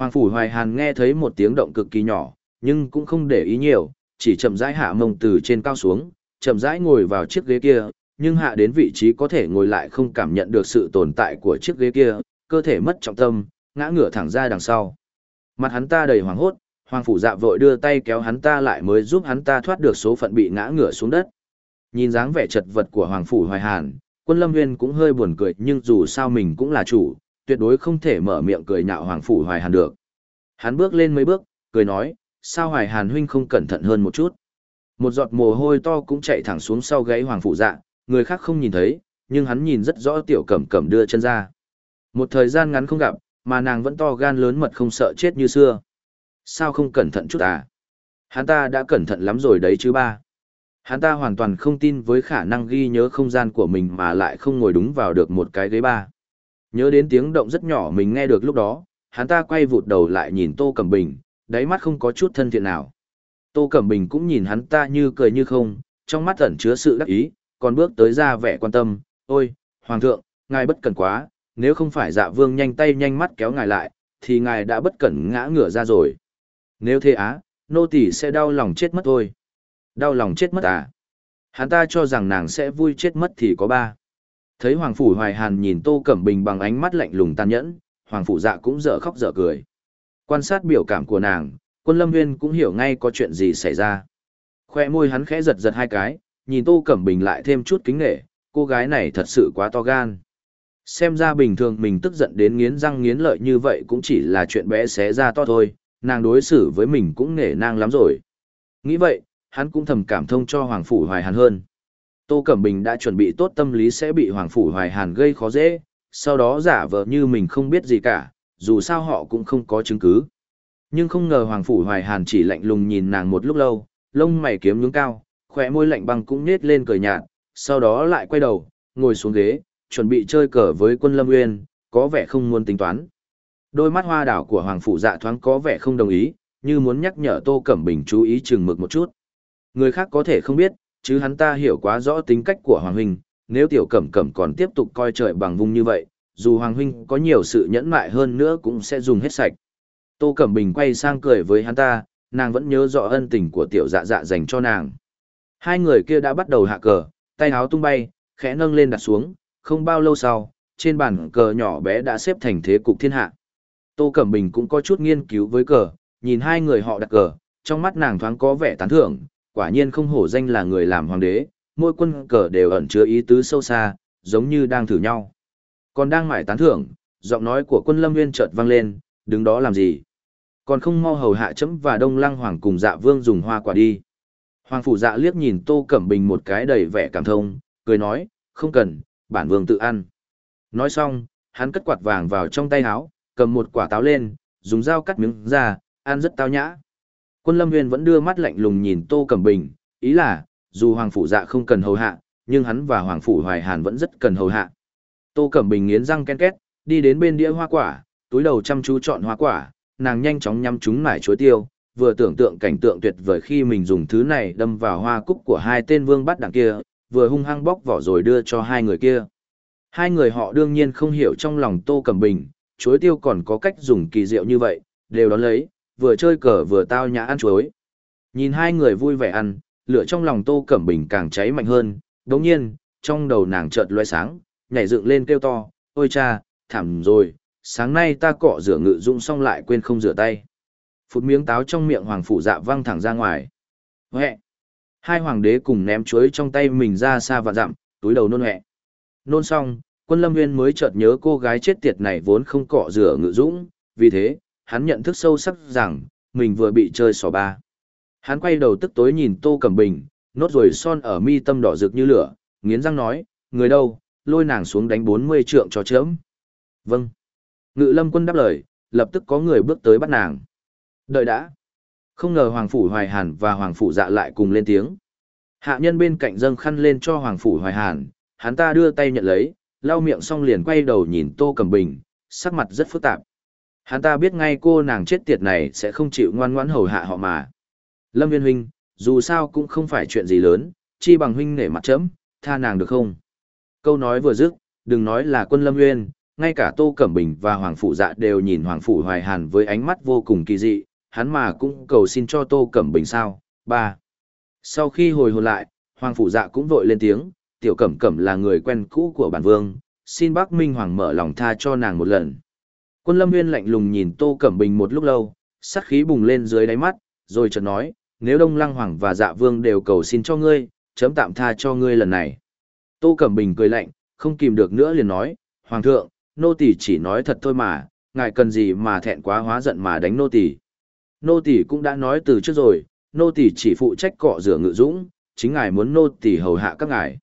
Hoàng Phủ Hoài Hàn nghe thấy một tiếng động cực kỳ nhỏ, nhưng cũng không để ý nhiều, chỉ chậm rãi hạ mông từ trên cao xuống, chậm rãi ngồi vào chiếc ghế kia, nhưng hạ đến vị trí có thể ngồi lại không cảm nhận được sự tồn tại của chiếc ghế kia, cơ thể mất trọng tâm, ngã ngửa thẳng ra đằng sau. Mặt hắn ta đầy hoảng hốt, Hoàng Phủ Dạ vội đưa tay kéo hắn ta lại mới giúp hắn ta thoát được số phận bị ngã ngửa xuống đất. Nhìn dáng vẻ chật vật của Hoàng Phủ Hoài Hàn, quân lâm nguyên cũng hơi buồn cười nhưng dù sao mình cũng là chủ, tuyệt đối không thể mở miệng cười nhạo Hoàng Phủ Hoài Hàn được. Hắn bước lên mấy bước, cười nói, sao Hoài Hàn huynh không cẩn thận hơn một chút. Một giọt mồ hôi to cũng chạy thẳng xuống sau gáy Hoàng Phủ Dạ, người khác không nhìn thấy, nhưng hắn nhìn rất rõ tiểu cẩm cẩm đưa chân ra. Một thời gian ngắn không gặp, mà nàng vẫn to gan lớn mật không sợ chết như xưa. Sao không cẩn thận chút à? Hắn ta đã cẩn thận lắm rồi đấy chứ ba. Hắn ta hoàn toàn không tin với khả năng ghi nhớ không gian của mình mà lại không ngồi đúng vào được một cái ghế ba. Nhớ đến tiếng động rất nhỏ mình nghe được lúc đó, hắn ta quay vụt đầu lại nhìn Tô Cẩm Bình, đáy mắt không có chút thân thiện nào. Tô Cẩm Bình cũng nhìn hắn ta như cười như không, trong mắt ẩn chứa sự đắc ý, còn bước tới ra vẻ quan tâm, ôi, Hoàng thượng, ngài bất cẩn quá, nếu không phải dạ vương nhanh tay nhanh mắt kéo ngài lại, thì ngài đã bất cẩn ngã ngửa ra rồi. Nếu thế á, nô tỳ sẽ đau lòng chết mất thôi. Đau lòng chết mất à? Hắn ta cho rằng nàng sẽ vui chết mất thì có ba. Thấy Hoàng Phủ Hoài Hàn nhìn Tô Cẩm Bình bằng ánh mắt lạnh lùng tàn nhẫn, Hoàng Phủ dạ cũng dở khóc dở cười. Quan sát biểu cảm của nàng, quân lâm nguyên cũng hiểu ngay có chuyện gì xảy ra. Khoe môi hắn khẽ giật giật hai cái, nhìn Tô Cẩm Bình lại thêm chút kính nghệ, cô gái này thật sự quá to gan. Xem ra bình thường mình tức giận đến nghiến răng nghiến lợi như vậy cũng chỉ là chuyện bé xé ra to thôi, nàng đối xử với mình cũng nể nang lắm rồi. Nghĩ vậy, hắn cũng thầm cảm thông cho Hoàng Phủ Hoài Hàn hơn. Tô Cẩm Bình đã chuẩn bị tốt tâm lý sẽ bị Hoàng Phủ Hoài Hàn gây khó dễ, sau đó giả vờ như mình không biết gì cả, dù sao họ cũng không có chứng cứ. Nhưng không ngờ Hoàng Phủ Hoài Hàn chỉ lạnh lùng nhìn nàng một lúc lâu, lông mày kiếm nhướng cao, khỏe môi lạnh băng cũng nết lên cười nhạt, sau đó lại quay đầu, ngồi xuống ghế, chuẩn bị chơi cờ với quân Lâm Nguyên, có vẻ không muốn tính toán. Đôi mắt hoa đảo của Hoàng Phủ dạ thoáng có vẻ không đồng ý, như muốn nhắc nhở Tô Cẩm Bình chú ý chừng mực một chút. Người khác có thể không biết, chứ hắn ta hiểu quá rõ tính cách của Hoàng Huynh, nếu Tiểu Cẩm Cẩm còn tiếp tục coi trời bằng vung như vậy, dù Hoàng Huynh có nhiều sự nhẫn mại hơn nữa cũng sẽ dùng hết sạch. Tô Cẩm Bình quay sang cười với hắn ta, nàng vẫn nhớ rõ ân tình của Tiểu Dạ Dạ dành cho nàng. Hai người kia đã bắt đầu hạ cờ, tay áo tung bay, khẽ nâng lên đặt xuống, không bao lâu sau, trên bàn cờ nhỏ bé đã xếp thành thế cục thiên hạ. Tô Cẩm Bình cũng có chút nghiên cứu với cờ, nhìn hai người họ đặt cờ, trong mắt nàng thoáng có vẻ tán thưởng, quả nhiên không hổ danh là người làm hoàng đế, mỗi quân cờ đều ẩn chứa ý tứ sâu xa, giống như đang thử nhau. Còn đang mải tán thưởng, giọng nói của quân lâm nguyên chợt vang lên, đứng đó làm gì? Còn không mau hầu hạ chấm và đông lăng hoàng cùng dạ vương dùng hoa quả đi. Hoàng phủ dạ liếc nhìn Tô Cẩm Bình một cái đầy vẻ cảm thông, cười nói, không cần, bản vương tự ăn. Nói xong, hắn cất quạt vàng vào trong tay áo, cầm một quả táo lên, dùng dao cắt miếng ra, ăn rất tao nhã. Quân Lâm Nguyên vẫn đưa mắt lạnh lùng nhìn Tô Cẩm Bình, ý là, dù Hoàng Phủ Dạ không cần hầu hạ, nhưng hắn và Hoàng Phủ Hoài Hàn vẫn rất cần hầu hạ. Tô Cẩm Bình nghiến răng ken két, đi đến bên đĩa hoa quả, túi đầu chăm chú chọn hoa quả, nàng nhanh chóng nhắm chúng nải chuối tiêu, vừa tưởng tượng cảnh tượng tuyệt vời khi mình dùng thứ này đâm vào hoa cúc của hai tên vương bắt đảng kia, vừa hung hăng bóc vỏ rồi đưa cho hai người kia. Hai người họ đương nhiên không hiểu trong lòng Tô Cẩm Bình, chuối tiêu còn có cách dùng kỳ diệu như vậy, đều đón lấy, vừa chơi cờ vừa tao nhã ăn chuối. Nhìn hai người vui vẻ ăn, lửa trong lòng Tô Cẩm Bình càng cháy mạnh hơn, đồng nhiên, trong đầu nàng chợt loe sáng, nhảy dựng lên kêu to, ôi cha, thảm rồi, sáng nay ta cọ rửa ngự dụng xong lại quên không rửa tay. Phút miếng táo trong miệng hoàng phủ dạ văng thẳng ra ngoài. Huệ! Hai hoàng đế cùng ném chuối trong tay mình ra xa và dặm, túi đầu nôn huệ. Nôn xong, quân lâm nguyên mới chợt nhớ cô gái chết tiệt này vốn không cọ rửa ngự dũng, vì thế, hắn nhận thức sâu sắc rằng, mình vừa bị chơi xỏ ba. Hắn quay đầu tức tối nhìn Tô Cẩm Bình, nốt rồi son ở mi tâm đỏ rực như lửa, nghiến răng nói, người đâu, lôi nàng xuống đánh 40 trượng cho chớm. Vâng. Ngự lâm quân đáp lời, lập tức có người bước tới bắt nàng. Đợi đã. Không ngờ Hoàng Phủ Hoài Hàn và Hoàng Phủ Dạ lại cùng lên tiếng. Hạ nhân bên cạnh dâng khăn lên cho Hoàng Phủ Hoài Hàn, hắn ta đưa tay nhận lấy, lau miệng xong liền quay đầu nhìn Tô Cẩm Bình, sắc mặt rất phức tạp. Hắn ta biết ngay cô nàng chết tiệt này sẽ không chịu ngoan ngoãn hầu hạ họ mà. Lâm Viên Huynh, dù sao cũng không phải chuyện gì lớn, chi bằng huynh nể mặt chấm, tha nàng được không? Câu nói vừa dứt, đừng nói là quân Lâm Nguyên, ngay cả Tô Cẩm Bình và Hoàng Phủ Dạ đều nhìn Hoàng Phủ Hoài Hàn với ánh mắt vô cùng kỳ dị, hắn mà cũng cầu xin cho Tô Cẩm Bình sao. ba Sau khi hồi hồn lại, Hoàng Phủ Dạ cũng vội lên tiếng, Tiểu Cẩm Cẩm là người quen cũ của bản vương, xin bác Minh Hoàng mở lòng tha cho nàng một lần. Quân Lâm Nguyên lạnh lùng nhìn Tô Cẩm Bình một lúc lâu, sát khí bùng lên dưới đáy mắt, rồi chợt nói, nếu Đông Lăng Hoàng và Dạ Vương đều cầu xin cho ngươi, chấm tạm tha cho ngươi lần này. Tô Cẩm Bình cười lạnh, không kìm được nữa liền nói, Hoàng thượng, nô tỳ chỉ nói thật thôi mà, ngài cần gì mà thẹn quá hóa giận mà đánh nô tỳ. Nô tỳ cũng đã nói từ trước rồi, nô tỳ chỉ phụ trách cọ rửa ngự dũng, chính ngài muốn nô tỳ hầu hạ các ngài.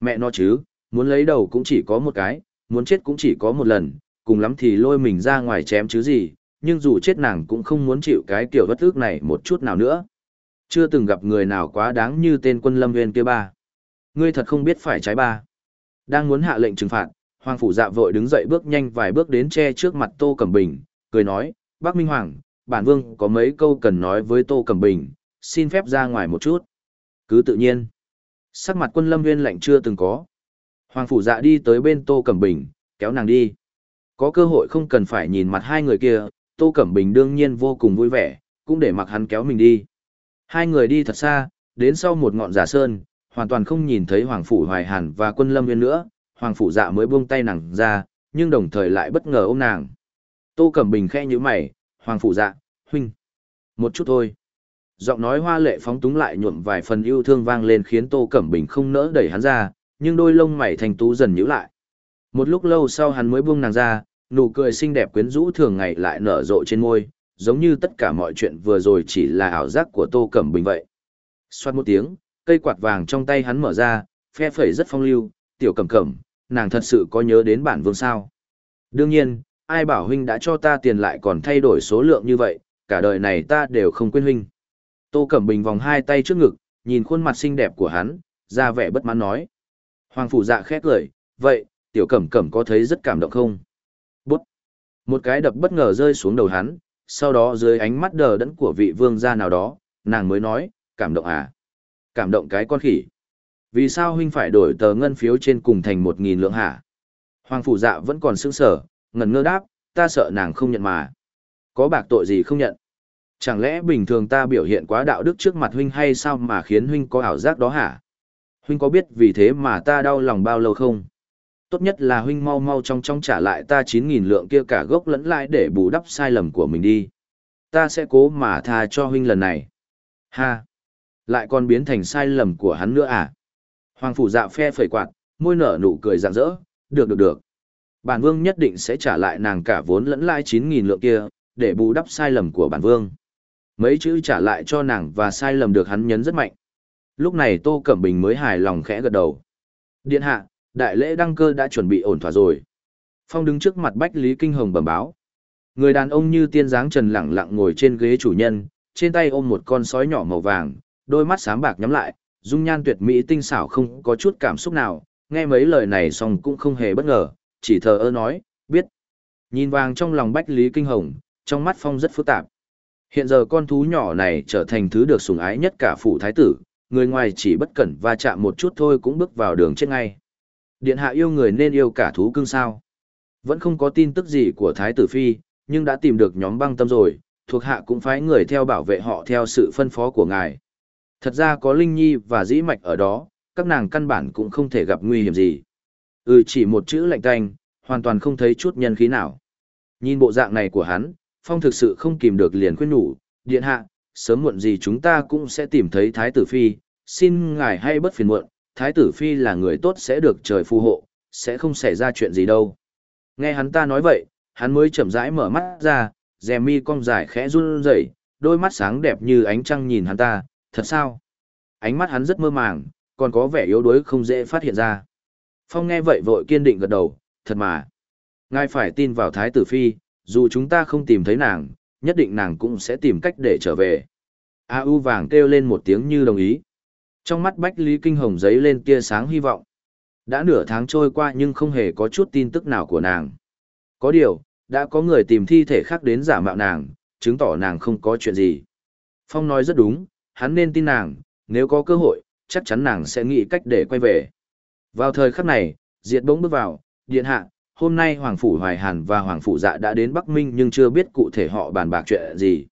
Mẹ nó chứ, muốn lấy đầu cũng chỉ có một cái, muốn chết cũng chỉ có một lần, cùng lắm thì lôi mình ra ngoài chém chứ gì, nhưng dù chết nàng cũng không muốn chịu cái kiểu bất ước này một chút nào nữa. Chưa từng gặp người nào quá đáng như tên quân lâm viên kia ba. Ngươi thật không biết phải trái ba. Đang muốn hạ lệnh trừng phạt, Hoàng Phủ Dạ vội đứng dậy bước nhanh vài bước đến che trước mặt Tô Cẩm Bình, cười nói, Bác Minh Hoàng, bản vương có mấy câu cần nói với Tô Cẩm Bình, xin phép ra ngoài một chút. Cứ tự nhiên. Sắc mặt quân lâm viên lạnh chưa từng có. Hoàng Phủ Dạ đi tới bên Tô Cẩm Bình, kéo nàng đi. Có cơ hội không cần phải nhìn mặt hai người kia, Tô Cẩm Bình đương nhiên vô cùng vui vẻ, cũng để mặc hắn kéo mình đi. Hai người đi thật xa, đến sau một ngọn giả sơn, hoàn toàn không nhìn thấy Hoàng Phủ Hoài Hàn và quân lâm viên nữa, Hoàng Phủ Dạ mới buông tay nàng ra, nhưng đồng thời lại bất ngờ ôm nàng. Tô Cẩm Bình khẽ như mày, Hoàng Phủ Dạ, huynh. Một chút thôi. Giọng nói hoa lệ phóng túng lại nhuộm vài phần yêu thương vang lên khiến Tô Cẩm Bình không nỡ đẩy hắn ra, nhưng đôi lông mày thành tú dần nhíu lại. Một lúc lâu sau hắn mới buông nàng ra, nụ cười xinh đẹp quyến rũ thường ngày lại nở rộ trên môi, giống như tất cả mọi chuyện vừa rồi chỉ là ảo giác của Tô Cẩm Bình vậy. Xoát một tiếng, cây quạt vàng trong tay hắn mở ra, phe phẩy rất phong lưu, tiểu cẩm cẩm, nàng thật sự có nhớ đến bản vương sao. Đương nhiên, ai bảo huynh đã cho ta tiền lại còn thay đổi số lượng như vậy, cả đời này ta đều không quên huynh. Tô Cẩm Bình vòng hai tay trước ngực, nhìn khuôn mặt xinh đẹp của hắn, ra vẻ bất mãn nói. Hoàng phủ dạ khét lời, vậy, tiểu cẩm cẩm có thấy rất cảm động không? Một cái đập bất ngờ rơi xuống đầu hắn, sau đó dưới ánh mắt đờ đẫn của vị vương gia nào đó, nàng mới nói, cảm động à? Cảm động cái con khỉ. Vì sao huynh phải đổi tờ ngân phiếu trên cùng thành một nghìn lượng hả? Hoàng phủ dạ vẫn còn sững sở, ngần ngơ đáp, ta sợ nàng không nhận mà. Có bạc tội gì không nhận? Chẳng lẽ bình thường ta biểu hiện quá đạo đức trước mặt huynh hay sao mà khiến huynh có ảo giác đó hả? Huynh có biết vì thế mà ta đau lòng bao lâu không? Tốt nhất là huynh mau mau trong trong trả lại ta 9.000 lượng kia cả gốc lẫn lãi để bù đắp sai lầm của mình đi. Ta sẽ cố mà tha cho huynh lần này. Ha! Lại còn biến thành sai lầm của hắn nữa à? Hoàng phủ dạ phe phẩy quạt, môi nở nụ cười rạng rỡ, được được được. Bản vương nhất định sẽ trả lại nàng cả vốn lẫn lãi 9.000 lượng kia, để bù đắp sai lầm của bản vương. Mấy chữ trả lại cho nàng và sai lầm được hắn nhấn rất mạnh. Lúc này Tô Cẩm Bình mới hài lòng khẽ gật đầu. Điện hạ, đại lễ đăng cơ đã chuẩn bị ổn thỏa rồi. Phong đứng trước mặt Bách Lý Kinh Hồng bẩm báo. Người đàn ông như tiên dáng trần lẳng lặng ngồi trên ghế chủ nhân, trên tay ôm một con sói nhỏ màu vàng, đôi mắt sáng bạc nhắm lại, dung nhan tuyệt mỹ tinh xảo không có chút cảm xúc nào, nghe mấy lời này xong cũng không hề bất ngờ, chỉ thờ ơ nói, biết. Nhìn vàng trong lòng Bách Lý Kinh Hồng, trong mắt Phong rất phức tạp. Hiện giờ con thú nhỏ này trở thành thứ được sủng ái nhất cả phủ thái tử, người ngoài chỉ bất cẩn va chạm một chút thôi cũng bước vào đường chết ngay. Điện hạ yêu người nên yêu cả thú cưng sao. Vẫn không có tin tức gì của thái tử phi, nhưng đã tìm được nhóm băng tâm rồi, thuộc hạ cũng phái người theo bảo vệ họ theo sự phân phó của ngài. Thật ra có Linh Nhi và Dĩ Mạch ở đó, các nàng căn bản cũng không thể gặp nguy hiểm gì. Ừ chỉ một chữ lạnh tanh, hoàn toàn không thấy chút nhân khí nào. Nhìn bộ dạng này của hắn, Phong thực sự không kìm được liền khuyên nhủ, điện hạ, sớm muộn gì chúng ta cũng sẽ tìm thấy Thái tử Phi, xin ngài hay bất phiền muộn, Thái tử Phi là người tốt sẽ được trời phù hộ, sẽ không xảy ra chuyện gì đâu. Nghe hắn ta nói vậy, hắn mới chậm rãi mở mắt ra, rèm mi cong dài khẽ run rẩy, đôi mắt sáng đẹp như ánh trăng nhìn hắn ta, thật sao? Ánh mắt hắn rất mơ màng, còn có vẻ yếu đuối không dễ phát hiện ra. Phong nghe vậy vội kiên định gật đầu, thật mà. Ngài phải tin vào Thái tử Phi, dù chúng ta không tìm thấy nàng, nhất định nàng cũng sẽ tìm cách để trở về. A U vàng kêu lên một tiếng như đồng ý. Trong mắt Bách Lý Kinh Hồng giấy lên tia sáng hy vọng. Đã nửa tháng trôi qua nhưng không hề có chút tin tức nào của nàng. Có điều, đã có người tìm thi thể khác đến giả mạo nàng, chứng tỏ nàng không có chuyện gì. Phong nói rất đúng, hắn nên tin nàng, nếu có cơ hội, chắc chắn nàng sẽ nghĩ cách để quay về. Vào thời khắc này, Diệt bỗng bước vào, điện hạ, hôm nay Hoàng Phủ Hoài Hàn và Hoàng Phủ Dạ đã đến Bắc Minh nhưng chưa biết cụ thể họ bàn bạc chuyện gì.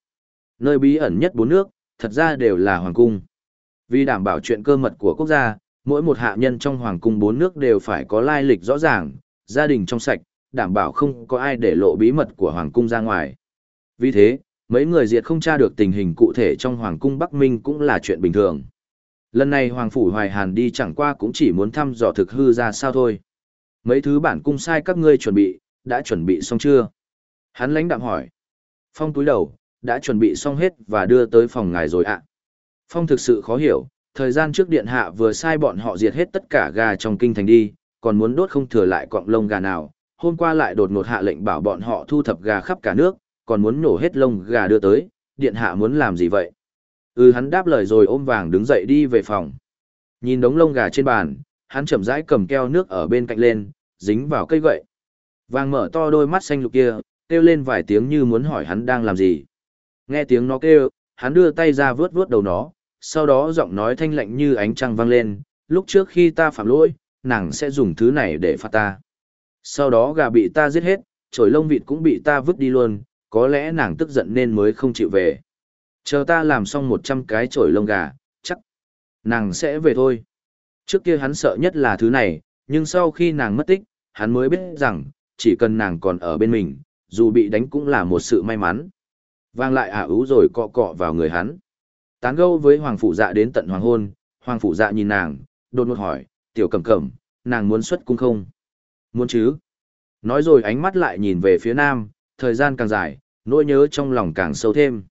Nơi bí ẩn nhất bốn nước, thật ra đều là Hoàng Cung. Vì đảm bảo chuyện cơ mật của quốc gia, mỗi một hạ nhân trong Hoàng Cung bốn nước đều phải có lai lịch rõ ràng, gia đình trong sạch, đảm bảo không có ai để lộ bí mật của Hoàng Cung ra ngoài. Vì thế, mấy người diệt không tra được tình hình cụ thể trong Hoàng Cung Bắc Minh cũng là chuyện bình thường. Lần này Hoàng Phủ Hoài Hàn đi chẳng qua cũng chỉ muốn thăm dò thực hư ra sao thôi. Mấy thứ bản cung sai các ngươi chuẩn bị, đã chuẩn bị xong chưa? Hắn lãnh đạm hỏi. Phong túi đầu, đã chuẩn bị xong hết và đưa tới phòng ngài rồi ạ. Phong thực sự khó hiểu, thời gian trước điện hạ vừa sai bọn họ diệt hết tất cả gà trong kinh thành đi, còn muốn đốt không thừa lại quặng lông gà nào, hôm qua lại đột ngột hạ lệnh bảo bọn họ thu thập gà khắp cả nước, còn muốn nổ hết lông gà đưa tới, điện hạ muốn làm gì vậy? Ừ hắn đáp lời rồi ôm vàng đứng dậy đi về phòng. Nhìn đống lông gà trên bàn, hắn chậm rãi cầm keo nước ở bên cạnh lên, dính vào cây gậy. Vàng mở to đôi mắt xanh lục kia, kêu lên vài tiếng như muốn hỏi hắn đang làm gì. Nghe tiếng nó kêu, hắn đưa tay ra vướt vướt đầu nó, sau đó giọng nói thanh lạnh như ánh trăng vang lên, lúc trước khi ta phạm lỗi, nàng sẽ dùng thứ này để phạt ta. Sau đó gà bị ta giết hết, chổi lông vịt cũng bị ta vứt đi luôn, có lẽ nàng tức giận nên mới không chịu về. Chờ ta làm xong 100 cái chổi lông gà, chắc nàng sẽ về thôi. Trước kia hắn sợ nhất là thứ này, nhưng sau khi nàng mất tích, hắn mới biết rằng, chỉ cần nàng còn ở bên mình, dù bị đánh cũng là một sự may mắn. Vang lại ả ú rồi cọ cọ vào người hắn. Tán gâu với Hoàng Phủ Dạ đến tận hoàng hôn, Hoàng Phủ Dạ nhìn nàng, đột ngột hỏi, tiểu cẩm cẩm, nàng muốn xuất cung không? Muốn chứ? Nói rồi ánh mắt lại nhìn về phía nam, thời gian càng dài, nỗi nhớ trong lòng càng sâu thêm.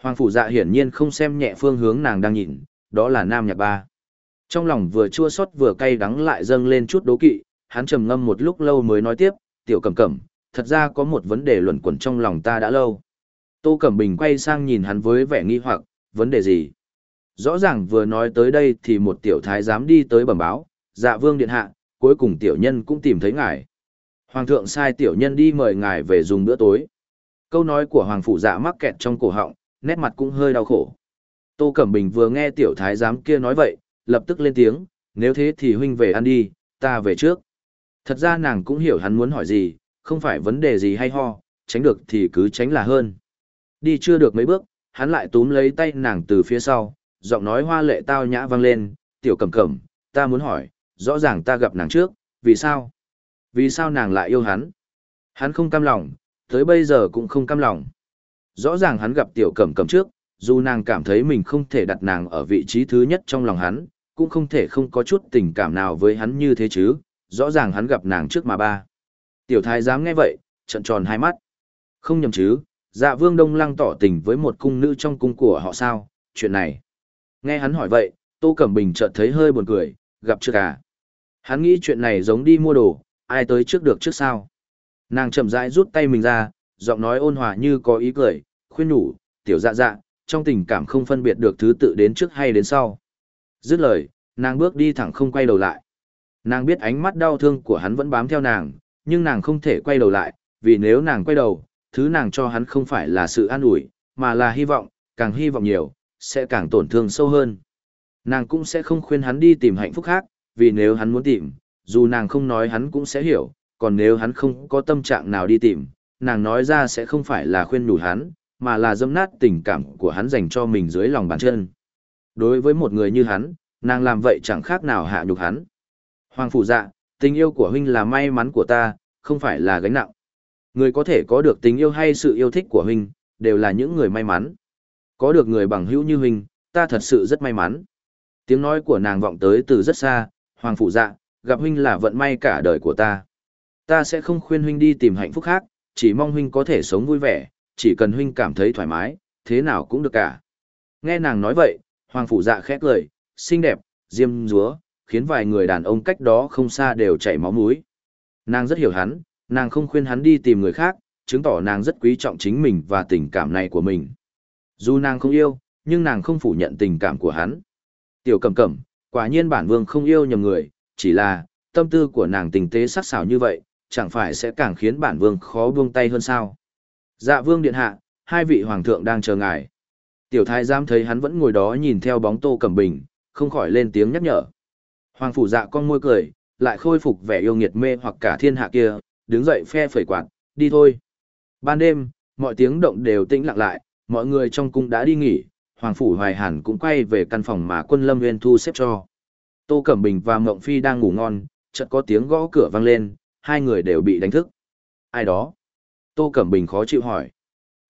Hoàng Phủ Dạ hiển nhiên không xem nhẹ phương hướng nàng đang nhìn, đó là nam nhạc ba. Trong lòng vừa chua xót vừa cay đắng lại dâng lên chút đố kỵ, hắn trầm ngâm một lúc lâu mới nói tiếp, tiểu cẩm cẩm, thật ra có một vấn đề luẩn quẩn trong lòng ta đã lâu. Tô Cẩm Bình quay sang nhìn hắn với vẻ nghi hoặc, vấn đề gì? Rõ ràng vừa nói tới đây thì một tiểu thái dám đi tới bẩm báo, dạ vương điện hạ, cuối cùng tiểu nhân cũng tìm thấy ngài. Hoàng thượng sai tiểu nhân đi mời ngài về dùng bữa tối. Câu nói của hoàng phủ dạ mắc kẹt trong cổ họng, nét mặt cũng hơi đau khổ. Tô Cẩm Bình vừa nghe tiểu thái giám kia nói vậy, lập tức lên tiếng, nếu thế thì huynh về ăn đi, ta về trước. Thật ra nàng cũng hiểu hắn muốn hỏi gì, không phải vấn đề gì hay ho, tránh được thì cứ tránh là hơn. Đi chưa được mấy bước, hắn lại túm lấy tay nàng từ phía sau, giọng nói hoa lệ tao nhã vang lên, tiểu cẩm cẩm, ta muốn hỏi, rõ ràng ta gặp nàng trước, vì sao? Vì sao nàng lại yêu hắn? Hắn không cam lòng, tới bây giờ cũng không cam lòng. Rõ ràng hắn gặp tiểu cẩm cẩm trước, dù nàng cảm thấy mình không thể đặt nàng ở vị trí thứ nhất trong lòng hắn, cũng không thể không có chút tình cảm nào với hắn như thế chứ, rõ ràng hắn gặp nàng trước mà ba. Tiểu thái dám nghe vậy, trận tròn hai mắt. Không nhầm chứ, dạ vương đông lăng tỏ tình với một cung nữ trong cung của họ sao, chuyện này. Nghe hắn hỏi vậy, Tô Cẩm Bình chợt thấy hơi buồn cười, gặp chưa cả. Hắn nghĩ chuyện này giống đi mua đồ, ai tới trước được trước sao. Nàng chậm rãi rút tay mình ra, giọng nói ôn hòa như có ý cười, khuyên nhủ, tiểu dạ dạ, trong tình cảm không phân biệt được thứ tự đến trước hay đến sau. Dứt lời, nàng bước đi thẳng không quay đầu lại. Nàng biết ánh mắt đau thương của hắn vẫn bám theo nàng, nhưng nàng không thể quay đầu lại, vì nếu nàng quay đầu, thứ nàng cho hắn không phải là sự an ủi, mà là hy vọng, càng hy vọng nhiều, sẽ càng tổn thương sâu hơn. Nàng cũng sẽ không khuyên hắn đi tìm hạnh phúc khác, vì nếu hắn muốn tìm, dù nàng không nói hắn cũng sẽ hiểu, còn nếu hắn không có tâm trạng nào đi tìm, nàng nói ra sẽ không phải là khuyên nhủ hắn, mà là dâm nát tình cảm của hắn dành cho mình dưới lòng bàn chân. Đối với một người như hắn, nàng làm vậy chẳng khác nào hạ nhục hắn. Hoàng phủ dạ, tình yêu của huynh là may mắn của ta, không phải là gánh nặng. Người có thể có được tình yêu hay sự yêu thích của huynh, đều là những người may mắn. Có được người bằng hữu như huynh, ta thật sự rất may mắn. Tiếng nói của nàng vọng tới từ rất xa, Hoàng phụ dạ, gặp huynh là vận may cả đời của ta. Ta sẽ không khuyên huynh đi tìm hạnh phúc khác, chỉ mong huynh có thể sống vui vẻ, chỉ cần huynh cảm thấy thoải mái, thế nào cũng được cả. Nghe nàng nói vậy, Hoàng phụ dạ khẽ cười, xinh đẹp, diêm dúa, khiến vài người đàn ông cách đó không xa đều chảy máu mũi. Nàng rất hiểu hắn, nàng không khuyên hắn đi tìm người khác, chứng tỏ nàng rất quý trọng chính mình và tình cảm này của mình. Dù nàng không yêu, nhưng nàng không phủ nhận tình cảm của hắn. Tiểu cẩm cẩm, quả nhiên bản vương không yêu nhầm người, chỉ là, tâm tư của nàng tình tế sắc sảo như vậy, chẳng phải sẽ càng khiến bản vương khó buông tay hơn sao. Dạ vương điện hạ, hai vị hoàng thượng đang chờ ngài. Tiểu thái giám thấy hắn vẫn ngồi đó nhìn theo bóng tô cẩm bình, không khỏi lên tiếng nhắc nhở. Hoàng phủ dạ con môi cười, lại khôi phục vẻ yêu nghiệt mê hoặc cả thiên hạ kia, đứng dậy phe phẩy quạt, đi thôi. Ban đêm, mọi tiếng động đều tĩnh lặng lại, mọi người trong cung đã đi nghỉ, Hoàng Phủ Hoài Hàn cũng quay về căn phòng mà quân lâm nguyên thu xếp cho. Tô Cẩm Bình và Mộng Phi đang ngủ ngon, chợt có tiếng gõ cửa vang lên, hai người đều bị đánh thức. Ai đó? Tô Cẩm Bình khó chịu hỏi.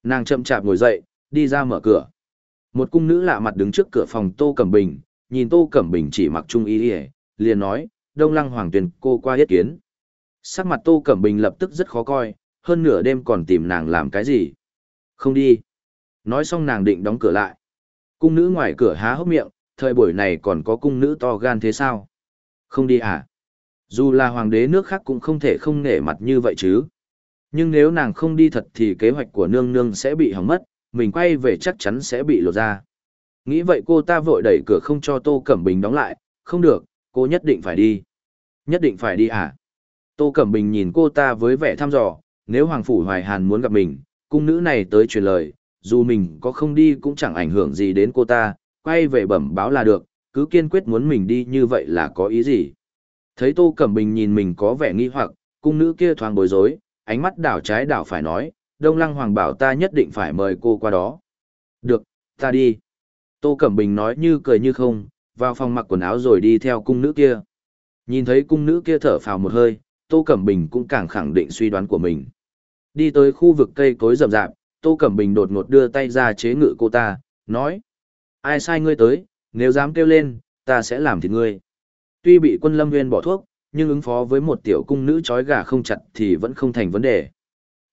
Nàng chậm chạp ngồi dậy, đi ra mở cửa. Một cung nữ lạ mặt đứng trước cửa phòng Tô Cẩm Bình, nhìn Tô Cẩm Bình chỉ mặc trung y liền nói, Đông Lăng Hoàng Tuyền cô qua yết kiến. Sắc mặt Tô Cẩm Bình lập tức rất khó coi, hơn nửa đêm còn tìm nàng làm cái gì. Không đi. Nói xong nàng định đóng cửa lại. Cung nữ ngoài cửa há hốc miệng, thời buổi này còn có cung nữ to gan thế sao? Không đi à? Dù là hoàng đế nước khác cũng không thể không nể mặt như vậy chứ. Nhưng nếu nàng không đi thật thì kế hoạch của nương nương sẽ bị hỏng mất, mình quay về chắc chắn sẽ bị lột ra. Nghĩ vậy cô ta vội đẩy cửa không cho Tô Cẩm Bình đóng lại, không được, cô nhất định phải đi. Nhất định phải đi à? Tô Cẩm Bình nhìn cô ta với vẻ thăm dò, nếu Hoàng Phủ Hoài Hàn muốn gặp mình, cung nữ này tới truyền lời, dù mình có không đi cũng chẳng ảnh hưởng gì đến cô ta, quay về bẩm báo là được, cứ kiên quyết muốn mình đi như vậy là có ý gì. Thấy Tô Cẩm Bình nhìn mình có vẻ nghi hoặc, cung nữ kia thoáng bối rối, ánh mắt đảo trái đảo phải nói, Đông Lăng Hoàng bảo ta nhất định phải mời cô qua đó. Được, ta đi. Tô Cẩm Bình nói như cười như không, vào phòng mặc quần áo rồi đi theo cung nữ kia. Nhìn thấy cung nữ kia thở phào một hơi, Tô Cẩm Bình cũng càng khẳng định suy đoán của mình. Đi tới khu vực cây cối rậm rạp, Tô Cẩm Bình đột ngột đưa tay ra chế ngự cô ta, nói. Ai sai ngươi tới, nếu dám kêu lên, ta sẽ làm thịt ngươi. Tuy bị quân lâm nguyên bỏ thuốc, nhưng ứng phó với một tiểu cung nữ trói gà không chặt thì vẫn không thành vấn đề.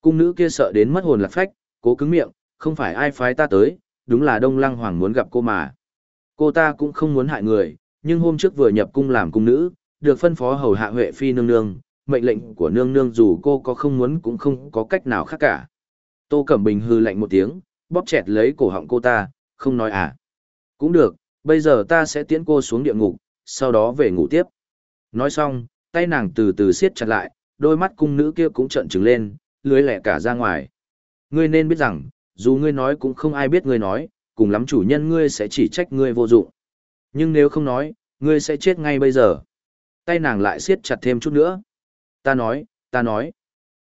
Cung nữ kia sợ đến mất hồn lạc phách, cố cứng miệng, không phải ai phái ta tới, đúng là Đông Lăng Hoàng muốn gặp cô mà. Cô ta cũng không muốn hại người, nhưng hôm trước vừa nhập cung làm cung nữ, được phân phó hầu hạ Huệ Phi nương nương, mệnh lệnh của nương nương dù cô có không muốn cũng không có cách nào khác cả. Tô Cẩm Bình hư lạnh một tiếng, bóp chẹt lấy cổ họng cô ta, không nói à. Cũng được, bây giờ ta sẽ tiễn cô xuống địa ngục, sau đó về ngủ tiếp. Nói xong, tay nàng từ từ siết chặt lại, đôi mắt cung nữ kia cũng trợn trừng lên, lưới lẻ cả ra ngoài. Ngươi nên biết rằng, dù ngươi nói cũng không ai biết ngươi nói, cùng lắm chủ nhân ngươi sẽ chỉ trách ngươi vô dụng. Nhưng nếu không nói, ngươi sẽ chết ngay bây giờ. Tay nàng lại siết chặt thêm chút nữa. Ta nói, ta nói.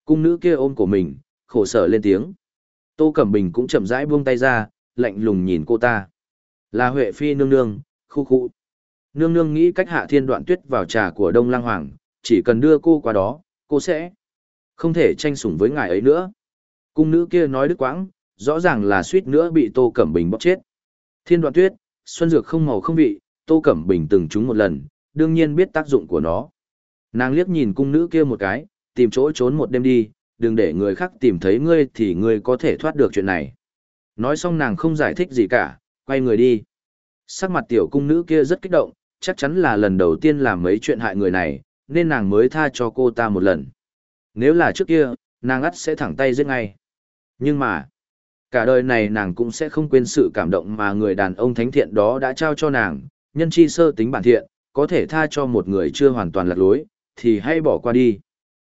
Cung nữ kia ôm của mình, khổ sở lên tiếng. Tô Cẩm Bình cũng chậm rãi buông tay ra, lạnh lùng nhìn cô ta. Là Huệ Phi nương nương, khu khu. Nương nương nghĩ cách hạ thiên đoạn tuyết vào trà của Đông Lang Hoàng, chỉ cần đưa cô qua đó, cô sẽ không thể tranh sủng với ngài ấy nữa. Cung nữ kia nói đứt quãng, rõ ràng là suýt nữa bị Tô Cẩm Bình bóp chết. Thiên đoạn tuyết, xuân dược không màu không vị, Tô Cẩm Bình từng trúng một lần, đương nhiên biết tác dụng của nó. Nàng liếc nhìn cung nữ kia một cái, tìm chỗ trốn một đêm đi, đừng để người khác tìm thấy ngươi thì ngươi có thể thoát được chuyện này. Nói xong nàng không giải thích gì cả, quay người đi. Sắc mặt tiểu cung nữ kia rất kích động, chắc chắn là lần đầu tiên làm mấy chuyện hại người này, nên nàng mới tha cho cô ta một lần. Nếu là trước kia, nàng ắt sẽ thẳng tay giết ngay. Nhưng mà, cả đời này nàng cũng sẽ không quên sự cảm động mà người đàn ông thánh thiện đó đã trao cho nàng, nhân chi sơ tính bản thiện, có thể tha cho một người chưa hoàn toàn lạc lối, thì hãy bỏ qua đi.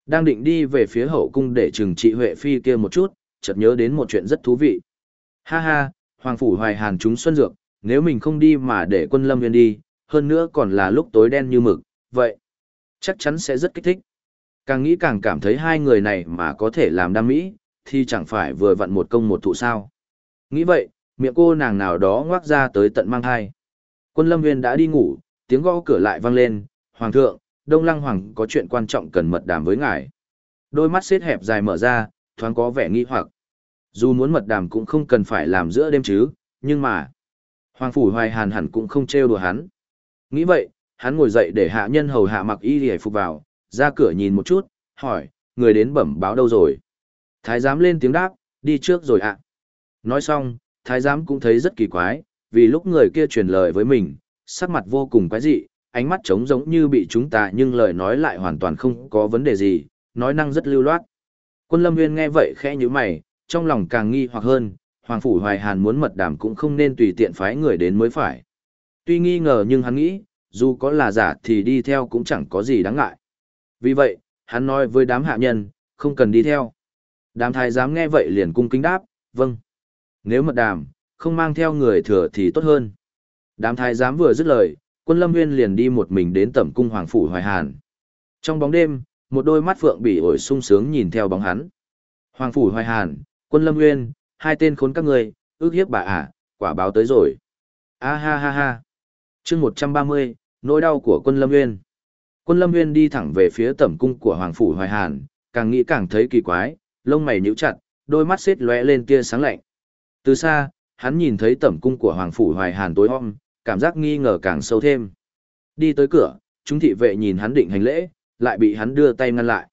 Đang định đi về phía hậu cung để trừng trị Huệ Phi kia một chút, chợt nhớ đến một chuyện rất thú vị. Ha ha, Hoàng Phủ Hoài Hàn chúng xuân dược, nếu mình không đi mà để quân lâm viên đi, hơn nữa còn là lúc tối đen như mực, vậy chắc chắn sẽ rất kích thích. Càng nghĩ càng cảm thấy hai người này mà có thể làm đam mỹ, thì chẳng phải vừa vặn một công một thụ sao. Nghĩ vậy, miệng cô nàng nào đó ngoác ra tới tận mang thai. Quân lâm viên đã đi ngủ, tiếng gõ cửa lại vang lên, Hoàng thượng, Đông Lăng Hoàng có chuyện quan trọng cần mật đàm với ngài. Đôi mắt xếp hẹp dài mở ra, thoáng có vẻ nghi hoặc. Dù muốn mật đàm cũng không cần phải làm giữa đêm chứ, nhưng mà... Hoàng Phủ Hoài Hàn hẳn cũng không trêu đùa hắn. Nghĩ vậy, hắn ngồi dậy để hạ nhân hầu hạ mặc y để phục vào, ra cửa nhìn một chút, hỏi, người đến bẩm báo đâu rồi? Thái giám lên tiếng đáp, đi trước rồi ạ. Nói xong, thái giám cũng thấy rất kỳ quái, vì lúc người kia truyền lời với mình, sắc mặt vô cùng quái dị, ánh mắt trống giống như bị chúng ta nhưng lời nói lại hoàn toàn không có vấn đề gì, nói năng rất lưu loát. Quân Lâm Nguyên nghe vậy khẽ như mày, trong lòng càng nghi hoặc hơn, Hoàng Phủ Hoài Hàn muốn mật đàm cũng không nên tùy tiện phái người đến mới phải. Tuy nghi ngờ nhưng hắn nghĩ, dù có là giả thì đi theo cũng chẳng có gì đáng ngại. Vì vậy, hắn nói với đám hạ nhân, không cần đi theo. Đám thái giám nghe vậy liền cung kính đáp, vâng. Nếu mật đàm, không mang theo người thừa thì tốt hơn. Đám thái giám vừa dứt lời, quân lâm nguyên liền đi một mình đến tẩm cung hoàng phủ hoài hàn. Trong bóng đêm, một đôi mắt phượng bị ổi sung sướng nhìn theo bóng hắn. Hoàng phủ Hoài Hàn, Quân Lâm Nguyên, hai tên khốn các ngươi, ước hiếp bà ả, quả báo tới rồi. A ha ha ha. Chương 130, nỗi đau của Quân Lâm Nguyên. Quân Lâm Nguyên đi thẳng về phía tẩm cung của Hoàng phủ Hoài Hàn, càng nghĩ càng thấy kỳ quái, lông mày nhíu chặt, đôi mắt xếp lóe lên tia sáng lạnh. Từ xa, hắn nhìn thấy tẩm cung của Hoàng phủ Hoài Hàn tối om, cảm giác nghi ngờ càng sâu thêm. Đi tới cửa, chúng thị vệ nhìn hắn định hành lễ, lại bị hắn đưa tay ngăn lại.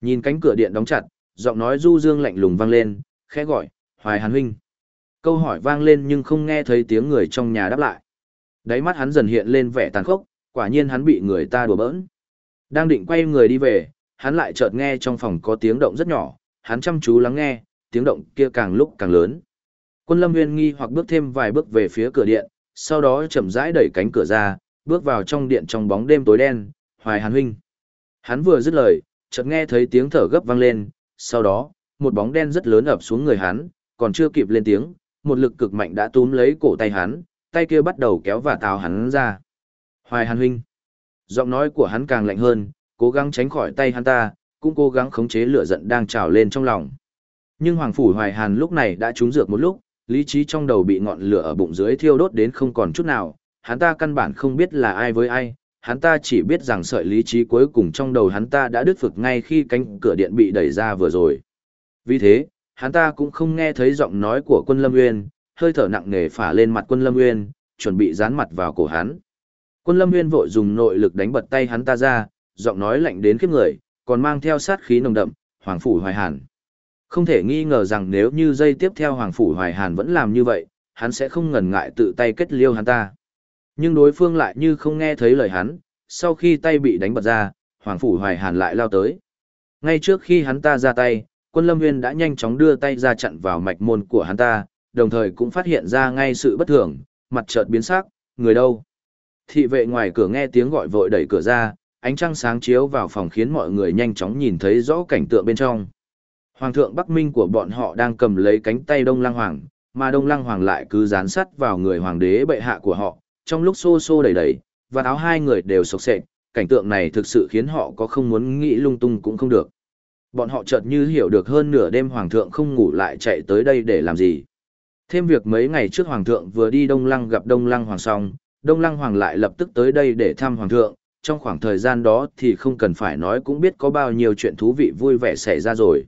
Nhìn cánh cửa điện đóng chặt, giọng nói du dương lạnh lùng vang lên, khẽ gọi, Hoài Hàn huynh. Câu hỏi vang lên nhưng không nghe thấy tiếng người trong nhà đáp lại. Đáy mắt hắn dần hiện lên vẻ tàn khốc, quả nhiên hắn bị người ta đùa bỡn. Đang định quay người đi về, hắn lại chợt nghe trong phòng có tiếng động rất nhỏ, hắn chăm chú lắng nghe, tiếng động kia càng lúc càng lớn. Quân Lâm Nguyên nghi hoặc bước thêm vài bước về phía cửa điện, sau đó chậm rãi đẩy cánh cửa ra, bước vào trong điện trong bóng đêm tối đen, Hoài Hàn huynh. Hắn vừa dứt lời, chợt nghe thấy tiếng thở gấp vang lên, sau đó, một bóng đen rất lớn ập xuống người hắn, còn chưa kịp lên tiếng, một lực cực mạnh đã túm lấy cổ tay hắn, tay kia bắt đầu kéo và tào hắn ra. Hoài Hàn huynh. Giọng nói của hắn càng lạnh hơn, cố gắng tránh khỏi tay hắn ta, cũng cố gắng khống chế lửa giận đang trào lên trong lòng. Nhưng Hoàng Phủ Hoài Hàn lúc này đã trúng dược một lúc, lý trí trong đầu bị ngọn lửa ở bụng dưới thiêu đốt đến không còn chút nào, hắn ta căn bản không biết là ai với ai, hắn ta chỉ biết rằng sợi lý trí cuối cùng trong đầu hắn ta đã đứt phực ngay khi cánh cửa điện bị đẩy ra vừa rồi. Vì thế, hắn ta cũng không nghe thấy giọng nói của quân Lâm Nguyên, hơi thở nặng nề phả lên mặt quân Lâm Nguyên, chuẩn bị dán mặt vào cổ hắn. Quân Lâm Nguyên vội dùng nội lực đánh bật tay hắn ta ra, giọng nói lạnh đến khiếp người, còn mang theo sát khí nồng đậm, Hoàng Phủ Hoài Hàn. Không thể nghi ngờ rằng nếu như dây tiếp theo Hoàng Phủ Hoài Hàn vẫn làm như vậy, hắn sẽ không ngần ngại tự tay kết liêu hắn ta. Nhưng đối phương lại như không nghe thấy lời hắn, sau khi tay bị đánh bật ra, Hoàng Phủ Hoài Hàn lại lao tới. Ngay trước khi hắn ta ra tay, quân lâm nguyên đã nhanh chóng đưa tay ra chặn vào mạch môn của hắn ta, đồng thời cũng phát hiện ra ngay sự bất thường, mặt chợt biến sắc, người đâu. Thị vệ ngoài cửa nghe tiếng gọi vội đẩy cửa ra, ánh trăng sáng chiếu vào phòng khiến mọi người nhanh chóng nhìn thấy rõ cảnh tượng bên trong. Hoàng thượng Bắc Minh của bọn họ đang cầm lấy cánh tay Đông Lăng Hoàng, mà Đông Lăng Hoàng lại cứ dán sắt vào người hoàng đế bệ hạ của họ, trong lúc xô xô đẩy đẩy, và áo hai người đều sộc sệch, cảnh tượng này thực sự khiến họ có không muốn nghĩ lung tung cũng không được. Bọn họ chợt như hiểu được hơn nửa đêm hoàng thượng không ngủ lại chạy tới đây để làm gì. Thêm việc mấy ngày trước hoàng thượng vừa đi Đông Lăng gặp Đông Lăng hoàng xong, Đông Lăng hoàng lại lập tức tới đây để thăm hoàng thượng, trong khoảng thời gian đó thì không cần phải nói cũng biết có bao nhiêu chuyện thú vị vui vẻ xảy ra rồi.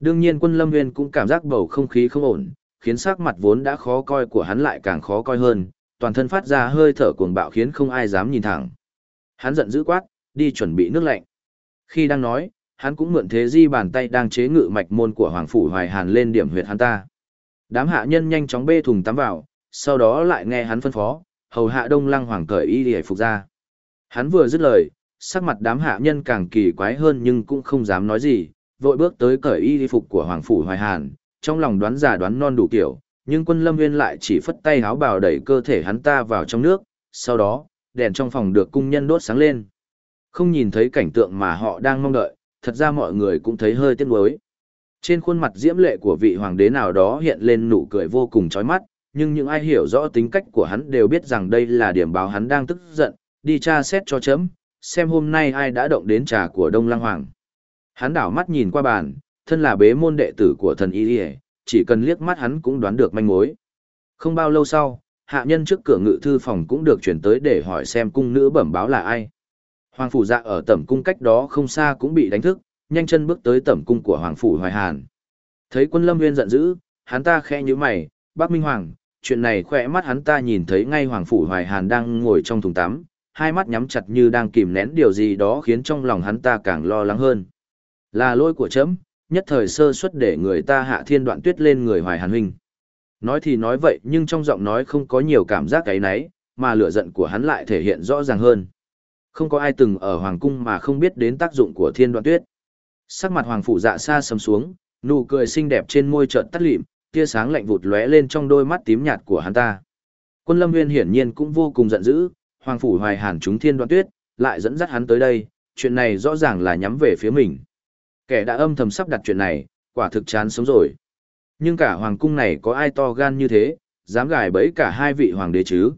Đương nhiên quân lâm nguyên cũng cảm giác bầu không khí không ổn, khiến sắc mặt vốn đã khó coi của hắn lại càng khó coi hơn, toàn thân phát ra hơi thở cuồng bạo khiến không ai dám nhìn thẳng. Hắn giận dữ quát, đi chuẩn bị nước lạnh. Khi đang nói, hắn cũng mượn thế di bàn tay đang chế ngự mạch môn của Hoàng Phủ Hoài Hàn lên điểm huyệt hắn ta. Đám hạ nhân nhanh chóng bê thùng tắm vào, sau đó lại nghe hắn phân phó, hầu hạ đông lăng hoàng cởi y để phục ra. Hắn vừa dứt lời, sắc mặt đám hạ nhân càng kỳ quái hơn nhưng cũng không dám nói gì, vội bước tới cởi y phục của Hoàng Phủ Hoài Hàn, trong lòng đoán giả đoán non đủ kiểu, nhưng quân lâm nguyên lại chỉ phất tay háo bào đẩy cơ thể hắn ta vào trong nước, sau đó, đèn trong phòng được cung nhân đốt sáng lên. Không nhìn thấy cảnh tượng mà họ đang mong đợi, thật ra mọi người cũng thấy hơi tiếc nuối. Trên khuôn mặt diễm lệ của vị hoàng đế nào đó hiện lên nụ cười vô cùng chói mắt, nhưng những ai hiểu rõ tính cách của hắn đều biết rằng đây là điểm báo hắn đang tức giận, đi tra xét cho chấm, xem hôm nay ai đã động đến trà của Đông Lăng Hoàng. Hắn đảo mắt nhìn qua bàn, thân là bế môn đệ tử của thần Y chỉ cần liếc mắt hắn cũng đoán được manh mối. Không bao lâu sau, hạ nhân trước cửa ngự thư phòng cũng được chuyển tới để hỏi xem cung nữ bẩm báo là ai. Hoàng phủ dạ ở tẩm cung cách đó không xa cũng bị đánh thức, nhanh chân bước tới tẩm cung của Hoàng phủ Hoài Hàn. Thấy quân lâm nguyên giận dữ, hắn ta khẽ như mày, bác Minh Hoàng, chuyện này khỏe mắt hắn ta nhìn thấy ngay Hoàng phủ Hoài Hàn đang ngồi trong thùng tắm, hai mắt nhắm chặt như đang kìm nén điều gì đó khiến trong lòng hắn ta càng lo lắng hơn. Là lỗi của chấm, nhất thời sơ suất để người ta hạ thiên đoạn tuyết lên người hoài hàn huynh. Nói thì nói vậy nhưng trong giọng nói không có nhiều cảm giác cái náy, mà lửa giận của hắn lại thể hiện rõ ràng hơn. Không có ai từng ở hoàng cung mà không biết đến tác dụng của thiên đoạn tuyết. Sắc mặt hoàng phủ dạ xa sầm xuống, nụ cười xinh đẹp trên môi trợn tắt lịm, tia sáng lạnh vụt lóe lên trong đôi mắt tím nhạt của hắn ta. Quân Lâm Nguyên hiển nhiên cũng vô cùng giận dữ, hoàng phủ hoài hàn chúng thiên đoạn tuyết, lại dẫn dắt hắn tới đây, chuyện này rõ ràng là nhắm về phía mình. Kẻ đã âm thầm sắp đặt chuyện này, quả thực chán sống rồi. Nhưng cả hoàng cung này có ai to gan như thế, dám gài bẫy cả hai vị hoàng đế chứ?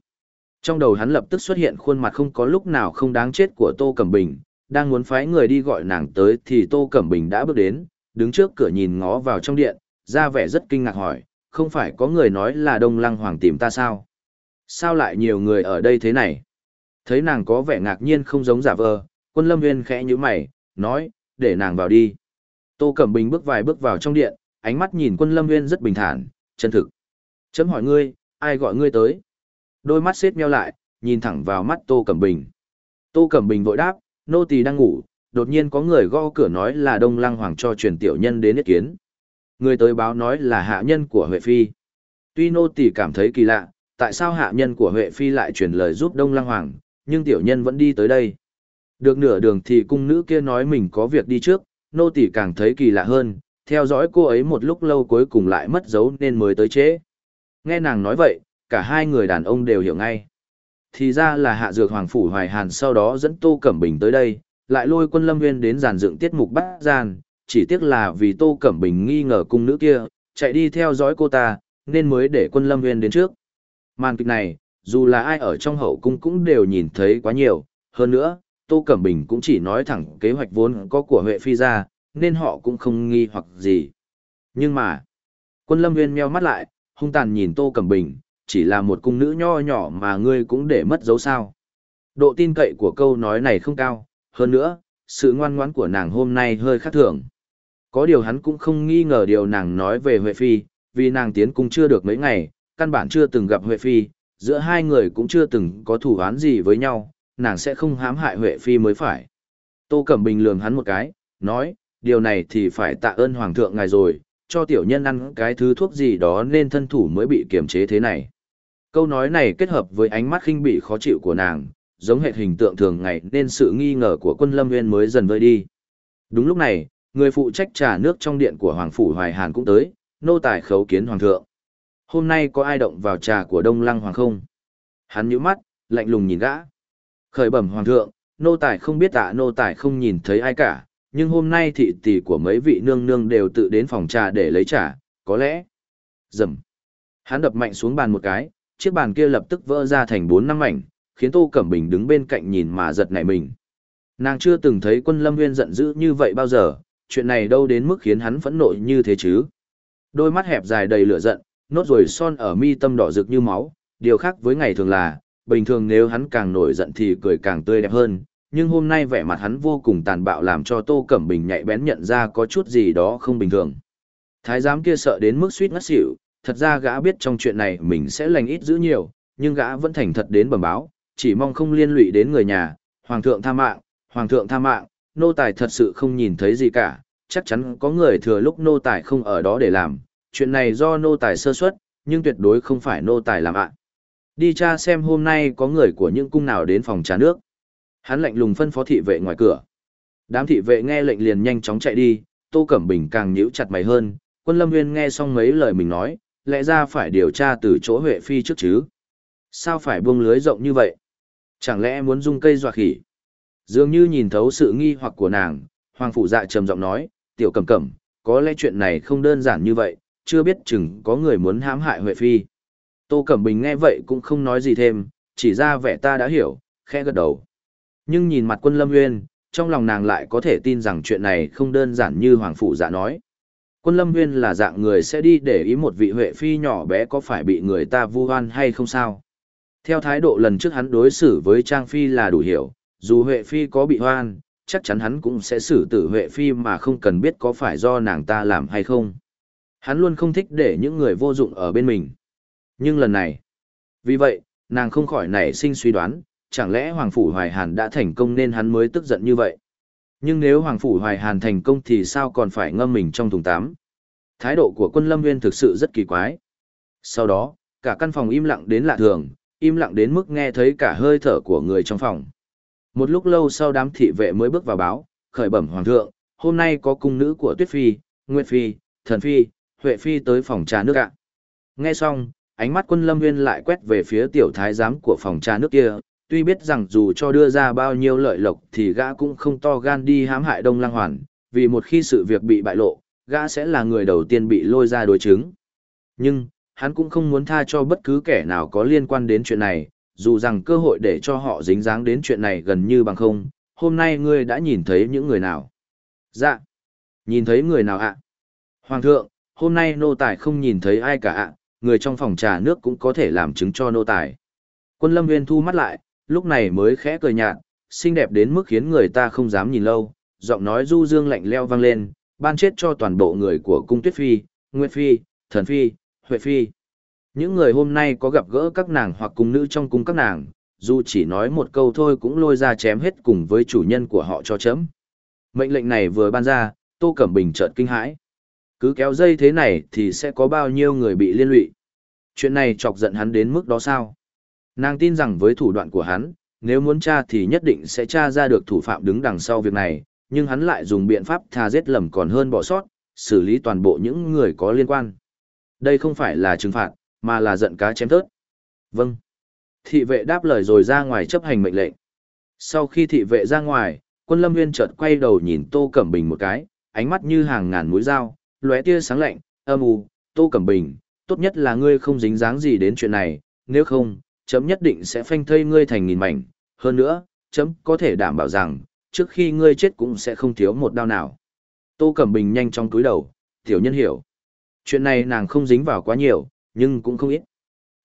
Trong đầu hắn lập tức xuất hiện khuôn mặt không có lúc nào không đáng chết của Tô Cẩm Bình, đang muốn phái người đi gọi nàng tới thì Tô Cẩm Bình đã bước đến, đứng trước cửa nhìn ngó vào trong điện, ra vẻ rất kinh ngạc hỏi, không phải có người nói là Đông Lăng Hoàng tìm ta sao? Sao lại nhiều người ở đây thế này? Thấy nàng có vẻ ngạc nhiên không giống giả vờ, quân lâm viên khẽ như mày, nói, để nàng vào đi. Tô Cẩm Bình bước vài bước vào trong điện, ánh mắt nhìn quân lâm nguyên rất bình thản, chân thực. Chấm hỏi ngươi, ai gọi ngươi tới? Đôi mắt xếp meo lại, nhìn thẳng vào mắt Tô Cẩm Bình. Tô Cẩm Bình vội đáp, nô tỳ đang ngủ, đột nhiên có người gõ cửa nói là Đông Lăng Hoàng cho truyền tiểu nhân đến ý kiến. Người tới báo nói là hạ nhân của Huệ Phi. Tuy nô tỳ cảm thấy kỳ lạ, tại sao hạ nhân của Huệ Phi lại truyền lời giúp Đông Lăng Hoàng, nhưng tiểu nhân vẫn đi tới đây. Được nửa đường thì cung nữ kia nói mình có việc đi trước, nô tỳ càng thấy kỳ lạ hơn, theo dõi cô ấy một lúc lâu cuối cùng lại mất dấu nên mới tới trễ. Nghe nàng nói vậy, cả hai người đàn ông đều hiểu ngay. Thì ra là hạ dược hoàng phủ hoài hàn sau đó dẫn Tô Cẩm Bình tới đây, lại lôi quân lâm nguyên đến giàn dựng tiết mục bắt gian, chỉ tiếc là vì Tô Cẩm Bình nghi ngờ cung nữ kia, chạy đi theo dõi cô ta, nên mới để quân lâm nguyên đến trước. Màn kịch này, dù là ai ở trong hậu cung cũng đều nhìn thấy quá nhiều, hơn nữa, Tô Cẩm Bình cũng chỉ nói thẳng kế hoạch vốn có của Huệ Phi ra, nên họ cũng không nghi hoặc gì. Nhưng mà, quân lâm Viên meo mắt lại, hung tàn nhìn Tô Cẩm Bình, chỉ là một cung nữ nho nhỏ mà ngươi cũng để mất dấu sao. Độ tin cậy của câu nói này không cao, hơn nữa, sự ngoan ngoãn của nàng hôm nay hơi khác thường. Có điều hắn cũng không nghi ngờ điều nàng nói về Huệ Phi, vì nàng tiến cung chưa được mấy ngày, căn bản chưa từng gặp Huệ Phi, giữa hai người cũng chưa từng có thủ án gì với nhau, nàng sẽ không hãm hại Huệ Phi mới phải. Tô Cẩm Bình lường hắn một cái, nói, điều này thì phải tạ ơn Hoàng thượng ngài rồi, cho tiểu nhân ăn cái thứ thuốc gì đó nên thân thủ mới bị kiềm chế thế này. Câu nói này kết hợp với ánh mắt khinh bị khó chịu của nàng, giống hệ hình tượng thường ngày nên sự nghi ngờ của quân lâm nguyên mới dần vơi đi. Đúng lúc này, người phụ trách trà nước trong điện của Hoàng Phủ Hoài Hàn cũng tới, nô tài khấu kiến Hoàng thượng. Hôm nay có ai động vào trà của Đông Lăng Hoàng không? Hắn nhíu mắt, lạnh lùng nhìn gã. Khởi bẩm Hoàng thượng, nô tài không biết tạ nô tài không nhìn thấy ai cả, nhưng hôm nay thị tỷ của mấy vị nương nương đều tự đến phòng trà để lấy trà, có lẽ. Dầm. Hắn đập mạnh xuống bàn một cái, chiếc bàn kia lập tức vỡ ra thành bốn năm mảnh, khiến Tô Cẩm Bình đứng bên cạnh nhìn mà giật nảy mình. Nàng chưa từng thấy quân lâm nguyên giận dữ như vậy bao giờ, chuyện này đâu đến mức khiến hắn phẫn nộ như thế chứ. Đôi mắt hẹp dài đầy lửa giận, nốt rồi son ở mi tâm đỏ rực như máu, điều khác với ngày thường là, bình thường nếu hắn càng nổi giận thì cười càng tươi đẹp hơn, nhưng hôm nay vẻ mặt hắn vô cùng tàn bạo làm cho Tô Cẩm Bình nhạy bén nhận ra có chút gì đó không bình thường. Thái giám kia sợ đến mức suýt ngất xỉu, thật ra gã biết trong chuyện này mình sẽ lành ít giữ nhiều, nhưng gã vẫn thành thật đến bẩm báo, chỉ mong không liên lụy đến người nhà, hoàng thượng tha mạng, hoàng thượng tha mạng, nô tài thật sự không nhìn thấy gì cả, chắc chắn có người thừa lúc nô tài không ở đó để làm, chuyện này do nô tài sơ suất, nhưng tuyệt đối không phải nô tài làm ạ. Đi tra xem hôm nay có người của những cung nào đến phòng trà nước. Hắn lạnh lùng phân phó thị vệ ngoài cửa. Đám thị vệ nghe lệnh liền nhanh chóng chạy đi, Tô Cẩm Bình càng nhíu chặt mày hơn, quân lâm nguyên nghe xong mấy lời mình nói, lẽ ra phải điều tra từ chỗ Huệ Phi trước chứ. Sao phải buông lưới rộng như vậy? Chẳng lẽ muốn dung cây dọa khỉ? Dường như nhìn thấu sự nghi hoặc của nàng, Hoàng Phụ Dạ trầm giọng nói, tiểu cẩm cẩm, có lẽ chuyện này không đơn giản như vậy, chưa biết chừng có người muốn hãm hại Huệ Phi. Tô Cẩm Bình nghe vậy cũng không nói gì thêm, chỉ ra vẻ ta đã hiểu, khẽ gật đầu. Nhưng nhìn mặt quân Lâm Nguyên, trong lòng nàng lại có thể tin rằng chuyện này không đơn giản như Hoàng Phủ giả nói. Quân Lâm Nguyên là dạng người sẽ đi để ý một vị Huệ Phi nhỏ bé có phải bị người ta vu oan hay không sao. Theo thái độ lần trước hắn đối xử với Trang Phi là đủ hiểu, dù Huệ Phi có bị hoan, chắc chắn hắn cũng sẽ xử tử Huệ Phi mà không cần biết có phải do nàng ta làm hay không. Hắn luôn không thích để những người vô dụng ở bên mình. Nhưng lần này, vì vậy, nàng không khỏi nảy sinh suy đoán, chẳng lẽ Hoàng Phủ Hoài Hàn đã thành công nên hắn mới tức giận như vậy. Nhưng nếu Hoàng Phủ Hoài Hàn thành công thì sao còn phải ngâm mình trong thùng tám? Thái độ của quân lâm nguyên thực sự rất kỳ quái. Sau đó, cả căn phòng im lặng đến lạ thường, im lặng đến mức nghe thấy cả hơi thở của người trong phòng. Một lúc lâu sau đám thị vệ mới bước vào báo, khởi bẩm hoàng thượng, hôm nay có cung nữ của Tuyết Phi, Nguyệt Phi, Thần Phi, Huệ Phi tới phòng trà nước ạ. Nghe xong, ánh mắt quân lâm nguyên lại quét về phía tiểu thái giám của phòng trà nước kia, tuy biết rằng dù cho đưa ra bao nhiêu lợi lộc thì gã cũng không to gan đi hãm hại Đông Lăng Hoàn, vì một khi sự việc bị bại lộ, gã sẽ là người đầu tiên bị lôi ra đối chứng. Nhưng, hắn cũng không muốn tha cho bất cứ kẻ nào có liên quan đến chuyện này, dù rằng cơ hội để cho họ dính dáng đến chuyện này gần như bằng không, hôm nay ngươi đã nhìn thấy những người nào? Dạ. Nhìn thấy người nào ạ? Hoàng thượng, hôm nay nô tài không nhìn thấy ai cả ạ, người trong phòng trà nước cũng có thể làm chứng cho nô tài. Quân lâm nguyên thu mắt lại, lúc này mới khẽ cười nhạt, xinh đẹp đến mức khiến người ta không dám nhìn lâu, giọng nói du dương lạnh leo vang lên, ban chết cho toàn bộ người của cung tuyết phi, nguyệt phi, thần phi, huệ phi. Những người hôm nay có gặp gỡ các nàng hoặc cung nữ trong cung các nàng, dù chỉ nói một câu thôi cũng lôi ra chém hết cùng với chủ nhân của họ cho chấm. Mệnh lệnh này vừa ban ra, Tô Cẩm Bình chợt kinh hãi. Cứ kéo dây thế này thì sẽ có bao nhiêu người bị liên lụy. Chuyện này chọc giận hắn đến mức đó sao? Nàng tin rằng với thủ đoạn của hắn, nếu muốn tra thì nhất định sẽ tra ra được thủ phạm đứng đằng sau việc này, nhưng hắn lại dùng biện pháp tha giết lầm còn hơn bỏ sót, xử lý toàn bộ những người có liên quan. Đây không phải là trừng phạt, mà là giận cá chém thớt. Vâng. Thị vệ đáp lời rồi ra ngoài chấp hành mệnh lệnh. Sau khi thị vệ ra ngoài, quân lâm nguyên chợt quay đầu nhìn Tô Cẩm Bình một cái, ánh mắt như hàng ngàn mũi dao, lóe tia sáng lạnh, âm u, Tô Cẩm Bình, tốt nhất là ngươi không dính dáng gì đến chuyện này, nếu không, chấm nhất định sẽ phanh thây ngươi thành nghìn mảnh, hơn nữa, chấm có thể đảm bảo rằng, trước khi ngươi chết cũng sẽ không thiếu một đau nào. Tô Cẩm Bình nhanh trong túi đầu, tiểu nhân hiểu. Chuyện này nàng không dính vào quá nhiều, nhưng cũng không ít.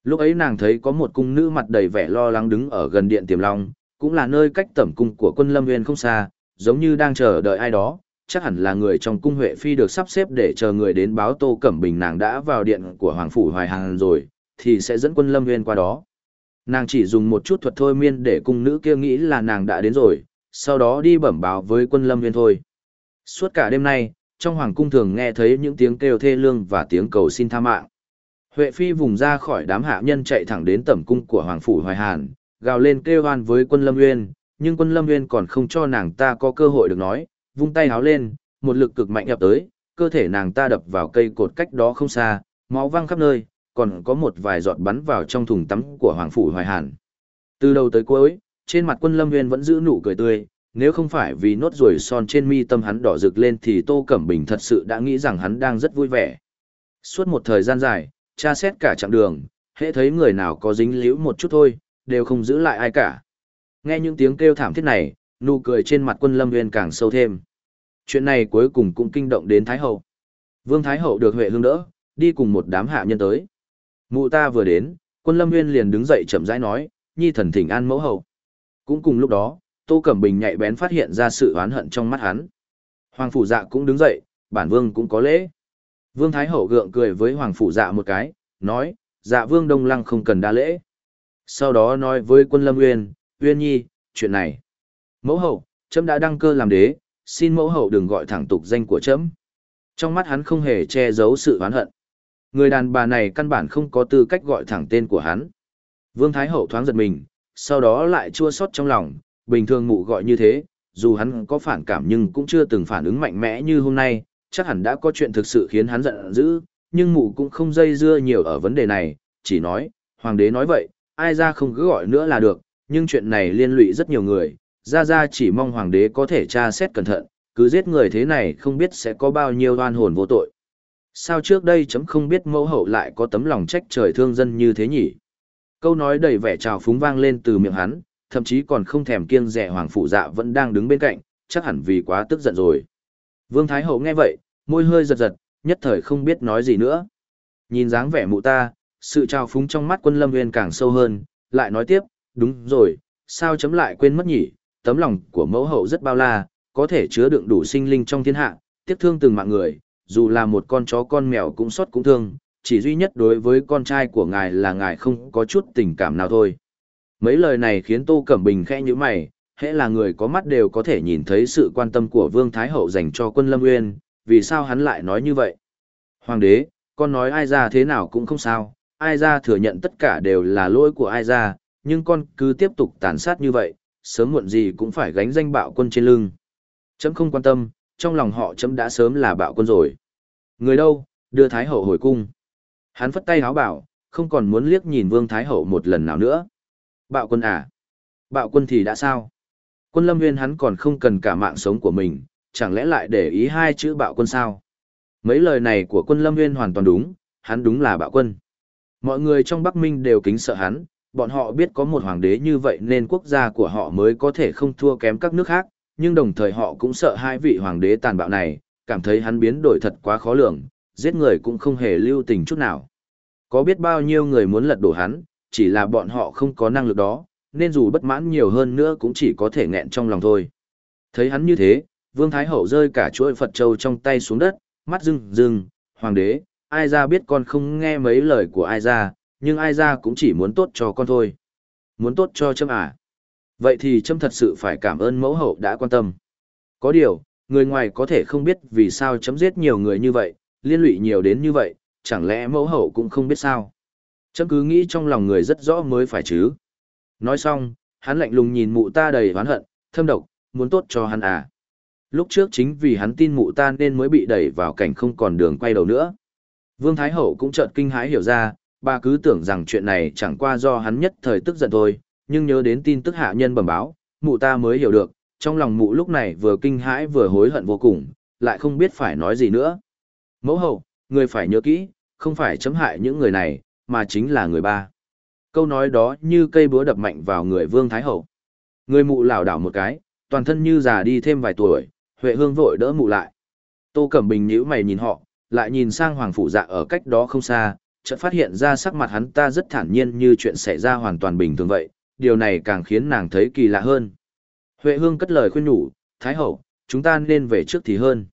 Lúc ấy nàng thấy có một cung nữ mặt đầy vẻ lo lắng đứng ở gần điện tiềm long, cũng là nơi cách tẩm cung của quân lâm nguyên không xa, giống như đang chờ đợi ai đó, chắc hẳn là người trong cung Huệ Phi được sắp xếp để chờ người đến báo Tô Cẩm Bình nàng đã vào điện của Hoàng Phủ Hoài Hàn rồi, thì sẽ dẫn quân lâm nguyên qua đó. Nàng chỉ dùng một chút thuật thôi miên để cung nữ kia nghĩ là nàng đã đến rồi, sau đó đi bẩm báo với quân lâm nguyên thôi. Suốt cả đêm nay, trong hoàng cung thường nghe thấy những tiếng kêu thê lương và tiếng cầu xin tha mạng. Huệ phi vùng ra khỏi đám hạ nhân chạy thẳng đến tẩm cung của hoàng phủ Hoài Hàn, gào lên kêu oan với quân Lâm Nguyên, nhưng quân Lâm Nguyên còn không cho nàng ta có cơ hội được nói, vung tay háo lên, một lực cực mạnh ập tới, cơ thể nàng ta đập vào cây cột cách đó không xa, máu văng khắp nơi, còn có một vài giọt bắn vào trong thùng tắm của hoàng phủ Hoài Hàn. Từ đầu tới cuối, trên mặt quân Lâm Nguyên vẫn giữ nụ cười tươi, nếu không phải vì nốt ruồi son trên mi tâm hắn đỏ rực lên thì Tô Cẩm Bình thật sự đã nghĩ rằng hắn đang rất vui vẻ. Suốt một thời gian dài, tra xét cả chặng đường, hễ thấy người nào có dính líu một chút thôi, đều không giữ lại ai cả. Nghe những tiếng kêu thảm thiết này, nụ cười trên mặt quân lâm nguyên càng sâu thêm. Chuyện này cuối cùng cũng kinh động đến Thái Hậu. Vương Thái Hậu được Huệ Hương đỡ, đi cùng một đám hạ nhân tới. Mụ ta vừa đến, quân lâm nguyên liền đứng dậy chậm rãi nói, nhi thần thỉnh an mẫu hậu. Cũng cùng lúc đó, Tô Cẩm Bình nhạy bén phát hiện ra sự oán hận trong mắt hắn. Hoàng phủ dạ cũng đứng dậy, bản vương cũng có lễ. Vương Thái Hậu gượng cười với Hoàng phủ dạ một cái, nói, dạ vương đông lăng không cần đa lễ. Sau đó nói với quân lâm uyên, uyên nhi, chuyện này. Mẫu hậu, trẫm đã đăng cơ làm đế, xin mẫu hậu đừng gọi thẳng tục danh của trẫm. Trong mắt hắn không hề che giấu sự oán hận. Người đàn bà này căn bản không có tư cách gọi thẳng tên của hắn. Vương Thái Hậu thoáng giật mình, sau đó lại chua xót trong lòng, bình thường mụ gọi như thế, dù hắn có phản cảm nhưng cũng chưa từng phản ứng mạnh mẽ như hôm nay, chắc hẳn đã có chuyện thực sự khiến hắn giận dữ, nhưng mụ cũng không dây dưa nhiều ở vấn đề này, chỉ nói, hoàng đế nói vậy, ai ra không cứ gọi nữa là được, nhưng chuyện này liên lụy rất nhiều người, gia gia chỉ mong hoàng đế có thể tra xét cẩn thận, cứ giết người thế này không biết sẽ có bao nhiêu oan hồn vô tội. Sao trước đây chấm không biết mẫu hậu lại có tấm lòng trách trời thương dân như thế nhỉ? Câu nói đầy vẻ trào phúng vang lên từ miệng hắn, thậm chí còn không thèm kiêng rẻ hoàng phụ dạ vẫn đang đứng bên cạnh, chắc hẳn vì quá tức giận rồi. Vương Thái Hậu nghe vậy, môi hơi giật giật, nhất thời không biết nói gì nữa. Nhìn dáng vẻ mụ ta, sự trào phúng trong mắt quân lâm nguyên càng sâu hơn, lại nói tiếp, đúng rồi, sao chấm lại quên mất nhỉ, tấm lòng của mẫu hậu rất bao la, có thể chứa đựng đủ sinh linh trong thiên hạ, tiếc thương từng mạng người, dù là một con chó con mèo cũng xót cũng thương, chỉ duy nhất đối với con trai của ngài là ngài không có chút tình cảm nào thôi. Mấy lời này khiến Tô Cẩm Bình khẽ như mày, hễ là người có mắt đều có thể nhìn thấy sự quan tâm của Vương Thái Hậu dành cho quân Lâm Nguyên, vì sao hắn lại nói như vậy? Hoàng đế, con nói ai ra thế nào cũng không sao, ai ra thừa nhận tất cả đều là lỗi của ai ra, nhưng con cứ tiếp tục tàn sát như vậy, sớm muộn gì cũng phải gánh danh bạo quân trên lưng. Chấm không quan tâm, trong lòng họ chấm đã sớm là bạo quân rồi. Người đâu, đưa Thái Hậu hồi cung. Hắn phất tay háo bảo, không còn muốn liếc nhìn Vương Thái Hậu một lần nào nữa. Bạo quân à? Bạo quân thì đã sao? Quân lâm viên hắn còn không cần cả mạng sống của mình, chẳng lẽ lại để ý hai chữ bạo quân sao? Mấy lời này của quân lâm viên hoàn toàn đúng, hắn đúng là bạo quân. Mọi người trong Bắc Minh đều kính sợ hắn, bọn họ biết có một hoàng đế như vậy nên quốc gia của họ mới có thể không thua kém các nước khác, nhưng đồng thời họ cũng sợ hai vị hoàng đế tàn bạo này, cảm thấy hắn biến đổi thật quá khó lường, giết người cũng không hề lưu tình chút nào. Có biết bao nhiêu người muốn lật đổ hắn, chỉ là bọn họ không có năng lực đó, nên dù bất mãn nhiều hơn nữa cũng chỉ có thể nghẹn trong lòng thôi. Thấy hắn như thế, Vương Thái Hậu rơi cả chuỗi Phật Châu trong tay xuống đất, mắt rưng rưng, Hoàng đế, ai ra biết con không nghe mấy lời của ai ra, nhưng ai ra cũng chỉ muốn tốt cho con thôi. Muốn tốt cho châm à. Vậy thì châm thật sự phải cảm ơn mẫu hậu đã quan tâm. Có điều, người ngoài có thể không biết vì sao chấm giết nhiều người như vậy, liên lụy nhiều đến như vậy, chẳng lẽ mẫu hậu cũng không biết sao. Chấm cứ nghĩ trong lòng người rất rõ mới phải chứ. Nói xong, hắn lạnh lùng nhìn mụ ta đầy oán hận, thâm độc, muốn tốt cho hắn à. Lúc trước chính vì hắn tin mụ ta nên mới bị đẩy vào cảnh không còn đường quay đầu nữa. Vương Thái Hậu cũng chợt kinh hãi hiểu ra, bà cứ tưởng rằng chuyện này chẳng qua do hắn nhất thời tức giận thôi, nhưng nhớ đến tin tức hạ nhân bẩm báo, mụ ta mới hiểu được, trong lòng mụ lúc này vừa kinh hãi vừa hối hận vô cùng, lại không biết phải nói gì nữa. Mẫu hậu, người phải nhớ kỹ, không phải chấm hại những người này, mà chính là người ba. Câu nói đó như cây búa đập mạnh vào người Vương Thái Hậu. Người mụ lảo đảo một cái, toàn thân như già đi thêm vài tuổi, Huệ Hương vội đỡ mụ lại. Tô Cẩm Bình nhíu mày nhìn họ, lại nhìn sang Hoàng Phủ Dạ ở cách đó không xa, chợt phát hiện ra sắc mặt hắn ta rất thản nhiên như chuyện xảy ra hoàn toàn bình thường vậy, điều này càng khiến nàng thấy kỳ lạ hơn. Huệ Hương cất lời khuyên nhủ, Thái Hậu, chúng ta nên về trước thì hơn.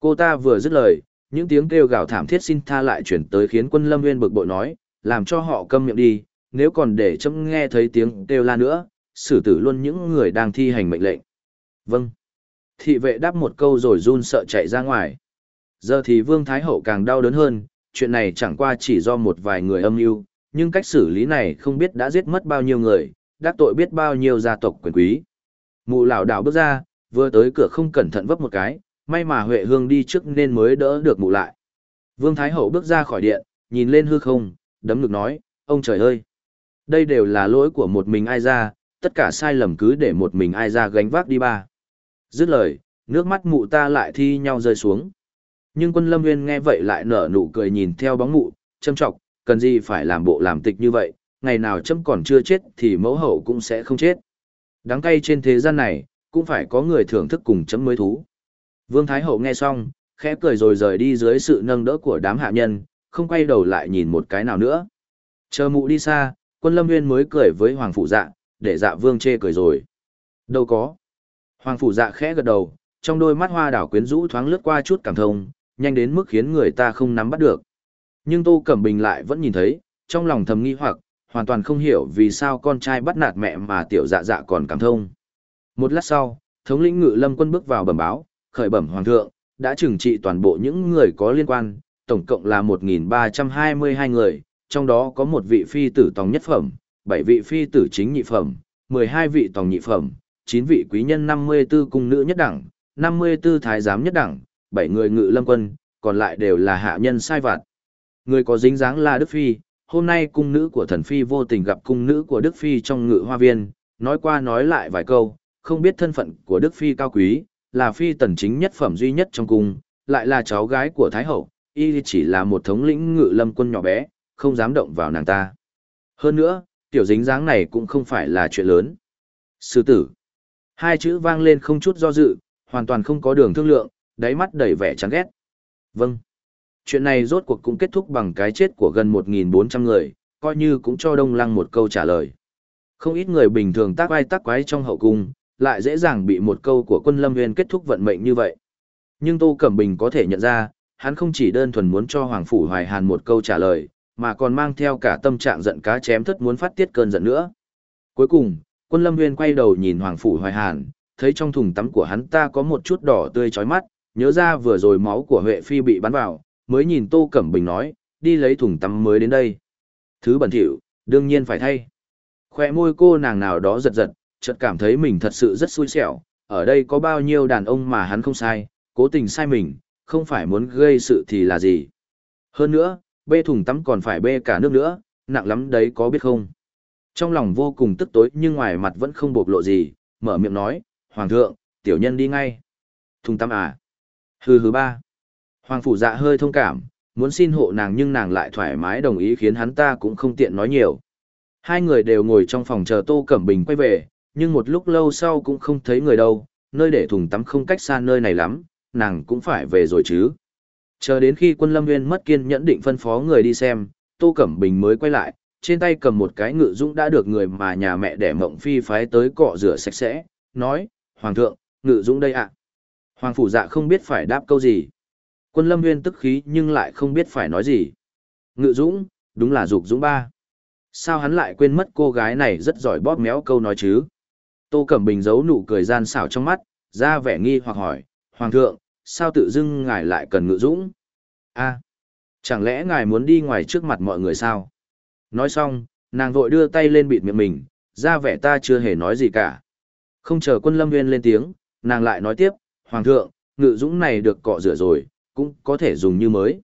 Cô ta vừa dứt lời, những tiếng kêu gào thảm thiết xin tha lại chuyển tới khiến quân Lâm Nguyên bực bội nói, làm cho họ câm miệng đi, nếu còn để chấm nghe thấy tiếng kêu la nữa, xử tử luôn những người đang thi hành mệnh lệnh. Vâng. Thị vệ đáp một câu rồi run sợ chạy ra ngoài. Giờ thì Vương Thái Hậu càng đau đớn hơn, chuyện này chẳng qua chỉ do một vài người âm mưu, nhưng cách xử lý này không biết đã giết mất bao nhiêu người, đắc tội biết bao nhiêu gia tộc quyền quý. Mụ lão đảo bước ra, vừa tới cửa không cẩn thận vấp một cái, may mà Huệ Hương đi trước nên mới đỡ được mụ lại. Vương Thái Hậu bước ra khỏi điện, nhìn lên hư không, đấm ngực nói, ông trời ơi! Đây đều là lỗi của một mình ai ra, tất cả sai lầm cứ để một mình ai ra gánh vác đi ba. Dứt lời, nước mắt mụ ta lại thi nhau rơi xuống. Nhưng quân lâm nguyên nghe vậy lại nở nụ cười nhìn theo bóng mụ, châm trọng, cần gì phải làm bộ làm tịch như vậy, ngày nào châm còn chưa chết thì mẫu hậu cũng sẽ không chết. Đáng cay trên thế gian này, cũng phải có người thưởng thức cùng chấm mới thú. Vương Thái Hậu nghe xong, khẽ cười rồi rời đi dưới sự nâng đỡ của đám hạ nhân, không quay đầu lại nhìn một cái nào nữa. Chờ mụ đi xa, quân lâm nguyên mới cười với Hoàng Phụ Dạ, để dạ vương chê cười rồi. Đâu có. Hoàng Phụ Dạ khẽ gật đầu, trong đôi mắt hoa đảo quyến rũ thoáng lướt qua chút cảm thông, nhanh đến mức khiến người ta không nắm bắt được. Nhưng Tô Cẩm Bình lại vẫn nhìn thấy, trong lòng thầm nghi hoặc, hoàn toàn không hiểu vì sao con trai bắt nạt mẹ mà tiểu dạ dạ còn cảm thông. Một lát sau, thống lĩnh ngự lâm quân bước vào bẩm báo, khởi bẩm hoàng thượng, đã trừng trị toàn bộ những người có liên quan, tổng cộng là 1.322 người, trong đó có một vị phi tử tòng nhất phẩm, 7 vị phi tử chính nhị phẩm, 12 vị tòng nhị phẩm, 9 vị quý nhân 54 cung nữ nhất đẳng, 54 thái giám nhất đẳng, bảy người ngự lâm quân, còn lại đều là hạ nhân sai vặt. Người có dính dáng là Đức Phi, hôm nay cung nữ của thần Phi vô tình gặp cung nữ của Đức Phi trong ngự hoa viên, nói qua nói lại vài câu, không biết thân phận của Đức Phi cao quý, là Phi tần chính nhất phẩm duy nhất trong cung, lại là cháu gái của Thái Hậu, y chỉ là một thống lĩnh ngự lâm quân nhỏ bé, không dám động vào nàng ta. Hơn nữa, tiểu dính dáng này cũng không phải là chuyện lớn. Sư tử. Hai chữ vang lên không chút do dự, hoàn toàn không có đường thương lượng, đáy mắt đầy vẻ chán ghét. Vâng. Chuyện này rốt cuộc cũng kết thúc bằng cái chết của gần 1.400 người, coi như cũng cho Đông Lăng một câu trả lời. Không ít người bình thường tác ai tác quái trong hậu cung, lại dễ dàng bị một câu của quân lâm nguyên kết thúc vận mệnh như vậy. Nhưng Tô Cẩm Bình có thể nhận ra, hắn không chỉ đơn thuần muốn cho Hoàng Phủ Hoài Hàn một câu trả lời, mà còn mang theo cả tâm trạng giận cá chém thất muốn phát tiết cơn giận nữa. Cuối cùng, quân lâm nguyên quay đầu nhìn Hoàng Phủ Hoài Hàn, thấy trong thùng tắm của hắn ta có một chút đỏ tươi chói mắt, nhớ ra vừa rồi máu của Huệ Phi bị bắn vào, mới nhìn Tô Cẩm Bình nói, đi lấy thùng tắm mới đến đây. Thứ bẩn thỉu, đương nhiên phải thay. Khoe môi cô nàng nào đó giật giật, chợt cảm thấy mình thật sự rất xui xẻo, ở đây có bao nhiêu đàn ông mà hắn không sai, cố tình sai mình, không phải muốn gây sự thì là gì. Hơn nữa, bê thùng tắm còn phải bê cả nước nữa, nặng lắm đấy có biết không? Trong lòng vô cùng tức tối nhưng ngoài mặt vẫn không bộc lộ gì, mở miệng nói, Hoàng thượng, tiểu nhân đi ngay. Thùng tắm à? Hừ hừ ba. Hoàng phủ dạ hơi thông cảm, muốn xin hộ nàng nhưng nàng lại thoải mái đồng ý khiến hắn ta cũng không tiện nói nhiều. Hai người đều ngồi trong phòng chờ Tô Cẩm Bình quay về, nhưng một lúc lâu sau cũng không thấy người đâu, nơi để thùng tắm không cách xa nơi này lắm, nàng cũng phải về rồi chứ. Chờ đến khi quân lâm nguyên mất kiên nhẫn định phân phó người đi xem, Tô Cẩm Bình mới quay lại, trên tay cầm một cái ngự dũng đã được người mà nhà mẹ đẻ mộng phi phái tới cọ rửa sạch sẽ, nói, Hoàng thượng, ngự dũng đây ạ. Hoàng phủ dạ không biết phải đáp câu gì. Quân lâm nguyên tức khí nhưng lại không biết phải nói gì. Ngự dũng, đúng là dục dũng ba. Sao hắn lại quên mất cô gái này rất giỏi bóp méo câu nói chứ? Tô Cẩm Bình giấu nụ cười gian xảo trong mắt, ra vẻ nghi hoặc hỏi, Hoàng thượng, sao tự dưng ngài lại cần ngự dũng? a chẳng lẽ ngài muốn đi ngoài trước mặt mọi người sao? Nói xong, nàng vội đưa tay lên bịt miệng mình, ra vẻ ta chưa hề nói gì cả. Không chờ quân lâm nguyên lên tiếng, nàng lại nói tiếp, Hoàng thượng, ngự dũng này được cọ rửa rồi, cũng có thể dùng như mới.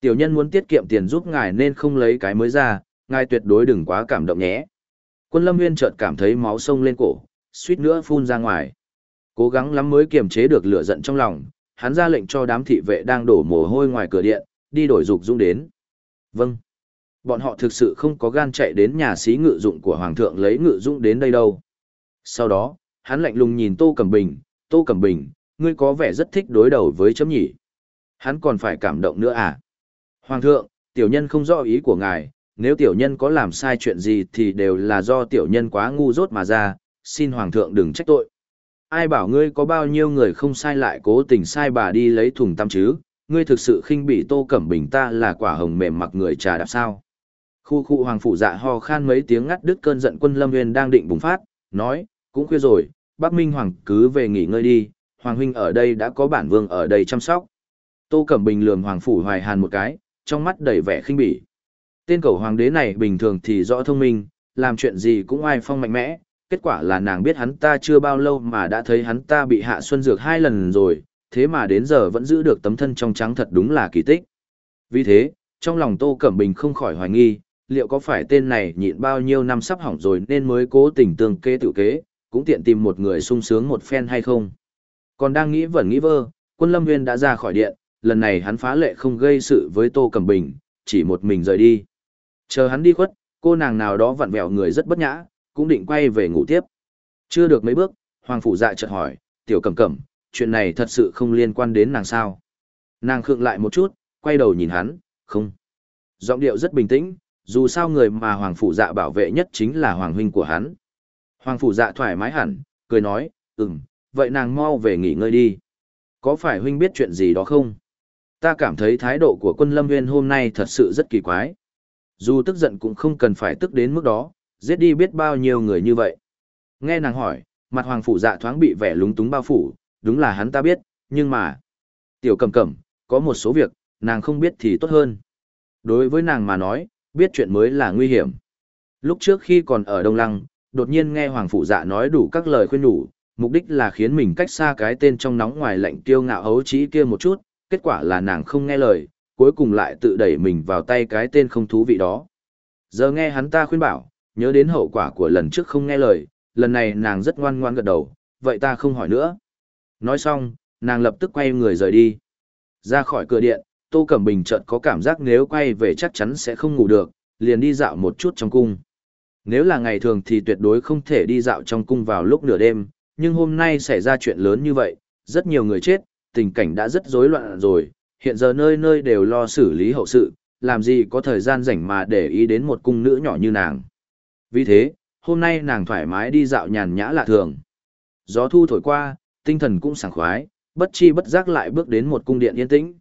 Tiểu nhân muốn tiết kiệm tiền giúp ngài nên không lấy cái mới ra, ngài tuyệt đối đừng quá cảm động nhé. Quân lâm nguyên chợt cảm thấy máu sông lên cổ, suýt nữa phun ra ngoài. Cố gắng lắm mới kiềm chế được lửa giận trong lòng, hắn ra lệnh cho đám thị vệ đang đổ mồ hôi ngoài cửa điện, đi đổi dục dũng đến. Vâng. Bọn họ thực sự không có gan chạy đến nhà xí ngự dụng của Hoàng thượng lấy ngự dũng đến đây đâu. Sau đó, hắn lạnh lùng nhìn Tô Cẩm Bình, Tô Cẩm Bình, ngươi có vẻ rất thích đối đầu với chấm nhỉ. Hắn còn phải cảm động nữa à? Hoàng thượng, tiểu nhân không rõ ý của ngài, nếu tiểu nhân có làm sai chuyện gì thì đều là do tiểu nhân quá ngu dốt mà ra, xin Hoàng thượng đừng trách tội. Ai bảo ngươi có bao nhiêu người không sai lại cố tình sai bà đi lấy thùng tăm chứ, ngươi thực sự khinh bị Tô Cẩm Bình ta là quả hồng mềm mặc người trà đạp sao. Khu khu hoàng phủ dạ ho khan mấy tiếng ngắt đứt cơn giận quân lâm nguyên đang định bùng phát, nói, cũng khuya rồi, bác Minh Hoàng cứ về nghỉ ngơi đi, Hoàng huynh ở đây đã có bản vương ở đây chăm sóc. Tô Cẩm Bình lườm Hoàng phủ hoài hàn một cái, trong mắt đầy vẻ khinh bỉ. Tên cầu hoàng đế này bình thường thì rõ thông minh, làm chuyện gì cũng ai phong mạnh mẽ, kết quả là nàng biết hắn ta chưa bao lâu mà đã thấy hắn ta bị hạ xuân dược hai lần rồi, thế mà đến giờ vẫn giữ được tấm thân trong trắng thật đúng là kỳ tích. Vì thế, trong lòng Tô Cẩm Bình không khỏi hoài nghi, liệu có phải tên này nhịn bao nhiêu năm sắp hỏng rồi nên mới cố tình tương kế tự kế, cũng tiện tìm một người sung sướng một phen hay không. Còn đang nghĩ vẩn nghĩ vơ, quân lâm viên đã ra khỏi điện, lần này hắn phá lệ không gây sự với Tô Cẩm Bình, chỉ một mình rời đi. Chờ hắn đi khuất, cô nàng nào đó vặn vẹo người rất bất nhã, cũng định quay về ngủ tiếp. Chưa được mấy bước, Hoàng Phủ Dạ chợt hỏi, tiểu cẩm cẩm, chuyện này thật sự không liên quan đến nàng sao. Nàng khựng lại một chút, quay đầu nhìn hắn, không. Giọng điệu rất bình tĩnh, dù sao người mà Hoàng Phủ Dạ bảo vệ nhất chính là Hoàng Huynh của hắn. Hoàng Phủ Dạ thoải mái hẳn, cười nói, ừm, vậy nàng mau về nghỉ ngơi đi. Có phải Huynh biết chuyện gì đó không? Ta cảm thấy thái độ của quân Lâm viên hôm nay thật sự rất kỳ quái. Dù tức giận cũng không cần phải tức đến mức đó, giết đi biết bao nhiêu người như vậy. Nghe nàng hỏi, mặt hoàng phủ dạ thoáng bị vẻ lúng túng bao phủ, đúng là hắn ta biết, nhưng mà... Tiểu cầm cầm, có một số việc, nàng không biết thì tốt hơn. Đối với nàng mà nói, biết chuyện mới là nguy hiểm. Lúc trước khi còn ở Đông Lăng, đột nhiên nghe hoàng phủ dạ nói đủ các lời khuyên nhủ, mục đích là khiến mình cách xa cái tên trong nóng ngoài lạnh kiêu ngạo hấu trí kia một chút, kết quả là nàng không nghe lời, cuối cùng lại tự đẩy mình vào tay cái tên không thú vị đó. Giờ nghe hắn ta khuyên bảo, nhớ đến hậu quả của lần trước không nghe lời, lần này nàng rất ngoan ngoan gật đầu, vậy ta không hỏi nữa. Nói xong, nàng lập tức quay người rời đi. Ra khỏi cửa điện, Tô Cẩm Bình chợt có cảm giác nếu quay về chắc chắn sẽ không ngủ được, liền đi dạo một chút trong cung. Nếu là ngày thường thì tuyệt đối không thể đi dạo trong cung vào lúc nửa đêm, nhưng hôm nay xảy ra chuyện lớn như vậy, rất nhiều người chết, tình cảnh đã rất rối loạn rồi, hiện giờ nơi nơi đều lo xử lý hậu sự, làm gì có thời gian rảnh mà để ý đến một cung nữ nhỏ như nàng. Vì thế, hôm nay nàng thoải mái đi dạo nhàn nhã lạ thường. Gió thu thổi qua, tinh thần cũng sảng khoái, bất chi bất giác lại bước đến một cung điện yên tĩnh.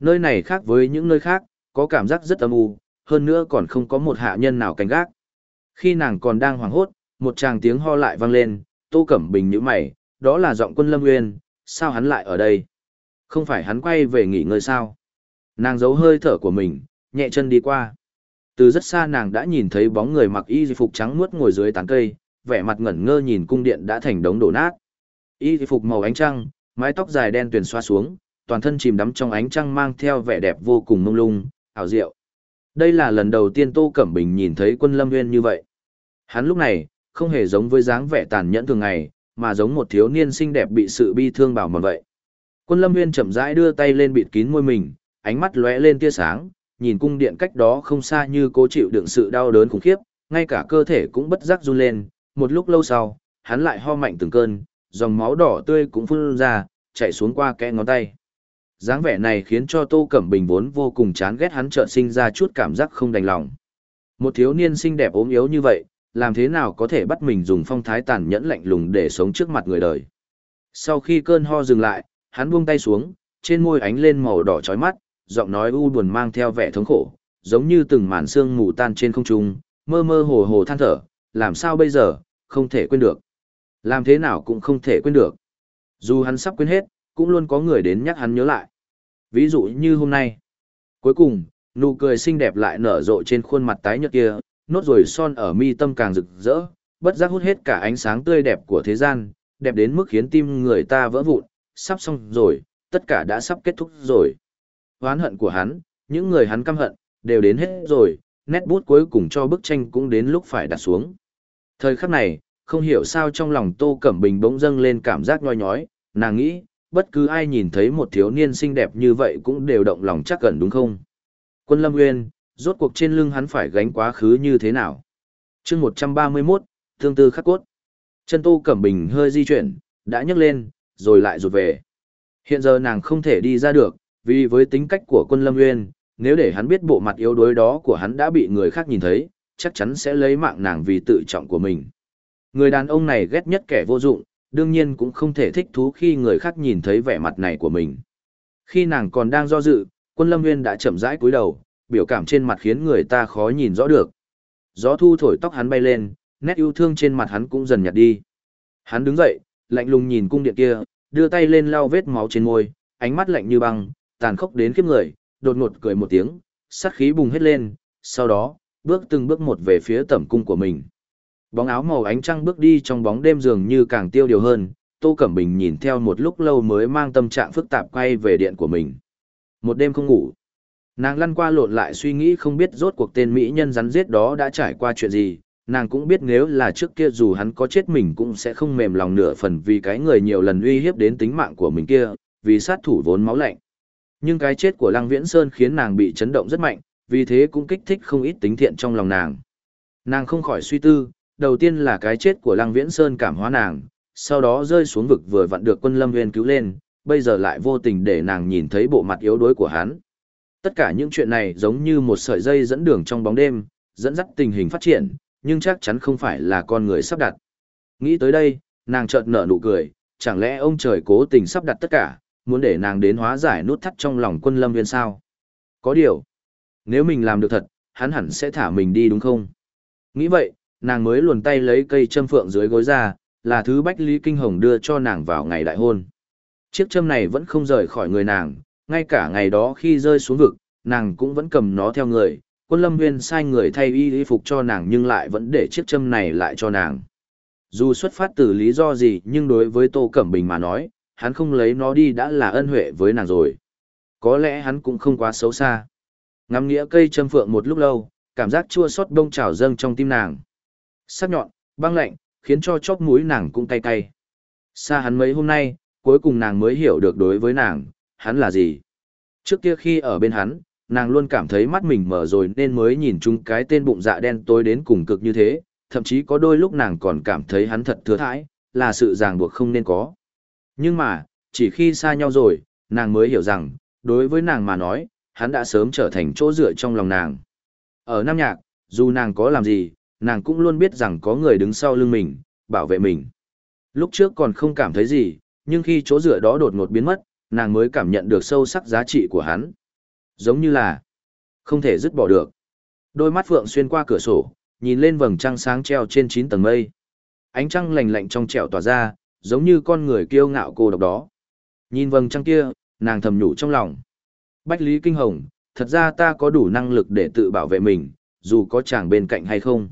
Nơi này khác với những nơi khác, có cảm giác rất âm u, hơn nữa còn không có một hạ nhân nào canh gác. Khi nàng còn đang hoảng hốt, một tràng tiếng ho lại vang lên, Tô Cẩm Bình nhíu mày, đó là giọng quân Lâm Nguyên, sao hắn lại ở đây? Không phải hắn quay về nghỉ ngơi sao? Nàng giấu hơi thở của mình, nhẹ chân đi qua. Từ rất xa nàng đã nhìn thấy bóng người mặc y phục trắng muốt ngồi dưới tán cây, vẻ mặt ngẩn ngơ nhìn cung điện đã thành đống đổ nát. Y phục màu ánh trăng, mái tóc dài đen tuyền xoa xuống, toàn thân chìm đắm trong ánh trăng mang theo vẻ đẹp vô cùng mông lung, ảo diệu. Đây là lần đầu tiên Tô Cẩm Bình nhìn thấy quân lâm nguyên như vậy. Hắn lúc này, không hề giống với dáng vẻ tàn nhẫn thường ngày, mà giống một thiếu niên xinh đẹp bị sự bi thương bảo mòn vậy. Quân lâm nguyên chậm rãi đưa tay lên bịt kín môi mình, ánh mắt lóe lên tia sáng, nhìn cung điện cách đó không xa như cố chịu đựng sự đau đớn khủng khiếp, ngay cả cơ thể cũng bất giác run lên, một lúc lâu sau, hắn lại ho mạnh từng cơn, dòng máu đỏ tươi cũng phun ra, chảy xuống qua kẽ ngón tay. dáng vẻ này khiến cho Tô Cẩm Bình vốn vô cùng chán ghét hắn chợt sinh ra chút cảm giác không đành lòng. Một thiếu niên xinh đẹp ốm yếu như vậy, làm thế nào có thể bắt mình dùng phong thái tàn nhẫn lạnh lùng để sống trước mặt người đời. Sau khi cơn ho dừng lại, hắn buông tay xuống, trên môi ánh lên màu đỏ chói mắt, giọng nói u buồn mang theo vẻ thống khổ, giống như từng màn sương mù tan trên không trung, mơ mơ hồ hồ than thở, làm sao bây giờ, không thể quên được. Làm thế nào cũng không thể quên được. Dù hắn sắp quên hết, cũng luôn có người đến nhắc hắn nhớ lại. Ví dụ như hôm nay. Cuối cùng, nụ cười xinh đẹp lại nở rộ trên khuôn mặt tái nhợt kia, nốt rồi son ở mi tâm càng rực rỡ, bất giác hút hết cả ánh sáng tươi đẹp của thế gian, đẹp đến mức khiến tim người ta vỡ vụn, sắp xong rồi, tất cả đã sắp kết thúc rồi. Hoán hận của hắn, những người hắn căm hận, đều đến hết rồi, nét bút cuối cùng cho bức tranh cũng đến lúc phải đặt xuống. Thời khắc này, không hiểu sao trong lòng Tô Cẩm Bình bỗng dâng lên cảm giác nhoi nhói, nàng nghĩ, bất cứ ai nhìn thấy một thiếu niên xinh đẹp như vậy cũng đều động lòng chắc gần đúng không? Quân Lâm Nguyên, rốt cuộc trên lưng hắn phải gánh quá khứ như thế nào? chương 131, tương tư khắc cốt. Chân Tô Cẩm Bình hơi di chuyển, đã nhấc lên, rồi lại rụt về. Hiện giờ nàng không thể đi ra được, vì với tính cách của quân Lâm Nguyên, nếu để hắn biết bộ mặt yếu đuối đó của hắn đã bị người khác nhìn thấy, chắc chắn sẽ lấy mạng nàng vì tự trọng của mình. Người đàn ông này ghét nhất kẻ vô dụng, đương nhiên cũng không thể thích thú khi người khác nhìn thấy vẻ mặt này của mình. Khi nàng còn đang do dự, quân lâm nguyên đã chậm rãi cúi đầu, biểu cảm trên mặt khiến người ta khó nhìn rõ được. Gió thu thổi tóc hắn bay lên, nét yêu thương trên mặt hắn cũng dần nhạt đi. Hắn đứng dậy, lạnh lùng nhìn cung điện kia, đưa tay lên lau vết máu trên môi, ánh mắt lạnh như băng, tàn khốc đến khiếp người, đột ngột cười một tiếng, sát khí bùng hết lên, sau đó, bước từng bước một về phía tẩm cung của mình. Bóng áo màu ánh trăng bước đi trong bóng đêm dường như càng tiêu điều hơn, Tô Cẩm Bình nhìn theo một lúc lâu mới mang tâm trạng phức tạp quay về điện của mình. Một đêm không ngủ. Nàng lăn qua lộn lại suy nghĩ không biết rốt cuộc tên mỹ nhân rắn giết đó đã trải qua chuyện gì, nàng cũng biết nếu là trước kia dù hắn có chết mình cũng sẽ không mềm lòng nửa phần vì cái người nhiều lần uy hiếp đến tính mạng của mình kia, vì sát thủ vốn máu lạnh. Nhưng cái chết của Lăng Viễn Sơn khiến nàng bị chấn động rất mạnh, vì thế cũng kích thích không ít tính thiện trong lòng nàng. Nàng không khỏi suy tư, đầu tiên là cái chết của Lăng Viễn Sơn cảm hóa nàng, sau đó rơi xuống vực vừa vặn được quân Lâm Viên cứu lên, bây giờ lại vô tình để nàng nhìn thấy bộ mặt yếu đuối của hắn. Tất cả những chuyện này giống như một sợi dây dẫn đường trong bóng đêm, dẫn dắt tình hình phát triển, nhưng chắc chắn không phải là con người sắp đặt. Nghĩ tới đây, nàng chợt nở nụ cười, chẳng lẽ ông trời cố tình sắp đặt tất cả, muốn để nàng đến hóa giải nút thắt trong lòng quân lâm viên sao? Có điều, nếu mình làm được thật, hắn hẳn sẽ thả mình đi đúng không? Nghĩ vậy, nàng mới luồn tay lấy cây châm phượng dưới gối ra, là thứ Bách Lý Kinh Hồng đưa cho nàng vào ngày đại hôn. Chiếc châm này vẫn không rời khỏi người nàng, ngay cả ngày đó khi rơi xuống vực, nàng cũng vẫn cầm nó theo người. Quân Lâm Nguyên sai người thay y y phục cho nàng nhưng lại vẫn để chiếc châm này lại cho nàng. Dù xuất phát từ lý do gì nhưng đối với Tô Cẩm Bình mà nói, hắn không lấy nó đi đã là ân huệ với nàng rồi. Có lẽ hắn cũng không quá xấu xa. Ngắm nghĩa cây châm phượng một lúc lâu, cảm giác chua xót đông trào dâng trong tim nàng. Sắc nhọn, băng lạnh, khiến cho chóp mũi nàng cũng cay cay. Xa hắn mấy hôm nay, cuối cùng nàng mới hiểu được đối với nàng, hắn là gì. Trước kia khi ở bên hắn, nàng luôn cảm thấy mắt mình mở rồi nên mới nhìn chung cái tên bụng dạ đen tối đến cùng cực như thế, thậm chí có đôi lúc nàng còn cảm thấy hắn thật thừa thãi, là sự ràng buộc không nên có. Nhưng mà, chỉ khi xa nhau rồi, nàng mới hiểu rằng, đối với nàng mà nói, hắn đã sớm trở thành chỗ dựa trong lòng nàng. Ở Nam Nhạc, dù nàng có làm gì, nàng cũng luôn biết rằng có người đứng sau lưng mình, bảo vệ mình. Lúc trước còn không cảm thấy gì, nhưng khi chỗ dựa đó đột ngột biến mất, nàng mới cảm nhận được sâu sắc giá trị của hắn. Giống như là không thể dứt bỏ được. Đôi mắt Phượng xuyên qua cửa sổ, nhìn lên vầng trăng sáng treo trên 9 tầng mây. Ánh trăng lạnh lạnh trong trẻo tỏa ra, giống như con người kiêu ngạo cô độc đó. Nhìn vầng trăng kia, nàng thầm nhủ trong lòng. Bách Lý Kinh Hồng, thật ra ta có đủ năng lực để tự bảo vệ mình, dù có chàng bên cạnh hay không.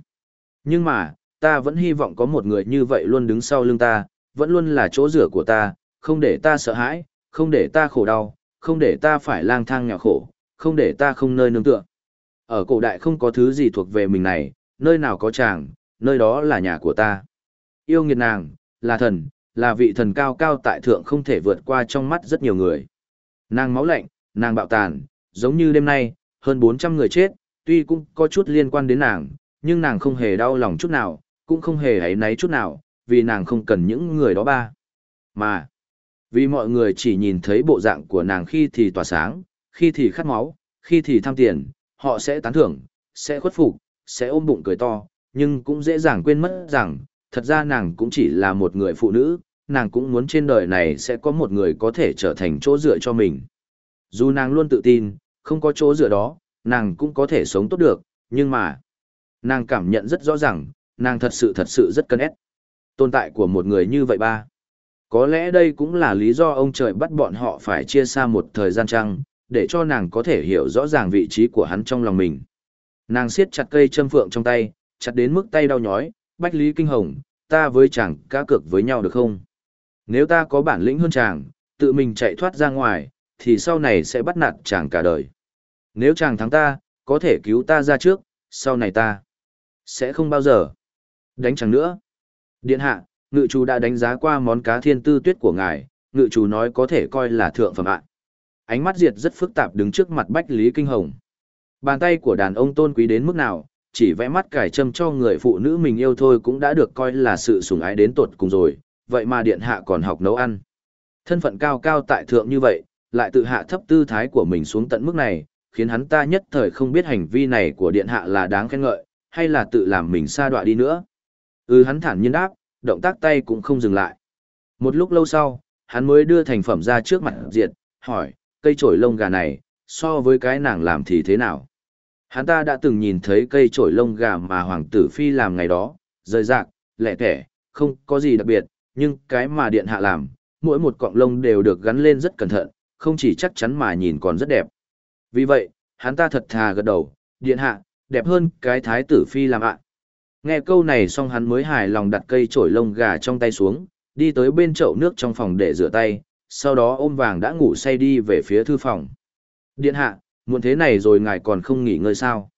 Nhưng mà, ta vẫn hy vọng có một người như vậy luôn đứng sau lưng ta, vẫn luôn là chỗ rửa của ta, không để ta sợ hãi, không để ta khổ đau, không để ta phải lang thang nghèo khổ, không để ta không nơi nương tựa. Ở cổ đại không có thứ gì thuộc về mình này, nơi nào có chàng, nơi đó là nhà của ta. Yêu nghiệt nàng, là thần, là vị thần cao cao tại thượng không thể vượt qua trong mắt rất nhiều người. Nàng máu lạnh, nàng bạo tàn, giống như đêm nay, hơn 400 người chết, tuy cũng có chút liên quan đến nàng, nhưng nàng không hề đau lòng chút nào, cũng không hề hấy náy chút nào, vì nàng không cần những người đó ba. Mà, vì mọi người chỉ nhìn thấy bộ dạng của nàng khi thì tỏa sáng, khi thì khát máu, khi thì tham tiền, họ sẽ tán thưởng, sẽ khuất phục, sẽ ôm bụng cười to, nhưng cũng dễ dàng quên mất rằng, thật ra nàng cũng chỉ là một người phụ nữ, nàng cũng muốn trên đời này sẽ có một người có thể trở thành chỗ dựa cho mình. Dù nàng luôn tự tin, không có chỗ dựa đó, nàng cũng có thể sống tốt được, nhưng mà, nàng cảm nhận rất rõ ràng, nàng thật sự thật sự rất cân ép. Tồn tại của một người như vậy ba. Có lẽ đây cũng là lý do ông trời bắt bọn họ phải chia xa một thời gian chăng, để cho nàng có thể hiểu rõ ràng vị trí của hắn trong lòng mình. Nàng siết chặt cây châm phượng trong tay, chặt đến mức tay đau nhói, bách lý kinh hồng, ta với chàng cá cược với nhau được không? Nếu ta có bản lĩnh hơn chàng, tự mình chạy thoát ra ngoài, thì sau này sẽ bắt nạt chàng cả đời. Nếu chàng thắng ta, có thể cứu ta ra trước, sau này ta sẽ không bao giờ đánh chàng nữa. Điện hạ, ngự chủ đã đánh giá qua món cá thiên tư tuyết của ngài, ngự chủ nói có thể coi là thượng phẩm ạ. Ánh mắt diệt rất phức tạp đứng trước mặt Bách Lý Kinh Hồng. Bàn tay của đàn ông tôn quý đến mức nào, chỉ vẽ mắt cải châm cho người phụ nữ mình yêu thôi cũng đã được coi là sự sủng ái đến tột cùng rồi, vậy mà điện hạ còn học nấu ăn. Thân phận cao cao tại thượng như vậy, lại tự hạ thấp tư thái của mình xuống tận mức này, khiến hắn ta nhất thời không biết hành vi này của điện hạ là đáng khen ngợi, hay là tự làm mình xa đọa đi nữa. Ừ hắn thản nhiên đáp, động tác tay cũng không dừng lại. Một lúc lâu sau, hắn mới đưa thành phẩm ra trước mặt diệt, hỏi, cây trổi lông gà này, so với cái nàng làm thì thế nào? Hắn ta đã từng nhìn thấy cây trổi lông gà mà Hoàng tử Phi làm ngày đó, rời rạc, lẻ tẻ, không có gì đặc biệt, nhưng cái mà điện hạ làm, mỗi một cọng lông đều được gắn lên rất cẩn thận, không chỉ chắc chắn mà nhìn còn rất đẹp. Vì vậy, hắn ta thật thà gật đầu, điện hạ, đẹp hơn cái thái tử Phi làm ạ. Nghe câu này xong hắn mới hài lòng đặt cây chổi lông gà trong tay xuống, đi tới bên chậu nước trong phòng để rửa tay, sau đó ôm vàng đã ngủ say đi về phía thư phòng. Điện hạ, muộn thế này rồi ngài còn không nghỉ ngơi sao?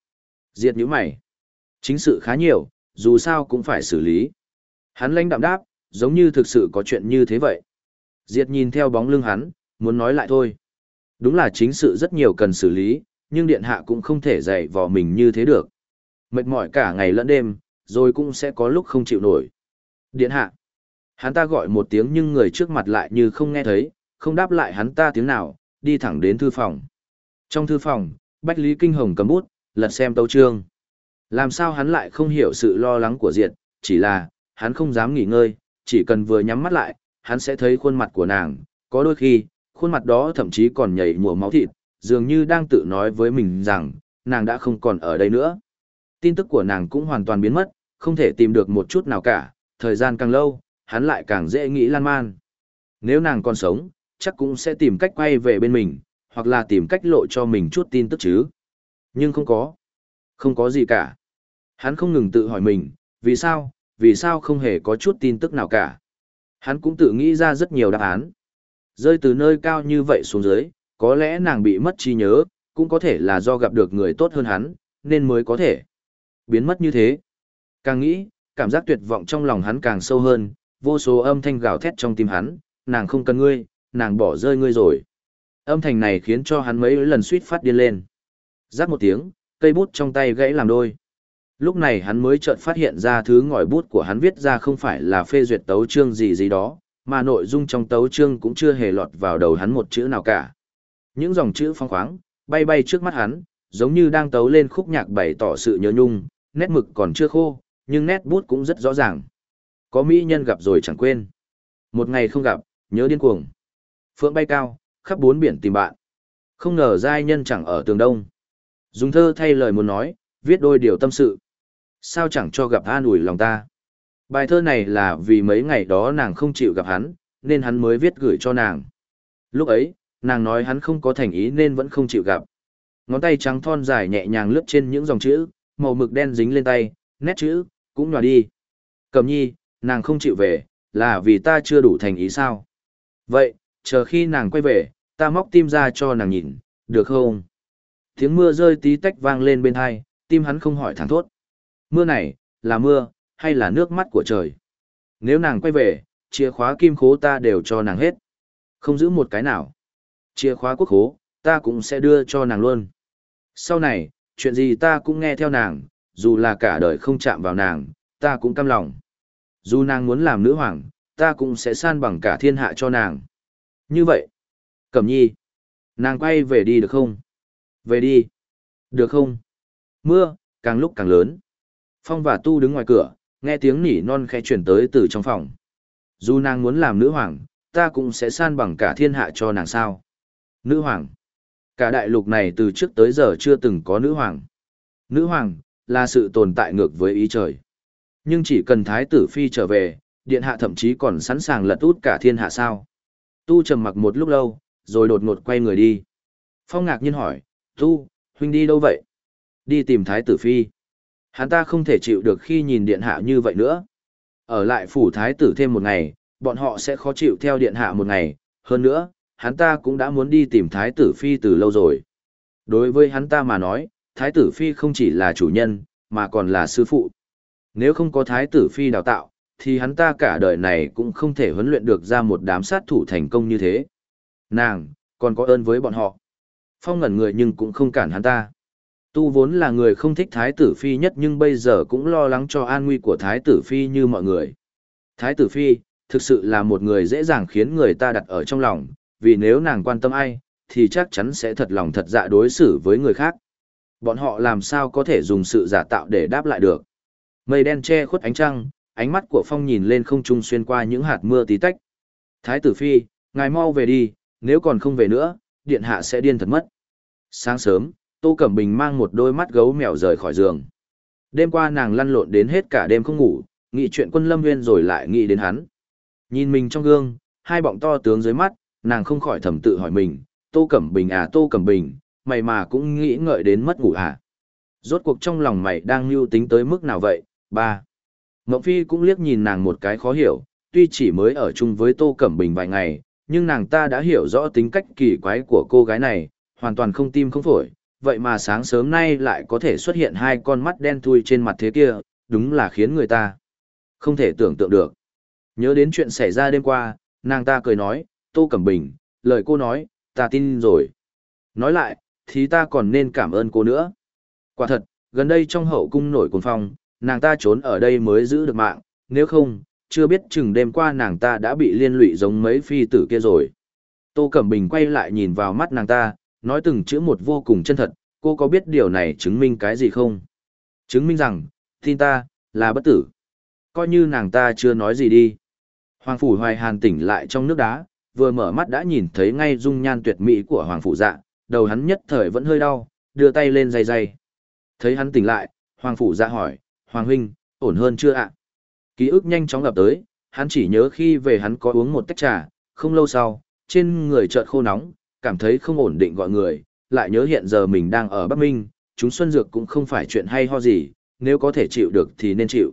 Diệt nhíu mày. Chính sự khá nhiều, dù sao cũng phải xử lý. Hắn lãnh đạm đáp, giống như thực sự có chuyện như thế vậy. Diệt nhìn theo bóng lưng hắn, muốn nói lại thôi. Đúng là chính sự rất nhiều cần xử lý, nhưng điện hạ cũng không thể dạy vò mình như thế được. Mệt mỏi cả ngày lẫn đêm, rồi cũng sẽ có lúc không chịu nổi. Điện hạ. Hắn ta gọi một tiếng nhưng người trước mặt lại như không nghe thấy, không đáp lại hắn ta tiếng nào, đi thẳng đến thư phòng. Trong thư phòng, Bách Lý Kinh Hồng cầm bút, lật xem tấu chương. Làm sao hắn lại không hiểu sự lo lắng của Diệt, chỉ là, hắn không dám nghỉ ngơi, chỉ cần vừa nhắm mắt lại, hắn sẽ thấy khuôn mặt của nàng, có đôi khi, khuôn mặt đó thậm chí còn nhảy mùa máu thịt, dường như đang tự nói với mình rằng, nàng đã không còn ở đây nữa. Tin tức của nàng cũng hoàn toàn biến mất, không thể tìm được một chút nào cả, thời gian càng lâu, hắn lại càng dễ nghĩ lan man. Nếu nàng còn sống, chắc cũng sẽ tìm cách quay về bên mình, hoặc là tìm cách lộ cho mình chút tin tức chứ. Nhưng không có. Không có gì cả. Hắn không ngừng tự hỏi mình, vì sao, vì sao không hề có chút tin tức nào cả. Hắn cũng tự nghĩ ra rất nhiều đáp án. Rơi từ nơi cao như vậy xuống dưới, có lẽ nàng bị mất trí nhớ, cũng có thể là do gặp được người tốt hơn hắn, nên mới có thể biến mất như thế. Càng nghĩ, cảm giác tuyệt vọng trong lòng hắn càng sâu hơn, vô số âm thanh gào thét trong tim hắn, nàng không cần ngươi, nàng bỏ rơi ngươi rồi. Âm thanh này khiến cho hắn mấy lần suýt phát điên lên. Rắc một tiếng, cây bút trong tay gãy làm đôi. Lúc này hắn mới chợt phát hiện ra thứ ngòi bút của hắn viết ra không phải là phê duyệt tấu chương gì gì đó, mà nội dung trong tấu chương cũng chưa hề lọt vào đầu hắn một chữ nào cả. Những dòng chữ phong khoáng, bay bay trước mắt hắn, giống như đang tấu lên khúc nhạc bày tỏ sự nhớ nhung, nét mực còn chưa khô, nhưng nét bút cũng rất rõ ràng. Có mỹ nhân gặp rồi chẳng quên. Một ngày không gặp, nhớ điên cuồng. Phượng bay cao, khắp bốn biển tìm bạn. Không ngờ giai nhân chẳng ở tường đông. Dùng thơ thay lời muốn nói, viết đôi điều tâm sự. Sao chẳng cho gặp an ủi lòng ta. Bài thơ này là vì mấy ngày đó nàng không chịu gặp hắn, nên hắn mới viết gửi cho nàng. Lúc ấy, nàng nói hắn không có thành ý nên vẫn không chịu gặp. Ngón tay trắng thon dài nhẹ nhàng lướt trên những dòng chữ, màu mực đen dính lên tay, nét chữ, cũng nhòa đi. Cầm nhi, nàng không chịu về, là vì ta chưa đủ thành ý sao? Vậy, chờ khi nàng quay về, ta móc tim ra cho nàng nhìn, được không? Tiếng mưa rơi tí tách vang lên bên hai, tim hắn không hỏi thẳng thốt. Mưa này, là mưa, hay là nước mắt của trời? Nếu nàng quay về, chìa khóa kim khố ta đều cho nàng hết. Không giữ một cái nào. Chìa khóa quốc khố, ta cũng sẽ đưa cho nàng luôn. Sau này, chuyện gì ta cũng nghe theo nàng, dù là cả đời không chạm vào nàng, ta cũng cam lòng. Dù nàng muốn làm nữ hoàng, ta cũng sẽ san bằng cả thiên hạ cho nàng. Như vậy, Cẩm nhi, nàng quay về đi được không? Về đi. Được không? Mưa, càng lúc càng lớn. Phong và Tu đứng ngoài cửa, nghe tiếng nỉ non khẽ chuyển tới từ trong phòng. Dù nàng muốn làm nữ hoàng, ta cũng sẽ san bằng cả thiên hạ cho nàng sao. Nữ hoàng. Cả đại lục này từ trước tới giờ chưa từng có nữ hoàng. Nữ hoàng, là sự tồn tại ngược với ý trời. Nhưng chỉ cần thái tử phi trở về, điện hạ thậm chí còn sẵn sàng lật út cả thiên hạ sao. Tu trầm mặc một lúc lâu, rồi đột ngột quay người đi. Phong ngạc nhiên hỏi, Tu, huynh đi đâu vậy? Đi tìm thái tử phi. Hắn ta không thể chịu được khi nhìn điện hạ như vậy nữa. Ở lại phủ thái tử thêm một ngày, bọn họ sẽ khó chịu theo điện hạ một ngày. Hơn nữa, hắn ta cũng đã muốn đi tìm thái tử phi từ lâu rồi. Đối với hắn ta mà nói, thái tử phi không chỉ là chủ nhân, mà còn là sư phụ. Nếu không có thái tử phi đào tạo, thì hắn ta cả đời này cũng không thể huấn luyện được ra một đám sát thủ thành công như thế. Nàng, còn có ơn với bọn họ. Phong ngẩn người nhưng cũng không cản hắn ta. Tu vốn là người không thích Thái tử Phi nhất nhưng bây giờ cũng lo lắng cho an nguy của Thái tử Phi như mọi người. Thái tử Phi, thực sự là một người dễ dàng khiến người ta đặt ở trong lòng, vì nếu nàng quan tâm ai, thì chắc chắn sẽ thật lòng thật dạ đối xử với người khác. Bọn họ làm sao có thể dùng sự giả tạo để đáp lại được. Mây đen che khuất ánh trăng, ánh mắt của Phong nhìn lên không trung xuyên qua những hạt mưa tí tách. Thái tử Phi, ngài mau về đi, nếu còn không về nữa, điện hạ sẽ điên thật mất. Sáng sớm, Tô Cẩm Bình mang một đôi mắt gấu mèo rời khỏi giường. Đêm qua nàng lăn lộn đến hết cả đêm không ngủ, nghĩ chuyện quân lâm nguyên rồi lại nghĩ đến hắn. Nhìn mình trong gương, hai bọng to tướng dưới mắt, nàng không khỏi thầm tự hỏi mình, Tô Cẩm Bình à Tô Cẩm Bình, mày mà cũng nghĩ ngợi đến mất ngủ à. Rốt cuộc trong lòng mày đang lưu tính tới mức nào vậy, ba. Mộng Phi cũng liếc nhìn nàng một cái khó hiểu, tuy chỉ mới ở chung với Tô Cẩm Bình vài ngày, nhưng nàng ta đã hiểu rõ tính cách kỳ quái của cô gái này, hoàn toàn không tim không phổi, vậy mà sáng sớm nay lại có thể xuất hiện hai con mắt đen thui trên mặt thế kia, đúng là khiến người ta không thể tưởng tượng được. Nhớ đến chuyện xảy ra đêm qua, nàng ta cười nói, Tô Cẩm Bình, lời cô nói, ta tin rồi. Nói lại, thì ta còn nên cảm ơn cô nữa. Quả thật, gần đây trong hậu cung nổi cuồng phong, nàng ta trốn ở đây mới giữ được mạng, nếu không, chưa biết chừng đêm qua nàng ta đã bị liên lụy giống mấy phi tử kia rồi. Tô Cẩm Bình quay lại nhìn vào mắt nàng ta, nói từng chữ một vô cùng chân thật, cô có biết điều này chứng minh cái gì không? Chứng minh rằng, tin ta, là bất tử. Coi như nàng ta chưa nói gì đi. Hoàng Phủ Hoài Hàn tỉnh lại trong nước đá, vừa mở mắt đã nhìn thấy ngay dung nhan tuyệt mỹ của Hoàng Phủ dạ, đầu hắn nhất thời vẫn hơi đau, đưa tay lên dày dày. Thấy hắn tỉnh lại, Hoàng Phủ ra hỏi, Hoàng Huynh, ổn hơn chưa ạ? Ký ức nhanh chóng lập tới, hắn chỉ nhớ khi về hắn có uống một tách trà, không lâu sau, trên người chợt khô nóng, cảm thấy không ổn định gọi người, lại nhớ hiện giờ mình đang ở Bắc Minh, chúng xuân dược cũng không phải chuyện hay ho gì, nếu có thể chịu được thì nên chịu.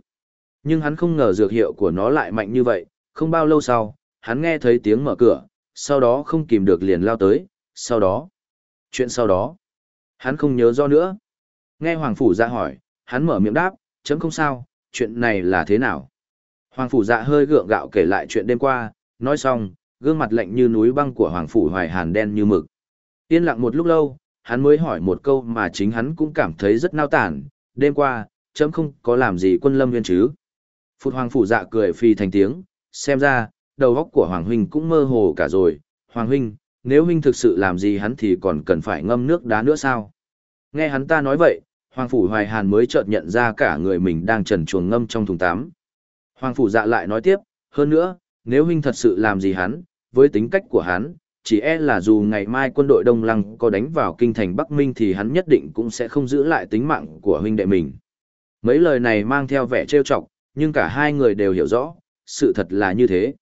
Nhưng hắn không ngờ dược hiệu của nó lại mạnh như vậy, không bao lâu sau, hắn nghe thấy tiếng mở cửa, sau đó không kìm được liền lao tới, sau đó. Chuyện sau đó, hắn không nhớ do nữa. Nghe Hoàng Phủ dạ hỏi, hắn mở miệng đáp, chấm không sao, chuyện này là thế nào? Hoàng Phủ dạ hơi gượng gạo kể lại chuyện đêm qua, nói xong, gương mặt lạnh như núi băng của Hoàng Phủ Hoài Hàn đen như mực. Yên lặng một lúc lâu, hắn mới hỏi một câu mà chính hắn cũng cảm thấy rất nao tản, đêm qua, chấm không có làm gì quân lâm viên chứ. Phụt Hoàng Phủ dạ cười phi thành tiếng, xem ra, đầu óc của Hoàng Huynh cũng mơ hồ cả rồi. Hoàng Huynh, nếu Huynh thực sự làm gì hắn thì còn cần phải ngâm nước đá nữa sao? Nghe hắn ta nói vậy, Hoàng Phủ Hoài Hàn mới chợt nhận ra cả người mình đang trần chuồng ngâm trong thùng tắm. Hoàng Phủ dạ lại nói tiếp, hơn nữa, nếu huynh thật sự làm gì hắn, với tính cách của hắn, chỉ e là dù ngày mai quân đội Đông Lăng có đánh vào kinh thành Bắc Minh thì hắn nhất định cũng sẽ không giữ lại tính mạng của huynh đệ mình. Mấy lời này mang theo vẻ trêu chọc, nhưng cả hai người đều hiểu rõ, sự thật là như thế.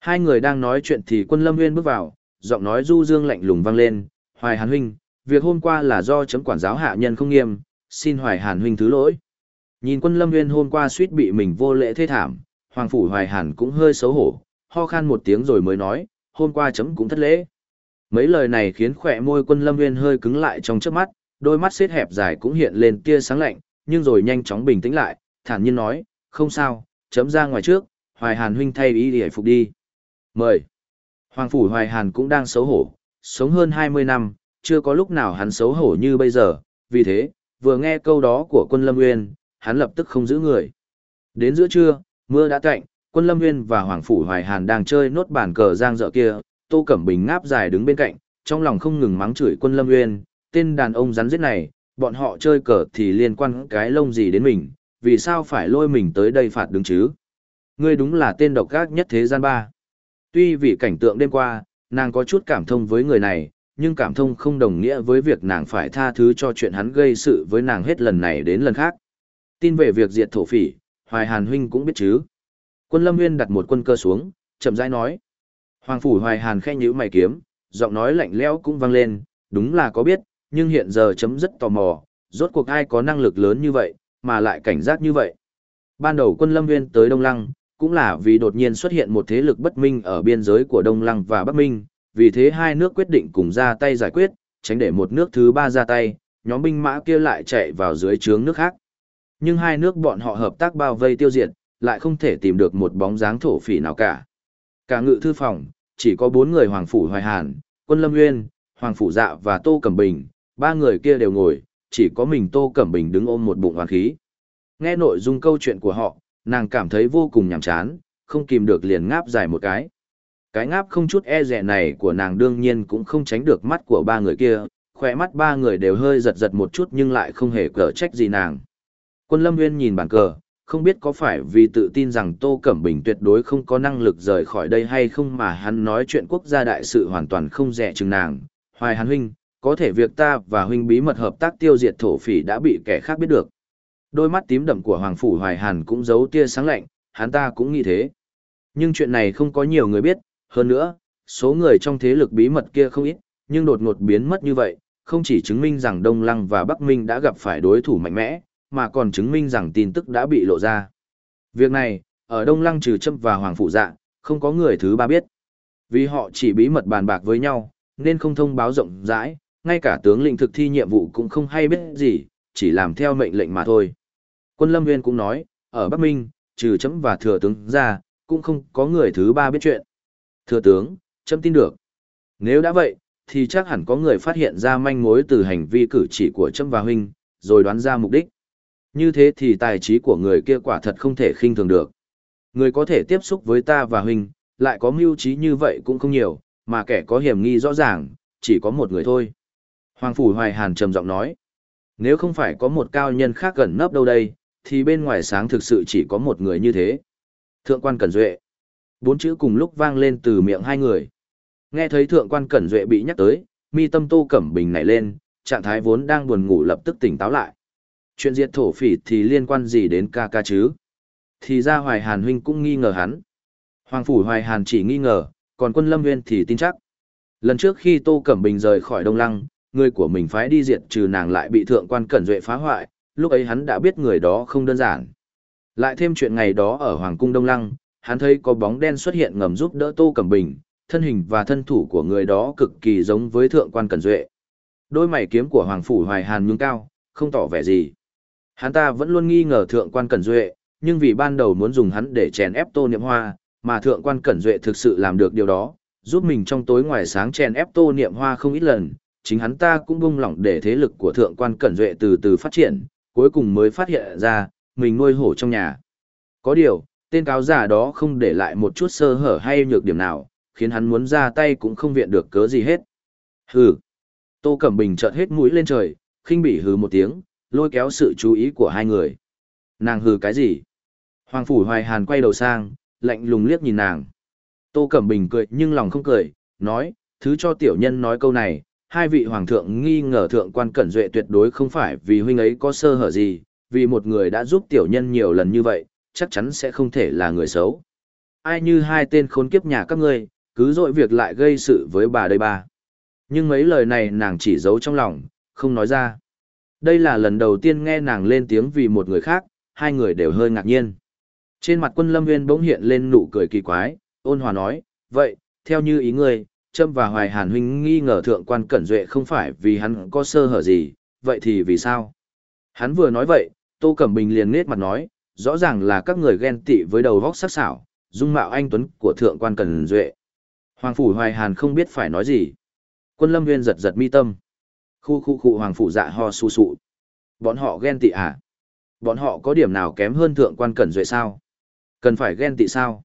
Hai người đang nói chuyện thì quân lâm nguyên bước vào, giọng nói du dương lạnh lùng vang lên, Hoài Hàn huynh, việc hôm qua là do chấm quản giáo hạ nhân không nghiêm, xin Hoài Hàn huynh thứ lỗi. Nhìn quân lâm nguyên hôm qua suýt bị mình vô lễ thế thảm, Hoàng Phủ Hoài Hàn cũng hơi xấu hổ, ho khan một tiếng rồi mới nói, hôm qua chấm cũng thất lễ. Mấy lời này khiến khỏe môi quân lâm nguyên hơi cứng lại trong trước mắt, đôi mắt xếp hẹp dài cũng hiện lên tia sáng lạnh, nhưng rồi nhanh chóng bình tĩnh lại, thản nhiên nói, không sao, chấm ra ngoài trước, Hoài Hàn huynh thay ý để phục đi. Mời. Hoàng Phủ Hoài Hàn cũng đang xấu hổ, sống hơn 20 năm, chưa có lúc nào hắn xấu hổ như bây giờ, vì thế, vừa nghe câu đó của quân Lâm Nguyên, hắn lập tức không giữ người. Đến giữa trưa, mưa đã tạnh, quân lâm nguyên và hoàng phủ hoài hàn đang chơi nốt bàn cờ giang dợ kia, Tô Cẩm Bình ngáp dài đứng bên cạnh, trong lòng không ngừng mắng chửi quân lâm nguyên, tên đàn ông rắn giết này, bọn họ chơi cờ thì liên quan cái lông gì đến mình, vì sao phải lôi mình tới đây phạt đứng chứ? Ngươi đúng là tên độc ác nhất thế gian ba. Tuy vì cảnh tượng đêm qua, nàng có chút cảm thông với người này, nhưng cảm thông không đồng nghĩa với việc nàng phải tha thứ cho chuyện hắn gây sự với nàng hết lần này đến lần khác. Tin về việc diệt thổ phỉ, Hoài Hàn huynh cũng biết chứ. Quân Lâm Nguyên đặt một quân cơ xuống, chậm rãi nói. Hoàng phủ Hoài Hàn khen nhữ mày kiếm, giọng nói lạnh lẽo cũng vang lên, đúng là có biết, nhưng hiện giờ chấm rất tò mò, rốt cuộc ai có năng lực lớn như vậy, mà lại cảnh giác như vậy. Ban đầu quân Lâm Nguyên tới Đông Lăng, cũng là vì đột nhiên xuất hiện một thế lực bất minh ở biên giới của Đông Lăng và Bắc Minh, vì thế hai nước quyết định cùng ra tay giải quyết, tránh để một nước thứ ba ra tay, nhóm binh mã kia lại chạy vào dưới trướng nước khác. Nhưng hai nước bọn họ hợp tác bao vây tiêu diệt, lại không thể tìm được một bóng dáng thổ phỉ nào cả. Cả ngự thư phòng, chỉ có bốn người Hoàng Phủ Hoài Hàn, Quân Lâm Nguyên, Hoàng Phủ Dạ và Tô Cẩm Bình, ba người kia đều ngồi, chỉ có mình Tô Cẩm Bình đứng ôm một bụng hoàn khí. Nghe nội dung câu chuyện của họ, nàng cảm thấy vô cùng nhàm chán, không kìm được liền ngáp dài một cái. Cái ngáp không chút e dè này của nàng đương nhiên cũng không tránh được mắt của ba người kia, khỏe mắt ba người đều hơi giật giật một chút nhưng lại không hề cờ trách gì nàng. Quân Lâm Nguyên nhìn bàn cờ, không biết có phải vì tự tin rằng Tô Cẩm Bình tuyệt đối không có năng lực rời khỏi đây hay không mà hắn nói chuyện quốc gia đại sự hoàn toàn không rẻ chừng nàng. Hoài Hàn Huynh, có thể việc ta và Huynh bí mật hợp tác tiêu diệt thổ phỉ đã bị kẻ khác biết được. Đôi mắt tím đậm của Hoàng Phủ Hoài Hàn cũng giấu tia sáng lạnh, hắn ta cũng nghĩ thế. Nhưng chuyện này không có nhiều người biết, hơn nữa, số người trong thế lực bí mật kia không ít, nhưng đột ngột biến mất như vậy, không chỉ chứng minh rằng Đông Lăng và Bắc Minh đã gặp phải đối thủ mạnh mẽ, mà còn chứng minh rằng tin tức đã bị lộ ra. Việc này, ở Đông Lăng trừ Trâm và Hoàng Phụ Dạ, không có người thứ ba biết. Vì họ chỉ bí mật bàn bạc với nhau, nên không thông báo rộng rãi, ngay cả tướng lĩnh thực thi nhiệm vụ cũng không hay biết gì, chỉ làm theo mệnh lệnh mà thôi. Quân Lâm Nguyên cũng nói, ở Bắc Minh, trừ chấm và thừa tướng ra, cũng không có người thứ ba biết chuyện. Thừa tướng, chấm tin được. Nếu đã vậy, thì chắc hẳn có người phát hiện ra manh mối từ hành vi cử chỉ của chấm và huynh, rồi đoán ra mục đích. Như thế thì tài trí của người kia quả thật không thể khinh thường được. Người có thể tiếp xúc với ta và huynh, lại có mưu trí như vậy cũng không nhiều, mà kẻ có hiểm nghi rõ ràng, chỉ có một người thôi. Hoàng Phủ Hoài Hàn trầm giọng nói, nếu không phải có một cao nhân khác gần nấp đâu đây, thì bên ngoài sáng thực sự chỉ có một người như thế. Thượng quan Cẩn Duệ. Bốn chữ cùng lúc vang lên từ miệng hai người. Nghe thấy thượng quan Cẩn Duệ bị nhắc tới, mi tâm Tô Cẩm Bình nảy lên, trạng thái vốn đang buồn ngủ lập tức tỉnh táo lại. Chuyện diệt thổ phỉ thì liên quan gì đến ca ca chứ? Thì ra Hoài Hàn huynh cũng nghi ngờ hắn. Hoàng phủ Hoài Hàn chỉ nghi ngờ, còn quân Lâm Nguyên thì tin chắc. Lần trước khi Tô Cẩm Bình rời khỏi Đông Lăng, người của mình phái đi diệt trừ nàng lại bị thượng quan Cẩn Duệ phá hoại, lúc ấy hắn đã biết người đó không đơn giản. Lại thêm chuyện ngày đó ở Hoàng cung Đông Lăng, hắn thấy có bóng đen xuất hiện ngầm giúp đỡ Tô Cẩm Bình, thân hình và thân thủ của người đó cực kỳ giống với thượng quan Cẩn Duệ. Đôi mày kiếm của Hoàng phủ Hoài Hàn nhướng cao, không tỏ vẻ gì. Hắn ta vẫn luôn nghi ngờ thượng quan Cẩn Duệ, nhưng vì ban đầu muốn dùng hắn để chèn ép Tô Niệm Hoa, mà thượng quan Cẩn Duệ thực sự làm được điều đó, giúp mình trong tối ngoài sáng chèn ép Tô Niệm Hoa không ít lần, chính hắn ta cũng bung lỏng để thế lực của thượng quan Cẩn Duệ từ từ phát triển, cuối cùng mới phát hiện ra, mình nuôi hổ trong nhà. Có điều, tên cáo giả đó không để lại một chút sơ hở hay nhược điểm nào, khiến hắn muốn ra tay cũng không viện được cớ gì hết. Hừ. Tô Cẩm Bình chợt hết mũi lên trời, khinh bỉ hừ một tiếng, lôi kéo sự chú ý của hai người. Nàng hừ cái gì? Hoàng Phủ Hoài Hàn quay đầu sang, lạnh lùng liếc nhìn nàng. Tô Cẩm Bình cười nhưng lòng không cười, nói, thứ cho tiểu nhân nói câu này, hai vị hoàng thượng nghi ngờ thượng quan cẩn duệ tuyệt đối không phải vì huynh ấy có sơ hở gì, vì một người đã giúp tiểu nhân nhiều lần như vậy, chắc chắn sẽ không thể là người xấu. Ai như hai tên khốn kiếp nhà các ngươi, cứ dội việc lại gây sự với bà đây ba. Nhưng mấy lời này nàng chỉ giấu trong lòng, không nói ra. Đây là lần đầu tiên nghe nàng lên tiếng vì một người khác, hai người đều hơi ngạc nhiên. Trên mặt quân lâm viên bỗng hiện lên nụ cười kỳ quái, ôn hòa nói, vậy, theo như ý ngươi, Trâm và Hoài Hàn huynh nghi ngờ thượng quan Cẩn Duệ không phải vì hắn có sơ hở gì, vậy thì vì sao? Hắn vừa nói vậy, Tô Cẩm Bình liền nết mặt nói, rõ ràng là các người ghen tị với đầu vóc sắc sảo, dung mạo anh tuấn của thượng quan Cẩn Duệ. Hoàng phủ Hoài Hàn không biết phải nói gì. Quân Lâm Nguyên giật giật mi tâm. Khu khu khu hoàng phủ dạ ho su sụ. Bọn họ ghen tị à? Bọn họ có điểm nào kém hơn thượng quan Cẩn Duệ sao? Cần phải ghen tị sao?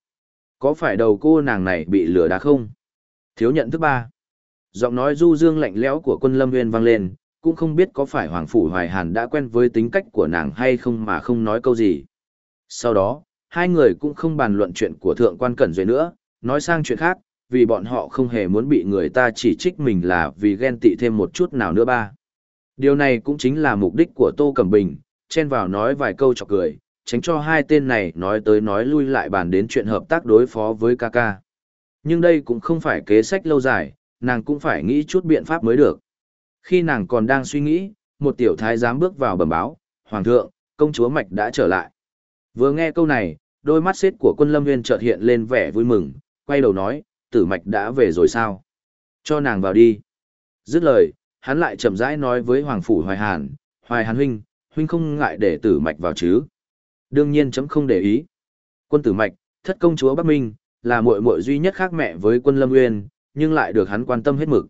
Có phải đầu cô nàng này bị lừa đá không? Thiếu nhận thứ ba. Giọng nói du dương lạnh lẽo của quân lâm nguyên vang lên, cũng không biết có phải Hoàng Phủ Hoài Hàn đã quen với tính cách của nàng hay không mà không nói câu gì. Sau đó, hai người cũng không bàn luận chuyện của Thượng quan Cẩn Duệ nữa, nói sang chuyện khác, vì bọn họ không hề muốn bị người ta chỉ trích mình là vì ghen tị thêm một chút nào nữa ba. Điều này cũng chính là mục đích của Tô Cẩm Bình, chen vào nói vài câu chọc cười, tránh cho hai tên này nói tới nói lui lại bàn đến chuyện hợp tác đối phó với Kaka. Nhưng đây cũng không phải kế sách lâu dài, nàng cũng phải nghĩ chút biện pháp mới được. Khi nàng còn đang suy nghĩ, một tiểu thái giám bước vào bẩm báo, Hoàng thượng, công chúa Mạch đã trở lại. Vừa nghe câu này, đôi mắt xếp của quân lâm nguyên chợt hiện lên vẻ vui mừng, quay đầu nói, tử Mạch đã về rồi sao? Cho nàng vào đi. Dứt lời, hắn lại chậm rãi nói với Hoàng Phủ Hoài Hàn, Hoài Hàn huynh, huynh không ngại để tử Mạch vào chứ? Đương nhiên chấm không để ý. Quân tử Mạch, thất công chúa Bắc Minh, là muội muội duy nhất khác mẹ với quân lâm nguyên, nhưng lại được hắn quan tâm hết mực.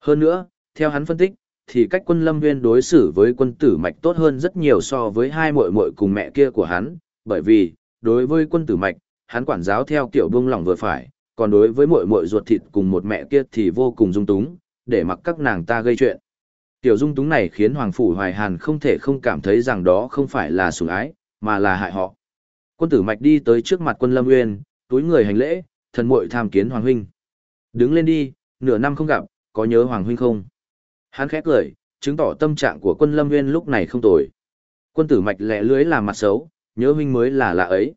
Hơn nữa, theo hắn phân tích, thì cách quân lâm nguyên đối xử với quân tử mạch tốt hơn rất nhiều so với hai muội muội cùng mẹ kia của hắn, bởi vì, đối với quân tử mạch, hắn quản giáo theo kiểu buông lỏng vừa phải, còn đối với muội muội ruột thịt cùng một mẹ kia thì vô cùng dung túng, để mặc các nàng ta gây chuyện. Tiểu dung túng này khiến Hoàng Phủ Hoài Hàn không thể không cảm thấy rằng đó không phải là sủng ái, mà là hại họ. Quân tử mạch đi tới trước mặt quân lâm nguyên, túi người hành lễ, thần muội tham kiến Hoàng Huynh. Đứng lên đi, nửa năm không gặp, có nhớ Hoàng Huynh không? Hắn khẽ cười, chứng tỏ tâm trạng của quân lâm nguyên lúc này không tồi. Quân tử mạch lẹ lưới là mặt xấu, nhớ huynh mới là lạ ấy.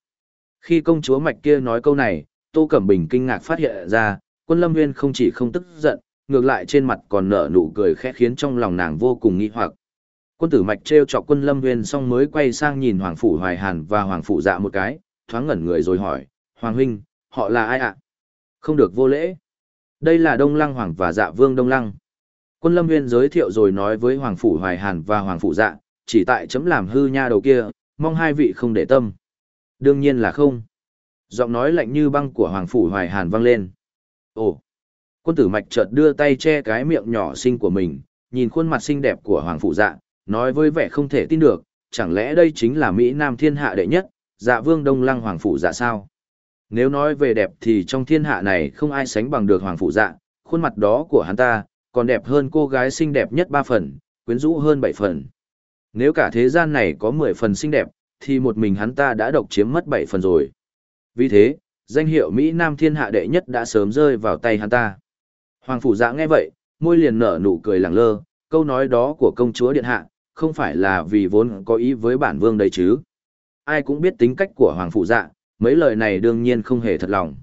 Khi công chúa mạch kia nói câu này, Tô Cẩm Bình kinh ngạc phát hiện ra, quân lâm nguyên không chỉ không tức giận, ngược lại trên mặt còn nở nụ cười khẽ khiến trong lòng nàng vô cùng nghi hoặc. Quân tử mạch treo chọc quân lâm nguyên xong mới quay sang nhìn Hoàng Phủ Hoài Hàn và Hoàng Phủ Dạ một cái, thoáng ngẩn người rồi hỏi, Hoàng Huynh, họ là ai ạ? Không được vô lễ. Đây là Đông Lăng Hoàng và Dạ Vương Đông Lăng. Quân Lâm Nguyên giới thiệu rồi nói với Hoàng Phủ Hoài Hàn và Hoàng Phủ Dạ, chỉ tại chấm làm hư nha đầu kia, mong hai vị không để tâm. Đương nhiên là không. Giọng nói lạnh như băng của Hoàng Phủ Hoài Hàn vang lên. Ồ! Quân tử mạch chợt đưa tay che cái miệng nhỏ xinh của mình, nhìn khuôn mặt xinh đẹp của Hoàng Phủ Dạ, nói với vẻ không thể tin được, chẳng lẽ đây chính là Mỹ Nam thiên hạ đệ nhất, dạ vương Đông Lăng Hoàng Phủ Dạ sao? Nếu nói về đẹp thì trong thiên hạ này không ai sánh bằng được Hoàng phụ Dạ, khuôn mặt đó của hắn ta, còn đẹp hơn cô gái xinh đẹp nhất ba phần, quyến rũ hơn bảy phần. Nếu cả thế gian này có mười phần xinh đẹp, thì một mình hắn ta đã độc chiếm mất bảy phần rồi. Vì thế, danh hiệu Mỹ Nam thiên hạ đệ nhất đã sớm rơi vào tay hắn ta. Hoàng phủ dạ nghe vậy, môi liền nở nụ cười lẳng lơ, câu nói đó của công chúa điện hạ, không phải là vì vốn có ý với bản vương đấy chứ. Ai cũng biết tính cách của hoàng phủ dạ, mấy lời này đương nhiên không hề thật lòng.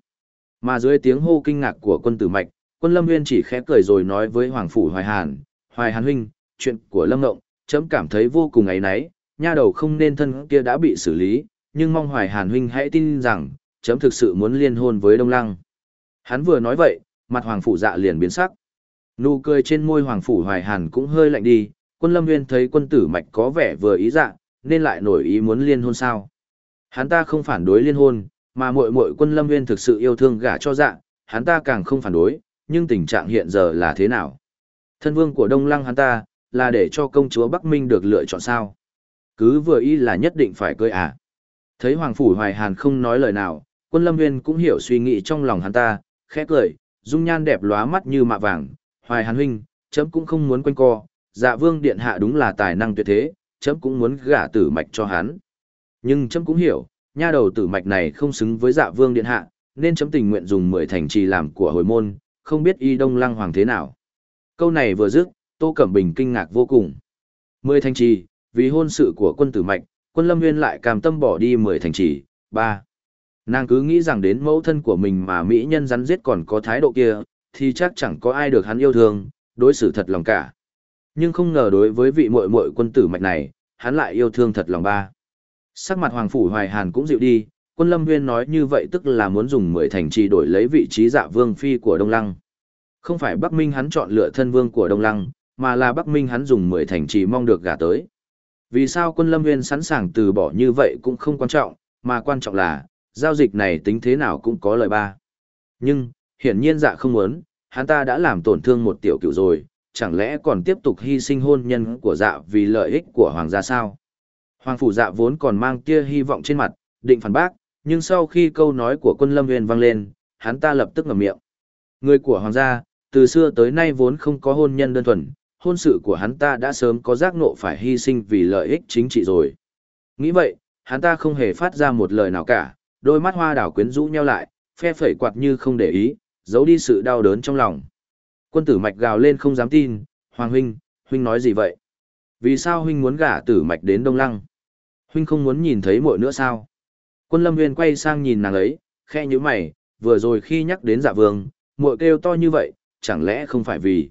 Mà dưới tiếng hô kinh ngạc của quân tử mạch, Quân Lâm Nguyên chỉ khẽ cười rồi nói với Hoàng Phủ Hoài Hàn, Hoài Hàn huynh, chuyện của Lâm Ngộng, chấm cảm thấy vô cùng ấy náy, nha đầu không nên thân kia đã bị xử lý, nhưng mong Hoài Hàn huynh hãy tin rằng, chấm thực sự muốn liên hôn với Đông Lăng. Hắn vừa nói vậy, mặt Hoàng Phủ dạ liền biến sắc. Nụ cười trên môi Hoàng Phủ Hoài Hàn cũng hơi lạnh đi, quân Lâm Nguyên thấy quân tử mạch có vẻ vừa ý dạ, nên lại nổi ý muốn liên hôn sao. Hắn ta không phản đối liên hôn, mà muội muội quân Lâm Nguyên thực sự yêu thương gả cho dạ, hắn ta càng không phản đối, nhưng tình trạng hiện giờ là thế nào? Thân vương của Đông Lăng hắn ta, là để cho công chúa Bắc Minh được lựa chọn sao? Cứ vừa ý là nhất định phải cưới à? Thấy Hoàng Phủ Hoài Hàn không nói lời nào, quân lâm Nguyên cũng hiểu suy nghĩ trong lòng hắn ta, khẽ cười, dung nhan đẹp lóa mắt như mạ vàng, Hoài Hàn huynh, chấm cũng không muốn quanh co, dạ vương điện hạ đúng là tài năng tuyệt thế, chấm cũng muốn gả tử mạch cho hắn. Nhưng chấm cũng hiểu, nha đầu tử mạch này không xứng với dạ vương điện hạ, nên chấm tình nguyện dùng mười thành trì làm của hồi môn, không biết y đông lăng hoàng thế nào. Câu này vừa dứt, Tô Cẩm Bình kinh ngạc vô cùng. Mười thành trì, vì hôn sự của quân tử mạch, quân lâm nguyên lại cam tâm bỏ đi mười thành trì. ba Nàng cứ nghĩ rằng đến mẫu thân của mình mà mỹ nhân rắn giết còn có thái độ kia, thì chắc chẳng có ai được hắn yêu thương, đối xử thật lòng cả. Nhưng không ngờ đối với vị muội muội quân tử mạch này, hắn lại yêu thương thật lòng ba. Sắc mặt Hoàng Phủ Hoài Hàn cũng dịu đi, quân lâm nguyên nói như vậy tức là muốn dùng mười thành trì đổi lấy vị trí dạ vương phi của Đông Lăng. Không phải Bắc Minh hắn chọn lựa thân vương của Đông Lăng, mà là Bắc Minh hắn dùng mười thành trì mong được gả tới. Vì sao quân lâm nguyên sẵn sàng từ bỏ như vậy cũng không quan trọng, mà quan trọng là, giao dịch này tính thế nào cũng có lợi ba. Nhưng, hiển nhiên dạ không muốn, hắn ta đã làm tổn thương một tiểu cựu rồi, chẳng lẽ còn tiếp tục hy sinh hôn nhân của dạ vì lợi ích của hoàng gia sao? Hoàng phủ dạ vốn còn mang kia hy vọng trên mặt, định phản bác, nhưng sau khi câu nói của quân lâm huyền vang lên, hắn ta lập tức ngậm miệng. Người của hoàng gia, từ xưa tới nay vốn không có hôn nhân đơn thuần, hôn sự của hắn ta đã sớm có giác ngộ phải hy sinh vì lợi ích chính trị rồi. Nghĩ vậy, hắn ta không hề phát ra một lời nào cả, đôi mắt hoa đảo quyến rũ nheo lại, phe phẩy quạt như không để ý, giấu đi sự đau đớn trong lòng. Quân tử mạch gào lên không dám tin, Hoàng huynh, huynh nói gì vậy? Vì sao huynh muốn gả tử mạch đến Đông Lăng? Huynh không muốn nhìn thấy muội nữa sao? Quân lâm nguyên quay sang nhìn nàng ấy, khe như mày, vừa rồi khi nhắc đến dạ vương, muội kêu to như vậy, chẳng lẽ không phải vì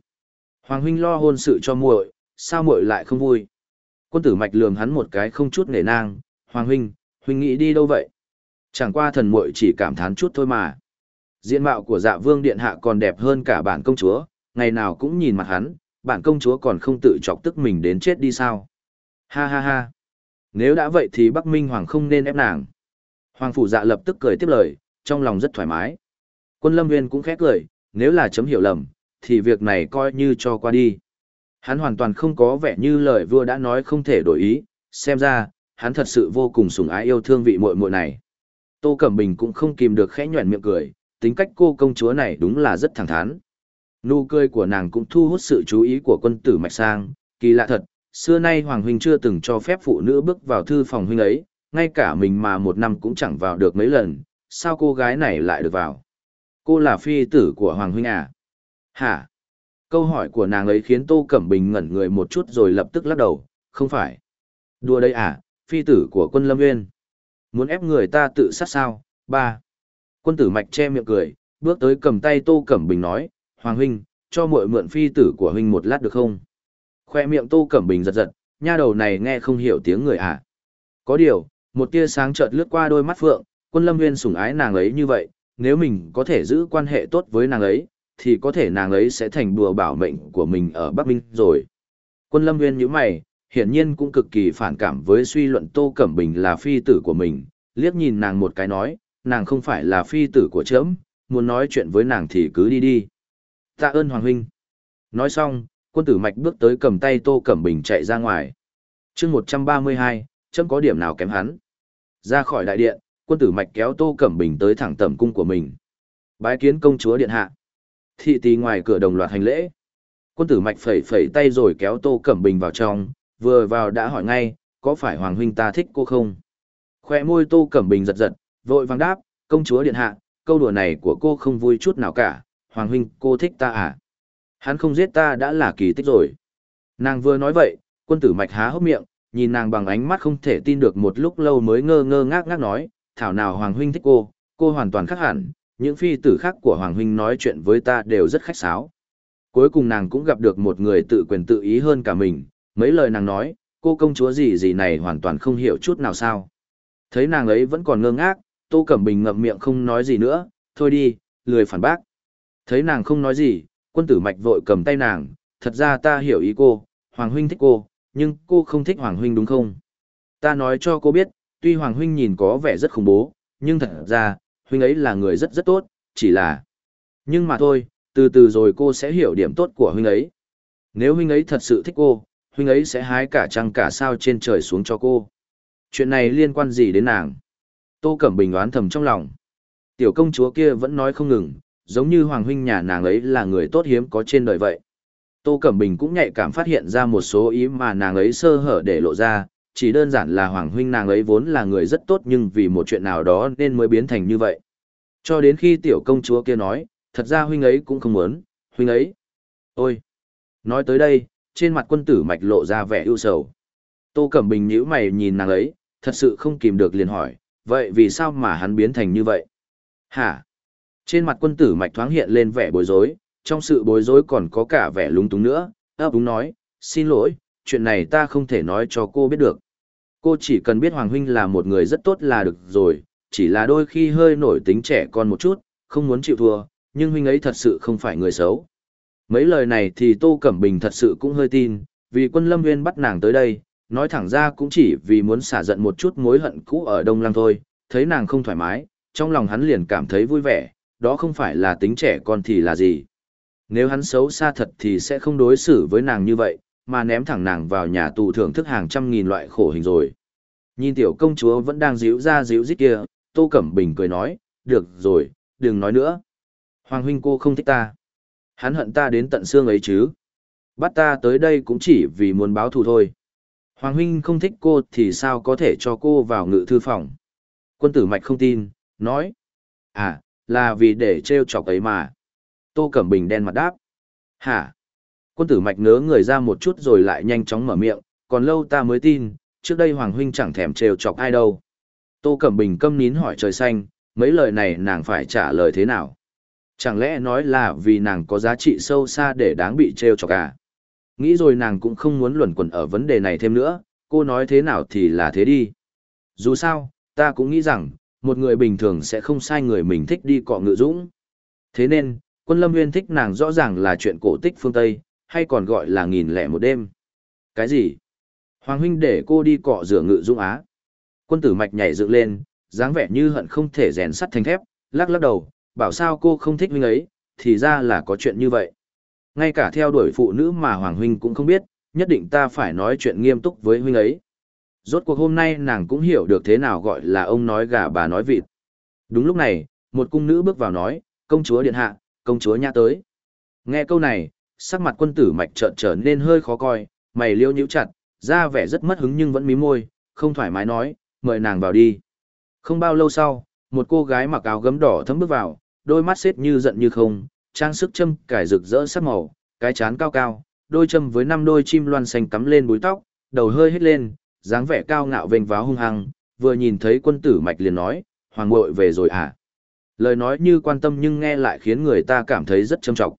Hoàng huynh lo hôn sự cho muội, sao muội lại không vui? Quân tử mạch lườm hắn một cái không chút nể nang, Hoàng huynh, huynh nghĩ đi đâu vậy? Chẳng qua thần muội chỉ cảm thán chút thôi mà. Diện mạo của dạ vương điện hạ còn đẹp hơn cả bản công chúa, ngày nào cũng nhìn mặt hắn, bản công chúa còn không tự chọc tức mình đến chết đi sao. Ha ha ha. Nếu đã vậy thì Bắc Minh Hoàng không nên ép nàng. Hoàng phủ dạ lập tức cười tiếp lời, trong lòng rất thoải mái. Quân lâm viên cũng khẽ cười, nếu là chấm hiểu lầm, thì việc này coi như cho qua đi. Hắn hoàn toàn không có vẻ như lời vua đã nói không thể đổi ý, xem ra, hắn thật sự vô cùng sủng ái yêu thương vị muội muội này. Tô Cẩm Bình cũng không kìm được khẽ nhoẻn miệng cười, tính cách cô công chúa này đúng là rất thẳng thắn. Nụ cười của nàng cũng thu hút sự chú ý của quân tử Mạch Sang, kỳ lạ thật, xưa nay Hoàng Huynh chưa từng cho phép phụ nữ bước vào thư phòng huynh ấy, ngay cả mình mà một năm cũng chẳng vào được mấy lần, sao cô gái này lại được vào? Cô là phi tử của Hoàng Huynh à? Hả? Câu hỏi của nàng ấy khiến Tô Cẩm Bình ngẩn người một chút rồi lập tức lắc đầu, không phải. Đùa đây à, phi tử của quân Lâm Nguyên. Muốn ép người ta tự sát sao? Ba. Quân tử mạch che miệng cười, bước tới cầm tay Tô Cẩm Bình nói, Hoàng huynh, cho muội mượn phi tử của huynh một lát được không? Khoe miệng Tô Cẩm Bình giật giật, nha đầu này nghe không hiểu tiếng người à. Có điều, một tia sáng chợt lướt qua đôi mắt phượng, quân lâm nguyên sủng ái nàng ấy như vậy, nếu mình có thể giữ quan hệ tốt với nàng ấy, thì có thể nàng ấy sẽ thành đùa bảo mệnh của mình ở Bắc Minh rồi. Quân lâm nguyên như mày, hiển nhiên cũng cực kỳ phản cảm với suy luận Tô Cẩm Bình là phi tử của mình, liếc nhìn nàng một cái nói, nàng không phải là phi tử của trẫm, muốn nói chuyện với nàng thì cứ đi đi. Tạ ơn Hoàng Huynh. Nói xong, quân tử mạch bước tới cầm tay Tô Cẩm Bình chạy ra ngoài. chương 132, chấm có điểm nào kém hắn. Ra khỏi đại điện, quân tử mạch kéo Tô Cẩm Bình tới thẳng tẩm cung của mình. Bái kiến công chúa điện hạ. Thị tỳ ngoài cửa đồng loạt hành lễ. Quân tử mạch phẩy phẩy tay rồi kéo Tô Cẩm Bình vào trong, vừa vào đã hỏi ngay, có phải Hoàng Huynh ta thích cô không? Khoe môi Tô Cẩm Bình giật giật, vội vàng đáp, công chúa điện hạ, câu đùa này của cô không vui chút nào cả, Hoàng huynh, cô thích ta à? Hắn không giết ta đã là kỳ tích rồi. Nàng vừa nói vậy, quân tử mạch há hốc miệng, nhìn nàng bằng ánh mắt không thể tin được một lúc lâu mới ngơ ngơ ngác ngác nói, thảo nào Hoàng huynh thích cô, cô hoàn toàn khác hẳn, những phi tử khác của Hoàng huynh nói chuyện với ta đều rất khách sáo. Cuối cùng nàng cũng gặp được một người tự quyền tự ý hơn cả mình, mấy lời nàng nói, cô công chúa gì gì này hoàn toàn không hiểu chút nào sao. Thấy nàng ấy vẫn còn ngơ ngác, Tô Cẩm Bình ngậm miệng không nói gì nữa, thôi đi, lười phản bác. Thấy nàng không nói gì, quân tử mạch vội cầm tay nàng, thật ra ta hiểu ý cô, Hoàng Huynh thích cô, nhưng cô không thích Hoàng Huynh đúng không? Ta nói cho cô biết, tuy Hoàng Huynh nhìn có vẻ rất khủng bố, nhưng thật ra, Huynh ấy là người rất rất tốt, chỉ là... Nhưng mà thôi, từ từ rồi cô sẽ hiểu điểm tốt của Huynh ấy. Nếu Huynh ấy thật sự thích cô, Huynh ấy sẽ hái cả trăng cả sao trên trời xuống cho cô. Chuyện này liên quan gì đến nàng? Tô Cẩm Bình oán thầm trong lòng. Tiểu công chúa kia vẫn nói không ngừng, giống như Hoàng huynh nhà nàng ấy là người tốt hiếm có trên đời vậy. Tô Cẩm Bình cũng nhạy cảm phát hiện ra một số ý mà nàng ấy sơ hở để lộ ra, chỉ đơn giản là Hoàng huynh nàng ấy vốn là người rất tốt nhưng vì một chuyện nào đó nên mới biến thành như vậy. Cho đến khi tiểu công chúa kia nói, thật ra huynh ấy cũng không muốn, huynh ấy. Ôi! Nói tới đây, trên mặt quân tử mạch lộ ra vẻ ưu sầu. Tô Cẩm Bình nhíu mày nhìn nàng ấy, thật sự không kìm được liền hỏi, vậy vì sao mà hắn biến thành như vậy? Hả? Trên mặt quân tử mạch thoáng hiện lên vẻ bối rối, trong sự bối rối còn có cả vẻ lúng túng nữa, ấp đúng nói, xin lỗi, chuyện này ta không thể nói cho cô biết được. Cô chỉ cần biết Hoàng Huynh là một người rất tốt là được rồi, chỉ là đôi khi hơi nổi tính trẻ con một chút, không muốn chịu thua, nhưng Huynh ấy thật sự không phải người xấu. Mấy lời này thì Tô Cẩm Bình thật sự cũng hơi tin, vì quân Lâm Nguyên bắt nàng tới đây, nói thẳng ra cũng chỉ vì muốn xả giận một chút mối hận cũ ở Đông Lăng thôi, thấy nàng không thoải mái, trong lòng hắn liền cảm thấy vui vẻ, đó không phải là tính trẻ con thì là gì. Nếu hắn xấu xa thật thì sẽ không đối xử với nàng như vậy, mà ném thẳng nàng vào nhà tù thưởng thức hàng trăm nghìn loại khổ hình rồi. Nhìn tiểu công chúa vẫn đang díu ra díu dít kia, Tô Cẩm Bình cười nói, được rồi, đừng nói nữa. Hoàng huynh cô không thích ta. Hắn hận ta đến tận xương ấy chứ. Bắt ta tới đây cũng chỉ vì muốn báo thù thôi. Hoàng huynh không thích cô thì sao có thể cho cô vào ngự thư phòng. Quân tử mạch không tin, nói. À, là vì để trêu chọc ấy mà. Tô Cẩm Bình đen mặt đáp. Hả? Quân tử mạch ngớ người ra một chút rồi lại nhanh chóng mở miệng, còn lâu ta mới tin, trước đây Hoàng huynh chẳng thèm trêu chọc ai đâu. Tô Cẩm Bình câm nín hỏi trời xanh, mấy lời này nàng phải trả lời thế nào? Chẳng lẽ nói là vì nàng có giá trị sâu xa để đáng bị trêu chọc à? Nghĩ rồi nàng cũng không muốn luẩn quẩn ở vấn đề này thêm nữa, cô nói thế nào thì là thế đi. Dù sao, ta cũng nghĩ rằng, một người bình thường sẽ không sai người mình thích đi cọ ngự dũng. Thế nên, quân lâm nguyên thích nàng rõ ràng là chuyện cổ tích phương Tây, hay còn gọi là nghìn lẻ một đêm. Cái gì? Hoàng huynh để cô đi cọ rửa ngự dũng á. Quân tử mạch nhảy dựng lên, dáng vẻ như hận không thể rèn sắt thành thép, lắc lắc đầu, bảo sao cô không thích huynh ấy, thì ra là có chuyện như vậy. Ngay cả theo đuổi phụ nữ mà Hoàng huynh cũng không biết, nhất định ta phải nói chuyện nghiêm túc với huynh ấy. Rốt cuộc hôm nay nàng cũng hiểu được thế nào gọi là ông nói gà bà nói vịt. Đúng lúc này, một cung nữ bước vào nói, công chúa điện hạ, công chúa nhã tới. Nghe câu này, sắc mặt quân tử mạch trợn trở nên hơi khó coi, mày liêu nhíu chặt, ra vẻ rất mất hứng nhưng vẫn mí môi, không thoải mái nói, mời nàng vào đi. Không bao lâu sau, một cô gái mặc áo gấm đỏ thấm bước vào, đôi mắt xếp như giận như không, trang sức châm cải rực rỡ sắc màu, cái chán cao cao, đôi châm với năm đôi chim loan xanh cắm lên búi tóc, đầu hơi hết lên, dáng vẻ cao ngạo vênh váo hung hăng, vừa nhìn thấy quân tử mạch liền nói, hoàng muội về rồi à? Lời nói như quan tâm nhưng nghe lại khiến người ta cảm thấy rất trâm trọng.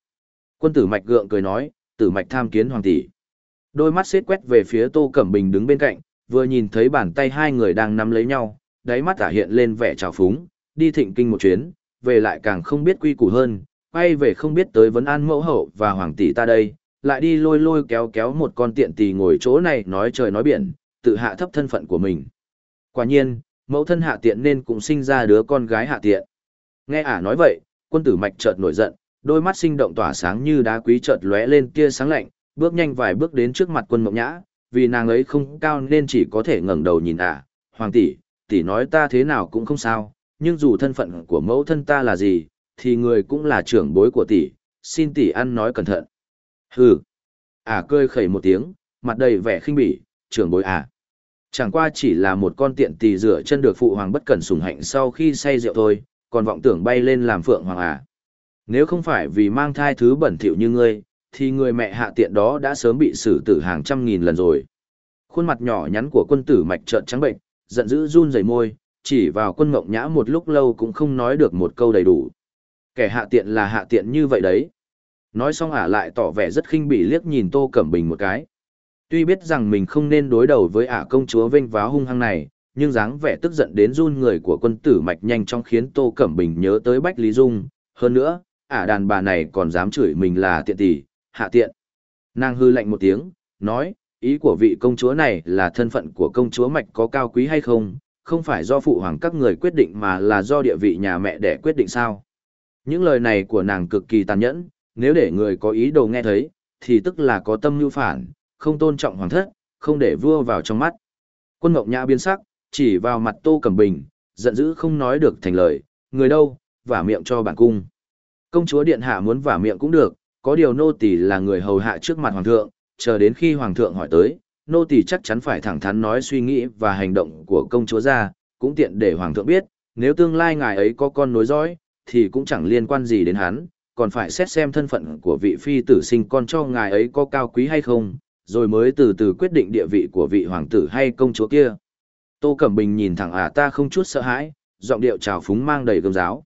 Quân tử mạch gượng cười nói, tử mạch tham kiến hoàng tỷ. Đôi mắt xếp quét về phía Tô Cẩm Bình đứng bên cạnh, vừa nhìn thấy bàn tay hai người đang nắm lấy nhau, đáy mắt tả hiện lên vẻ trào phúng, đi thịnh kinh một chuyến, về lại càng không biết quy củ hơn, quay về không biết tới vấn an mẫu hậu và hoàng tỷ ta đây, lại đi lôi lôi kéo kéo một con tiện tỳ ngồi chỗ này nói trời nói biển, tự hạ thấp thân phận của mình. Quả nhiên, mẫu thân hạ tiện nên cũng sinh ra đứa con gái hạ tiện. Nghe ả nói vậy, quân tử mạch chợt nổi giận, đôi mắt sinh động tỏa sáng như đá quý chợt lóe lên tia sáng lạnh, bước nhanh vài bước đến trước mặt quân mộng nhã, vì nàng ấy không cao nên chỉ có thể ngẩng đầu nhìn ả, hoàng tỷ, tỷ nói ta thế nào cũng không sao, nhưng dù thân phận của mẫu thân ta là gì, thì người cũng là trưởng bối của tỷ, xin tỷ ăn nói cẩn thận. Hừ. Ả à cười khẩy một tiếng, mặt đầy vẻ khinh bỉ, trưởng bối à. Chẳng qua chỉ là một con tiện tỳ rửa chân được phụ hoàng bất cẩn sủng hạnh sau khi say rượu thôi, còn vọng tưởng bay lên làm phượng hoàng à. Nếu không phải vì mang thai thứ bẩn thỉu như ngươi, thì người mẹ hạ tiện đó đã sớm bị xử tử hàng trăm nghìn lần rồi. Khuôn mặt nhỏ nhắn của quân tử mạch trợn trắng bệnh, giận dữ run rẩy môi, chỉ vào quân ngộng nhã một lúc lâu cũng không nói được một câu đầy đủ. Kẻ hạ tiện là hạ tiện như vậy đấy. Nói xong ả lại tỏ vẻ rất khinh bỉ liếc nhìn Tô Cẩm Bình một cái. Tuy biết rằng mình không nên đối đầu với ả công chúa vinh váo hung hăng này, nhưng dáng vẻ tức giận đến run người của quân tử mạch nhanh chóng khiến Tô Cẩm Bình nhớ tới Bách Lý Dung. Hơn nữa, ả đàn bà này còn dám chửi mình là tiện tỷ, hạ tiện. Nàng hư lạnh một tiếng, nói, ý của vị công chúa này là thân phận của công chúa mạch có cao quý hay không, không phải do phụ hoàng các người quyết định mà là do địa vị nhà mẹ để quyết định sao. Những lời này của nàng cực kỳ tàn nhẫn, nếu để người có ý đồ nghe thấy, thì tức là có tâm mưu phản, không tôn trọng hoàng thất, không để vua vào trong mắt. Quân Ngọc Nhã biến sắc, chỉ vào mặt Tô Cẩm Bình, giận dữ không nói được thành lời, người đâu, vả miệng cho bản cung. Công chúa điện hạ muốn vả miệng cũng được, có điều nô tỳ là người hầu hạ trước mặt hoàng thượng, chờ đến khi hoàng thượng hỏi tới, nô tỳ chắc chắn phải thẳng thắn nói suy nghĩ và hành động của công chúa ra, cũng tiện để hoàng thượng biết, nếu tương lai ngài ấy có con nối dõi, thì cũng chẳng liên quan gì đến hắn, còn phải xét xem thân phận của vị phi tử sinh con cho ngài ấy có cao quý hay không, rồi mới từ từ quyết định địa vị của vị hoàng tử hay công chúa kia. Tô Cẩm Bình nhìn thẳng à ta không chút sợ hãi, giọng điệu trào phúng mang đầy gươm giáo.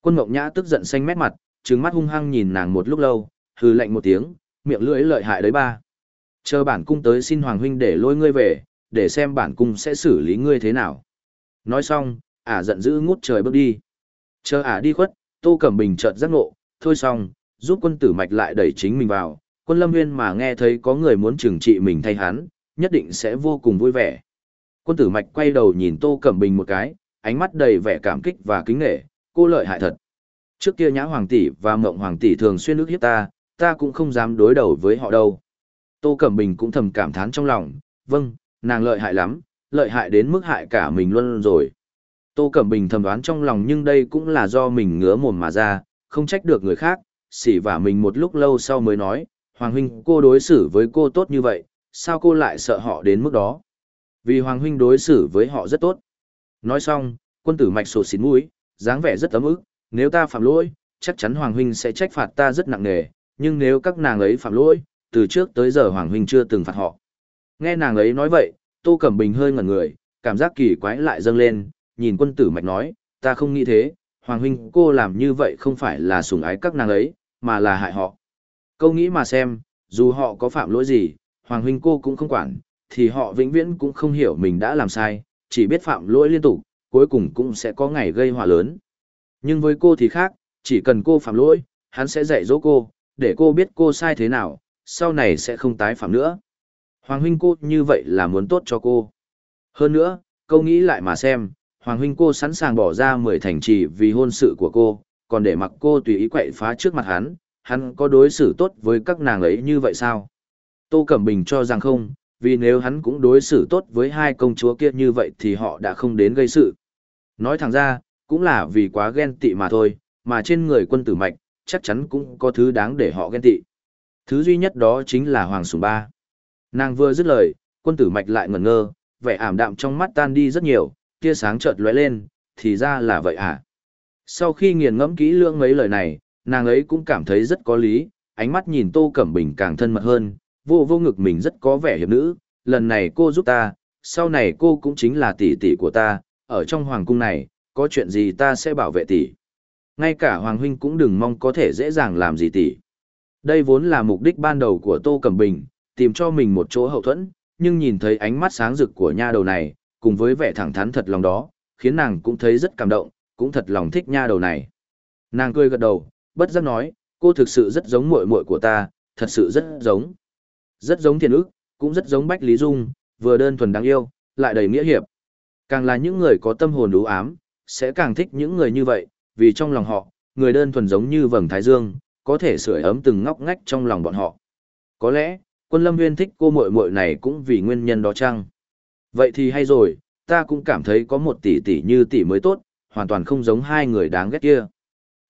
Quân ngọc Nhã tức giận xanh mét mặt, trừng mắt hung hăng nhìn nàng một lúc lâu, hừ lạnh một tiếng, miệng lưỡi lợi hại đấy ba. Chờ bản cung tới xin hoàng huynh để lôi ngươi về, để xem bản cung sẽ xử lý ngươi thế nào. Nói xong, ả giận dữ ngút trời bước đi. Chờ ả đi khuất, Tô Cẩm Bình chợt giác ngộ, thôi xong, giúp quân tử mạch lại đẩy chính mình vào, quân lâm nguyên mà nghe thấy có người muốn trừng trị mình thay hắn, nhất định sẽ vô cùng vui vẻ. Quân tử mạch quay đầu nhìn Tô Cẩm Bình một cái, ánh mắt đầy vẻ cảm kích và kính nghệ, cô lợi hại thật. Trước kia nhã hoàng tỷ và mộng hoàng tỷ thường xuyên ước hiếp ta, ta cũng không dám đối đầu với họ đâu. Tô Cẩm Bình cũng thầm cảm thán trong lòng, vâng, nàng lợi hại lắm, lợi hại đến mức hại cả mình luôn rồi. Tô Cẩm Bình thầm đoán trong lòng nhưng đây cũng là do mình ngứa mồm mà ra, không trách được người khác, xỉ vả mình một lúc lâu sau mới nói, Hoàng Huynh cô đối xử với cô tốt như vậy, sao cô lại sợ họ đến mức đó? Vì Hoàng Huynh đối xử với họ rất tốt. Nói xong, quân tử mạch sổ xín mũi, dáng vẻ rất ấm ức, nếu ta phạm lỗi, chắc chắn Hoàng Huynh sẽ trách phạt ta rất nặng nề, nhưng nếu các nàng ấy phạm lỗi, từ trước tới giờ Hoàng Huynh chưa từng phạt họ. Nghe nàng ấy nói vậy, Tô Cẩm Bình hơi ngẩn người, cảm giác kỳ quái lại dâng lên, nhìn quân tử mạch nói, ta không nghĩ thế, Hoàng Huynh cô làm như vậy không phải là sủng ái các nàng ấy, mà là hại họ. Câu nghĩ mà xem, dù họ có phạm lỗi gì, Hoàng Huynh cô cũng không quản, thì họ vĩnh viễn cũng không hiểu mình đã làm sai, chỉ biết phạm lỗi liên tục, cuối cùng cũng sẽ có ngày gây họa lớn. Nhưng với cô thì khác, chỉ cần cô phạm lỗi, hắn sẽ dạy dỗ cô, để cô biết cô sai thế nào, sau này sẽ không tái phạm nữa. Hoàng huynh cô như vậy là muốn tốt cho cô. Hơn nữa, câu nghĩ lại mà xem, Hoàng huynh cô sẵn sàng bỏ ra 10 thành trì vì hôn sự của cô, còn để mặc cô tùy ý quậy phá trước mặt hắn, hắn có đối xử tốt với các nàng ấy như vậy sao? Tô Cẩm Bình cho rằng không, vì nếu hắn cũng đối xử tốt với hai công chúa kia như vậy thì họ đã không đến gây sự. Nói thẳng ra, cũng là vì quá ghen tị mà thôi, mà trên người quân tử mạch, chắc chắn cũng có thứ đáng để họ ghen tị. Thứ duy nhất đó chính là Hoàng Sùng Ba. Nàng vừa dứt lời, quân tử mạch lại ngẩn ngơ, vẻ ảm đạm trong mắt tan đi rất nhiều, tia sáng chợt lóe lên, thì ra là vậy à. Sau khi nghiền ngẫm kỹ lưỡng mấy lời này, nàng ấy cũng cảm thấy rất có lý, ánh mắt nhìn Tô Cẩm Bình càng thân mật hơn, vô vô ngực mình rất có vẻ hiệp nữ, lần này cô giúp ta, sau này cô cũng chính là tỷ tỷ của ta, ở trong hoàng cung này, có chuyện gì ta sẽ bảo vệ tỷ. Ngay cả hoàng huynh cũng đừng mong có thể dễ dàng làm gì tỷ. Đây vốn là mục đích ban đầu của Tô Cẩm Bình, tìm cho mình một chỗ hậu thuẫn, nhưng nhìn thấy ánh mắt sáng rực của nha đầu này, cùng với vẻ thẳng thắn thật lòng đó, khiến nàng cũng thấy rất cảm động, cũng thật lòng thích nha đầu này. Nàng cười gật đầu, bất giác nói, cô thực sự rất giống muội muội của ta, thật sự rất giống. Rất giống thiền ức, cũng rất giống Bách Lý Dung, vừa đơn thuần đáng yêu, lại đầy nghĩa hiệp. Càng là những người có tâm hồn đủ ám, sẽ càng thích những người như vậy, vì trong lòng họ, người đơn thuần giống như vầng thái dương, có thể sưởi ấm từng ngóc ngách trong lòng bọn họ. Có lẽ, quân lâm nguyên thích cô muội muội này cũng vì nguyên nhân đó chăng? Vậy thì hay rồi, ta cũng cảm thấy có một tỷ tỷ như tỷ mới tốt, hoàn toàn không giống hai người đáng ghét kia.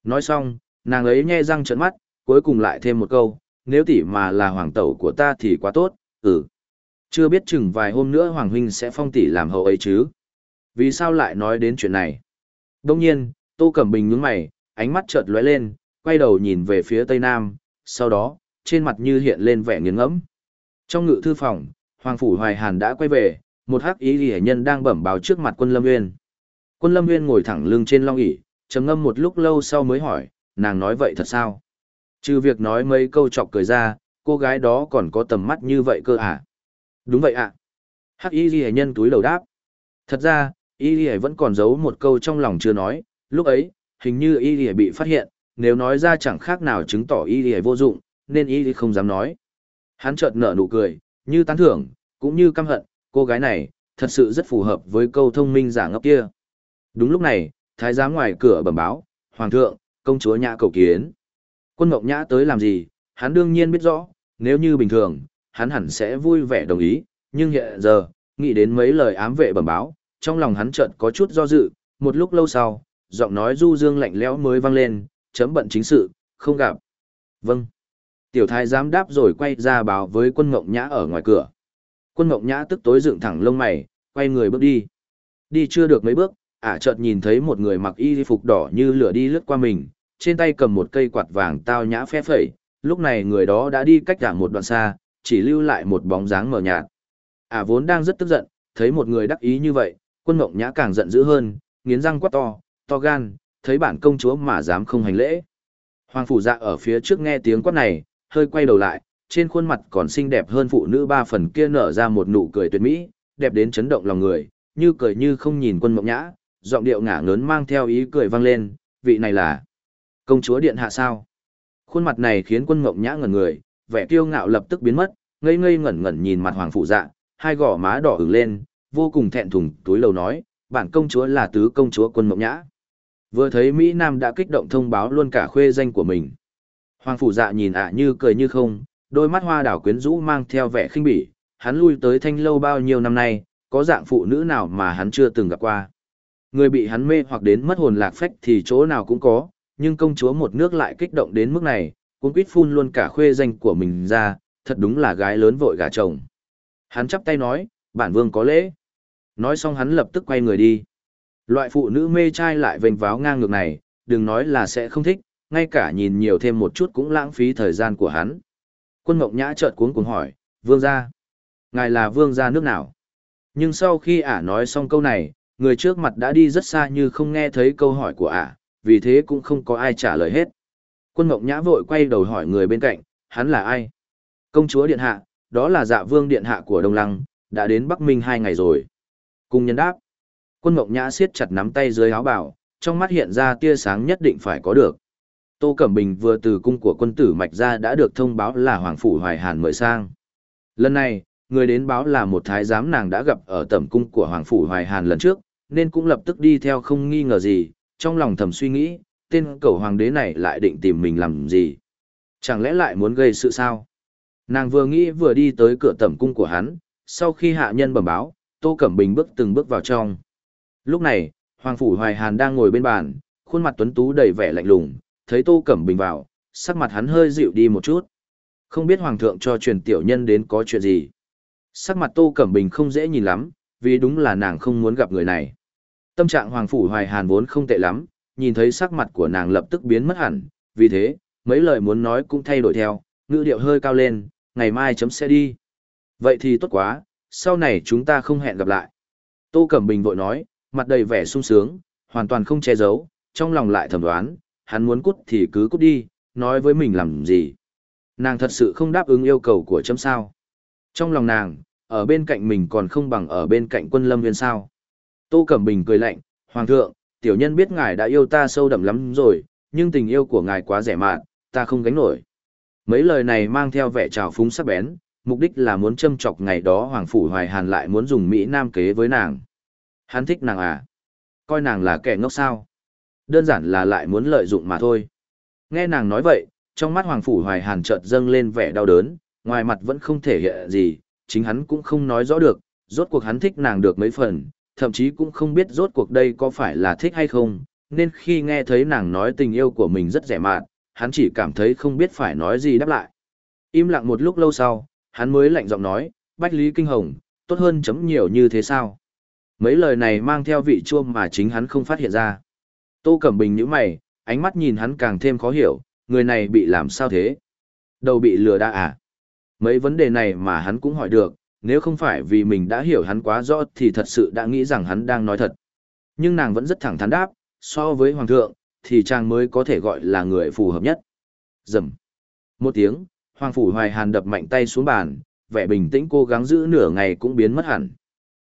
Nói xong, nàng ấy nhe răng trợn mắt, cuối cùng lại thêm một câu, nếu tỷ mà là hoàng tẩu của ta thì quá tốt, ừ. Chưa biết chừng vài hôm nữa hoàng huynh sẽ phong tỷ làm hậu ấy chứ. Vì sao lại nói đến chuyện này? Đông nhiên, Tô Cẩm Bình nhướng mày, ánh mắt chợt lóe lên, quay đầu nhìn về phía tây nam, sau đó, trên mặt như hiện lên vẻ nghiêng ngẫm. Trong ngự thư phòng, Hoàng phủ Hoài Hàn đã quay về, một hắc ý liễu nhân đang bẩm báo trước mặt Quân Lâm Nguyên. Quân Lâm Nguyên ngồi thẳng lưng trên long ỷ, trầm ngâm một lúc lâu sau mới hỏi, nàng nói vậy thật sao? Trừ việc nói mấy câu chọc cười ra, cô gái đó còn có tầm mắt như vậy cơ à? Đúng vậy ạ. À. Hắc y ghi nhân túi đầu đáp. Thật ra, y ghi vẫn còn giấu một câu trong lòng chưa nói, lúc ấy, hình như y ghi bị phát hiện, nếu nói ra chẳng khác nào chứng tỏ y ghi vô dụng, nên y ghi không dám nói. Hắn chợt nở nụ cười, như tán thưởng, cũng như căm hận, cô gái này, thật sự rất phù hợp với câu thông minh giả ngốc kia. Đúng lúc này, thái giám ngoài cửa bẩm báo, Hoàng thượng, công chúa nhã cầu kiến. Quân Ngọc Nhã tới làm gì, hắn đương nhiên biết rõ, nếu như bình thường, hắn hẳn sẽ vui vẻ đồng ý, nhưng hiện giờ, nghĩ đến mấy lời ám vệ bẩm báo, trong lòng hắn chợt có chút do dự, một lúc lâu sau, giọng nói du dương lạnh lẽo mới vang lên, chấm bận chính sự, không gặp. Vâng. Tiểu thái giám đáp rồi quay ra báo với quân Ngọc Nhã ở ngoài cửa. Quân Ngọc Nhã tức tối dựng thẳng lông mày, quay người bước đi. Đi chưa được mấy bước, ả chợt nhìn thấy một người mặc y phục đỏ như lửa đi lướt qua mình, trên tay cầm một cây quạt vàng tao nhã phe phẩy, lúc này người đó đã đi cách ả một đoạn xa, chỉ lưu lại một bóng dáng mờ nhạt. Ả vốn đang rất tức giận, thấy một người đắc ý như vậy, quân Mộng Nhã càng giận dữ hơn, nghiến răng quát to, to gan, thấy bản công chúa mà dám không hành lễ. Hoàng phủ dạ ở phía trước nghe tiếng quát này, hơi quay đầu lại, trên khuôn mặt còn xinh đẹp hơn phụ nữ ba phần kia nở ra một nụ cười tuyệt mỹ, đẹp đến chấn động lòng người, như cười như không nhìn quân mộng nhã, giọng điệu ngả ngớn mang theo ý cười vang lên, vị này là công chúa điện hạ sao? Khuôn mặt này khiến quân ngộng nhã ngẩn người, vẻ kiêu ngạo lập tức biến mất, ngây ngây ngẩn ngẩn nhìn mặt hoàng phụ dạ, hai gò má đỏ ửng lên, vô cùng thẹn thùng, túi lầu nói, bản công chúa là tứ công chúa quân ngộng nhã. Vừa thấy Mỹ Nam đã kích động thông báo luôn cả khuê danh của mình. Hoàng phủ dạ nhìn ạ như cười như không, đôi mắt hoa đảo quyến rũ mang theo vẻ khinh bỉ, hắn lui tới thanh lâu bao nhiêu năm nay, có dạng phụ nữ nào mà hắn chưa từng gặp qua. Người bị hắn mê hoặc đến mất hồn lạc phách thì chỗ nào cũng có, nhưng công chúa một nước lại kích động đến mức này, cũng quýt phun luôn cả khuê danh của mình ra, thật đúng là gái lớn vội gả chồng. Hắn chắp tay nói, bản vương có lễ. Nói xong hắn lập tức quay người đi. Loại phụ nữ mê trai lại vênh váo ngang ngược này, đừng nói là sẽ không thích, ngay cả nhìn nhiều thêm một chút cũng lãng phí thời gian của hắn. Quân Mộng Nhã chợt cuống cuồng hỏi, vương gia. Ngài là vương gia nước nào? Nhưng sau khi ả nói xong câu này, người trước mặt đã đi rất xa như không nghe thấy câu hỏi của ả, vì thế cũng không có ai trả lời hết. Quân Mộng Nhã vội quay đầu hỏi người bên cạnh, hắn là ai? Công chúa Điện Hạ, đó là dạ vương Điện Hạ của Đông Lăng, đã đến Bắc Minh hai ngày rồi. Cung nhân đáp. Quân Mộng Nhã siết chặt nắm tay dưới áo bảo, trong mắt hiện ra tia sáng nhất định phải có được. Tô Cẩm Bình vừa từ cung của quân tử Mạch ra đã được thông báo là Hoàng Phủ Hoài Hàn mời sang. Lần này, người đến báo là một thái giám nàng đã gặp ở tẩm cung của Hoàng Phủ Hoài Hàn lần trước, nên cũng lập tức đi theo không nghi ngờ gì, trong lòng thầm suy nghĩ, tên cầu hoàng đế này lại định tìm mình làm gì. Chẳng lẽ lại muốn gây sự sao? Nàng vừa nghĩ vừa đi tới cửa tẩm cung của hắn, sau khi hạ nhân bẩm báo, Tô Cẩm Bình bước từng bước vào trong. Lúc này, Hoàng Phủ Hoài Hàn đang ngồi bên bàn, khuôn mặt tuấn tú đầy vẻ lạnh lùng, thấy Tô Cẩm Bình vào, sắc mặt hắn hơi dịu đi một chút. Không biết Hoàng thượng cho truyền tiểu nhân đến có chuyện gì. Sắc mặt Tô Cẩm Bình không dễ nhìn lắm, vì đúng là nàng không muốn gặp người này. Tâm trạng Hoàng Phủ Hoài Hàn vốn không tệ lắm, nhìn thấy sắc mặt của nàng lập tức biến mất hẳn, vì thế, mấy lời muốn nói cũng thay đổi theo, ngữ điệu hơi cao lên, ngày mai chấm sẽ đi. Vậy thì tốt quá, sau này chúng ta không hẹn gặp lại. Tô Cẩm Bình vội nói, mặt đầy vẻ sung sướng, hoàn toàn không che giấu, trong lòng lại thầm đoán, hắn muốn cút thì cứ cút đi, nói với mình làm gì. Nàng thật sự không đáp ứng yêu cầu của chấm sao. Trong lòng nàng, ở bên cạnh mình còn không bằng ở bên cạnh quân lâm viên sao. Tô Cẩm Bình cười lạnh, Hoàng thượng, tiểu nhân biết ngài đã yêu ta sâu đậm lắm rồi, nhưng tình yêu của ngài quá rẻ mạt, ta không gánh nổi. Mấy lời này mang theo vẻ trào phúng sắc bén, mục đích là muốn châm chọc ngày đó Hoàng Phủ Hoài Hàn lại muốn dùng Mỹ Nam kế với nàng. Hắn thích nàng à? Coi nàng là kẻ ngốc sao? Đơn giản là lại muốn lợi dụng mà thôi. Nghe nàng nói vậy, trong mắt Hoàng Phủ Hoài Hàn chợt dâng lên vẻ đau đớn, ngoài mặt vẫn không thể hiện gì, chính hắn cũng không nói rõ được, rốt cuộc hắn thích nàng được mấy phần, thậm chí cũng không biết rốt cuộc đây có phải là thích hay không, nên khi nghe thấy nàng nói tình yêu của mình rất rẻ mạt, hắn chỉ cảm thấy không biết phải nói gì đáp lại. Im lặng một lúc lâu sau, hắn mới lạnh giọng nói, Bách Lý Kinh Hồng, tốt hơn chấm nhiều như thế sao? Mấy lời này mang theo vị chua mà chính hắn không phát hiện ra. Tô Cẩm Bình nhíu mày, ánh mắt nhìn hắn càng thêm khó hiểu, người này bị làm sao thế? Đầu bị lừa đã à? Mấy vấn đề này mà hắn cũng hỏi được, nếu không phải vì mình đã hiểu hắn quá rõ thì thật sự đã nghĩ rằng hắn đang nói thật. Nhưng nàng vẫn rất thẳng thắn đáp, so với hoàng thượng, thì chàng mới có thể gọi là người phù hợp nhất. Dầm. Một tiếng, hoàng phủ hoài hàn đập mạnh tay xuống bàn, vẻ bình tĩnh cố gắng giữ nửa ngày cũng biến mất hẳn.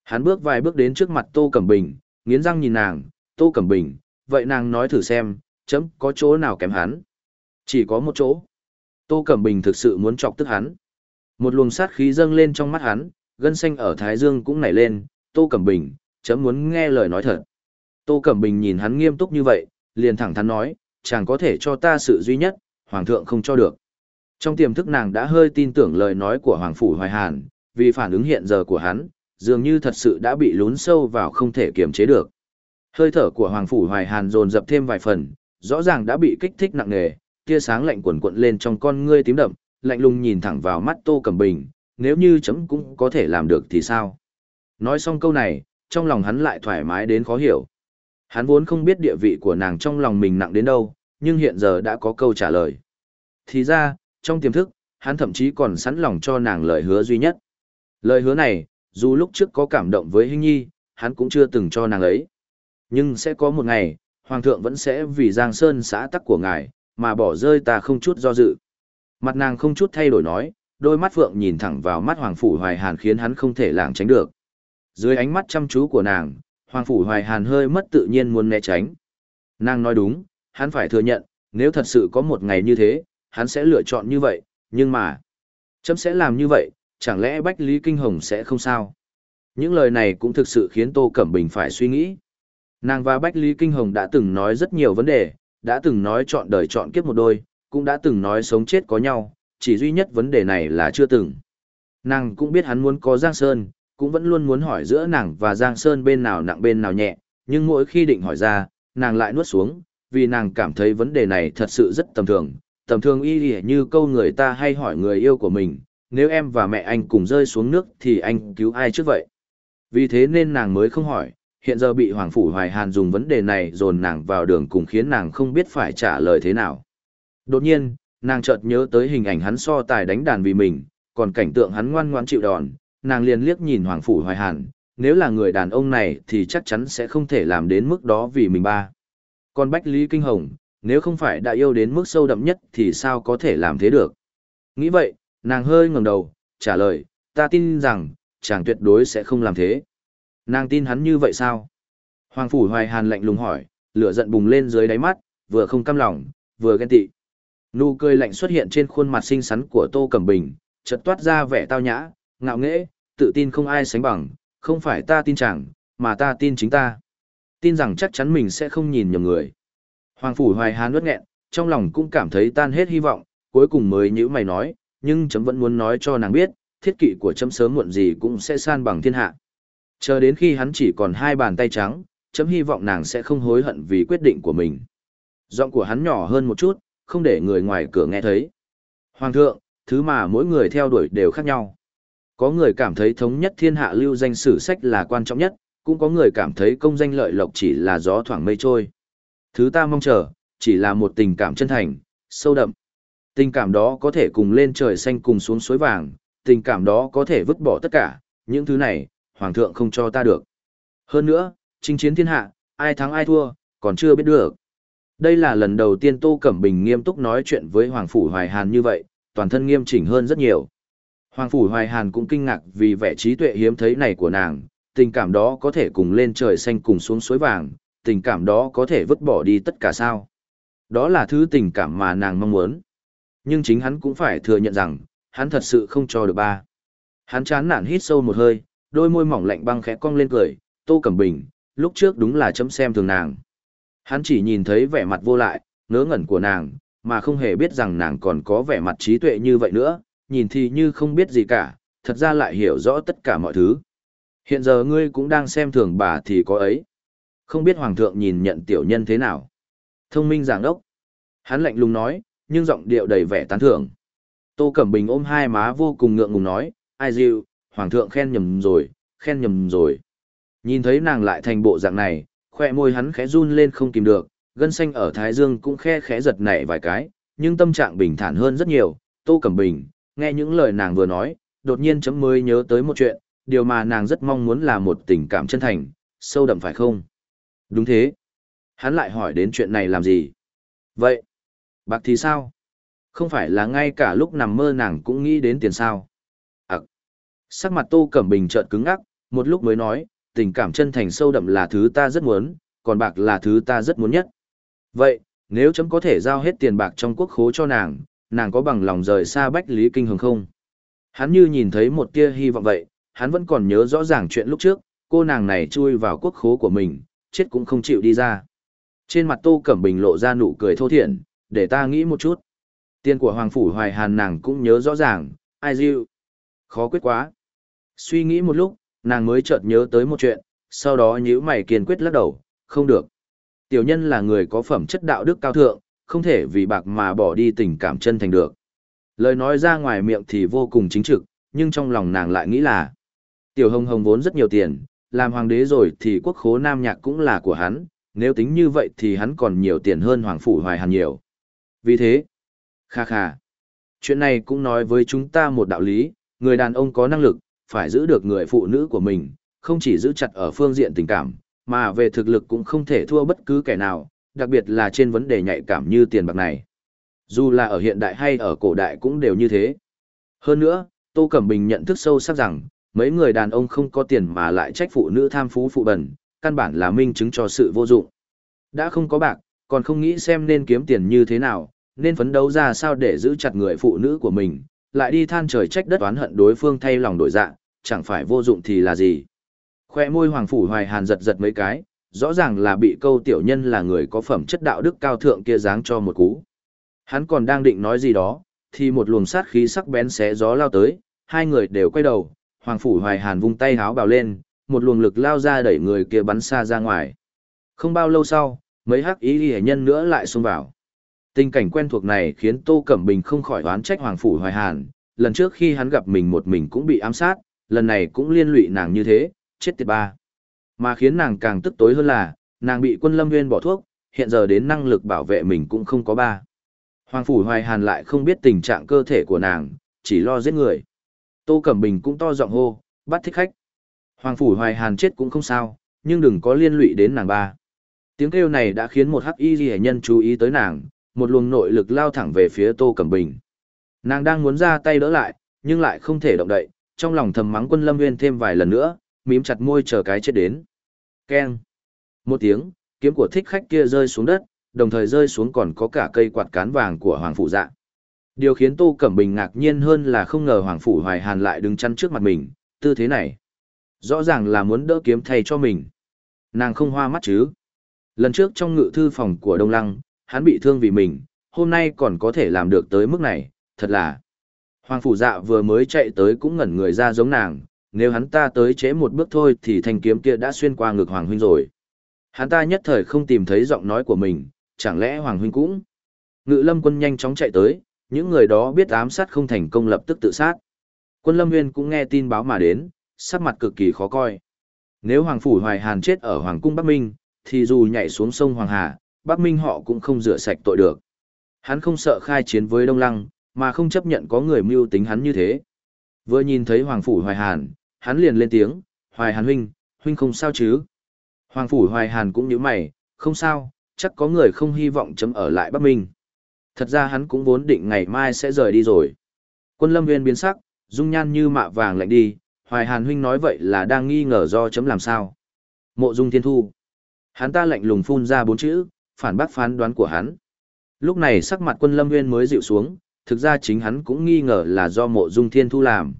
Hắn bước vài bước đến trước mặt Tô Cẩm Bình, nghiến răng nhìn nàng, Tô Cẩm Bình, vậy nàng nói thử xem, chấm có chỗ nào kém hắn. Chỉ có một chỗ. Tô Cẩm Bình thực sự muốn chọc tức hắn. Một luồng sát khí dâng lên trong mắt hắn, gân xanh ở Thái Dương cũng nảy lên, Tô Cẩm Bình, chấm muốn nghe lời nói thật. Tô Cẩm Bình nhìn hắn nghiêm túc như vậy, liền thẳng thắn nói, chàng có thể cho ta sự duy nhất, Hoàng thượng không cho được. Trong tiềm thức nàng đã hơi tin tưởng lời nói của Hoàng Phủ Hoài Hàn, vì phản ứng hiện giờ của hắn, dường như thật sự đã bị lún sâu vào không thể kiềm chế được. Hơi thở của Hoàng Phủ Hoài Hàn dồn dập thêm vài phần, rõ ràng đã bị kích thích nặng nề, tia sáng lạnh quần cuộn lên trong con ngươi tím đậm, lạnh lùng nhìn thẳng vào mắt Tô Cẩm Bình, nếu như chấm cũng có thể làm được thì sao? Nói xong câu này, trong lòng hắn lại thoải mái đến khó hiểu. Hắn vốn không biết địa vị của nàng trong lòng mình nặng đến đâu, nhưng hiện giờ đã có câu trả lời. Thì ra, trong tiềm thức, hắn thậm chí còn sẵn lòng cho nàng lời hứa duy nhất. Lời hứa này, dù lúc trước có cảm động với Hinh Nhi, hắn cũng chưa từng cho nàng ấy. Nhưng sẽ có một ngày, Hoàng thượng vẫn sẽ vì Giang Sơn xã tắc của ngài, mà bỏ rơi ta không chút do dự. Mặt nàng không chút thay đổi nói, đôi mắt phượng nhìn thẳng vào mắt Hoàng Phủ Hoài Hàn khiến hắn không thể lảng tránh được. Dưới ánh mắt chăm chú của nàng, Hoàng Phủ Hoài Hàn hơi mất tự nhiên muốn né tránh. Nàng nói đúng, hắn phải thừa nhận, nếu thật sự có một ngày như thế, hắn sẽ lựa chọn như vậy, nhưng mà... Chấm sẽ làm như vậy, chẳng lẽ Bách Lý Kinh Hồng sẽ không sao? Những lời này cũng thực sự khiến Tô Cẩm Bình phải suy nghĩ. Nàng và Bách Lý Kinh Hồng đã từng nói rất nhiều vấn đề, đã từng nói chọn đời chọn kiếp một đôi, cũng đã từng nói sống chết có nhau, chỉ duy nhất vấn đề này là chưa từng. Nàng cũng biết hắn muốn có Giang Sơn, cũng vẫn luôn muốn hỏi giữa nàng và Giang Sơn bên nào nặng bên nào nhẹ, nhưng mỗi khi định hỏi ra, nàng lại nuốt xuống, vì nàng cảm thấy vấn đề này thật sự rất tầm thường, tầm thường y lì như câu người ta hay hỏi người yêu của mình, nếu em và mẹ anh cùng rơi xuống nước thì anh cứu ai trước vậy? Vì thế nên nàng mới không hỏi, hiện giờ bị Hoàng Phủ Hoài Hàn dùng vấn đề này dồn nàng vào đường cùng khiến nàng không biết phải trả lời thế nào. Đột nhiên, nàng chợt nhớ tới hình ảnh hắn so tài đánh đàn vì mình, còn cảnh tượng hắn ngoan ngoãn chịu đòn, nàng liền liếc nhìn Hoàng Phủ Hoài Hàn, nếu là người đàn ông này thì chắc chắn sẽ không thể làm đến mức đó vì mình ba. Còn Bách Lý Kinh Hồng, nếu không phải đã yêu đến mức sâu đậm nhất thì sao có thể làm thế được. Nghĩ vậy, nàng hơi ngẩng đầu, trả lời, ta tin rằng, chàng tuyệt đối sẽ không làm thế. Nàng tin hắn như vậy sao? Hoàng Phủ Hoài Hàn lạnh lùng hỏi, lửa giận bùng lên dưới đáy mắt, vừa không cam lòng, vừa ghen tị. Nụ cười lạnh xuất hiện trên khuôn mặt xinh xắn của Tô Cẩm Bình, chợt toát ra vẻ tao nhã, ngạo nghễ, tự tin không ai sánh bằng, không phải ta tin chẳng, mà ta tin chính ta. Tin rằng chắc chắn mình sẽ không nhìn nhầm người. Hoàng Phủ Hoài Hán nuốt nghẹn, trong lòng cũng cảm thấy tan hết hy vọng, cuối cùng mới nhữ mày nói, nhưng chấm vẫn muốn nói cho nàng biết, thiết kỵ của chấm sớm muộn gì cũng sẽ san bằng thiên hạ. Chờ đến khi hắn chỉ còn hai bàn tay trắng, chấm hy vọng nàng sẽ không hối hận vì quyết định của mình. Giọng của hắn nhỏ hơn một chút, không để người ngoài cửa nghe thấy. Hoàng thượng, thứ mà mỗi người theo đuổi đều khác nhau. Có người cảm thấy thống nhất thiên hạ lưu danh sử sách là quan trọng nhất, cũng có người cảm thấy công danh lợi lộc chỉ là gió thoảng mây trôi. Thứ ta mong chờ, chỉ là một tình cảm chân thành, sâu đậm. Tình cảm đó có thể cùng lên trời xanh cùng xuống suối vàng, tình cảm đó có thể vứt bỏ tất cả, những thứ này, Hoàng thượng không cho ta được. Hơn nữa, chinh chiến thiên hạ, ai thắng ai thua, còn chưa biết được. Đây là lần đầu tiên Tô Cẩm Bình nghiêm túc nói chuyện với Hoàng Phủ Hoài Hàn như vậy, toàn thân nghiêm chỉnh hơn rất nhiều. Hoàng Phủ Hoài Hàn cũng kinh ngạc vì vẻ trí tuệ hiếm thấy này của nàng, tình cảm đó có thể cùng lên trời xanh cùng xuống suối vàng, tình cảm đó có thể vứt bỏ đi tất cả sao. Đó là thứ tình cảm mà nàng mong muốn. Nhưng chính hắn cũng phải thừa nhận rằng, hắn thật sự không cho được ba. Hắn chán nản hít sâu một hơi, đôi môi mỏng lạnh băng khẽ cong lên cười, Tô Cẩm Bình, lúc trước đúng là chấm xem thường nàng. Hắn chỉ nhìn thấy vẻ mặt vô lại, ngớ ngẩn của nàng, mà không hề biết rằng nàng còn có vẻ mặt trí tuệ như vậy nữa, nhìn thì như không biết gì cả, thật ra lại hiểu rõ tất cả mọi thứ. Hiện giờ ngươi cũng đang xem thường bà thì có ấy. Không biết Hoàng thượng nhìn nhận tiểu nhân thế nào. Thông minh giảng đốc. Hắn lạnh lùng nói, nhưng giọng điệu đầy vẻ tán thưởng. Tô Cẩm Bình ôm hai má vô cùng ngượng ngùng nói, ai dịu, Hoàng thượng khen nhầm rồi, khen nhầm rồi. Nhìn thấy nàng lại thành bộ dạng này, khoe môi hắn khẽ run lên không kìm được, gân xanh ở Thái Dương cũng khe khẽ giật nảy vài cái, nhưng tâm trạng bình thản hơn rất nhiều. Tô Cẩm Bình, nghe những lời nàng vừa nói, đột nhiên chấm mới nhớ tới một chuyện, điều mà nàng rất mong muốn là một tình cảm chân thành, sâu đậm phải không? Đúng thế. Hắn lại hỏi đến chuyện này làm gì? Vậy, bạc thì sao? Không phải là ngay cả lúc nằm mơ nàng cũng nghĩ đến tiền sao? À. Sắc mặt Tô Cẩm Bình chợt cứng ngắc, một lúc mới nói, tình cảm chân thành sâu đậm là thứ ta rất muốn, còn bạc là thứ ta rất muốn nhất. Vậy, nếu chấm có thể giao hết tiền bạc trong quốc khố cho nàng, nàng có bằng lòng rời xa Bách Lý Kinh Hồng không? Hắn như nhìn thấy một tia hy vọng vậy, hắn vẫn còn nhớ rõ ràng chuyện lúc trước, cô nàng này chui vào quốc khố của mình, chết cũng không chịu đi ra. Trên mặt Tô Cẩm Bình lộ ra nụ cười thô thiện, để ta nghĩ một chút. Tiền của Hoàng Phủ Hoài Hàn nàng cũng nhớ rõ ràng, ai dịu. Khó quyết quá. Suy nghĩ một lúc, nàng mới chợt nhớ tới một chuyện, sau đó nhíu mày kiên quyết lắc đầu, không được. Tiểu nhân là người có phẩm chất đạo đức cao thượng, không thể vì bạc mà bỏ đi tình cảm chân thành được. Lời nói ra ngoài miệng thì vô cùng chính trực, nhưng trong lòng nàng lại nghĩ là Tiểu Hồng Hồng vốn rất nhiều tiền, làm hoàng đế rồi thì quốc khố Nam Nhạc cũng là của hắn, nếu tính như vậy thì hắn còn nhiều tiền hơn Hoàng Phủ Hoài Hàn nhiều. Vì thế, kha kha, chuyện này cũng nói với chúng ta một đạo lý, người đàn ông có năng lực, phải giữ được người phụ nữ của mình, không chỉ giữ chặt ở phương diện tình cảm, mà về thực lực cũng không thể thua bất cứ kẻ nào, đặc biệt là trên vấn đề nhạy cảm như tiền bạc này. Dù là ở hiện đại hay ở cổ đại cũng đều như thế. Hơn nữa, Tô Cẩm Bình nhận thức sâu sắc rằng, mấy người đàn ông không có tiền mà lại trách phụ nữ tham phú phụ bẩn, căn bản là minh chứng cho sự vô dụng. Đã không có bạc, còn không nghĩ xem nên kiếm tiền như thế nào, nên phấn đấu ra sao để giữ chặt người phụ nữ của mình, lại đi than trời trách đất oán hận đối phương thay lòng đổi dạ, chẳng phải vô dụng thì là gì. Khoe môi hoàng phủ hoài hàn giật giật mấy cái, rõ ràng là bị câu tiểu nhân là người có phẩm chất đạo đức cao thượng kia giáng cho một cú. Hắn còn đang định nói gì đó, thì một luồng sát khí sắc bén xé gió lao tới, hai người đều quay đầu, Hoàng Phủ Hoài Hàn vung tay háo bào lên, một luồng lực lao ra đẩy người kia bắn xa ra ngoài. Không bao lâu sau, mấy hắc ý hệ nhân nữa lại xông vào. Tình cảnh quen thuộc này khiến Tô Cẩm Bình không khỏi oán trách Hoàng Phủ Hoài Hàn, lần trước khi hắn gặp mình một mình cũng bị ám sát, lần này cũng liên lụy nàng như thế, chết tiệt ba. Mà khiến nàng càng tức tối hơn là, nàng bị quân lâm nguyên bỏ thuốc, hiện giờ đến năng lực bảo vệ mình cũng không có ba. Hoàng Phủ Hoài Hàn lại không biết tình trạng cơ thể của nàng, chỉ lo giết người. Tô Cẩm Bình cũng to giọng hô, bắt thích khách. Hoàng Phủ Hoài Hàn chết cũng không sao, nhưng đừng có liên lụy đến nàng ba. Tiếng kêu này đã khiến một hắc y ghi nhân chú ý tới nàng, một luồng nội lực lao thẳng về phía Tô Cẩm Bình. Nàng đang muốn ra tay đỡ lại, nhưng lại không thể động đậy, trong lòng thầm mắng quân lâm nguyên thêm vài lần nữa, mím chặt môi chờ cái chết đến. Keng. Một tiếng, kiếm của thích khách kia rơi xuống đất, đồng thời rơi xuống còn có cả cây quạt cán vàng của Hoàng Phủ Dạ. Điều khiến Tô Cẩm Bình ngạc nhiên hơn là không ngờ Hoàng Phủ Hoài Hàn lại đứng chắn trước mặt mình, tư thế này. Rõ ràng là muốn đỡ kiếm thay cho mình. Nàng không hoa mắt chứ. Lần trước trong ngự thư phòng của Đông Lăng, hắn bị thương vì mình, hôm nay còn có thể làm được tới mức này, thật là. Hoàng phủ dạ vừa mới chạy tới cũng ngẩn người ra giống nàng, nếu hắn ta tới chế một bước thôi thì thanh kiếm kia đã xuyên qua ngực Hoàng huynh rồi. Hắn ta nhất thời không tìm thấy giọng nói của mình, chẳng lẽ Hoàng huynh cũng. Ngự lâm quân nhanh chóng chạy tới, những người đó biết ám sát không thành công lập tức tự sát. Quân lâm nguyên cũng nghe tin báo mà đến, sắc mặt cực kỳ khó coi. Nếu Hoàng phủ Hoài Hàn chết ở Hoàng cung Bắc Minh, thì dù nhảy xuống sông Hoàng Hà, Bắc Minh họ cũng không rửa sạch tội được. Hắn không sợ khai chiến với Đông Lăng, mà không chấp nhận có người mưu tính hắn như thế. Vừa nhìn thấy Hoàng Phủ Hoài Hàn, hắn liền lên tiếng, Hoài Hàn huynh, huynh không sao chứ? Hoàng Phủ Hoài Hàn cũng như mày, không sao, chắc có người không hy vọng chấm ở lại Bắc Minh. Thật ra hắn cũng vốn định ngày mai sẽ rời đi rồi. Quân lâm viên biến sắc, dung nhan như mạ vàng lạnh đi, Hoài Hàn huynh nói vậy là đang nghi ngờ do chấm làm sao. Mộ dung thiên thu. Hắn ta lạnh lùng phun ra bốn chữ, phản bác phán đoán của hắn. Lúc này sắc mặt quân lâm nguyên mới dịu xuống, thực ra chính hắn cũng nghi ngờ là do mộ dung thiên thu làm.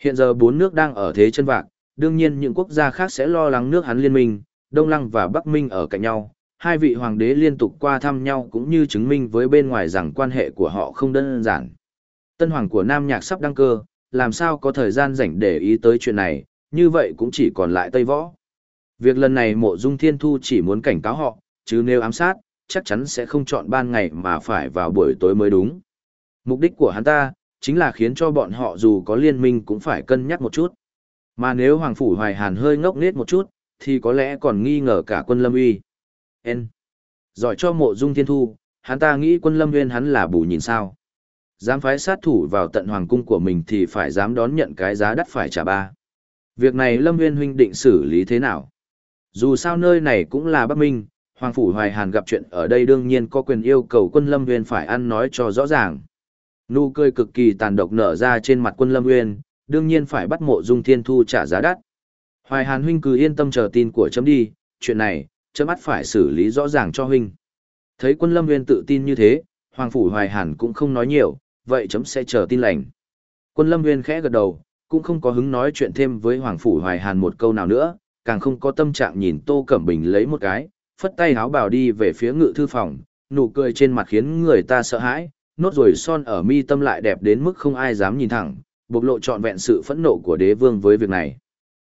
Hiện giờ bốn nước đang ở thế chân vạc, đương nhiên những quốc gia khác sẽ lo lắng nước hắn liên minh, Đông Lăng và Bắc Minh ở cạnh nhau. Hai vị hoàng đế liên tục qua thăm nhau cũng như chứng minh với bên ngoài rằng quan hệ của họ không đơn giản. Tân hoàng của Nam Nhạc sắp đăng cơ, làm sao có thời gian rảnh để ý tới chuyện này, như vậy cũng chỉ còn lại Tây Võ. Việc lần này mộ dung thiên thu chỉ muốn cảnh cáo họ, chứ nếu ám sát, chắc chắn sẽ không chọn ban ngày mà phải vào buổi tối mới đúng. Mục đích của hắn ta, chính là khiến cho bọn họ dù có liên minh cũng phải cân nhắc một chút. Mà nếu Hoàng Phủ Hoài Hàn hơi ngốc nghếch một chút, thì có lẽ còn nghi ngờ cả quân lâm uy. N. Giỏi cho mộ dung thiên thu, hắn ta nghĩ quân lâm nguyên hắn là bù nhìn sao. Dám phái sát thủ vào tận hoàng cung của mình thì phải dám đón nhận cái giá đắt phải trả ba. Việc này lâm nguyên huynh định xử lý thế nào? Dù sao nơi này cũng là Bắc Minh, Hoàng Phủ Hoài Hàn gặp chuyện ở đây đương nhiên có quyền yêu cầu quân Lâm Nguyên phải ăn nói cho rõ ràng. Nụ cười cực kỳ tàn độc nở ra trên mặt quân Lâm Nguyên, đương nhiên phải bắt mộ dung thiên thu trả giá đắt. Hoài Hàn huynh cứ yên tâm chờ tin của chấm đi, chuyện này, chấm mắt phải xử lý rõ ràng cho huynh. Thấy quân Lâm Nguyên tự tin như thế, Hoàng Phủ Hoài Hàn cũng không nói nhiều, vậy chấm sẽ chờ tin lành. Quân Lâm Nguyên khẽ gật đầu, cũng không có hứng nói chuyện thêm với Hoàng Phủ Hoài Hàn một câu nào nữa, càng không có tâm trạng nhìn Tô Cẩm Bình lấy một cái, phất tay háo bào đi về phía ngự thư phòng, nụ cười trên mặt khiến người ta sợ hãi, nốt rồi son ở mi tâm lại đẹp đến mức không ai dám nhìn thẳng, bộc lộ trọn vẹn sự phẫn nộ của đế vương với việc này.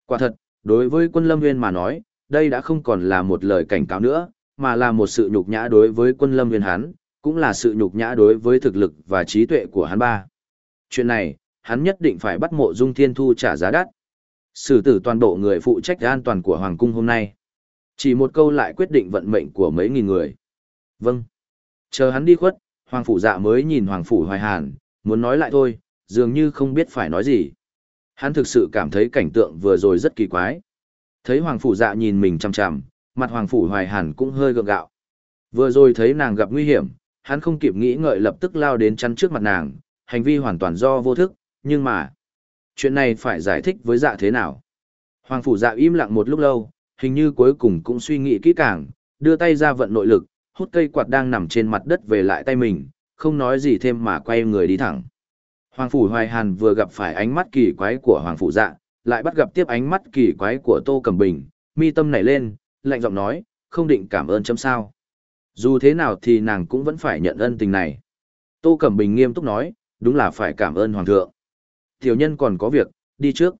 Quả thật, đối với quân lâm nguyên mà nói, đây đã không còn là một lời cảnh cáo nữa, mà là một sự nhục nhã đối với quân lâm nguyên hắn, cũng là sự nhục nhã đối với thực lực và trí tuệ của hắn ba. Chuyện này, hắn nhất định phải bắt mộ dung thiên thu trả giá đắt. Xử tử toàn bộ người phụ trách an toàn của Hoàng cung hôm nay. Chỉ một câu lại quyết định vận mệnh của mấy nghìn người. Vâng. Chờ hắn đi khuất, Hoàng Phủ dạ mới nhìn Hoàng Phủ hoài hàn, muốn nói lại thôi, dường như không biết phải nói gì. Hắn thực sự cảm thấy cảnh tượng vừa rồi rất kỳ quái. Thấy Hoàng Phủ dạ nhìn mình chằm chằm, mặt Hoàng Phủ hoài hàn cũng hơi gượng gạo. Vừa rồi thấy nàng gặp nguy hiểm, hắn không kịp nghĩ ngợi lập tức lao đến chắn trước mặt nàng, hành vi hoàn toàn do vô thức, nhưng mà... Chuyện này phải giải thích với dạ thế nào? Hoàng Phủ dạ im lặng một lúc lâu, hình như cuối cùng cũng suy nghĩ kỹ càng, đưa tay ra vận nội lực, hút cây quạt đang nằm trên mặt đất về lại tay mình, không nói gì thêm mà quay người đi thẳng. Hoàng Phủ Hoài Hàn vừa gặp phải ánh mắt kỳ quái của Hoàng Phủ Dạ, lại bắt gặp tiếp ánh mắt kỳ quái của Tô Cẩm Bình, mi tâm nảy lên, lạnh giọng nói, không định cảm ơn chấm sao. Dù thế nào thì nàng cũng vẫn phải nhận ân tình này. Tô Cẩm Bình nghiêm túc nói, đúng là phải cảm ơn Hoàng thượng. Tiểu nhân còn có việc, đi trước.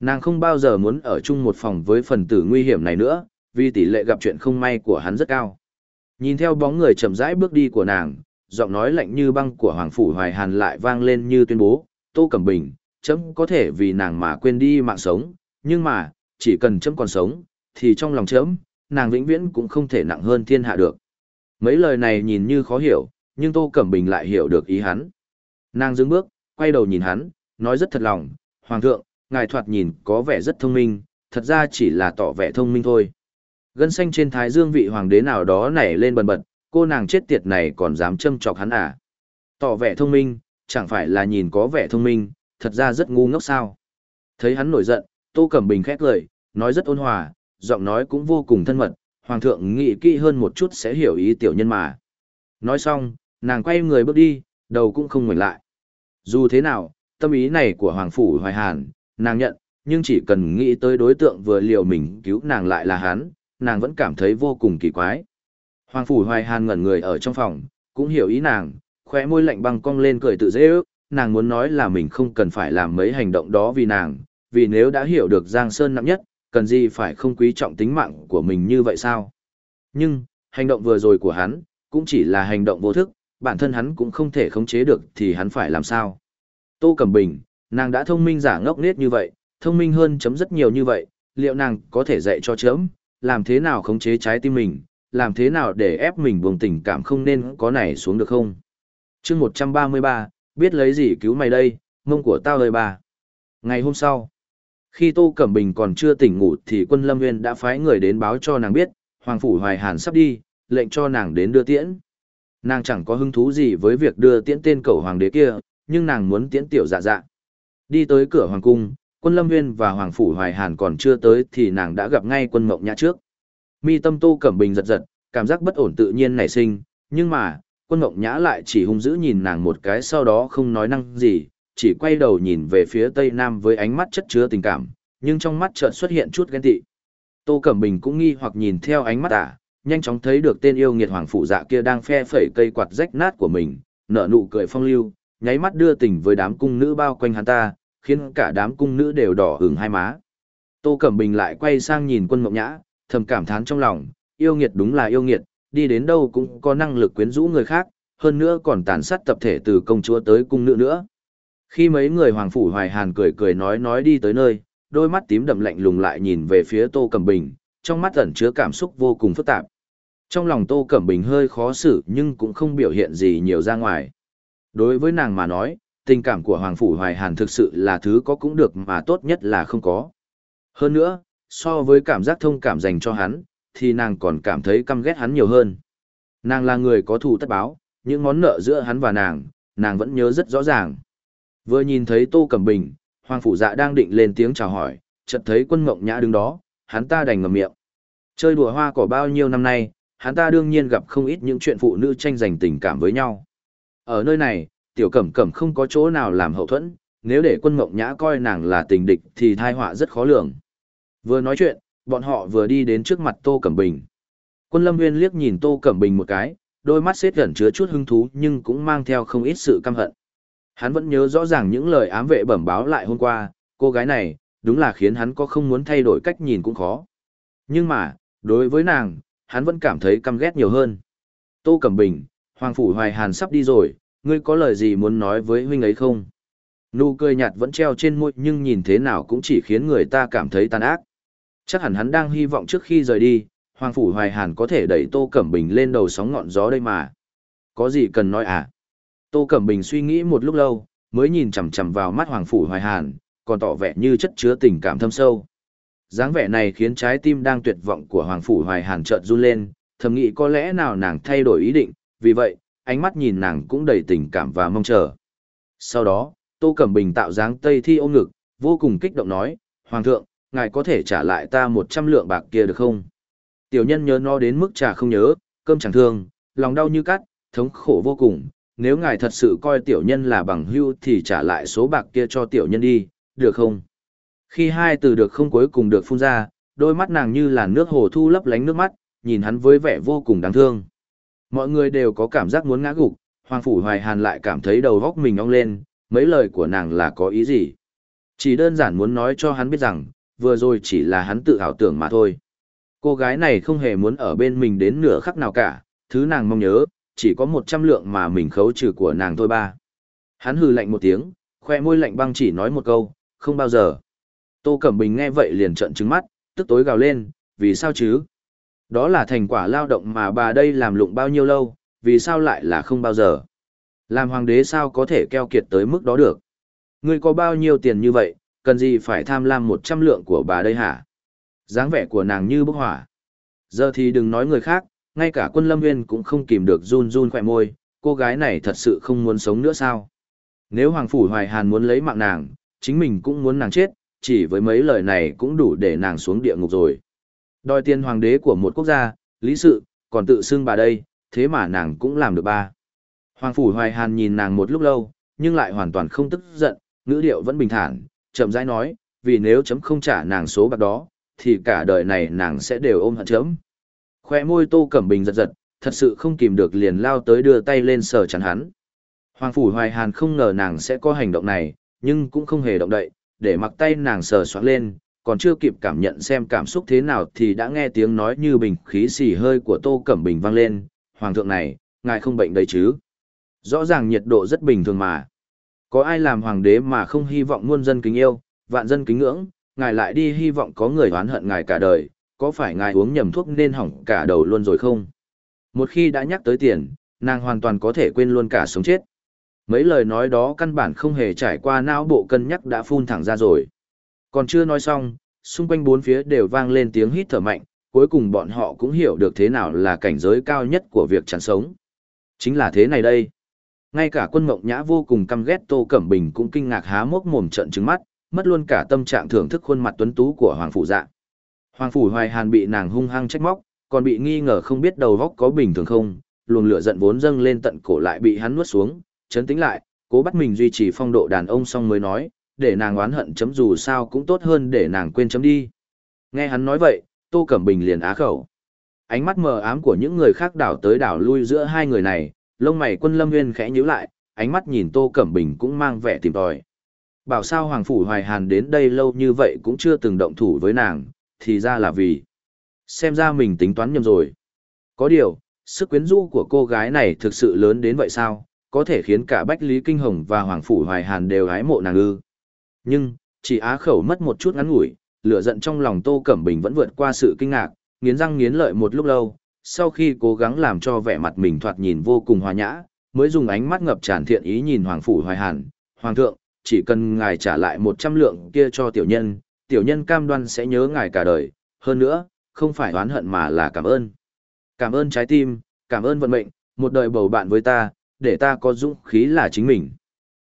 Nàng không bao giờ muốn ở chung một phòng với phần tử nguy hiểm này nữa, vì tỷ lệ gặp chuyện không may của hắn rất cao. Nhìn theo bóng người chậm rãi bước đi của nàng, giọng nói lạnh như băng của Hoàng Phủ Hoài Hàn lại vang lên như tuyên bố, Tô Cẩm Bình, chấm có thể vì nàng mà quên đi mạng sống, nhưng mà, chỉ cần chấm còn sống, thì trong lòng chấm, nàng vĩnh viễn cũng không thể nặng hơn thiên hạ được. Mấy lời này nhìn như khó hiểu, nhưng Tô Cẩm Bình lại hiểu được ý hắn. Nàng dừng bước, quay đầu nhìn hắn, nói rất thật lòng, Hoàng thượng, ngài thoạt nhìn có vẻ rất thông minh, thật ra chỉ là tỏ vẻ thông minh thôi. Gân xanh trên thái dương vị hoàng đế nào đó nảy lên bần bật, cô nàng chết tiệt này còn dám châm chọc hắn à. Tỏ vẻ thông minh, chẳng phải là nhìn có vẻ thông minh, thật ra rất ngu ngốc sao. Thấy hắn nổi giận, Tô Cẩm Bình khét lời, nói rất ôn hòa, giọng nói cũng vô cùng thân mật, hoàng thượng nghĩ kỹ hơn một chút sẽ hiểu ý tiểu nhân mà. Nói xong, nàng quay người bước đi, đầu cũng không ngoảnh lại. Dù thế nào, tâm ý này của Hoàng Phủ Hoài Hàn, nàng nhận, nhưng chỉ cần nghĩ tới đối tượng vừa liều mình cứu nàng lại là hắn, nàng vẫn cảm thấy vô cùng kỳ quái. Hoàng Phủ Hoài Hàn ngẩn người ở trong phòng, cũng hiểu ý nàng, khóe môi lạnh băng cong lên cười tự dễ ước, nàng muốn nói là mình không cần phải làm mấy hành động đó vì nàng, vì nếu đã hiểu được Giang Sơn nặng nhất, cần gì phải không quý trọng tính mạng của mình như vậy sao? Nhưng, hành động vừa rồi của hắn, cũng chỉ là hành động vô thức, bản thân hắn cũng không thể khống chế được thì hắn phải làm sao? Tô Cẩm Bình, nàng đã thông minh giả ngốc nết như vậy, thông minh hơn chấm rất nhiều như vậy, liệu nàng có thể dạy cho chấm, làm thế nào khống chế trái tim mình, làm thế nào để ép mình buông tình cảm không nên có này xuống được không? chương 133, biết lấy gì cứu mày đây, mông của tao lời bà. Ngày hôm sau, khi Tô Cẩm Bình còn chưa tỉnh ngủ thì quân Lâm Nguyên đã phái người đến báo cho nàng biết, Hoàng Phủ Hoài Hàn sắp đi, lệnh cho nàng đến đưa tiễn. Nàng chẳng có hứng thú gì với việc đưa tiễn tên cầu hoàng đế kia, nhưng nàng muốn tiễn tiểu dạ dạ. Đi tới cửa hoàng cung, quân Lâm Nguyên và Hoàng Phủ Hoài Hàn còn chưa tới thì nàng đã gặp ngay quân Mộng Nhã trước. Mi tâm Tô Cẩm Bình giật giật, cảm giác bất ổn tự nhiên nảy sinh, nhưng mà, quân Mộng Nhã lại chỉ hung dữ nhìn nàng một cái sau đó không nói năng gì, chỉ quay đầu nhìn về phía Tây Nam với ánh mắt chất chứa tình cảm, nhưng trong mắt chợt xuất hiện chút ghen tị. Tô Cẩm Bình cũng nghi hoặc nhìn theo ánh mắt à, nhanh chóng thấy được tên yêu nghiệt hoàng phụ dạ kia đang phe phẩy cây quạt rách nát của mình, nở nụ cười phong lưu, nháy mắt đưa tình với đám cung nữ bao quanh hắn ta, khiến cả đám cung nữ đều đỏ hửng hai má. Tô Cẩm Bình lại quay sang nhìn quân mộng nhã, thầm cảm thán trong lòng, yêu nghiệt đúng là yêu nghiệt, đi đến đâu cũng có năng lực quyến rũ người khác, hơn nữa còn tàn sát tập thể từ công chúa tới cung nữ nữa. Khi mấy người hoàng phủ hoài hàn cười cười nói nói đi tới nơi, đôi mắt tím đậm lạnh lùng lại nhìn về phía Tô Cẩm Bình, trong mắt ẩn chứa cảm xúc vô cùng phức tạp. Trong lòng Tô Cẩm Bình hơi khó xử nhưng cũng không biểu hiện gì nhiều ra ngoài. Đối với nàng mà nói, tình cảm của Hoàng Phủ Hoài Hàn thực sự là thứ có cũng được mà tốt nhất là không có. Hơn nữa, so với cảm giác thông cảm dành cho hắn, thì nàng còn cảm thấy căm ghét hắn nhiều hơn. Nàng là người có thù tất báo, những món nợ giữa hắn và nàng, nàng vẫn nhớ rất rõ ràng. Vừa nhìn thấy Tô Cẩm Bình, Hoàng Phủ Dạ đang định lên tiếng chào hỏi, chợt thấy quân mộng nhã đứng đó, hắn ta đành ngậm miệng. Chơi đùa hoa cỏ bao nhiêu năm nay, hắn ta đương nhiên gặp không ít những chuyện phụ nữ tranh giành tình cảm với nhau. Ở nơi này, tiểu cẩm cẩm không có chỗ nào làm hậu thuẫn, nếu để quân mộng nhã coi nàng là tình địch thì thai họa rất khó lường. Vừa nói chuyện, bọn họ vừa đi đến trước mặt Tô Cẩm Bình. Quân Lâm Nguyên liếc nhìn Tô Cẩm Bình một cái, đôi mắt xếp gần chứa chút hứng thú nhưng cũng mang theo không ít sự căm hận. Hắn vẫn nhớ rõ ràng những lời ám vệ bẩm báo lại hôm qua, cô gái này, đúng là khiến hắn có không muốn thay đổi cách nhìn cũng khó. Nhưng mà, đối với nàng, hắn vẫn cảm thấy căm ghét nhiều hơn. Tô Cẩm Bình, Hoàng Phủ Hoài Hàn sắp đi rồi, ngươi có lời gì muốn nói với huynh ấy không? Nụ cười nhạt vẫn treo trên môi nhưng nhìn thế nào cũng chỉ khiến người ta cảm thấy tàn ác. Chắc hẳn hắn đang hy vọng trước khi rời đi, Hoàng Phủ Hoài Hàn có thể đẩy Tô Cẩm Bình lên đầu sóng ngọn gió đây mà. Có gì cần nói à? Tô Cẩm Bình suy nghĩ một lúc lâu, mới nhìn chằm chằm vào mắt Hoàng Phủ Hoài Hàn, còn tỏ vẻ như chất chứa tình cảm thâm sâu. dáng vẻ này khiến trái tim đang tuyệt vọng của Hoàng Phủ Hoài Hàn chợt run lên, thầm nghĩ có lẽ nào nàng thay đổi ý định, vì vậy, ánh mắt nhìn nàng cũng đầy tình cảm và mong chờ. Sau đó, Tô Cẩm Bình tạo dáng tây thi ôm ngực, vô cùng kích động nói, Hoàng thượng, ngài có thể trả lại ta một trăm lượng bạc kia được không? Tiểu nhân nhớ no đến mức trả không nhớ, cơm chẳng thương, lòng đau như cắt, thống khổ vô cùng. Nếu ngài thật sự coi tiểu nhân là bằng hưu thì trả lại số bạc kia cho tiểu nhân đi, được không? Khi hai từ được không cuối cùng được phun ra, đôi mắt nàng như là nước hồ thu lấp lánh nước mắt, nhìn hắn với vẻ vô cùng đáng thương. Mọi người đều có cảm giác muốn ngã gục, Hoàng Phủ Hoài Hàn lại cảm thấy đầu góc mình ong lên, mấy lời của nàng là có ý gì. Chỉ đơn giản muốn nói cho hắn biết rằng, vừa rồi chỉ là hắn tự ảo tưởng mà thôi. Cô gái này không hề muốn ở bên mình đến nửa khắc nào cả, thứ nàng mong nhớ, chỉ có một trăm lượng mà mình khấu trừ của nàng thôi ba. Hắn hừ lạnh một tiếng, khoe môi lạnh băng chỉ nói một câu, không bao giờ. Tô Cẩm Bình nghe vậy liền trợn trừng mắt, tức tối gào lên, vì sao chứ? Đó là thành quả lao động mà bà đây làm lụng bao nhiêu lâu, vì sao lại là không bao giờ? Làm hoàng đế sao có thể keo kiệt tới mức đó được? Ngươi có bao nhiêu tiền như vậy, cần gì phải tham lam một trăm lượng của bà đây hả? dáng vẻ của nàng như bốc hỏa. Giờ thì đừng nói người khác, ngay cả quân lâm nguyên cũng không kìm được run run khỏe môi, cô gái này thật sự không muốn sống nữa sao? Nếu Hoàng Phủ Hoài Hàn muốn lấy mạng nàng, chính mình cũng muốn nàng chết, chỉ với mấy lời này cũng đủ để nàng xuống địa ngục rồi. Đòi tiền hoàng đế của một quốc gia, lý sự, còn tự xưng bà đây, thế mà nàng cũng làm được ba. Hoàng Phủ Hoài Hàn nhìn nàng một lúc lâu, nhưng lại hoàn toàn không tức giận, ngữ điệu vẫn bình thản, chậm rãi nói, vì nếu chấm không trả nàng số bạc đó, thì cả đời này nàng sẽ đều ôm hận chấm. Khoe môi Tô Cẩm Bình giật giật, thật sự không kìm được liền lao tới đưa tay lên sờ chắn hắn. Hoàng Phủ Hoài Hàn không ngờ nàng sẽ có hành động này, nhưng cũng không hề động đậy, để mặc tay nàng sờ soạn lên, còn chưa kịp cảm nhận xem cảm xúc thế nào thì đã nghe tiếng nói như bình khí xì hơi của Tô Cẩm Bình vang lên, Hoàng thượng này, ngài không bệnh đấy chứ. Rõ ràng nhiệt độ rất bình thường mà. Có ai làm hoàng đế mà không hy vọng muôn dân kính yêu, vạn dân kính ngưỡng, ngài lại đi hy vọng có người oán hận ngài cả đời, có phải ngài uống nhầm thuốc nên hỏng cả đầu luôn rồi không? Một khi đã nhắc tới tiền, nàng hoàn toàn có thể quên luôn cả sống chết. Mấy lời nói đó căn bản không hề trải qua não bộ cân nhắc đã phun thẳng ra rồi. Còn chưa nói xong, xung quanh bốn phía đều vang lên tiếng hít thở mạnh, cuối cùng bọn họ cũng hiểu được thế nào là cảnh giới cao nhất của việc chán sống. Chính là thế này đây. Ngay cả quân mộng nhã vô cùng căm ghét Tô Cẩm Bình cũng kinh ngạc há mốc mồm trận trứng mắt, mất luôn cả tâm trạng thưởng thức khuôn mặt tuấn tú của Hoàng Phủ Dạ. Hoàng Phủ Hoài Hàn bị nàng hung hăng trách móc, còn bị nghi ngờ không biết đầu góc có bình thường không, luồng lửa giận vốn dâng lên tận cổ lại bị hắn nuốt xuống, chấn tĩnh lại, cố bắt mình duy trì phong độ đàn ông xong mới nói, để nàng oán hận chấm dù sao cũng tốt hơn để nàng quên chấm đi. Nghe hắn nói vậy, Tô Cẩm Bình liền á khẩu. Ánh mắt mờ ám của những người khác đảo tới đảo lui giữa hai người này, lông mày quân lâm nguyên khẽ nhíu lại, ánh mắt nhìn Tô Cẩm Bình cũng mang vẻ tìm tòi. Bảo sao Hoàng Phủ Hoài Hàn đến đây lâu như vậy cũng chưa từng động thủ với nàng, thì ra là vì... Xem ra mình tính toán nhầm rồi. Có điều, sức quyến rũ của cô gái này thực sự lớn đến vậy sao, có thể khiến cả Bách Lý Kinh Hồng và Hoàng Phủ Hoài Hàn đều hái mộ nàng ư. Nhưng, chỉ á khẩu mất một chút ngắn ngủi, lửa giận trong lòng Tô Cẩm Bình vẫn vượt qua sự kinh ngạc, nghiến răng nghiến lợi một lúc lâu, sau khi cố gắng làm cho vẻ mặt mình thoạt nhìn vô cùng hòa nhã, mới dùng ánh mắt ngập tràn thiện ý nhìn Hoàng Phủ Hoài Hàn, Hoàng thượng, chỉ cần ngài trả lại một trăm lượng kia cho tiểu nhân, tiểu nhân cam đoan sẽ nhớ ngài cả đời, hơn nữa, không phải oán hận mà là cảm ơn. Cảm ơn trái tim, cảm ơn vận mệnh, một đời bầu bạn với ta, để ta có dũng khí là chính mình.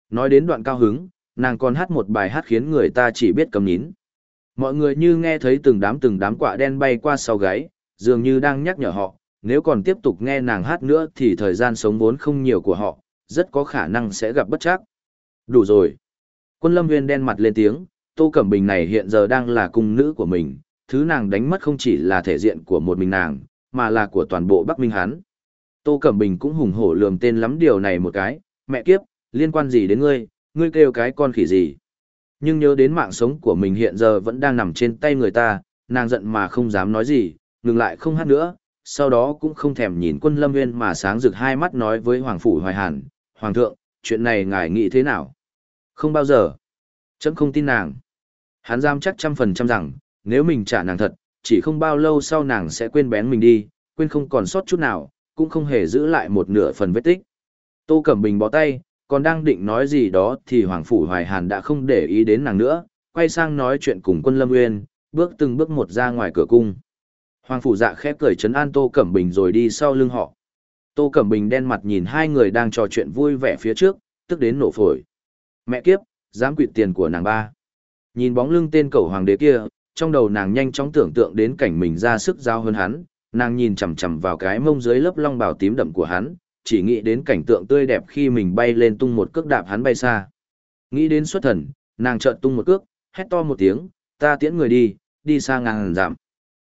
Nói đến đoạn cao hứng, nàng còn hát một bài hát khiến người ta chỉ biết cầm nín. Mọi người như nghe thấy từng đám từng đám quả đen bay qua sau gáy, dường như đang nhắc nhở họ, nếu còn tiếp tục nghe nàng hát nữa thì thời gian sống vốn không nhiều của họ, rất có khả năng sẽ gặp bất chắc. Đủ rồi. Quân lâm viên đen mặt lên tiếng, Tô Cẩm Bình này hiện giờ đang là cung nữ của mình, thứ nàng đánh mất không chỉ là thể diện của một mình nàng, mà là của toàn bộ Bắc Minh Hán. Tô Cẩm Bình cũng hùng hổ lườm tên lắm điều này một cái, mẹ kiếp, liên quan gì đến ngươi, ngươi kêu cái con khỉ gì. Nhưng nhớ đến mạng sống của mình hiện giờ vẫn đang nằm trên tay người ta, nàng giận mà không dám nói gì, ngừng lại không hát nữa, sau đó cũng không thèm nhìn quân lâm nguyên mà sáng rực hai mắt nói với Hoàng Phủ Hoài Hàn, Hoàng thượng, chuyện này ngài nghĩ thế nào? Không bao giờ. Chấm không tin nàng. Hắn giam chắc trăm phần trăm rằng, nếu mình trả nàng thật, chỉ không bao lâu sau nàng sẽ quên bén mình đi, quên không còn sót chút nào, cũng không hề giữ lại một nửa phần vết tích. Tô Cẩm Bình bó tay, còn đang định nói gì đó thì Hoàng Phủ Hoài Hàn đã không để ý đến nàng nữa, quay sang nói chuyện cùng quân Lâm Nguyên, bước từng bước một ra ngoài cửa cung. Hoàng Phủ dạ khép cười chấn an Tô Cẩm Bình rồi đi sau lưng họ. Tô Cẩm Bình đen mặt nhìn hai người đang trò chuyện vui vẻ phía trước, tức đến nổ phổi. Mẹ kiếp, dám quỵt tiền của nàng ba. Nhìn bóng lưng tên cầu hoàng đế kia, trong đầu nàng nhanh chóng tưởng tượng đến cảnh mình ra sức giao hơn hắn, nàng nhìn chằm chằm vào cái mông dưới lớp long bào tím đậm của hắn, chỉ nghĩ đến cảnh tượng tươi đẹp khi mình bay lên tung một cước đạp hắn bay xa. Nghĩ đến xuất thần, nàng chợt tung một cước, hét to một tiếng, ta tiễn người đi, đi xa ngàn giảm.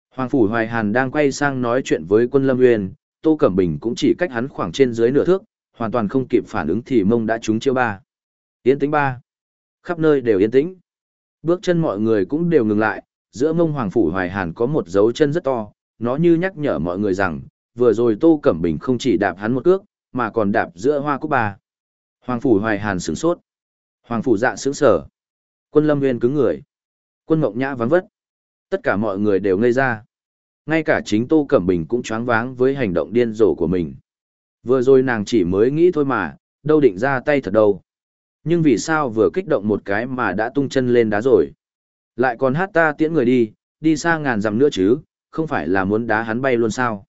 Hoàng phủ Hoài Hàn đang quay sang nói chuyện với quân Lâm Nguyên, Tô Cẩm Bình cũng chỉ cách hắn khoảng trên dưới nửa thước, hoàn toàn không kịp phản ứng thì mông đã trúng chiêu ba. Yên tĩnh ba. Khắp nơi đều yên tĩnh. Bước chân mọi người cũng đều ngừng lại, giữa mông Hoàng Phủ Hoài Hàn có một dấu chân rất to, nó như nhắc nhở mọi người rằng, vừa rồi Tô Cẩm Bình không chỉ đạp hắn một cước, mà còn đạp giữa hoa cúc ba. Hoàng Phủ Hoài Hàn sửng sốt. Hoàng Phủ dạ sững sở. Quân Lâm Nguyên cứng người. Quân Ngọc Nhã vắng vất. Tất cả mọi người đều ngây ra. Ngay cả chính Tô Cẩm Bình cũng choáng váng với hành động điên rồ của mình. Vừa rồi nàng chỉ mới nghĩ thôi mà, đâu định ra tay thật đâu. Nhưng vì sao vừa kích động một cái mà đã tung chân lên đá rồi? Lại còn hát ta tiễn người đi, đi xa ngàn dặm nữa chứ, không phải là muốn đá hắn bay luôn sao?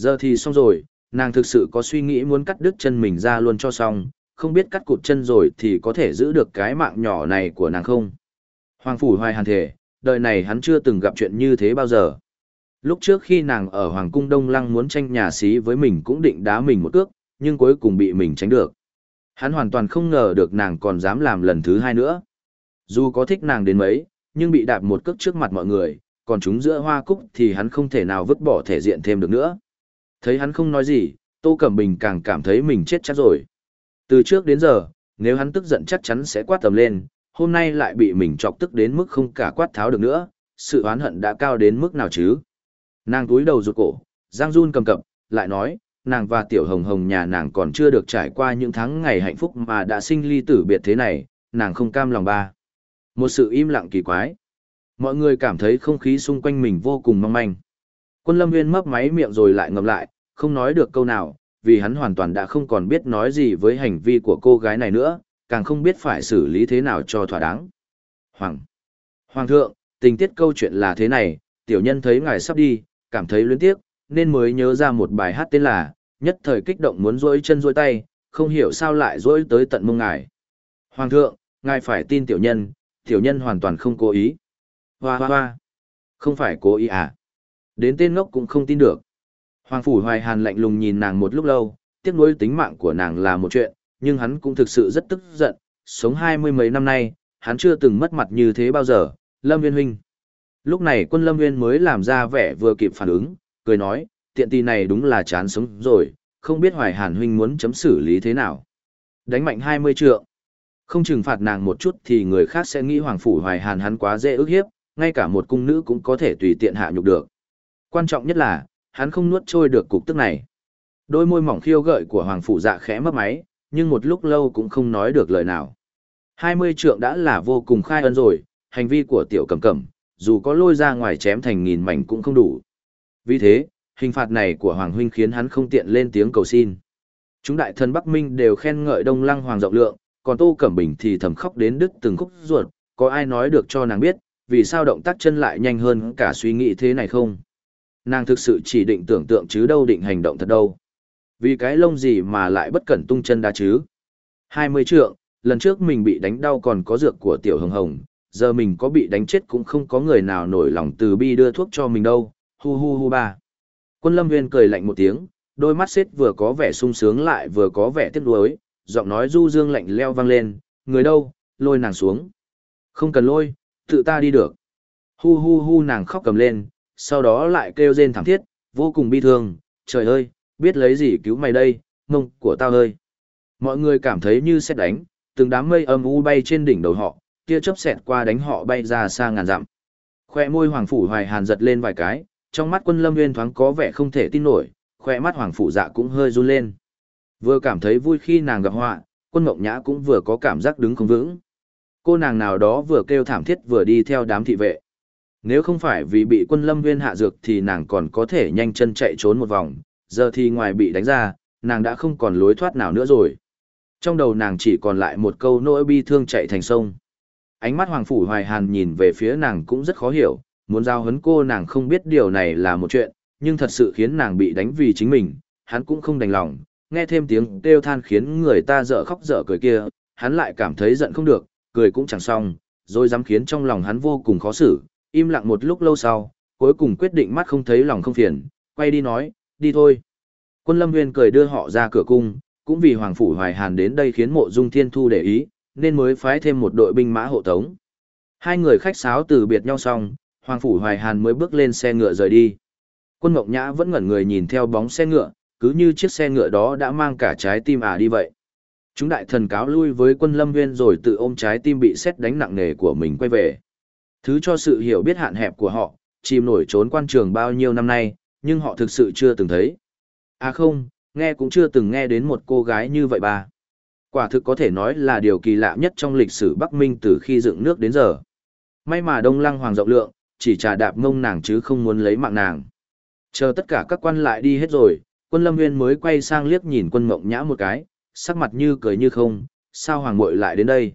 Giờ thì xong rồi, nàng thực sự có suy nghĩ muốn cắt đứt chân mình ra luôn cho xong, không biết cắt cụt chân rồi thì có thể giữ được cái mạng nhỏ này của nàng không? Hoàng Phủ Hoài Hàn thể, đời này hắn chưa từng gặp chuyện như thế bao giờ. Lúc trước khi nàng ở Hoàng Cung Đông Lăng muốn tranh nhà xí với mình cũng định đá mình một cước, nhưng cuối cùng bị mình tránh được. Hắn hoàn toàn không ngờ được nàng còn dám làm lần thứ hai nữa. Dù có thích nàng đến mấy, nhưng bị đạp một cước trước mặt mọi người, còn chúng giữa hoa cúc thì hắn không thể nào vứt bỏ thể diện thêm được nữa. Thấy hắn không nói gì, Tô Cẩm Bình càng cảm thấy mình chết chắc rồi. Từ trước đến giờ, nếu hắn tức giận chắc chắn sẽ quát tầm lên, hôm nay lại bị mình chọc tức đến mức không cả quát tháo được nữa, sự oán hận đã cao đến mức nào chứ. Nàng túi đầu rụt cổ, Giang Jun cầm cập, lại nói, nàng và tiểu hồng hồng nhà nàng còn chưa được trải qua những tháng ngày hạnh phúc mà đã sinh ly tử biệt thế này, nàng không cam lòng ba. Một sự im lặng kỳ quái. Mọi người cảm thấy không khí xung quanh mình vô cùng mong manh. Quân lâm nguyên mấp máy miệng rồi lại ngậm lại, không nói được câu nào, vì hắn hoàn toàn đã không còn biết nói gì với hành vi của cô gái này nữa, càng không biết phải xử lý thế nào cho thỏa đáng. Hoàng! Hoàng thượng, tình tiết câu chuyện là thế này, tiểu nhân thấy ngài sắp đi, cảm thấy luyến tiếc, nên mới nhớ ra một bài hát tên là, nhất thời kích động muốn rỗi chân rỗi tay, không hiểu sao lại rỗi tới tận mông ngài. Hoàng thượng, ngài phải tin tiểu nhân, tiểu nhân hoàn toàn không cố ý. Hoa hoa hoa! Không phải cố ý à? Đến tên ngốc cũng không tin được. Hoàng Phủ Hoài Hàn lạnh lùng nhìn nàng một lúc lâu, tiếc nuối tính mạng của nàng là một chuyện, nhưng hắn cũng thực sự rất tức giận, sống hai mươi mấy năm nay, hắn chưa từng mất mặt như thế bao giờ, Lâm Viên Huynh. Lúc này quân Lâm Viên mới làm ra vẻ vừa kịp phản ứng, cười nói, tiện tì này đúng là chán sống rồi, không biết Hoài Hàn Huynh muốn chấm xử lý thế nào. Đánh mạnh hai mươi trượng. Không trừng phạt nàng một chút thì người khác sẽ nghĩ Hoàng Phủ Hoài Hàn hắn quá dễ ức hiếp, ngay cả một cung nữ cũng có thể tùy tiện hạ nhục được. Quan trọng nhất là, hắn không nuốt trôi được cục tức này. Đôi môi mỏng khiêu gợi của Hoàng Phủ dạ khẽ mấp máy, nhưng một lúc lâu cũng không nói được lời nào. Hai mươi trượng đã là vô cùng khai ân rồi, hành vi của tiểu cầm cẩm, dù có lôi ra ngoài chém thành nghìn mảnh cũng không đủ. Vì thế, hình phạt này của Hoàng Huynh khiến hắn không tiện lên tiếng cầu xin. Chúng đại thần Bắc Minh đều khen ngợi Đông Lăng Hoàng rộng lượng, còn Tô Cẩm Bình thì thầm khóc đến đứt từng khúc ruột, có ai nói được cho nàng biết, vì sao động tác chân lại nhanh hơn cả suy nghĩ thế này không? Nàng thực sự chỉ định tưởng tượng chứ đâu định hành động thật đâu. Vì cái lông gì mà lại bất cẩn tung chân đá chứ? 20 trượng, lần trước mình bị đánh đau còn có dược của tiểu hồng hồng, giờ mình có bị đánh chết cũng không có người nào nổi lòng từ bi đưa thuốc cho mình đâu, hu hu hu ba. Quân lâm nguyên cười lạnh một tiếng, đôi mắt xếp vừa có vẻ sung sướng lại vừa có vẻ tiếc nuối, giọng nói du dương lạnh leo vang lên, người đâu, lôi nàng xuống. Không cần lôi, tự ta đi được. Hu hu hu nàng khóc cầm lên, sau đó lại kêu rên thảm thiết, vô cùng bi thương, trời ơi, biết lấy gì cứu mày đây, mông của tao ơi. Mọi người cảm thấy như xét đánh, từng đám mây âm u bay trên đỉnh đầu họ, tia chớp xẹt qua đánh họ bay ra xa ngàn dặm. Khoe môi Hoàng phủ Hoài Hàn giật lên vài cái, trong mắt Quân Lâm Nguyên thoáng có vẻ không thể tin nổi, khoe mắt Hoàng phủ Dạ cũng hơi run lên. Vừa cảm thấy vui khi nàng gặp họa, Quân Mộng Nhã cũng vừa có cảm giác đứng không vững. Cô nàng nào đó vừa kêu thảm thiết vừa đi theo đám thị vệ. Nếu không phải vì bị Quân Lâm Viên hạ dược thì nàng còn có thể nhanh chân chạy trốn một vòng, giờ thì ngoài bị đánh ra, nàng đã không còn lối thoát nào nữa rồi. Trong đầu nàng chỉ còn lại một câu nỗi bi thương chạy thành sông. Ánh mắt Hoàng Phủ Hoài Hàn nhìn về phía nàng cũng rất khó hiểu, muốn giao hấn cô nàng không biết điều này là một chuyện, nhưng thật sự khiến nàng bị đánh vì chính mình, hắn cũng không đành lòng, nghe thêm tiếng kêu than khiến người ta dở khóc dở cười kia, hắn lại cảm thấy giận không được, cười cũng chẳng xong, rồi dám khiến trong lòng hắn vô cùng khó xử, im lặng một lúc lâu sau, cuối cùng quyết định mắt không thấy lòng không phiền, quay đi nói, đi thôi. Quân Lâm Nguyên cười đưa họ ra cửa cung, cũng vì Hoàng Phủ Hoài Hàn đến đây khiến mộ dung thiên thu để ý, nên mới phái thêm một đội binh mã hộ tống. Hai người khách sáo từ biệt nhau xong, Hoàng Phủ Hoài Hàn mới bước lên xe ngựa rời đi. Quân Mộng Nhã vẫn ngẩn người nhìn theo bóng xe ngựa, cứ như chiếc xe ngựa đó đã mang cả trái tim à đi vậy. Chúng đại thần cáo lui với quân lâm Nguyên rồi tự ôm trái tim bị xét đánh nặng nề của mình quay về. Thứ cho sự hiểu biết hạn hẹp của họ, chìm nổi trốn quan trường bao nhiêu năm nay, nhưng họ thực sự chưa từng thấy. À không, nghe cũng chưa từng nghe đến một cô gái như vậy ba. Quả thực có thể nói là điều kỳ lạ nhất trong lịch sử Bắc Minh từ khi dựng nước đến giờ. May mà Đông Lăng Hoàng rộng lượng, chỉ trà đạp mông nàng chứ không muốn lấy mạng nàng. Chờ tất cả các quan lại đi hết rồi, quân Lâm Nguyên mới quay sang liếc nhìn quân Mộng Nhã một cái, sắc mặt như cười như không, sao Hoàng Mội lại đến đây?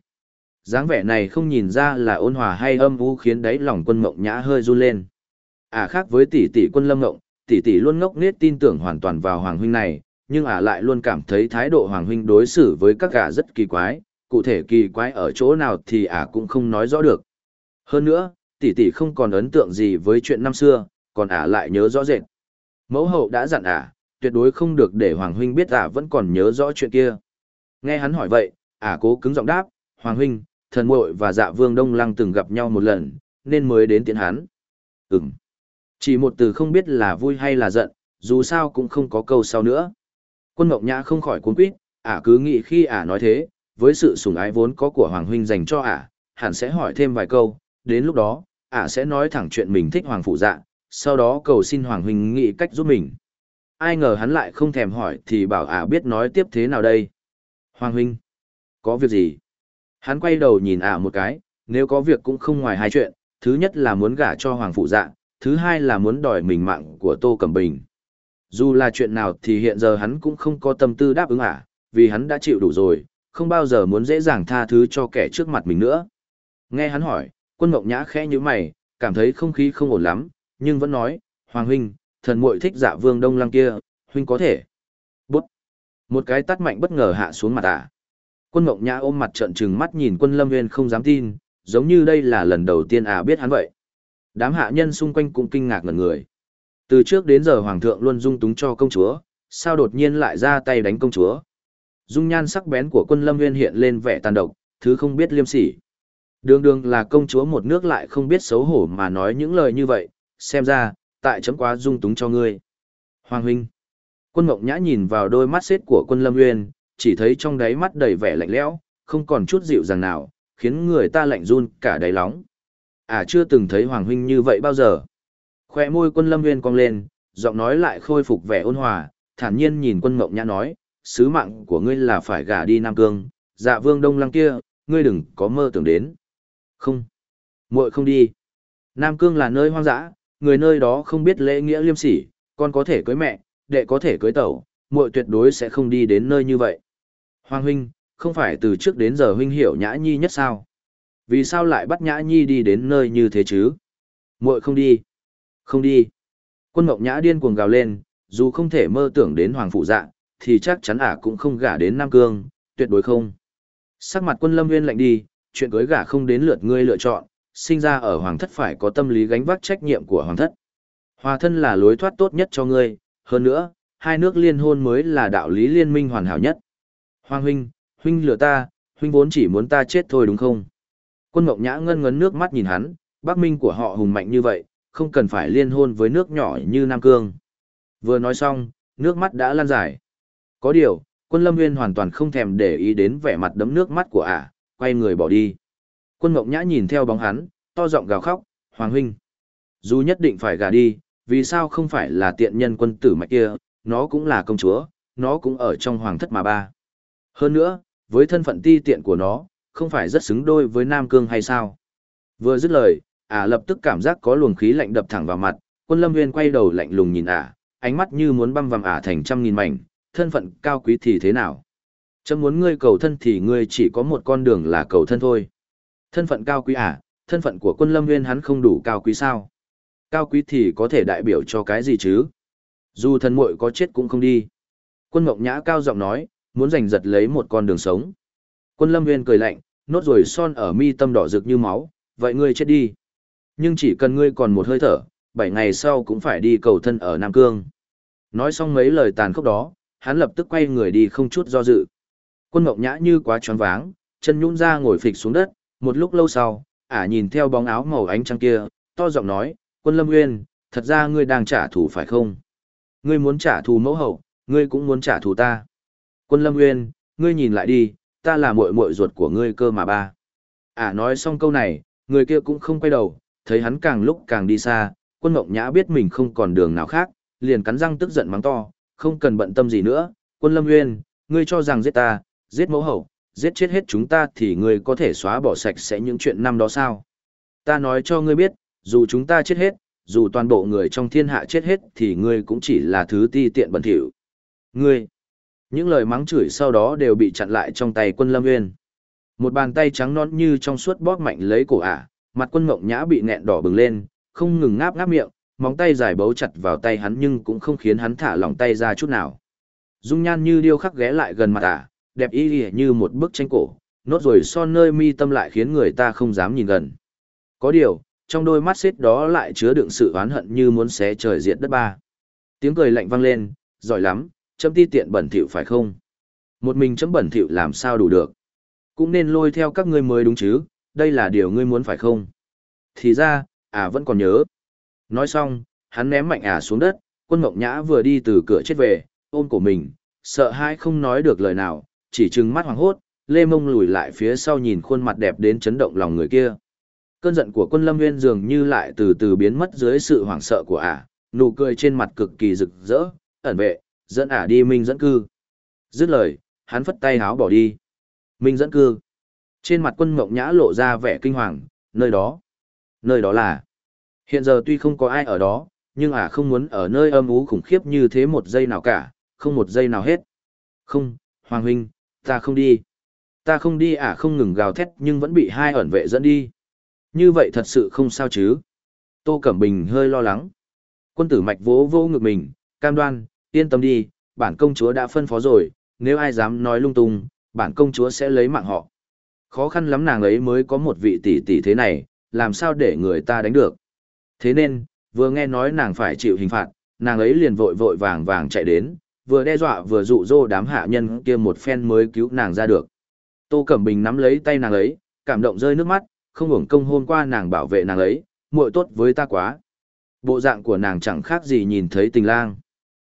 Dáng vẻ này không nhìn ra là ôn hòa hay âm u khiến đáy lòng quân Mộng Nhã hơi run lên. À khác với tỷ tỷ quân Lâm mộng tỷ tỷ luôn ngốc nghếch tin tưởng hoàn toàn vào Hoàng huynh này, nhưng ả lại luôn cảm thấy thái độ Hoàng huynh đối xử với các gà rất kỳ quái, cụ thể kỳ quái ở chỗ nào thì ả cũng không nói rõ được. Hơn nữa, tỷ tỷ không còn ấn tượng gì với chuyện năm xưa, còn ả lại nhớ rõ rệt. Mẫu hậu đã dặn ả, tuyệt đối không được để Hoàng huynh biết ả vẫn còn nhớ rõ chuyện kia. Nghe hắn hỏi vậy, ả cố cứng giọng đáp, Hoàng huynh, thần muội và dạ vương Đông Lăng từng gặp nhau một lần, nên mới đến tiện hắn. Ừm. Chỉ một từ không biết là vui hay là giận, dù sao cũng không có câu sau nữa. Quân Mộng Nhã không khỏi cuốn quýt, ả cứ nghĩ khi ả nói thế, với sự sủng ái vốn có của Hoàng huynh dành cho ả, hẳn sẽ hỏi thêm vài câu, đến lúc đó, ả sẽ nói thẳng chuyện mình thích Hoàng phụ dạ, sau đó cầu xin Hoàng huynh nghĩ cách giúp mình. Ai ngờ hắn lại không thèm hỏi thì bảo ả biết nói tiếp thế nào đây. Hoàng huynh, có việc gì? Hắn quay đầu nhìn ả một cái, nếu có việc cũng không ngoài hai chuyện, thứ nhất là muốn gả cho Hoàng phụ dạ, thứ hai là muốn đòi mình mạng của Tô Cẩm Bình. Dù là chuyện nào thì hiện giờ hắn cũng không có tâm tư đáp ứng ả, vì hắn đã chịu đủ rồi, không bao giờ muốn dễ dàng tha thứ cho kẻ trước mặt mình nữa. Nghe hắn hỏi, quân mộng nhã khẽ như mày, cảm thấy không khí không ổn lắm, nhưng vẫn nói, Hoàng huynh, thần muội thích dạ vương đông lăng kia, huynh có thể. Bút! Một cái tắt mạnh bất ngờ hạ xuống mặt ả. Quân mộng nhã ôm mặt trận trừng mắt nhìn quân lâm nguyên không dám tin, giống như đây là lần đầu tiên à biết hắn vậy. Đám hạ nhân xung quanh cũng kinh ngạc ngẩn người. Từ trước đến giờ hoàng thượng luôn dung túng cho công chúa, sao đột nhiên lại ra tay đánh công chúa? Dung nhan sắc bén của quân lâm nguyên hiện lên vẻ tàn độc, thứ không biết liêm sỉ. Đường đường là công chúa một nước lại không biết xấu hổ mà nói những lời như vậy, xem ra, tại chấm quá dung túng cho ngươi. Hoàng huynh. Quân mộng nhã nhìn vào đôi mắt xếp của quân lâm nguyên, chỉ thấy trong đáy mắt đầy vẻ lạnh lẽo, không còn chút dịu dàng nào, khiến người ta lạnh run cả đáy lóng. À chưa từng thấy Hoàng huynh như vậy bao giờ. Khoe môi quân lâm nguyên cong lên, giọng nói lại khôi phục vẻ ôn hòa, thản nhiên nhìn quân mộng nhã nói, sứ mạng của ngươi là phải gả đi Nam Cương, dạ vương đông lăng kia, ngươi đừng có mơ tưởng đến. Không, muội không đi. Nam Cương là nơi hoang dã, người nơi đó không biết lễ nghĩa liêm sỉ, con có thể cưới mẹ, đệ có thể cưới tẩu, muội tuyệt đối sẽ không đi đến nơi như vậy. Hoàng huynh, không phải từ trước đến giờ huynh hiểu nhã nhi nhất sao? Vì sao lại bắt nhã nhi đi đến nơi như thế chứ? muội không đi. Không đi. Quân mộng nhã điên cuồng gào lên, dù không thể mơ tưởng đến hoàng phụ dạ, thì chắc chắn ả cũng không gả đến Nam Cương, tuyệt đối không. Sắc mặt quân lâm nguyên lạnh đi, chuyện cưới gả không đến lượt ngươi lựa chọn, sinh ra ở hoàng thất phải có tâm lý gánh vác trách nhiệm của hoàng thất. Hòa thân là lối thoát tốt nhất cho ngươi, hơn nữa, hai nước liên hôn mới là đạo lý liên minh hoàn hảo nhất. Hoàng huynh, huynh lừa ta, huynh vốn chỉ muốn ta chết thôi đúng không? Quân Ngọc Nhã ngân ngấn nước mắt nhìn hắn, Bắc Minh của họ hùng mạnh như vậy, không cần phải liên hôn với nước nhỏ như Nam Cương. Vừa nói xong, nước mắt đã lan dài. Có điều, quân Lâm Nguyên hoàn toàn không thèm để ý đến vẻ mặt đấm nước mắt của ả, quay người bỏ đi. Quân Ngọc Nhã nhìn theo bóng hắn, to giọng gào khóc, Hoàng huynh. Dù nhất định phải gả đi, vì sao không phải là tiện nhân quân tử mạch kia, nó cũng là công chúa, nó cũng ở trong hoàng thất mà ba. Hơn nữa, với thân phận ti tiện của nó, không phải rất xứng đôi với Nam Cương hay sao? Vừa dứt lời, ả lập tức cảm giác có luồng khí lạnh đập thẳng vào mặt, quân lâm nguyên quay đầu lạnh lùng nhìn ả, ánh mắt như muốn băm vằm ả thành trăm nghìn mảnh, thân phận cao quý thì thế nào? Chấm muốn ngươi cầu thân thì ngươi chỉ có một con đường là cầu thân thôi. Thân phận cao quý ả, thân phận của quân lâm nguyên hắn không đủ cao quý sao? Cao quý thì có thể đại biểu cho cái gì chứ? Dù thân muội có chết cũng không đi. Quân Ngọc Nhã cao giọng nói, muốn giành giật lấy một con đường sống. Quân Lâm Nguyên cười lạnh, nốt rồi son ở mi tâm đỏ rực như máu, vậy ngươi chết đi. Nhưng chỉ cần ngươi còn một hơi thở, bảy ngày sau cũng phải đi cầu thân ở Nam Cương. Nói xong mấy lời tàn khốc đó, hắn lập tức quay người đi không chút do dự. Quân Ngọc Nhã như quá choáng váng, chân nhũn ra ngồi phịch xuống đất, một lúc lâu sau, ả nhìn theo bóng áo màu ánh trăng kia, to giọng nói, quân Lâm Nguyên, thật ra ngươi đang trả thù phải không? Ngươi muốn trả thù mẫu hậu, ngươi cũng muốn trả thù ta. Quân Lâm Nguyên, ngươi nhìn lại đi, ta là muội muội ruột của ngươi cơ mà ba. Ả nói xong câu này, Người kia cũng không quay đầu, thấy hắn càng lúc càng đi xa, quân mộng nhã biết mình không còn đường nào khác, liền cắn răng tức giận mắng to, không cần bận tâm gì nữa, quân lâm nguyên, ngươi cho rằng giết ta, giết mẫu hậu, giết chết hết chúng ta thì ngươi có thể xóa bỏ sạch sẽ những chuyện năm đó sao? Ta nói cho ngươi biết, dù chúng ta chết hết, dù toàn bộ người trong thiên hạ chết hết thì ngươi cũng chỉ là thứ ti tiện bẩn thỉu. Ngươi! Những lời mắng chửi sau đó đều bị chặn lại trong tay quân lâm nguyên. Một bàn tay trắng non như trong suốt bóp mạnh lấy cổ ả, mặt quân mộng nhã bị nẹn đỏ bừng lên, không ngừng ngáp ngáp miệng, móng tay dài bấu chặt vào tay hắn nhưng cũng không khiến hắn thả lỏng tay ra chút nào. Dung nhan như điêu khắc ghé lại gần mặt ả, đẹp y lìa như một bức tranh cổ, nốt rồi son nơi mi tâm lại khiến người ta không dám nhìn gần. Có điều, trong đôi mắt xếp đó lại chứa đựng sự oán hận như muốn xé trời diệt đất ba. Tiếng cười lạnh vang lên, giỏi lắm, chấm ti tiện bẩn thỉu phải không? Một mình chấm bẩn thỉu làm sao đủ được? Cũng nên lôi theo các ngươi mới đúng chứ, đây là điều ngươi muốn phải không? Thì ra, à vẫn còn nhớ. Nói xong, hắn ném mạnh à xuống đất, quân mộng nhã vừa đi từ cửa chết về, ôm của mình, sợ hãi không nói được lời nào, chỉ trừng mắt hoàng hốt, lê mông lùi lại phía sau nhìn khuôn mặt đẹp đến chấn động lòng người kia. Cơn giận của quân lâm nguyên dường như lại từ từ biến mất dưới sự hoảng sợ của ả, nụ cười trên mặt cực kỳ rực rỡ, ẩn vệ, dẫn ả đi minh dẫn cư. Dứt lời, hắn phất tay háo bỏ đi. Minh dẫn cư. Trên mặt quân mộng nhã lộ ra vẻ kinh hoàng, nơi đó. Nơi đó là. Hiện giờ tuy không có ai ở đó, nhưng ả không muốn ở nơi âm ú khủng khiếp như thế một giây nào cả, không một giây nào hết. Không, Hoàng Huynh, ta không đi. Ta không đi ả không ngừng gào thét nhưng vẫn bị hai ẩn vệ dẫn đi. Như vậy thật sự không sao chứ. Tô Cẩm Bình hơi lo lắng. Quân tử mạch vỗ vô ngực mình, cam đoan, yên tâm đi, bản công chúa đã phân phó rồi, nếu ai dám nói lung tung, bản công chúa sẽ lấy mạng họ. Khó khăn lắm nàng ấy mới có một vị tỷ tỷ thế này, làm sao để người ta đánh được. Thế nên, vừa nghe nói nàng phải chịu hình phạt, nàng ấy liền vội vội vàng vàng chạy đến, vừa đe dọa vừa dụ dỗ đám hạ nhân kia một phen mới cứu nàng ra được. Tô Cẩm Bình nắm lấy tay nàng ấy, cảm động rơi nước mắt, không hưởng công hôm qua nàng bảo vệ nàng ấy, muội tốt với ta quá. Bộ dạng của nàng chẳng khác gì nhìn thấy tình lang.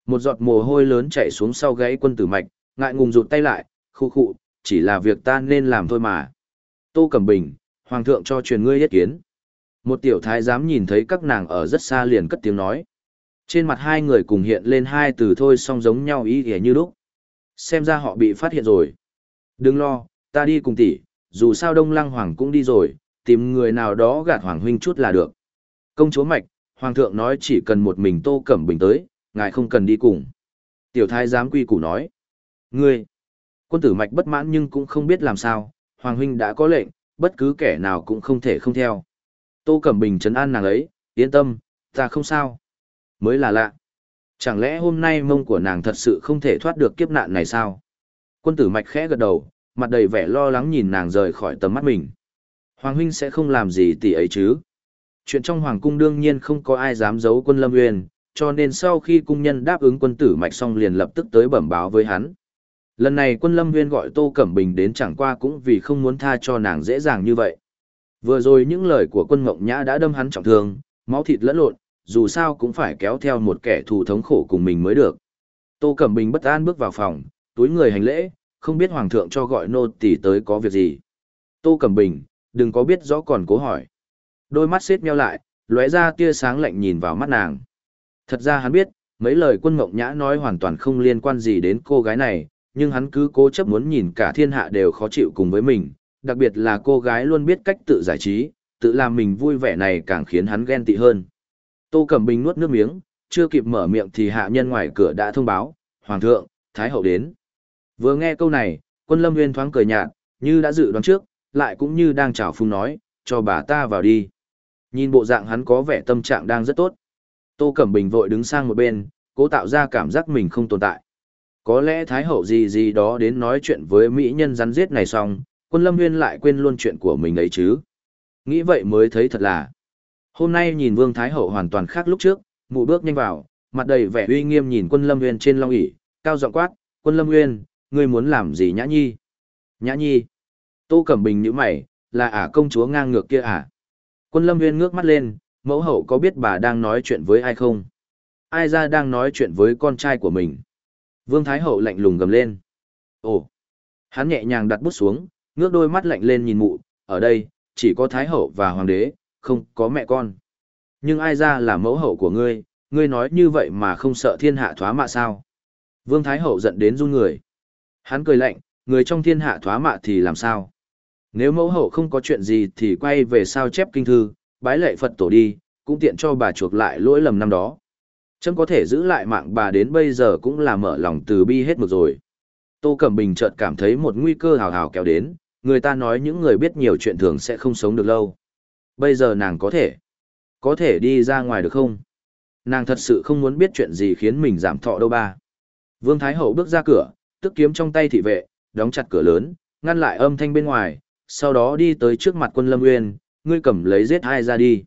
Một giọt mồ hôi lớn chảy xuống sau gáy quân tử mạch, ngại ngùng rụt tay lại, khu khụ, chỉ là việc ta nên làm thôi mà. Tô Cẩm Bình, Hoàng thượng cho truyền ngươi yết kiến. Một tiểu thái giám nhìn thấy các nàng ở rất xa liền cất tiếng nói. Trên mặt hai người cùng hiện lên hai từ thôi song giống nhau ý nghĩa như lúc. Xem ra họ bị phát hiện rồi. Đừng lo, ta đi cùng tỷ, dù sao Đông Lăng Hoàng cũng đi rồi, tìm người nào đó gạt Hoàng huynh chút là được. Công chúa Mạch, Hoàng thượng nói chỉ cần một mình Tô Cẩm Bình tới, ngài không cần đi cùng. Tiểu thái giám quy củ nói. Ngươi, quân tử Mạch bất mãn nhưng cũng không biết làm sao, Hoàng huynh đã có lệnh, bất cứ kẻ nào cũng không thể không theo. Tô Cẩm Bình trấn an nàng ấy, yên tâm, ta không sao. Mới là lạ. Chẳng lẽ hôm nay mông của nàng thật sự không thể thoát được kiếp nạn này sao? Quân tử mạch khẽ gật đầu, mặt đầy vẻ lo lắng nhìn nàng rời khỏi tầm mắt mình. Hoàng huynh sẽ không làm gì tỷ ấy chứ? Chuyện trong hoàng cung đương nhiên không có ai dám giấu quân lâm uyên, cho nên sau khi cung nhân đáp ứng quân tử mạch xong liền lập tức tới bẩm báo với hắn. Lần này quân lâm viên gọi Tô Cẩm Bình đến chẳng qua cũng vì không muốn tha cho nàng dễ dàng như vậy. Vừa rồi những lời của quân Ngộng nhã đã đâm hắn trọng thương, máu thịt lẫn lộn, dù sao cũng phải kéo theo một kẻ thù thống khổ cùng mình mới được. Tô Cẩm Bình bất an bước vào phòng, túi người hành lễ, không biết Hoàng thượng cho gọi nô tỳ tới có việc gì. Tô Cẩm Bình, đừng có biết rõ còn cố hỏi. Đôi mắt xếp nheo lại, lóe ra tia sáng lạnh nhìn vào mắt nàng. Thật ra hắn biết, mấy lời quân mộng nhã nói hoàn toàn không liên quan gì đến cô gái này, nhưng hắn cứ cố chấp muốn nhìn cả thiên hạ đều khó chịu cùng với mình, đặc biệt là cô gái luôn biết cách tự giải trí, tự làm mình vui vẻ này càng khiến hắn ghen tị hơn. Tô Cẩm Bình nuốt nước miếng, chưa kịp mở miệng thì hạ nhân ngoài cửa đã thông báo, Hoàng thượng, Thái hậu đến. Vừa nghe câu này, quân lâm nguyên thoáng cười nhạt, như đã dự đoán trước, lại cũng như đang chào phung nói, cho bà ta vào đi. Nhìn bộ dạng hắn có vẻ tâm trạng đang rất tốt. Tô Cẩm Bình vội đứng sang một bên, cố tạo ra cảm giác mình không tồn tại. Có lẽ Thái Hậu gì gì đó đến nói chuyện với Mỹ nhân rắn giết này xong, quân lâm nguyên lại quên luôn chuyện của mình ấy chứ. Nghĩ vậy mới thấy thật là. Hôm nay nhìn Vương Thái Hậu hoàn toàn khác lúc trước, mụ bước nhanh vào, mặt đầy vẻ uy nghiêm nhìn quân lâm nguyên trên long ỷ cao giọng quát, quân lâm nguyên, ngươi muốn làm gì nhã nhi? Nhã nhi. Tô Cẩm Bình như mày, là ả công chúa ngang ngược kia à? Quân lâm nguyên ngước mắt lên, mẫu hậu có biết bà đang nói chuyện với ai không? Ai ra đang nói chuyện với con trai của mình? Vương Thái Hậu lạnh lùng gầm lên. Ồ! Hắn nhẹ nhàng đặt bút xuống, ngước đôi mắt lạnh lên nhìn mụ, ở đây, chỉ có thái hậu và hoàng đế, không có mẹ con. Nhưng ai ra là mẫu hậu của ngươi, ngươi nói như vậy mà không sợ thiên hạ thoá mạ sao? Vương Thái Hậu giận đến run người. Hắn cười lạnh, người trong thiên hạ thoá mạ thì làm sao? Nếu mẫu hậu không có chuyện gì thì quay về sao chép kinh thư, bái lệ Phật tổ đi, cũng tiện cho bà chuộc lại lỗi lầm năm đó. Chấm có thể giữ lại mạng bà đến bây giờ cũng là mở lòng từ bi hết mực rồi. Tô Cẩm Bình chợt cảm thấy một nguy cơ hào hào kéo đến, người ta nói những người biết nhiều chuyện thường sẽ không sống được lâu. Bây giờ nàng có thể, có thể đi ra ngoài được không? Nàng thật sự không muốn biết chuyện gì khiến mình giảm thọ đâu ba. Vương Thái Hậu bước ra cửa, tức kiếm trong tay thị vệ, đóng chặt cửa lớn, ngăn lại âm thanh bên ngoài, sau đó đi tới trước mặt quân Lâm Nguyên, ngươi cầm lấy giết ai ra đi.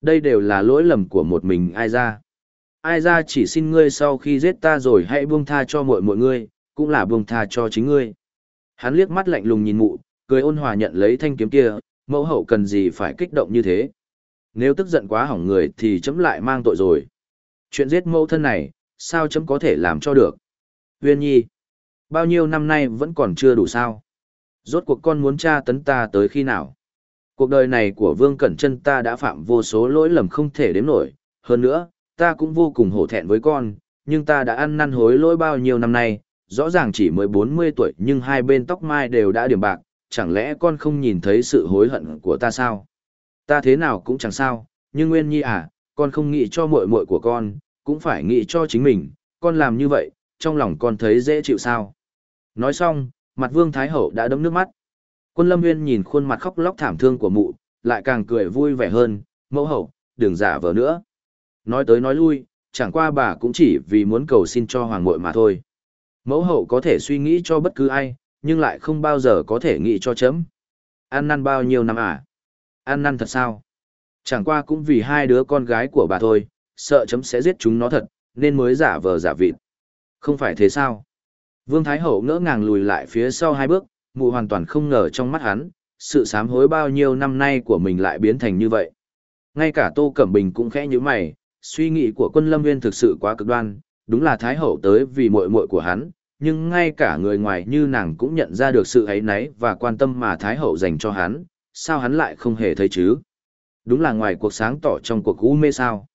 Đây đều là lỗi lầm của một mình ai ra. Ai ra chỉ xin ngươi sau khi giết ta rồi hãy buông tha cho mọi mọi ngươi, cũng là buông tha cho chính ngươi. Hắn liếc mắt lạnh lùng nhìn mụ, cười ôn hòa nhận lấy thanh kiếm kia, mẫu hậu cần gì phải kích động như thế. Nếu tức giận quá hỏng người thì chấm lại mang tội rồi. Chuyện giết mẫu thân này, sao chấm có thể làm cho được. Huyên nhi, bao nhiêu năm nay vẫn còn chưa đủ sao. Rốt cuộc con muốn tra tấn ta tới khi nào? Cuộc đời này của Vương Cẩn Trân ta đã phạm vô số lỗi lầm không thể đếm nổi. Hơn nữa, ta cũng vô cùng hổ thẹn với con, nhưng ta đã ăn năn hối lỗi bao nhiêu năm nay, rõ ràng chỉ mới 40 tuổi nhưng hai bên tóc mai đều đã điểm bạc, chẳng lẽ con không nhìn thấy sự hối hận của ta sao? Ta thế nào cũng chẳng sao, nhưng Nguyên Nhi à, con không nghĩ cho muội muội của con, cũng phải nghĩ cho chính mình, con làm như vậy, trong lòng con thấy dễ chịu sao? Nói xong, mặt Vương Thái Hậu đã đấm nước mắt. Quân Lâm Nguyên nhìn khuôn mặt khóc lóc thảm thương của mụ, lại càng cười vui vẻ hơn, mẫu hậu, đừng giả vờ nữa. Nói tới nói lui, chẳng qua bà cũng chỉ vì muốn cầu xin cho hoàng muội mà thôi. Mẫu hậu có thể suy nghĩ cho bất cứ ai, nhưng lại không bao giờ có thể nghĩ cho chấm. An năn bao nhiêu năm à? An năn thật sao? Chẳng qua cũng vì hai đứa con gái của bà thôi, sợ chấm sẽ giết chúng nó thật, nên mới giả vờ giả vịt. Không phải thế sao? Vương Thái Hậu ngỡ ngàng lùi lại phía sau hai bước, mụ hoàn toàn không ngờ trong mắt hắn, sự sám hối bao nhiêu năm nay của mình lại biến thành như vậy. Ngay cả Tô Cẩm Bình cũng khẽ như mày, suy nghĩ của quân lâm nguyên thực sự quá cực đoan, đúng là Thái Hậu tới vì muội muội của hắn, nhưng ngay cả người ngoài như nàng cũng nhận ra được sự ấy náy và quan tâm mà Thái Hậu dành cho hắn, sao hắn lại không hề thấy chứ? Đúng là ngoài cuộc sáng tỏ trong cuộc u mê sao.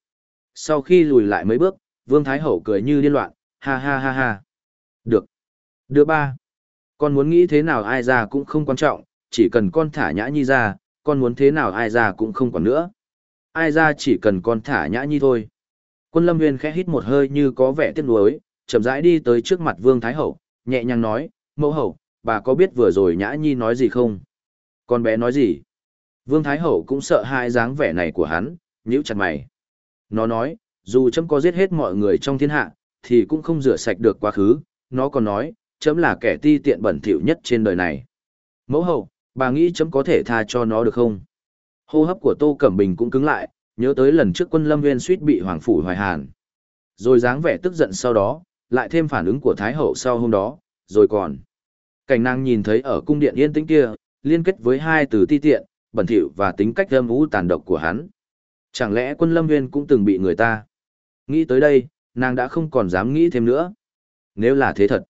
Sau khi lùi lại mấy bước, Vương Thái Hậu cười như điên loạn, ha ha ha ha. Được. Đưa ba. Con muốn nghĩ thế nào ai ra cũng không quan trọng, chỉ cần con thả nhã nhi ra, con muốn thế nào ai ra cũng không còn nữa. Ai ra chỉ cần con thả nhã nhi thôi. Quân lâm nguyên khẽ hít một hơi như có vẻ tiếc nuối, chậm rãi đi tới trước mặt Vương Thái Hậu, nhẹ nhàng nói, mẫu hậu, bà có biết vừa rồi nhã nhi nói gì không? Con bé nói gì? Vương Thái Hậu cũng sợ hai dáng vẻ này của hắn, nhíu chặt mày. Nó nói, dù chấm có giết hết mọi người trong thiên hạ, thì cũng không rửa sạch được quá khứ, nó còn nói, chấm là kẻ ti tiện bẩn thỉu nhất trên đời này. Mẫu hậu, bà nghĩ chấm có thể tha cho nó được không? Hô hấp của Tô Cẩm Bình cũng cứng lại, nhớ tới lần trước quân lâm viên suýt bị hoàng phủ hoài hàn. Rồi dáng vẻ tức giận sau đó, lại thêm phản ứng của Thái Hậu sau hôm đó, rồi còn. Cảnh nàng nhìn thấy ở cung điện yên tĩnh kia, liên kết với hai từ ti tiện, bẩn thỉu và tính cách âm u tàn độc của hắn. Chẳng lẽ quân lâm viên cũng từng bị người ta? Nghĩ tới đây, nàng đã không còn dám nghĩ thêm nữa. Nếu là thế thật.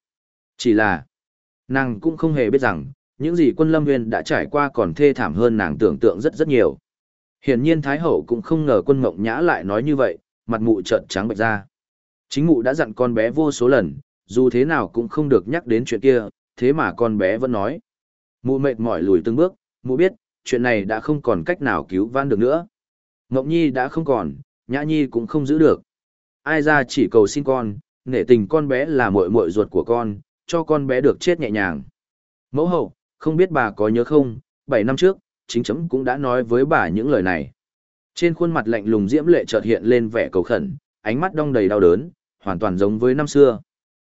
Chỉ là, nàng cũng không hề biết rằng, những gì quân lâm Nguyên đã trải qua còn thê thảm hơn nàng tưởng tượng rất rất nhiều. Hiển nhiên Thái Hậu cũng không ngờ quân mộng nhã lại nói như vậy, mặt mụ trợn trắng bệch ra. Chính mụ đã dặn con bé vô số lần, dù thế nào cũng không được nhắc đến chuyện kia, thế mà con bé vẫn nói. Mụ mệt mỏi lùi từng bước, mụ biết, chuyện này đã không còn cách nào cứu vãn được nữa. Ngọc Nhi đã không còn, Nhã Nhi cũng không giữ được. Ai ra chỉ cầu xin con, nể tình con bé là muội muội ruột của con, cho con bé được chết nhẹ nhàng. Mẫu hậu, không biết bà có nhớ không, 7 năm trước, chính chấm cũng đã nói với bà những lời này. Trên khuôn mặt lạnh lùng diễm lệ chợt hiện lên vẻ cầu khẩn, ánh mắt đong đầy đau đớn, hoàn toàn giống với năm xưa.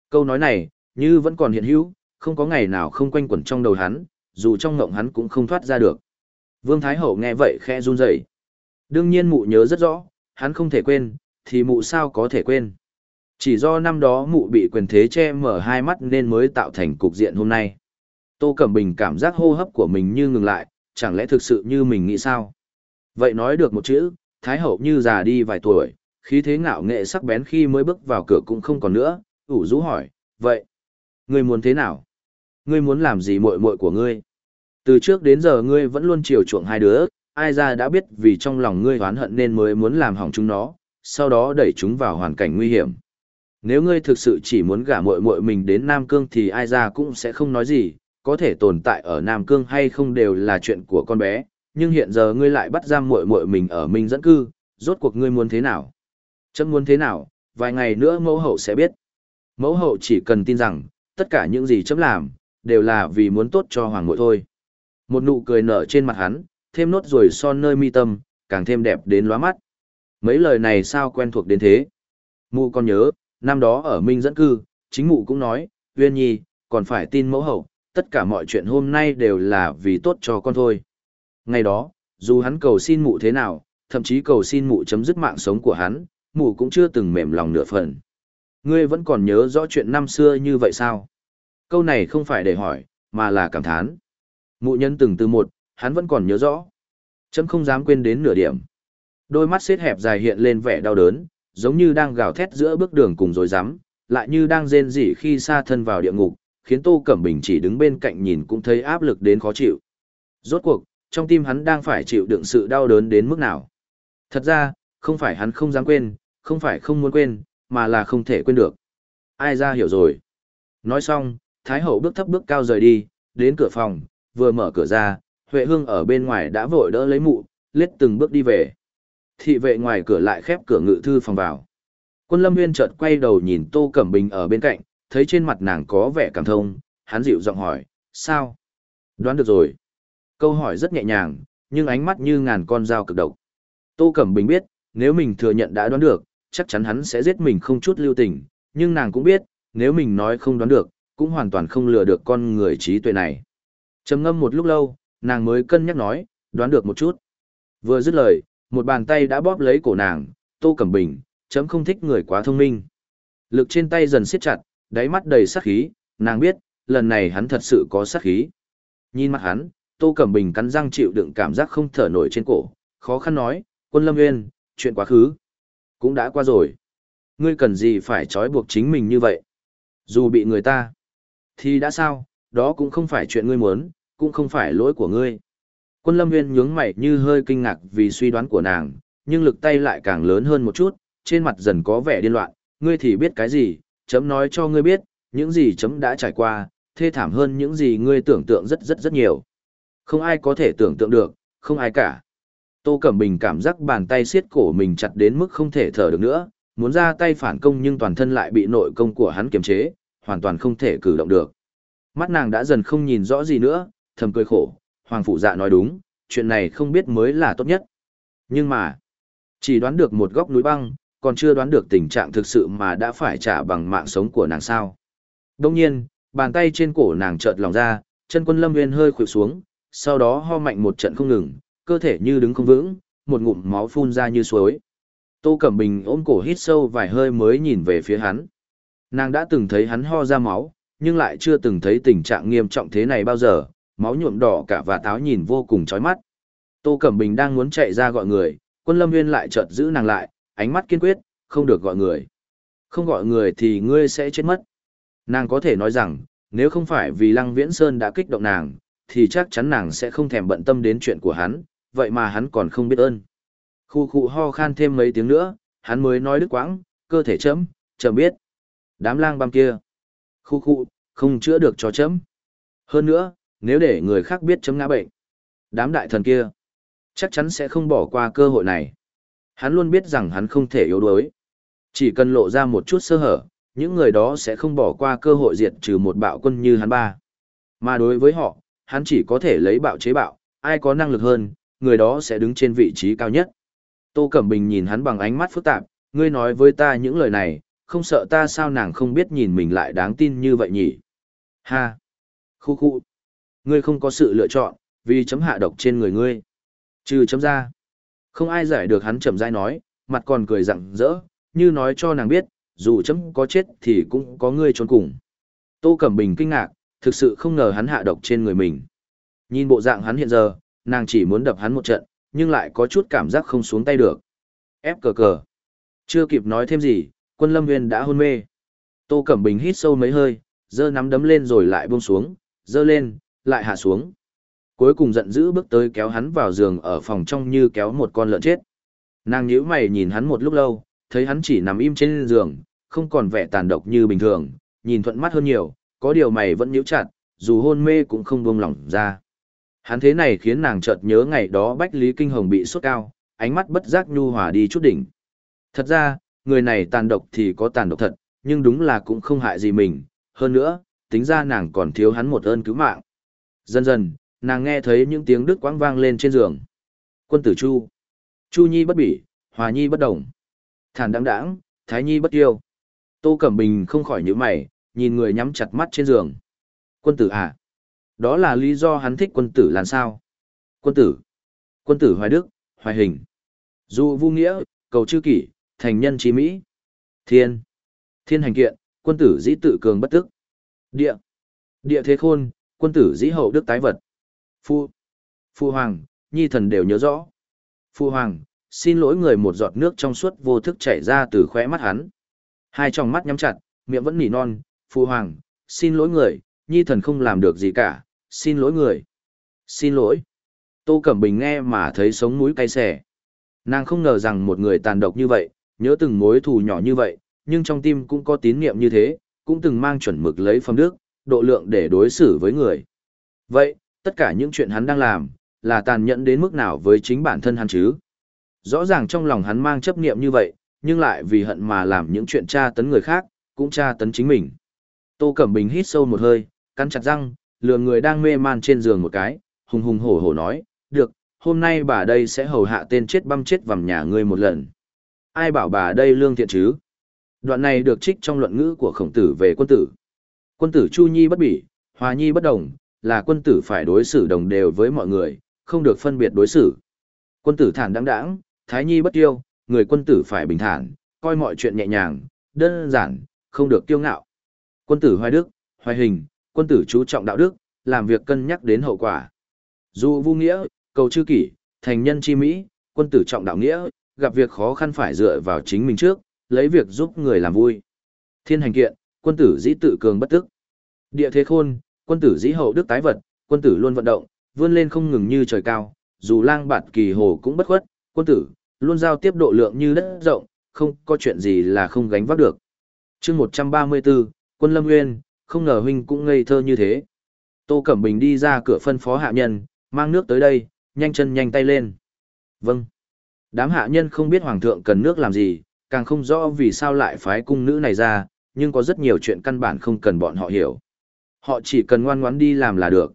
Câu nói này, như vẫn còn hiện hữu, không có ngày nào không quanh quẩn trong đầu hắn, dù trong ngộng hắn cũng không thoát ra được. Vương Thái Hậu nghe vậy khẽ run rẩy. Đương nhiên mụ nhớ rất rõ, hắn không thể quên, thì mụ sao có thể quên. Chỉ do năm đó mụ bị quyền thế che mở hai mắt nên mới tạo thành cục diện hôm nay. Tô Cẩm Bình cảm giác hô hấp của mình như ngừng lại, chẳng lẽ thực sự như mình nghĩ sao? Vậy nói được một chữ, Thái Hậu như già đi vài tuổi, khí thế ngạo nghệ sắc bén khi mới bước vào cửa cũng không còn nữa, ủ rũ hỏi, vậy, ngươi muốn thế nào? Ngươi muốn làm gì muội muội của ngươi? Từ trước đến giờ ngươi vẫn luôn chiều chuộng hai đứa, ai ra đã biết vì trong lòng ngươi oán hận nên mới muốn làm hỏng chúng nó, sau đó đẩy chúng vào hoàn cảnh nguy hiểm. Nếu ngươi thực sự chỉ muốn gả muội muội mình đến Nam Cương thì ai ra cũng sẽ không nói gì, có thể tồn tại ở Nam Cương hay không đều là chuyện của con bé, nhưng hiện giờ ngươi lại bắt giam muội muội mình ở Minh dẫn cư, rốt cuộc ngươi muốn thế nào? Chấm muốn thế nào, vài ngày nữa mẫu hậu sẽ biết. Mẫu hậu chỉ cần tin rằng, tất cả những gì chấm làm, đều là vì muốn tốt cho hoàng muội thôi. Một nụ cười nở trên mặt hắn, thêm nốt rồi son nơi mi tâm, càng thêm đẹp đến lóa mắt. Mấy lời này sao quen thuộc đến thế? Mụ con nhớ, năm đó ở Minh dẫn cư, chính mụ cũng nói, Uyên Nhi, còn phải tin mẫu hậu, tất cả mọi chuyện hôm nay đều là vì tốt cho con thôi. Ngày đó, dù hắn cầu xin mụ thế nào, thậm chí cầu xin mụ chấm dứt mạng sống của hắn, mụ cũng chưa từng mềm lòng nửa phần. Ngươi vẫn còn nhớ rõ chuyện năm xưa như vậy sao? Câu này không phải để hỏi, mà là cảm thán. Mụ nhân từng từ một, hắn vẫn còn nhớ rõ. Chấm không dám quên đến nửa điểm. Đôi mắt xếp hẹp dài hiện lên vẻ đau đớn, giống như đang gào thét giữa bước đường cùng rồi rắm lại như đang rên rỉ khi xa thân vào địa ngục, khiến Tô Cẩm Bình chỉ đứng bên cạnh nhìn cũng thấy áp lực đến khó chịu. Rốt cuộc, trong tim hắn đang phải chịu đựng sự đau đớn đến mức nào. Thật ra, không phải hắn không dám quên, không phải không muốn quên, mà là không thể quên được. Ai ra hiểu rồi. Nói xong, Thái Hậu bước thấp bước cao rời đi, đến cửa phòng, vừa mở cửa ra, Huệ Hương ở bên ngoài đã vội đỡ lấy mụ, lết từng bước đi về. Thị vệ ngoài cửa lại khép cửa ngự thư phòng vào. Quân Lâm Nguyên chợt quay đầu nhìn Tô Cẩm Bình ở bên cạnh, thấy trên mặt nàng có vẻ cảm thông, hắn dịu giọng hỏi, sao? Đoán được rồi. Câu hỏi rất nhẹ nhàng, nhưng ánh mắt như ngàn con dao cực độc. Tô Cẩm Bình biết, nếu mình thừa nhận đã đoán được, chắc chắn hắn sẽ giết mình không chút lưu tình, nhưng nàng cũng biết, nếu mình nói không đoán được, cũng hoàn toàn không lừa được con người trí tuệ này. Trầm ngâm một lúc lâu, nàng mới cân nhắc nói, đoán được một chút. Vừa dứt lời, một bàn tay đã bóp lấy cổ nàng, Tô Cẩm Bình, chấm không thích người quá thông minh. Lực trên tay dần siết chặt, đáy mắt đầy sát khí, nàng biết, lần này hắn thật sự có sát khí. Nhìn mặt hắn, Tô Cẩm Bình cắn răng chịu đựng cảm giác không thở nổi trên cổ, khó khăn nói, quân lâm nguyên, chuyện quá khứ. Cũng đã qua rồi. Ngươi cần gì phải trói buộc chính mình như vậy? Dù bị người ta, thì đã sao, đó cũng không phải chuyện ngươi muốn, cũng không phải lỗi của ngươi. Quân lâm nguyên nhướng mày như hơi kinh ngạc vì suy đoán của nàng, nhưng lực tay lại càng lớn hơn một chút, trên mặt dần có vẻ điên loạn, ngươi thì biết cái gì, chấm nói cho ngươi biết, những gì chấm đã trải qua, thê thảm hơn những gì ngươi tưởng tượng rất rất rất nhiều. Không ai có thể tưởng tượng được, không ai cả. Tô Cẩm Bình cảm giác bàn tay siết cổ mình chặt đến mức không thể thở được nữa, muốn ra tay phản công nhưng toàn thân lại bị nội công của hắn kiềm chế, hoàn toàn không thể cử động được. Mắt nàng đã dần không nhìn rõ gì nữa, thầm cười khổ, Hoàng Phụ Dạ nói đúng, chuyện này không biết mới là tốt nhất. Nhưng mà, chỉ đoán được một góc núi băng, còn chưa đoán được tình trạng thực sự mà đã phải trả bằng mạng sống của nàng sao. Đông nhiên, bàn tay trên cổ nàng chợt lòng ra, chân quân lâm nguyên hơi khuỵu xuống, sau đó ho mạnh một trận không ngừng, cơ thể như đứng không vững, một ngụm máu phun ra như suối. Tô Cẩm Bình ôm cổ hít sâu vài hơi mới nhìn về phía hắn. Nàng đã từng thấy hắn ho ra máu, nhưng lại chưa từng thấy tình trạng nghiêm trọng thế này bao giờ, máu nhuộm đỏ cả và táo nhìn vô cùng chói mắt. Tô Cẩm Bình đang muốn chạy ra gọi người, quân lâm nguyên lại chợt giữ nàng lại, ánh mắt kiên quyết, không được gọi người. Không gọi người thì ngươi sẽ chết mất. Nàng có thể nói rằng, nếu không phải vì Lăng Viễn Sơn đã kích động nàng, thì chắc chắn nàng sẽ không thèm bận tâm đến chuyện của hắn, vậy mà hắn còn không biết ơn. Khu khu ho khan thêm mấy tiếng nữa, hắn mới nói đứt quãng, cơ thể chấm, chấm biết. Đám lang băm kia. Khu khu, không chữa được cho chấm. Hơn nữa, nếu để người khác biết chấm ngã bệnh. Đám đại thần kia, chắc chắn sẽ không bỏ qua cơ hội này. Hắn luôn biết rằng hắn không thể yếu đuối. Chỉ cần lộ ra một chút sơ hở, những người đó sẽ không bỏ qua cơ hội diệt trừ một bạo quân như hắn ba. Mà đối với họ, hắn chỉ có thể lấy bạo chế bạo, ai có năng lực hơn, người đó sẽ đứng trên vị trí cao nhất. Tô Cẩm Bình nhìn hắn bằng ánh mắt phức tạp, ngươi nói với ta những lời này, không sợ ta sao nàng không biết nhìn mình lại đáng tin như vậy nhỉ? Ha! Khu khu! Ngươi không có sự lựa chọn, vì chấm hạ độc trên người ngươi. Trừ chấm ra. Không ai giải được hắn chậm rãi nói, mặt còn cười rặng rỡ, như nói cho nàng biết, dù chấm có chết thì cũng có ngươi trốn cùng. Tô Cẩm Bình kinh ngạc, thực sự không ngờ hắn hạ độc trên người mình. Nhìn bộ dạng hắn hiện giờ, nàng chỉ muốn đập hắn một trận, nhưng lại có chút cảm giác không xuống tay được. Ép cờ cờ. Chưa kịp nói thêm gì, quân lâm viên đã hôn mê. Tô Cẩm Bình hít sâu mấy hơi, giơ nắm đấm lên rồi lại buông xuống, giơ lên, lại hạ xuống. Cuối cùng giận dữ bước tới kéo hắn vào giường ở phòng trong như kéo một con lợn chết. Nàng nhíu mày nhìn hắn một lúc lâu, thấy hắn chỉ nằm im trên giường, không còn vẻ tàn độc như bình thường, nhìn thuận mắt hơn nhiều, có điều mày vẫn nhíu chặt, dù hôn mê cũng không buông lỏng ra. Hắn thế này khiến nàng chợt nhớ ngày đó Bách Lý Kinh Hồng bị sốt cao, ánh mắt bất giác nhu hòa đi chút đỉnh. Thật ra, người này tàn độc thì có tàn độc thật, nhưng đúng là cũng không hại gì mình, hơn nữa, tính ra nàng còn thiếu hắn một ơn cứu mạng. Dần dần, nàng nghe thấy những tiếng đứt quãng vang lên trên giường. Quân tử Chu. Chu Nhi bất bỉ, Hòa Nhi bất đồng. Thản đáng đáng, Thái Nhi bất yêu. Tô Cẩm Bình không khỏi nhíu mày, nhìn người nhắm chặt mắt trên giường. Quân tử à? Đó là lý do hắn thích quân tử làm sao? Quân tử. Quân tử Hoài Đức, Hoài Hình. Dù vu nghĩa, cầu chư kỷ, thành nhân trí Mỹ. Thiên. Thiên hành kiện, quân tử dĩ tự cường bất tức. Địa. Địa thế khôn, quân tử dĩ hậu đức tái vật. Phu. Phu hoàng, nhi thần đều nhớ rõ. Phu hoàng, xin lỗi người một giọt nước trong suốt vô thức chảy ra từ khóe mắt hắn. Hai tròng mắt nhắm chặt, miệng vẫn nỉ non, Phu hoàng, xin lỗi người, nhi thần không làm được gì cả, xin lỗi người. Xin lỗi. Tô Cẩm Bình nghe mà thấy sống mũi cay xẻ. Nàng không ngờ rằng một người tàn độc như vậy, nhớ từng mối thù nhỏ như vậy, nhưng trong tim cũng có tín niệm như thế, cũng từng mang chuẩn mực lấy phong đức, độ lượng để đối xử với người. Vậy, tất cả những chuyện hắn đang làm, là tàn nhẫn đến mức nào với chính bản thân hắn chứ? Rõ ràng trong lòng hắn mang chấp niệm như vậy, nhưng lại vì hận mà làm những chuyện tra tấn người khác, cũng tra tấn chính mình. Tô Cẩm Bình hít sâu một hơi, cắn chặt răng, lừa người đang mê man trên giường một cái, hùng hùng hổ hổ nói, được, hôm nay bà đây sẽ hầu hạ tên chết băm chết vằm nhà ngươi một lần. Ai bảo bà đây lương thiện chứ? Đoạn này được trích trong luận ngữ của khổng tử về quân tử. Quân tử Chu Nhi bất bỉ, Hòa Nhi bất đồng, là quân tử phải đối xử đồng đều với mọi người, không được phân biệt đối xử. Quân tử thản đáng đãng, Thái Nhi bất tiêu, người quân tử phải bình thản, coi mọi chuyện nhẹ nhàng, đơn giản, không được kiêu ngạo. Quân tử hoài đức, hoài hình, quân tử chú trọng đạo đức, làm việc cân nhắc đến hậu quả. Dù vô nghĩa, cầu chư kỷ, thành nhân chi mỹ, quân tử trọng đạo nghĩa, gặp việc khó khăn phải dựa vào chính mình trước, lấy việc giúp người làm vui. Thiên hành kiện, quân tử dĩ tự cường bất tức. Địa thế khôn, quân tử dĩ hậu đức tái vật, quân tử luôn vận động, vươn lên không ngừng như trời cao, dù lang bạt kỳ hồ cũng bất khuất, quân tử, luôn giao tiếp độ lượng như đất rộng, không có chuyện gì là không gánh vác được. chương 134, quân lâm nguyên, không ngờ huynh cũng ngây thơ như thế. Tô Cẩm Bình đi ra cửa phân phó hạ nhân, mang nước tới đây, nhanh chân nhanh tay lên. Vâng. Đám hạ nhân không biết hoàng thượng cần nước làm gì, càng không rõ vì sao lại phái cung nữ này ra, nhưng có rất nhiều chuyện căn bản không cần bọn họ hiểu. Họ chỉ cần ngoan ngoãn đi làm là được.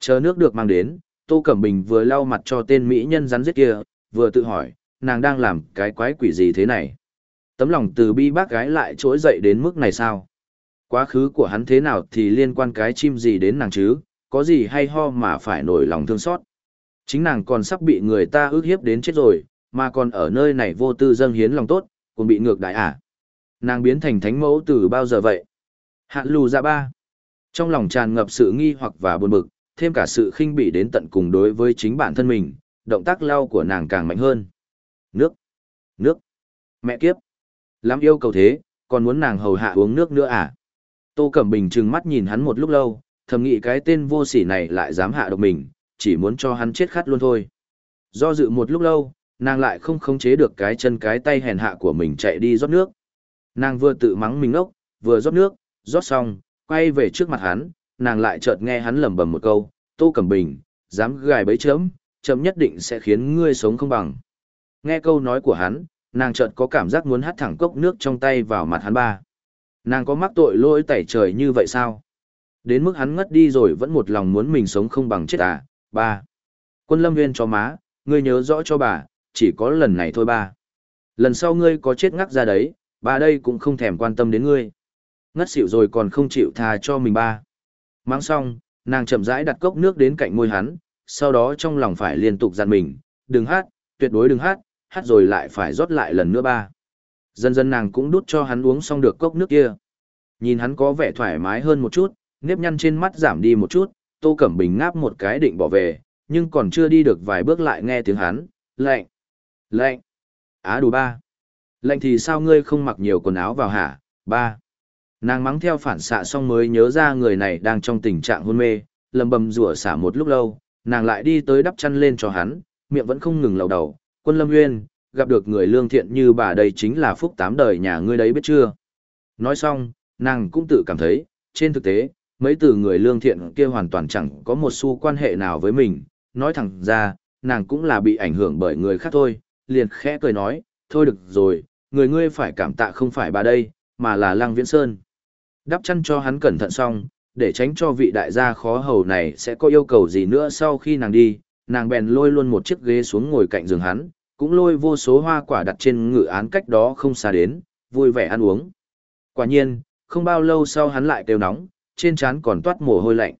Chờ nước được mang đến, Tô Cẩm Bình vừa lau mặt cho tên mỹ nhân rắn giết kia, vừa tự hỏi, nàng đang làm cái quái quỷ gì thế này. Tấm lòng từ bi bác gái lại trỗi dậy đến mức này sao? Quá khứ của hắn thế nào thì liên quan cái chim gì đến nàng chứ, có gì hay ho mà phải nổi lòng thương xót. Chính nàng còn sắp bị người ta ước hiếp đến chết rồi, mà còn ở nơi này vô tư dâng hiến lòng tốt, cũng bị ngược đại à. Nàng biến thành thánh mẫu từ bao giờ vậy? Hạn lù ra ba. Trong lòng tràn ngập sự nghi hoặc và buồn bực, thêm cả sự khinh bỉ đến tận cùng đối với chính bản thân mình, động tác lau của nàng càng mạnh hơn. Nước! Nước! Mẹ kiếp! Lắm yêu cầu thế, còn muốn nàng hầu hạ uống nước nữa à? Tô Cẩm Bình trừng mắt nhìn hắn một lúc lâu, thầm nghĩ cái tên vô sỉ này lại dám hạ độc mình, chỉ muốn cho hắn chết khát luôn thôi. Do dự một lúc lâu, nàng lại không khống chế được cái chân cái tay hèn hạ của mình chạy đi rót nước. Nàng vừa tự mắng mình ốc, vừa rót nước, rót xong, quay về trước mặt hắn, nàng lại chợt nghe hắn lẩm bẩm một câu, Tô Cẩm Bình, dám gài bấy chấm, chấm nhất định sẽ khiến ngươi sống không bằng. Nghe câu nói của hắn, nàng chợt có cảm giác muốn hắt thẳng cốc nước trong tay vào mặt hắn ba. Nàng có mắc tội lỗi tẩy trời như vậy sao? Đến mức hắn ngất đi rồi vẫn một lòng muốn mình sống không bằng chết à? Ba. Quân lâm nguyên cho má, ngươi nhớ rõ cho bà, chỉ có lần này thôi ba. Lần sau ngươi có chết ngắc ra đấy, ba đây cũng không thèm quan tâm đến ngươi. Ngất xỉu rồi còn không chịu tha cho mình ba. Mang xong, nàng chậm rãi đặt cốc nước đến cạnh môi hắn, sau đó trong lòng phải liên tục dặn mình, đừng hát, tuyệt đối đừng hát, hát rồi lại phải rót lại lần nữa ba. Dần dần nàng cũng đút cho hắn uống xong được cốc nước kia. Nhìn hắn có vẻ thoải mái hơn một chút, nếp nhăn trên mắt giảm đi một chút, Tô Cẩm Bình ngáp một cái định bỏ về, nhưng còn chưa đi được vài bước lại nghe tiếng hắn, lạnh, lạnh, á đủ ba. Lạnh thì sao ngươi không mặc nhiều quần áo vào hả, ba. Nàng mắng theo phản xạ xong mới nhớ ra người này đang trong tình trạng hôn mê, lầm bầm rủa xả một lúc lâu, Nàng lại đi tới đắp chăn lên cho hắn, miệng vẫn không ngừng lầu đầu, quân lâm nguyên, gặp được người lương thiện như bà đây chính là phúc tám đời nhà ngươi đấy biết chưa. Nói xong, nàng cũng tự cảm thấy, trên thực tế, mấy từ người lương thiện kia hoàn toàn chẳng có một xu quan hệ nào với mình, nói thẳng ra, nàng cũng là bị ảnh hưởng bởi người khác thôi, liền khẽ cười nói, thôi được rồi, người ngươi phải cảm tạ không phải bà đây, mà là Lăng Viễn Sơn. Đắp chăn cho hắn cẩn thận xong, để tránh cho vị đại gia khó hầu này sẽ có yêu cầu gì nữa sau khi nàng đi, nàng bèn lôi luôn một chiếc ghế xuống ngồi cạnh giường hắn, cũng lôi vô số hoa quả đặt trên ngự án cách đó không xa đến, vui vẻ ăn uống. Quả nhiên, không bao lâu sau hắn lại kêu nóng, trên trán còn toát mồ hôi lạnh.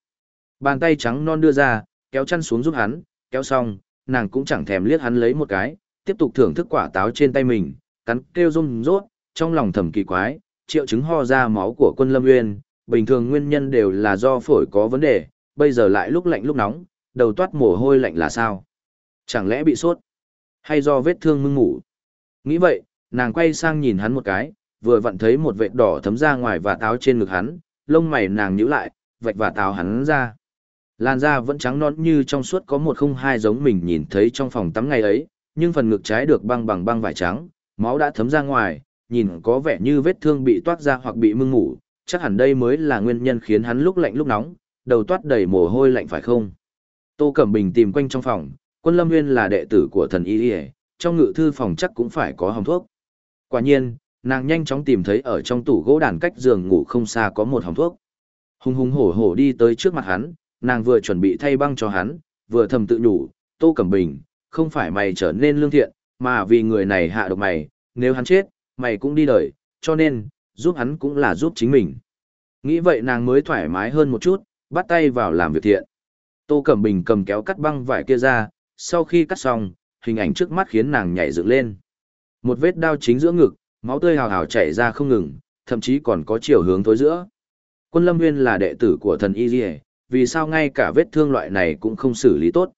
Bàn tay trắng non đưa ra, kéo chăn xuống giúp hắn, kéo xong, nàng cũng chẳng thèm liếc hắn lấy một cái, tiếp tục thưởng thức quả táo trên tay mình, cắn kêu rung rốt, trong lòng thầm kỳ quái, triệu chứng ho ra máu của quân lâm nguyên, bình thường nguyên nhân đều là do phổi có vấn đề, bây giờ lại lúc lạnh lúc nóng, đầu toát mồ hôi lạnh là sao? Chẳng lẽ bị sốt? Hay do vết thương mưng ngủ? Nghĩ vậy, nàng quay sang nhìn hắn một cái, vừa vặn thấy một vệt đỏ thấm ra ngoài và táo trên ngực hắn, lông mày nàng nhíu lại, vạch và táo hắn ra. Làn da vẫn trắng non như trong suốt có một không hai giống mình nhìn thấy trong phòng tắm ngày ấy, nhưng phần ngực trái được băng bằng băng vải trắng, máu đã thấm ra ngoài, nhìn có vẻ như vết thương bị toát ra hoặc bị mưng ngủ, chắc hẳn đây mới là nguyên nhân khiến hắn lúc lạnh lúc nóng, đầu toát đầy mồ hôi lạnh phải không? Tô Cẩm Bình tìm quanh trong phòng, quân lâm nguyên là đệ tử của thần y y trong ngự thư phòng chắc cũng phải có hồng thuốc. Quả nhiên, nàng nhanh chóng tìm thấy ở trong tủ gỗ đàn cách giường ngủ không xa có một hồng thuốc. Hùng hùng hổ hổ đi tới trước mặt hắn, nàng vừa chuẩn bị thay băng cho hắn, vừa thầm tự nhủ, Tô Cẩm Bình, không phải mày trở nên lương thiện, mà vì người này hạ độc mày, nếu hắn chết, mày cũng đi đời, cho nên, giúp hắn cũng là giúp chính mình. Nghĩ vậy nàng mới thoải mái hơn một chút, bắt tay vào làm việc thiện. Tô Cẩm Bình cầm kéo cắt băng vải kia ra, sau khi cắt xong, hình ảnh trước mắt khiến nàng nhảy dựng lên. Một vết đao chính giữa ngực, máu tươi hào hào chảy ra không ngừng, thậm chí còn có chiều hướng tối giữa. Quân Lâm Nguyên là đệ tử của thần Y Diệ, vì sao ngay cả vết thương loại này cũng không xử lý tốt.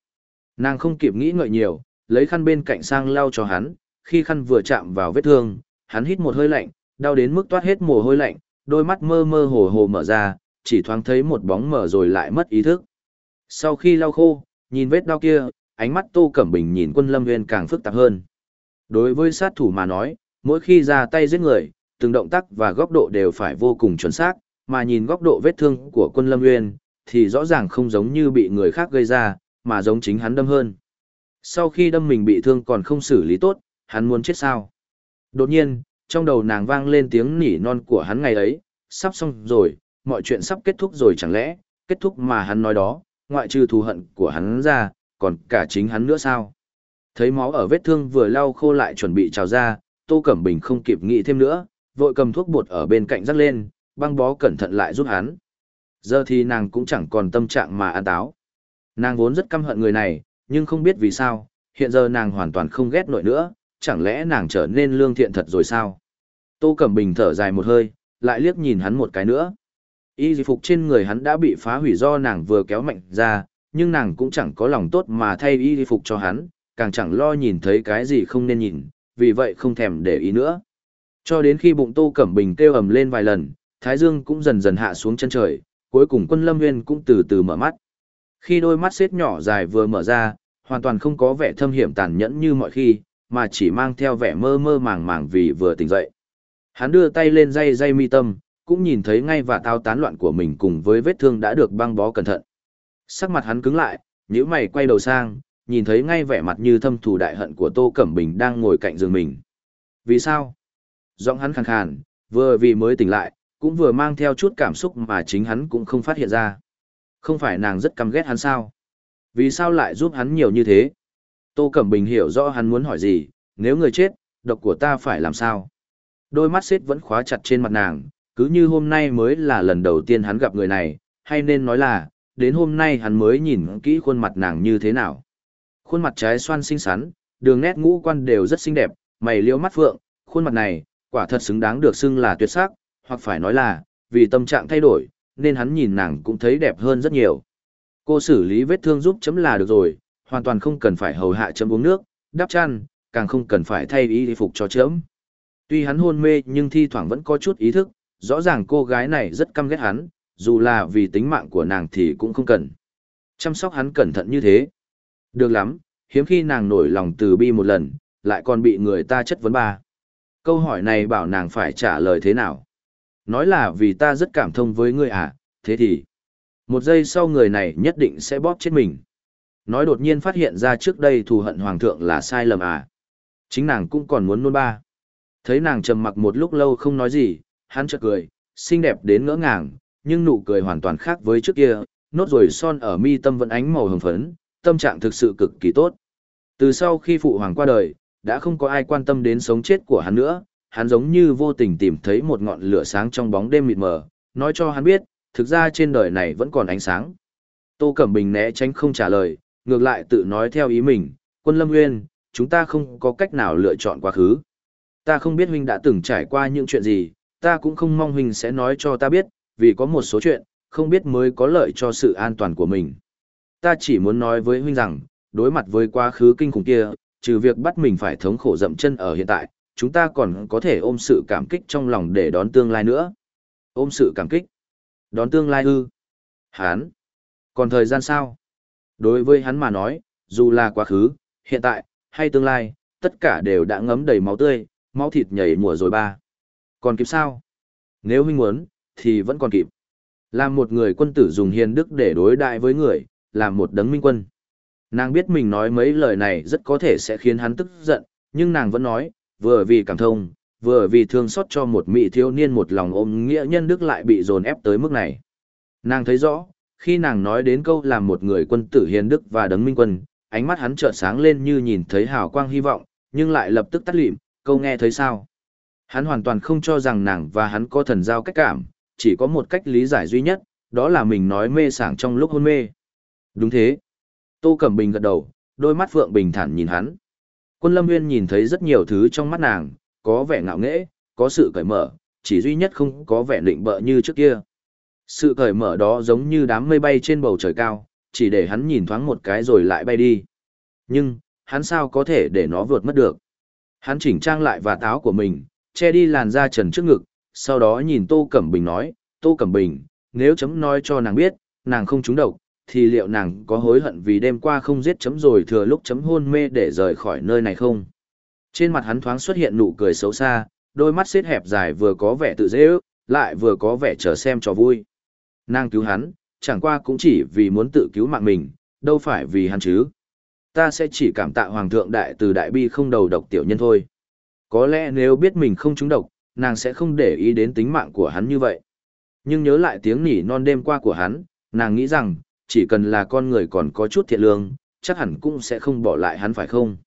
Nàng không kịp nghĩ ngợi nhiều, lấy khăn bên cạnh sang lau cho hắn, khi khăn vừa chạm vào vết thương, hắn hít một hơi lạnh, đau đến mức toát hết mồ hôi lạnh, đôi mắt mơ mơ hồ hồ mở ra, chỉ thoáng thấy một bóng mở rồi lại mất ý thức. Sau khi lau khô, nhìn vết đau kia, ánh mắt Tô Cẩm Bình nhìn quân lâm nguyên càng phức tạp hơn. Đối với sát thủ mà nói, mỗi khi ra tay giết người, từng động tác và góc độ đều phải vô cùng chuẩn xác, mà nhìn góc độ vết thương của quân lâm nguyên, thì rõ ràng không giống như bị người khác gây ra, mà giống chính hắn đâm hơn. Sau khi đâm mình bị thương còn không xử lý tốt, hắn muốn chết sao? Đột nhiên, trong đầu nàng vang lên tiếng nỉ non của hắn ngày ấy, sắp xong rồi, mọi chuyện sắp kết thúc rồi chẳng lẽ, kết thúc mà hắn nói đó, ngoại trừ thù hận của hắn ra, còn cả chính hắn nữa sao? Thấy máu ở vết thương vừa lau khô lại chuẩn bị trào ra, Tô Cẩm Bình không kịp nghĩ thêm nữa, vội cầm thuốc bột ở bên cạnh rắc lên, băng bó cẩn thận lại giúp hắn. Giờ thì nàng cũng chẳng còn tâm trạng mà ăn táo. Nàng vốn rất căm hận người này, nhưng không biết vì sao, hiện giờ nàng hoàn toàn không ghét nổi nữa, chẳng lẽ nàng trở nên lương thiện thật rồi sao? Tô Cẩm Bình thở dài một hơi, lại liếc nhìn hắn một cái nữa. Y phục trên người hắn đã bị phá hủy do nàng vừa kéo mạnh ra, nhưng nàng cũng chẳng có lòng tốt mà thay y phục cho hắn, càng chẳng lo nhìn thấy cái gì không nên nhìn, vì vậy không thèm để ý nữa. Cho đến khi bụng Tô Cẩm Bình kêu ầm lên vài lần, Thái Dương cũng dần dần hạ xuống chân trời, cuối cùng quân Lâm Nguyên cũng từ từ mở mắt. Khi đôi mắt xếp nhỏ dài vừa mở ra, hoàn toàn không có vẻ thâm hiểm tàn nhẫn như mọi khi, mà chỉ mang theo vẻ mơ mơ màng màng vì vừa tỉnh dậy. Hắn đưa tay lên dây dây mi tâm, cũng nhìn thấy ngay và tao tán loạn của mình cùng với vết thương đã được băng bó cẩn thận. Sắc mặt hắn cứng lại, nhíu mày quay đầu sang, nhìn thấy ngay vẻ mặt như thâm thù đại hận của Tô Cẩm Bình đang ngồi cạnh giường mình. Vì sao? Giọng hắn khàn khàn, vừa vì mới tỉnh lại, cũng vừa mang theo chút cảm xúc mà chính hắn cũng không phát hiện ra. Không phải nàng rất căm ghét hắn sao? Vì sao lại giúp hắn nhiều như thế? Tô Cẩm Bình hiểu rõ hắn muốn hỏi gì, nếu người chết, độc của ta phải làm sao? Đôi mắt xếp vẫn khóa chặt trên mặt nàng, cứ như hôm nay mới là lần đầu tiên hắn gặp người này, hay nên nói là, đến hôm nay hắn mới nhìn kỹ khuôn mặt nàng như thế nào. Khuôn mặt trái xoan xinh xắn, đường nét ngũ quan đều rất xinh đẹp, mày liễu mắt phượng, khuôn mặt này, quả thật xứng đáng được xưng là tuyệt sắc, hoặc phải nói là, vì tâm trạng thay đổi, nên hắn nhìn nàng cũng thấy đẹp hơn rất nhiều. Cô xử lý vết thương giúp chấm là được rồi, hoàn toàn không cần phải hầu hạ chấm uống nước, đắp chăn, càng không cần phải thay y phục cho chấm. Tuy hắn hôn mê nhưng thi thoảng vẫn có chút ý thức, rõ ràng cô gái này rất căm ghét hắn, dù là vì tính mạng của nàng thì cũng không cần. Chăm sóc hắn cẩn thận như thế. Được lắm, hiếm khi nàng nổi lòng từ bi một lần, lại còn bị người ta chất vấn ba. Câu hỏi này bảo nàng phải trả lời thế nào? Nói là vì ta rất cảm thông với ngươi à, thế thì... Một giây sau người này nhất định sẽ bóp chết mình. Nói đột nhiên phát hiện ra trước đây thù hận hoàng thượng là sai lầm à. Chính nàng cũng còn muốn nôn ba. Thấy nàng trầm mặc một lúc lâu không nói gì, hắn chợt cười, xinh đẹp đến ngỡ ngàng, nhưng nụ cười hoàn toàn khác với trước kia, nốt rồi son ở mi tâm vẫn ánh màu hồng phấn, tâm trạng thực sự cực kỳ tốt. Từ sau khi phụ hoàng qua đời, đã không có ai quan tâm đến sống chết của hắn nữa, hắn giống như vô tình tìm thấy một ngọn lửa sáng trong bóng đêm mịt mờ, nói cho hắn biết, thực ra trên đời này vẫn còn ánh sáng. Tô Cẩm Bình né tránh không trả lời, ngược lại tự nói theo ý mình, quân lâm nguyên, chúng ta không có cách nào lựa chọn quá khứ. Ta không biết huynh đã từng trải qua những chuyện gì, ta cũng không mong huynh sẽ nói cho ta biết, vì có một số chuyện, không biết mới có lợi cho sự an toàn của mình. Ta chỉ muốn nói với huynh rằng, đối mặt với quá khứ kinh khủng kia, trừ việc bắt mình phải thống khổ dậm chân ở hiện tại, chúng ta còn có thể ôm sự cảm kích trong lòng để đón tương lai nữa. Ôm sự cảm kích. Đón tương lai ư. Hán. Còn thời gian sao? Đối với hắn mà nói, dù là quá khứ, hiện tại, hay tương lai, tất cả đều đã ngấm đầy máu tươi, máu thịt nhảy mùa rồi ba. Còn kịp sao? Nếu huynh muốn, thì vẫn còn kịp. Làm một người quân tử dùng hiền đức để đối đại với người, làm một đấng minh quân. Nàng biết mình nói mấy lời này rất có thể sẽ khiến hắn tức giận, nhưng nàng vẫn nói, vừa vì cảm thông, vừa vì thương xót cho một mỹ thiếu niên một lòng ôm nghĩa nhân đức lại bị dồn ép tới mức này. Nàng thấy rõ, khi nàng nói đến câu làm một người quân tử hiền đức và đấng minh quân, ánh mắt hắn chợt sáng lên như nhìn thấy hào quang hy vọng, nhưng lại lập tức tắt lịm, câu nghe thấy sao. Hắn hoàn toàn không cho rằng nàng và hắn có thần giao cách cảm, chỉ có một cách lý giải duy nhất, đó là mình nói mê sảng trong lúc hôn mê. Đúng thế. Tô Cẩm Bình gật đầu, đôi mắt Phượng bình thản nhìn hắn. Quân Lâm Nguyên nhìn thấy rất nhiều thứ trong mắt nàng, có vẻ ngạo nghễ, có sự cởi mở, chỉ duy nhất không có vẻ định bợ như trước kia. Sự cởi mở đó giống như đám mây bay trên bầu trời cao, chỉ để hắn nhìn thoáng một cái rồi lại bay đi. Nhưng, hắn sao có thể để nó vượt mất được. Hắn chỉnh trang lại và táo của mình, che đi làn da trần trước ngực, sau đó nhìn Tô Cẩm Bình nói, Tô Cẩm Bình, nếu chấm nói cho nàng biết, nàng không trúng độc, thì liệu nàng có hối hận vì đêm qua không giết chấm rồi thừa lúc chấm hôn mê để rời khỏi nơi này không? Trên mặt hắn thoáng xuất hiện nụ cười xấu xa, đôi mắt xếp hẹp dài vừa có vẻ tự dễ ước, lại vừa có vẻ chờ xem cho vui. Nàng cứu hắn, chẳng qua cũng chỉ vì muốn tự cứu mạng mình, đâu phải vì hắn chứ. Ta sẽ chỉ cảm tạ Hoàng thượng đại từ đại bi không đầu độc tiểu nhân thôi. Có lẽ nếu biết mình không trúng độc, nàng sẽ không để ý đến tính mạng của hắn như vậy. Nhưng nhớ lại tiếng nỉ non đêm qua của hắn, nàng nghĩ rằng, chỉ cần là con người còn có chút thiện lương, chắc hẳn cũng sẽ không bỏ lại hắn phải không?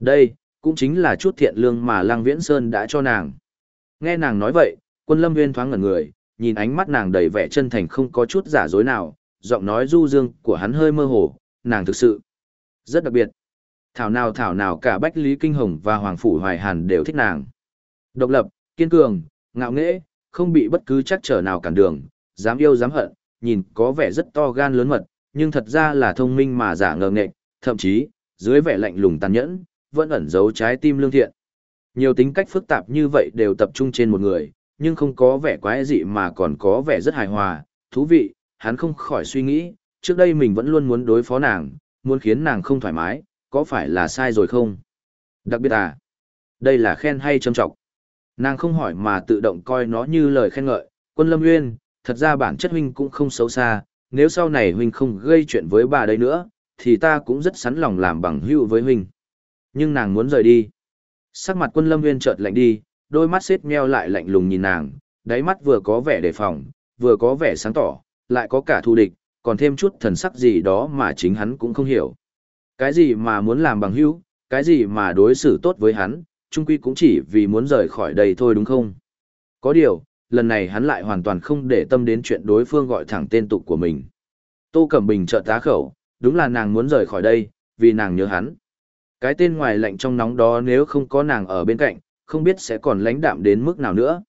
Đây, cũng chính là chút thiện lương mà Lăng Viễn Sơn đã cho nàng. Nghe nàng nói vậy, quân lâm Viên thoáng ngẩn người, nhìn ánh mắt nàng đầy vẻ chân thành không có chút giả dối nào, giọng nói du dương của hắn hơi mơ hồ, nàng thực sự rất đặc biệt. Thảo nào thảo nào cả Bách Lý Kinh Hồng và Hoàng Phủ Hoài Hàn đều thích nàng. Độc lập, kiên cường, ngạo nghễ, không bị bất cứ chắc trở nào cản đường, dám yêu dám hận, nhìn có vẻ rất to gan lớn mật, nhưng thật ra là thông minh mà giả ngờ nghệch, thậm chí, dưới vẻ lạnh lùng tàn nhẫn, vẫn ẩn giấu trái tim lương thiện. Nhiều tính cách phức tạp như vậy đều tập trung trên một người, nhưng không có vẻ quái dị mà còn có vẻ rất hài hòa, thú vị, hắn không khỏi suy nghĩ, trước đây mình vẫn luôn muốn đối phó nàng, muốn khiến nàng không thoải mái, có phải là sai rồi không? Đặc biệt à, đây là khen hay châm trọng. Nàng không hỏi mà tự động coi nó như lời khen ngợi, quân lâm nguyên, thật ra bản chất huynh cũng không xấu xa, nếu sau này huynh không gây chuyện với bà đây nữa, thì ta cũng rất sẵn lòng làm bằng hữu với huynh. Nhưng nàng muốn rời đi. Sắc mặt quân lâm nguyên chợt lạnh đi, đôi mắt xếp meo lại lạnh lùng nhìn nàng, đáy mắt vừa có vẻ đề phòng, vừa có vẻ sáng tỏ, lại có cả thù địch, còn thêm chút thần sắc gì đó mà chính hắn cũng không hiểu. Cái gì mà muốn làm bằng hữu, cái gì mà đối xử tốt với hắn, chung quy cũng chỉ vì muốn rời khỏi đây thôi đúng không? Có điều, lần này hắn lại hoàn toàn không để tâm đến chuyện đối phương gọi thẳng tên tục của mình. Tô Cẩm Bình trợ tá khẩu, đúng là nàng muốn rời khỏi đây, vì nàng nhớ hắn. Cái tên ngoài lạnh trong nóng đó nếu không có nàng ở bên cạnh, không biết sẽ còn lãnh đạm đến mức nào nữa.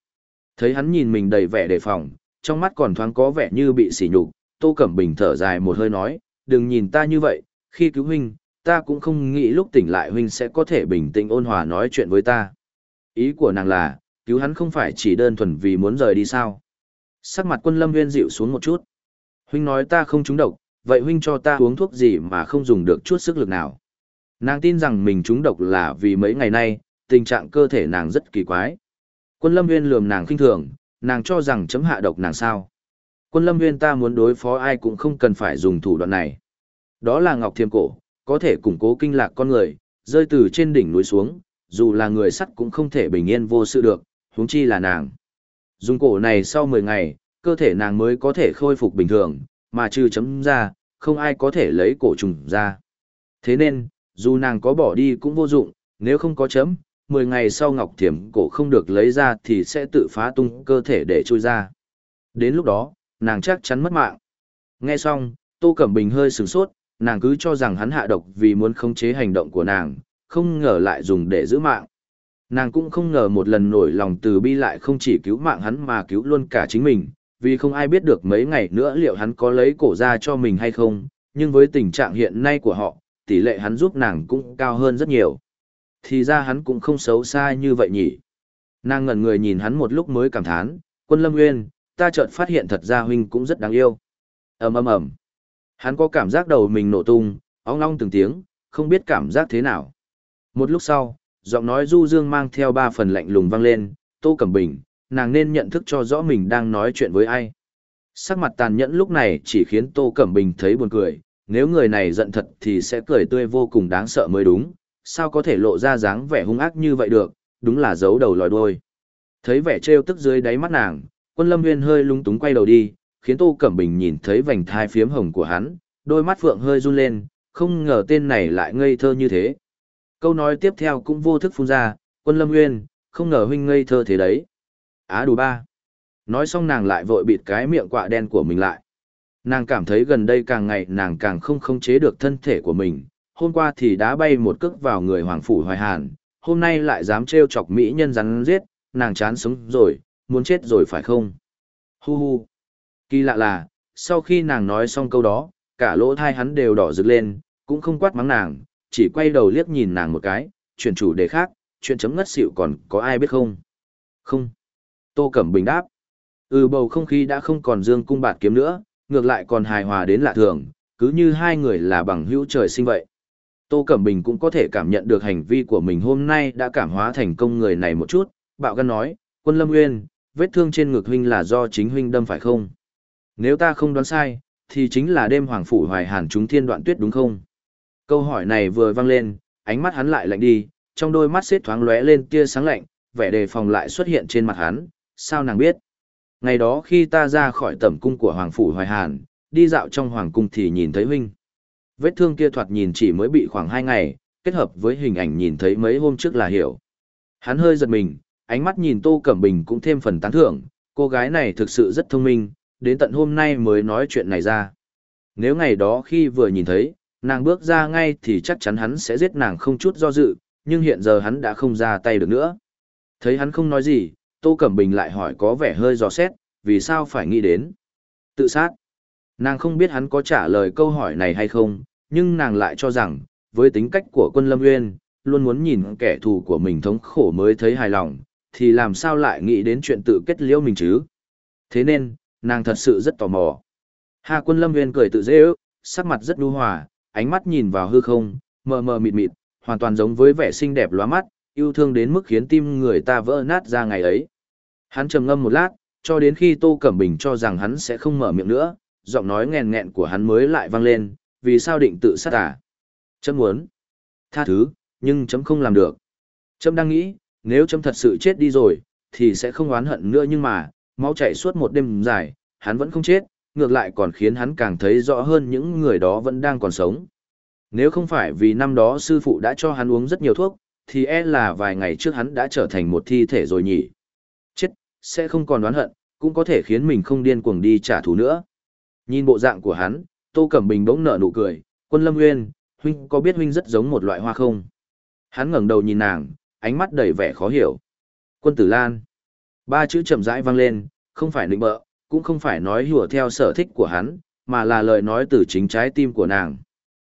Thấy hắn nhìn mình đầy vẻ đề phòng, trong mắt còn thoáng có vẻ như bị sỉ nhục, Tô Cẩm Bình thở dài một hơi nói, đừng nhìn ta như vậy, khi cứu huynh, ta cũng không nghĩ lúc tỉnh lại huynh sẽ có thể bình tĩnh ôn hòa nói chuyện với ta. Ý của nàng là, cứu hắn không phải chỉ đơn thuần vì muốn rời đi sao. Sắc mặt quân lâm nguyên dịu xuống một chút. Huynh nói ta không trúng độc, vậy huynh cho ta uống thuốc gì mà không dùng được chút sức lực nào. Nàng tin rằng mình trúng độc là vì mấy ngày nay, tình trạng cơ thể nàng rất kỳ quái. Quân lâm nguyên lườm nàng khinh thường, nàng cho rằng chấm hạ độc nàng sao. Quân lâm nguyên ta muốn đối phó ai cũng không cần phải dùng thủ đoạn này. Đó là ngọc thiềm cổ, có thể củng cố kinh lạc con người, rơi từ trên đỉnh núi xuống, dù là người sắt cũng không thể bình yên vô sự được, huống chi là nàng. Dùng cổ này sau 10 ngày, cơ thể nàng mới có thể khôi phục bình thường, mà trừ chấm ra, không ai có thể lấy cổ trùng ra. Thế nên, dù nàng có bỏ đi cũng vô dụng, nếu không có chấm, 10 ngày sau ngọc thiểm cổ không được lấy ra thì sẽ tự phá tung cơ thể để trôi ra. Đến lúc đó, nàng chắc chắn mất mạng. Nghe xong, Tô Cẩm Bình hơi sửng sốt, nàng cứ cho rằng hắn hạ độc vì muốn khống chế hành động của nàng, không ngờ lại dùng để giữ mạng. Nàng cũng không ngờ một lần nổi lòng từ bi lại không chỉ cứu mạng hắn mà cứu luôn cả chính mình, vì không ai biết được mấy ngày nữa liệu hắn có lấy cổ ra cho mình hay không, nhưng với tình trạng hiện nay của họ, tỷ lệ hắn giúp nàng cũng cao hơn rất nhiều. Thì ra hắn cũng không xấu xa như vậy nhỉ. Nàng ngẩn người nhìn hắn một lúc mới cảm thán, quân lâm nguyên, ta chợt phát hiện thật ra huynh cũng rất đáng yêu. ầm ầm ầm Hắn có cảm giác đầu mình nổ tung, ong long từng tiếng, không biết cảm giác thế nào. Một lúc sau, giọng nói du dương mang theo ba phần lạnh lùng vang lên, Tô Cẩm Bình, nàng nên nhận thức cho rõ mình đang nói chuyện với ai. Sắc mặt tàn nhẫn lúc này chỉ khiến Tô Cẩm Bình thấy buồn cười, nếu người này giận thật thì sẽ cười tươi vô cùng đáng sợ mới đúng, sao có thể lộ ra dáng vẻ hung ác như vậy được, đúng là giấu đầu lòi đuôi. Thấy vẻ trêu tức dưới đáy mắt nàng, quân lâm nguyên hơi lung túng quay đầu đi, khiến Tô Cẩm Bình nhìn thấy vành thai phiếm hồng của hắn, đôi mắt phượng hơi run lên, không ngờ tên này lại ngây thơ như thế. Câu nói tiếp theo cũng vô thức phun ra, quân lâm nguyên, không ngờ huynh ngây thơ thế đấy. Á đủ ba. Nói xong nàng lại vội bịt cái miệng quạ đen của mình lại. Nàng cảm thấy gần đây càng ngày nàng càng không khống chế được thân thể của mình. Hôm qua thì đã bay một cước vào người Hoàng Phủ Hoài Hàn, hôm nay lại dám trêu chọc Mỹ nhân rắn giết, nàng chán sống rồi, muốn chết rồi phải không? Hu hu. Kỳ lạ là, sau khi nàng nói xong câu đó, cả lỗ thai hắn đều đỏ rực lên, cũng không quát mắng nàng, chỉ quay đầu liếc nhìn nàng một cái, chuyển chủ đề khác, chuyện chấm ngất xỉu còn có ai biết không? Không. Tô Cẩm Bình đáp. Ừ bầu không khí đã không còn dương cung bạt kiếm nữa, ngược lại còn hài hòa đến lạ thường, cứ như hai người là bằng hữu trời sinh vậy. Tô Cẩm Bình cũng có thể cảm nhận được hành vi của mình hôm nay đã cảm hóa thành công người này một chút, bạo gan nói, quân lâm nguyên, vết thương trên ngực huynh là do chính huynh đâm phải không? Nếu ta không đoán sai, thì chính là đêm hoàng phủ hoài hàn chúng thiên đoạn tuyết đúng không? Câu hỏi này vừa vang lên, ánh mắt hắn lại lạnh đi, trong đôi mắt xếp thoáng lóe lên tia sáng lạnh, vẻ đề phòng lại xuất hiện trên mặt hắn, sao nàng biết? Ngày đó khi ta ra khỏi tẩm cung của Hoàng Phủ Hoài Hàn, đi dạo trong Hoàng Cung thì nhìn thấy huynh. Vết thương kia thoạt nhìn chỉ mới bị khoảng hai ngày, kết hợp với hình ảnh nhìn thấy mấy hôm trước là hiểu. Hắn hơi giật mình, ánh mắt nhìn Tô Cẩm Bình cũng thêm phần tán thưởng, cô gái này thực sự rất thông minh, đến tận hôm nay mới nói chuyện này ra. Nếu ngày đó khi vừa nhìn thấy, nàng bước ra ngay thì chắc chắn hắn sẽ giết nàng không chút do dự, nhưng hiện giờ hắn đã không ra tay được nữa. Thấy hắn không nói gì, Tô Cẩm Bình lại hỏi có vẻ hơi dò xét, vì sao phải nghĩ đến tự sát. Nàng không biết hắn có trả lời câu hỏi này hay không, nhưng nàng lại cho rằng, với tính cách của quân Lâm Nguyên, luôn muốn nhìn kẻ thù của mình thống khổ mới thấy hài lòng, thì làm sao lại nghĩ đến chuyện tự kết liễu mình chứ. Thế nên, nàng thật sự rất tò mò. Hà quân Lâm Nguyên cười tự dễ ước, sắc mặt rất đu hòa, ánh mắt nhìn vào hư không, mờ mờ mịt mịt, hoàn toàn giống với vẻ xinh đẹp lóa mắt, yêu thương đến mức khiến tim người ta vỡ nát ra ngày ấy. Hắn trầm ngâm một lát, cho đến khi Tô Cẩm Bình cho rằng hắn sẽ không mở miệng nữa, giọng nói nghèn nghẹn của hắn mới lại vang lên, vì sao định tự sát à? Chấm muốn. Tha thứ, nhưng chấm không làm được. Chấm đang nghĩ, nếu chấm thật sự chết đi rồi, thì sẽ không oán hận nữa nhưng mà, máu chảy suốt một đêm dài, hắn vẫn không chết, ngược lại còn khiến hắn càng thấy rõ hơn những người đó vẫn đang còn sống. Nếu không phải vì năm đó sư phụ đã cho hắn uống rất nhiều thuốc, thì e là vài ngày trước hắn đã trở thành một thi thể rồi nhỉ. Chết, sẽ không còn đoán hận, cũng có thể khiến mình không điên cuồng đi trả thù nữa. Nhìn bộ dạng của hắn, Tô Cẩm Bình bỗng nở nụ cười, quân lâm nguyên, huynh có biết huynh rất giống một loại hoa không? Hắn ngẩng đầu nhìn nàng, ánh mắt đầy vẻ khó hiểu. Quân tử Lan. Ba chữ chậm rãi vang lên, không phải nịnh bợ, cũng không phải nói hùa theo sở thích của hắn, mà là lời nói từ chính trái tim của nàng.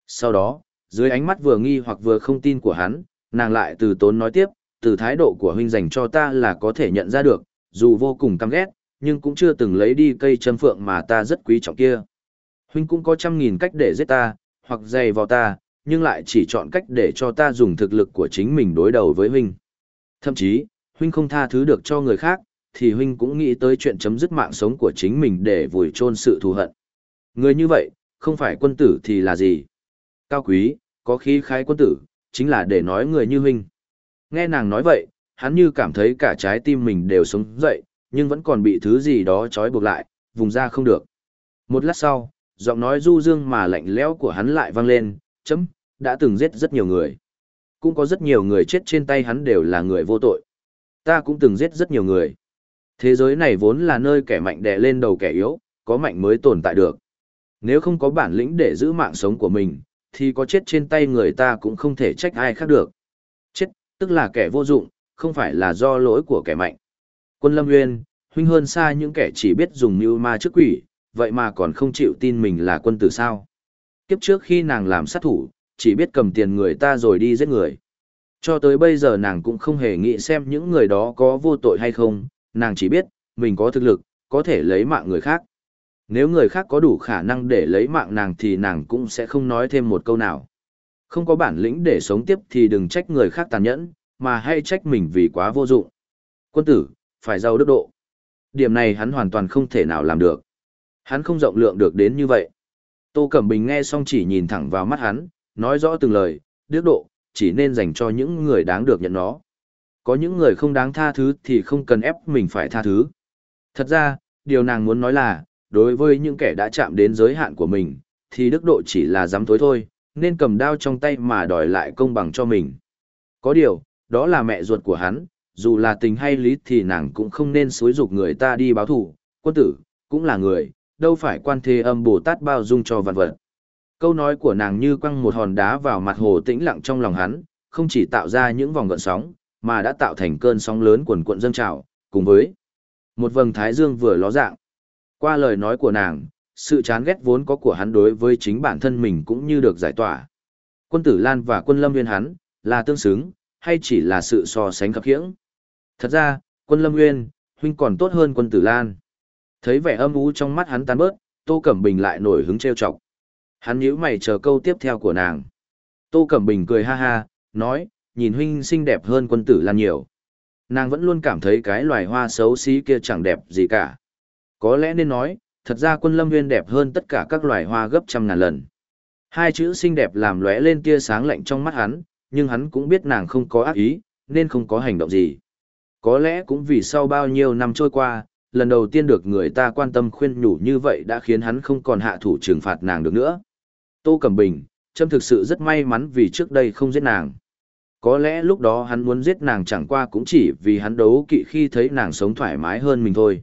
Sau đó, dưới ánh mắt vừa nghi hoặc vừa không tin của hắn, nàng lại từ tốn nói tiếp, từ thái độ của huynh dành cho ta là có thể nhận ra được, dù vô cùng căm ghét, nhưng cũng chưa từng lấy đi cây châm phượng mà ta rất quý trọng kia. Huynh cũng có trăm nghìn cách để giết ta, hoặc dày vào ta, nhưng lại chỉ chọn cách để cho ta dùng thực lực của chính mình đối đầu với huynh. Thậm chí, huynh không tha thứ được cho người khác, thì huynh cũng nghĩ tới chuyện chấm dứt mạng sống của chính mình để vùi chôn sự thù hận. Người như vậy, không phải quân tử thì là gì? Cao quý, có khí khái quân tử, chính là để nói người như huynh. Nghe nàng nói vậy, hắn như cảm thấy cả trái tim mình đều sống dậy, nhưng vẫn còn bị thứ gì đó trói buộc lại, vùng ra không được. Một lát sau, giọng nói du dương mà lạnh lẽo của hắn lại vang lên, chấm, đã từng giết rất nhiều người. Cũng có rất nhiều người chết trên tay hắn đều là người vô tội. Ta cũng từng giết rất nhiều người. Thế giới này vốn là nơi kẻ mạnh đè lên đầu kẻ yếu, có mạnh mới tồn tại được. Nếu không có bản lĩnh để giữ mạng sống của mình, thì có chết trên tay người ta cũng không thể trách ai khác được. Chết, tức là kẻ vô dụng, không phải là do lỗi của kẻ mạnh. Quân Lâm Nguyên, huynh hơn xa những kẻ chỉ biết dùng mưu ma trước quỷ, vậy mà còn không chịu tin mình là quân tử sao. Kiếp trước khi nàng làm sát thủ, chỉ biết cầm tiền người ta rồi đi giết người. Cho tới bây giờ nàng cũng không hề nghĩ xem những người đó có vô tội hay không, nàng chỉ biết, mình có thực lực, có thể lấy mạng người khác. Nếu người khác có đủ khả năng để lấy mạng nàng thì nàng cũng sẽ không nói thêm một câu nào. Không có bản lĩnh để sống tiếp thì đừng trách người khác tàn nhẫn, mà hay trách mình vì quá vô dụng. Quân tử, phải giàu đức độ. Điểm này hắn hoàn toàn không thể nào làm được. Hắn không rộng lượng được đến như vậy. Tô Cẩm Bình nghe xong chỉ nhìn thẳng vào mắt hắn, nói rõ từng lời, đức độ, chỉ nên dành cho những người đáng được nhận nó. Có những người không đáng tha thứ thì không cần ép mình phải tha thứ. Thật ra, điều nàng muốn nói là, đối với những kẻ đã chạm đến giới hạn của mình, thì đức độ chỉ là dám tối thôi, nên cầm đao trong tay mà đòi lại công bằng cho mình. Có điều, đó là mẹ ruột của hắn, dù là tình hay lý thì nàng cũng không nên xối dục người ta đi báo thủ, quân tử, cũng là người, đâu phải quan thế âm Bồ Tát bao dung cho vạn vật. Câu nói của nàng như quăng một hòn đá vào mặt hồ tĩnh lặng trong lòng hắn, không chỉ tạo ra những vòng gợn sóng, mà đã tạo thành cơn sóng lớn quần cuộn dâng trào, cùng với một vầng thái dương vừa ló dạng. Qua lời nói của nàng, sự chán ghét vốn có của hắn đối với chính bản thân mình cũng như được giải tỏa. Quân tử Lan và quân lâm nguyên hắn, là tương xứng, hay chỉ là sự so sánh khập khiễng? Thật ra, quân lâm nguyên, huynh còn tốt hơn quân tử Lan. Thấy vẻ âm u trong mắt hắn tan bớt, Tô Cẩm Bình lại nổi hứng trêu chọc. Hắn nhíu mày chờ câu tiếp theo của nàng. Tô Cẩm Bình cười ha ha, nói, nhìn huynh xinh đẹp hơn quân tử Lan nhiều. Nàng vẫn luôn cảm thấy cái loài hoa xấu xí kia chẳng đẹp gì cả. Có lẽ nên nói, thật ra quân lâm viên đẹp hơn tất cả các loài hoa gấp trăm ngàn lần. Hai chữ xinh đẹp làm lóe lên tia sáng lạnh trong mắt hắn, nhưng hắn cũng biết nàng không có ác ý, nên không có hành động gì. Có lẽ cũng vì sau bao nhiêu năm trôi qua, lần đầu tiên được người ta quan tâm khuyên nhủ như vậy đã khiến hắn không còn hạ thủ trừng phạt nàng được nữa. Tô Cẩm Bình, Trâm thực sự rất may mắn vì trước đây không giết nàng. Có lẽ lúc đó hắn muốn giết nàng chẳng qua cũng chỉ vì hắn đấu kỵ khi thấy nàng sống thoải mái hơn mình thôi.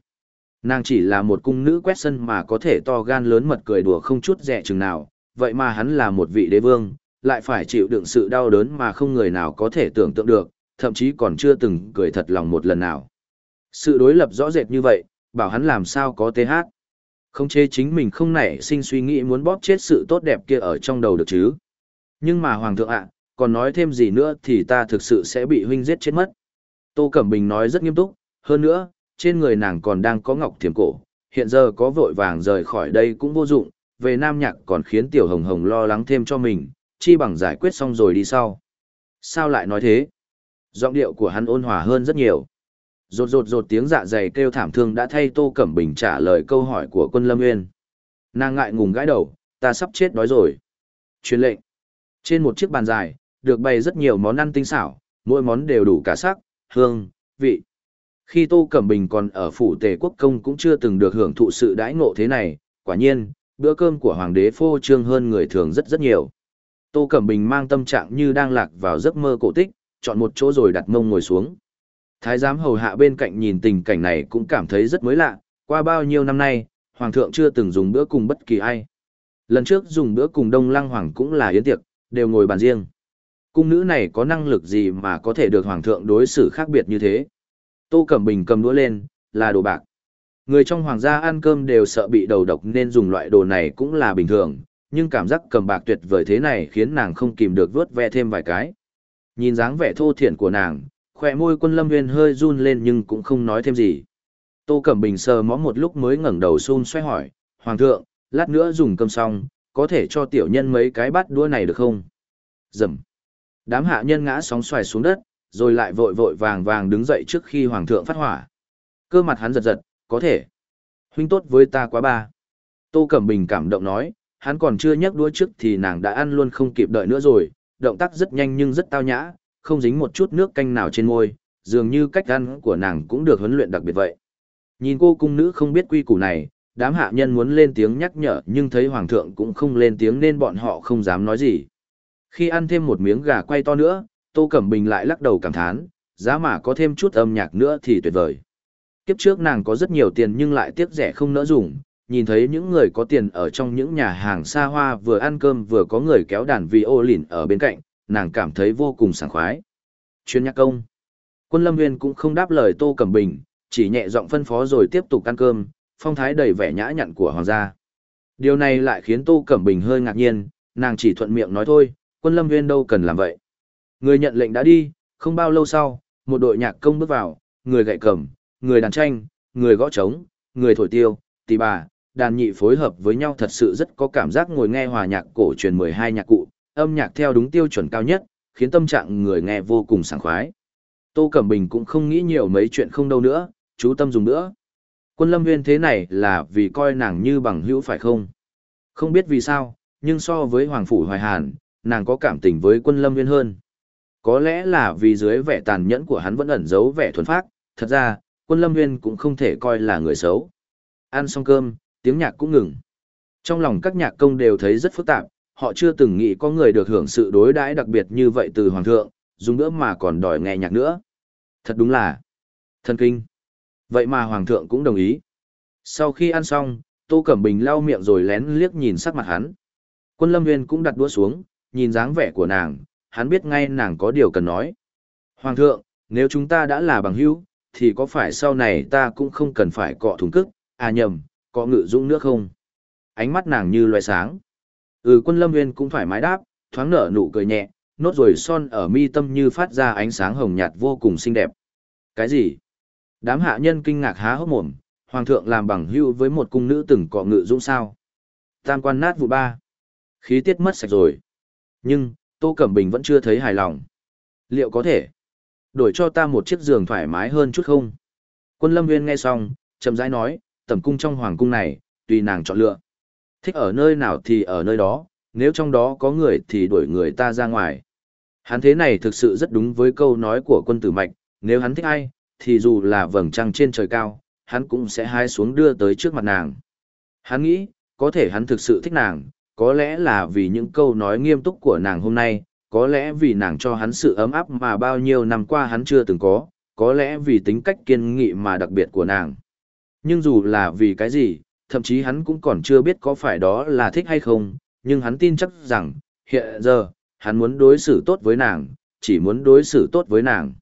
Nàng chỉ là một cung nữ quét sân mà có thể to gan lớn mật cười đùa không chút rẻ chừng nào, vậy mà hắn là một vị đế vương, lại phải chịu đựng sự đau đớn mà không người nào có thể tưởng tượng được, thậm chí còn chưa từng cười thật lòng một lần nào. Sự đối lập rõ rệt như vậy, bảo hắn làm sao có TH. Không chế chính mình không nảy sinh suy nghĩ muốn bóp chết sự tốt đẹp kia ở trong đầu được chứ. Nhưng mà Hoàng thượng ạ, còn nói thêm gì nữa thì ta thực sự sẽ bị huynh giết chết mất. Tô Cẩm Bình nói rất nghiêm túc, hơn nữa, trên người nàng còn đang có ngọc thiềm cổ, hiện giờ có vội vàng rời khỏi đây cũng vô dụng, về Nam Nhạc còn khiến Tiểu Hồng Hồng lo lắng thêm cho mình, chi bằng giải quyết xong rồi đi sau. Sao lại nói thế? Giọng điệu của hắn ôn hòa hơn rất nhiều. Rột rột rột tiếng dạ dày kêu thảm thương đã thay Tô Cẩm Bình trả lời câu hỏi của quân Lâm Nguyên. Nàng ngại ngùng gãi đầu, ta sắp chết đói rồi. Truyền lệnh. Trên một chiếc bàn dài, được bày rất nhiều món ăn tinh xảo, mỗi món đều đủ cả sắc, hương, vị. Khi Tô Cẩm Bình còn ở phủ tề quốc công cũng chưa từng được hưởng thụ sự đãi ngộ thế này, quả nhiên, bữa cơm của hoàng đế phô trương hơn người thường rất rất nhiều. Tô Cẩm Bình mang tâm trạng như đang lạc vào giấc mơ cổ tích, chọn một chỗ rồi đặt mông ngồi xuống. Thái giám hầu hạ bên cạnh nhìn tình cảnh này cũng cảm thấy rất mới lạ, qua bao nhiêu năm nay, hoàng thượng chưa từng dùng bữa cùng bất kỳ ai. Lần trước dùng bữa cùng Đông Lăng hoàng cũng là yến tiệc, đều ngồi bàn riêng. Cung nữ này có năng lực gì mà có thể được hoàng thượng đối xử khác biệt như thế? Tô Cẩm Bình cầm đũa lên, là đồ bạc. Người trong hoàng gia ăn cơm đều sợ bị đầu độc nên dùng loại đồ này cũng là bình thường, nhưng cảm giác cầm bạc tuyệt vời thế này khiến nàng không kìm được vớt ve thêm vài cái. Nhìn dáng vẻ thô thiển của nàng, khoe môi quân lâm nguyên hơi run lên nhưng cũng không nói thêm gì. Tô Cẩm Bình sờ mó một lúc mới ngẩng đầu xun xoay hỏi, Hoàng thượng, Lát nữa dùng cơm xong, có thể cho tiểu nhân mấy cái bát đũa này được không? Dầm. Đám hạ nhân ngã sóng xoài xuống đất, rồi lại vội vội vàng vàng đứng dậy trước khi hoàng thượng phát hỏa. Cơ mặt hắn giật giật, có thể. Huynh tốt với ta quá ba. Tô Cẩm Bình cảm động nói, hắn còn chưa nhấc đũa trước thì nàng đã ăn luôn không kịp đợi nữa rồi, động tác rất nhanh nhưng rất tao nhã, không dính một chút nước canh nào trên môi, dường như cách ăn của nàng cũng được huấn luyện đặc biệt vậy. Nhìn cô cung nữ không biết quy củ này, đám hạ nhân muốn lên tiếng nhắc nhở nhưng thấy hoàng thượng cũng không lên tiếng nên bọn họ không dám nói gì. Khi ăn thêm một miếng gà quay to nữa, Tô Cẩm Bình lại lắc đầu cảm thán, giá mà có thêm chút âm nhạc nữa thì tuyệt vời. Kiếp trước nàng có rất nhiều tiền nhưng lại tiếc rẻ không nỡ dùng, nhìn thấy những người có tiền ở trong những nhà hàng xa hoa vừa ăn cơm vừa có người kéo đàn vi ô lìn ở bên cạnh, nàng cảm thấy vô cùng sảng khoái. Chuyên nhạc công. Quân Lâm Nguyên cũng không đáp lời Tô Cẩm Bình, chỉ nhẹ giọng phân phó rồi tiếp tục ăn cơm, phong thái đầy vẻ nhã nhặn của hoàng gia. Điều này lại khiến Tô Cẩm Bình hơi ngạc nhiên, nàng chỉ thuận miệng nói thôi, quân Lâm Viên đâu cần làm vậy. Người nhận lệnh đã đi, không bao lâu sau, một đội nhạc công bước vào, người gậy cầm, người đàn tranh, người gõ trống, người thổi tiêu, tỳ bà, đàn nhị phối hợp với nhau thật sự rất có cảm giác ngồi nghe hòa nhạc cổ truyền 12 nhạc cụ, âm nhạc theo đúng tiêu chuẩn cao nhất, khiến tâm trạng người nghe vô cùng sảng khoái. Tô Cẩm Bình cũng không nghĩ nhiều mấy chuyện không đâu nữa, chú tâm dùng nữa. Quân lâm Viên thế này là vì coi nàng như bằng hữu phải không? Không biết vì sao, nhưng so với Hoàng Phủ Hoài Hàn, nàng có cảm tình với quân lâm nguyên hơn. Có lẽ là vì dưới vẻ tàn nhẫn của hắn vẫn ẩn giấu vẻ thuần phác, thật ra, quân lâm nguyên cũng không thể coi là người xấu. Ăn xong cơm, tiếng nhạc cũng ngừng. Trong lòng các nhạc công đều thấy rất phức tạp, họ chưa từng nghĩ có người được hưởng sự đối đãi đặc biệt như vậy từ hoàng thượng, dùng nữa mà còn đòi nghe nhạc nữa. Thật đúng là thần kinh. Vậy mà hoàng thượng cũng đồng ý. Sau khi ăn xong, Tô Cẩm Bình lau miệng rồi lén liếc nhìn sắc mặt hắn. Quân Lâm Nguyên cũng đặt đũa xuống, nhìn dáng vẻ của nàng, hắn biết ngay nàng có điều cần nói. Hoàng thượng, nếu chúng ta đã là bằng hữu, thì có phải sau này ta cũng không cần phải cọ thùng cức, à nhầm, cọ ngự dũng nữa không? Ánh mắt nàng như loài sáng. Ừ quân lâm nguyên cũng thoải mái đáp, thoáng nở nụ cười nhẹ, nốt rồi son ở mi tâm như phát ra ánh sáng hồng nhạt vô cùng xinh đẹp. Cái gì? Đám hạ nhân kinh ngạc há hốc mồm, hoàng thượng làm bằng hữu với một cung nữ từng cọ ngự dũng sao? Tam quan nát vụ ba. Khí tiết mất sạch rồi. Nhưng, Tô Cẩm Bình vẫn chưa thấy hài lòng. Liệu có thể đổi cho ta một chiếc giường thoải mái hơn chút không? Quân Lâm Nguyên nghe xong, chậm rãi nói, tầm cung trong hoàng cung này, tùy nàng chọn lựa. Thích ở nơi nào thì ở nơi đó, nếu trong đó có người thì đuổi người ta ra ngoài. Hắn thế này thực sự rất đúng với câu nói của quân tử mạch, nếu hắn thích ai, thì dù là vầng trăng trên trời cao, hắn cũng sẽ hái xuống đưa tới trước mặt nàng. Hắn nghĩ, có thể hắn thực sự thích nàng, có lẽ là vì những câu nói nghiêm túc của nàng hôm nay, có lẽ vì nàng cho hắn sự ấm áp mà bao nhiêu năm qua hắn chưa từng có, có lẽ vì tính cách kiên nghị mà đặc biệt của nàng. Nhưng dù là vì cái gì, thậm chí hắn cũng còn chưa biết có phải đó là thích hay không, nhưng hắn tin chắc rằng, hiện giờ, hắn muốn đối xử tốt với nàng, chỉ muốn đối xử tốt với nàng.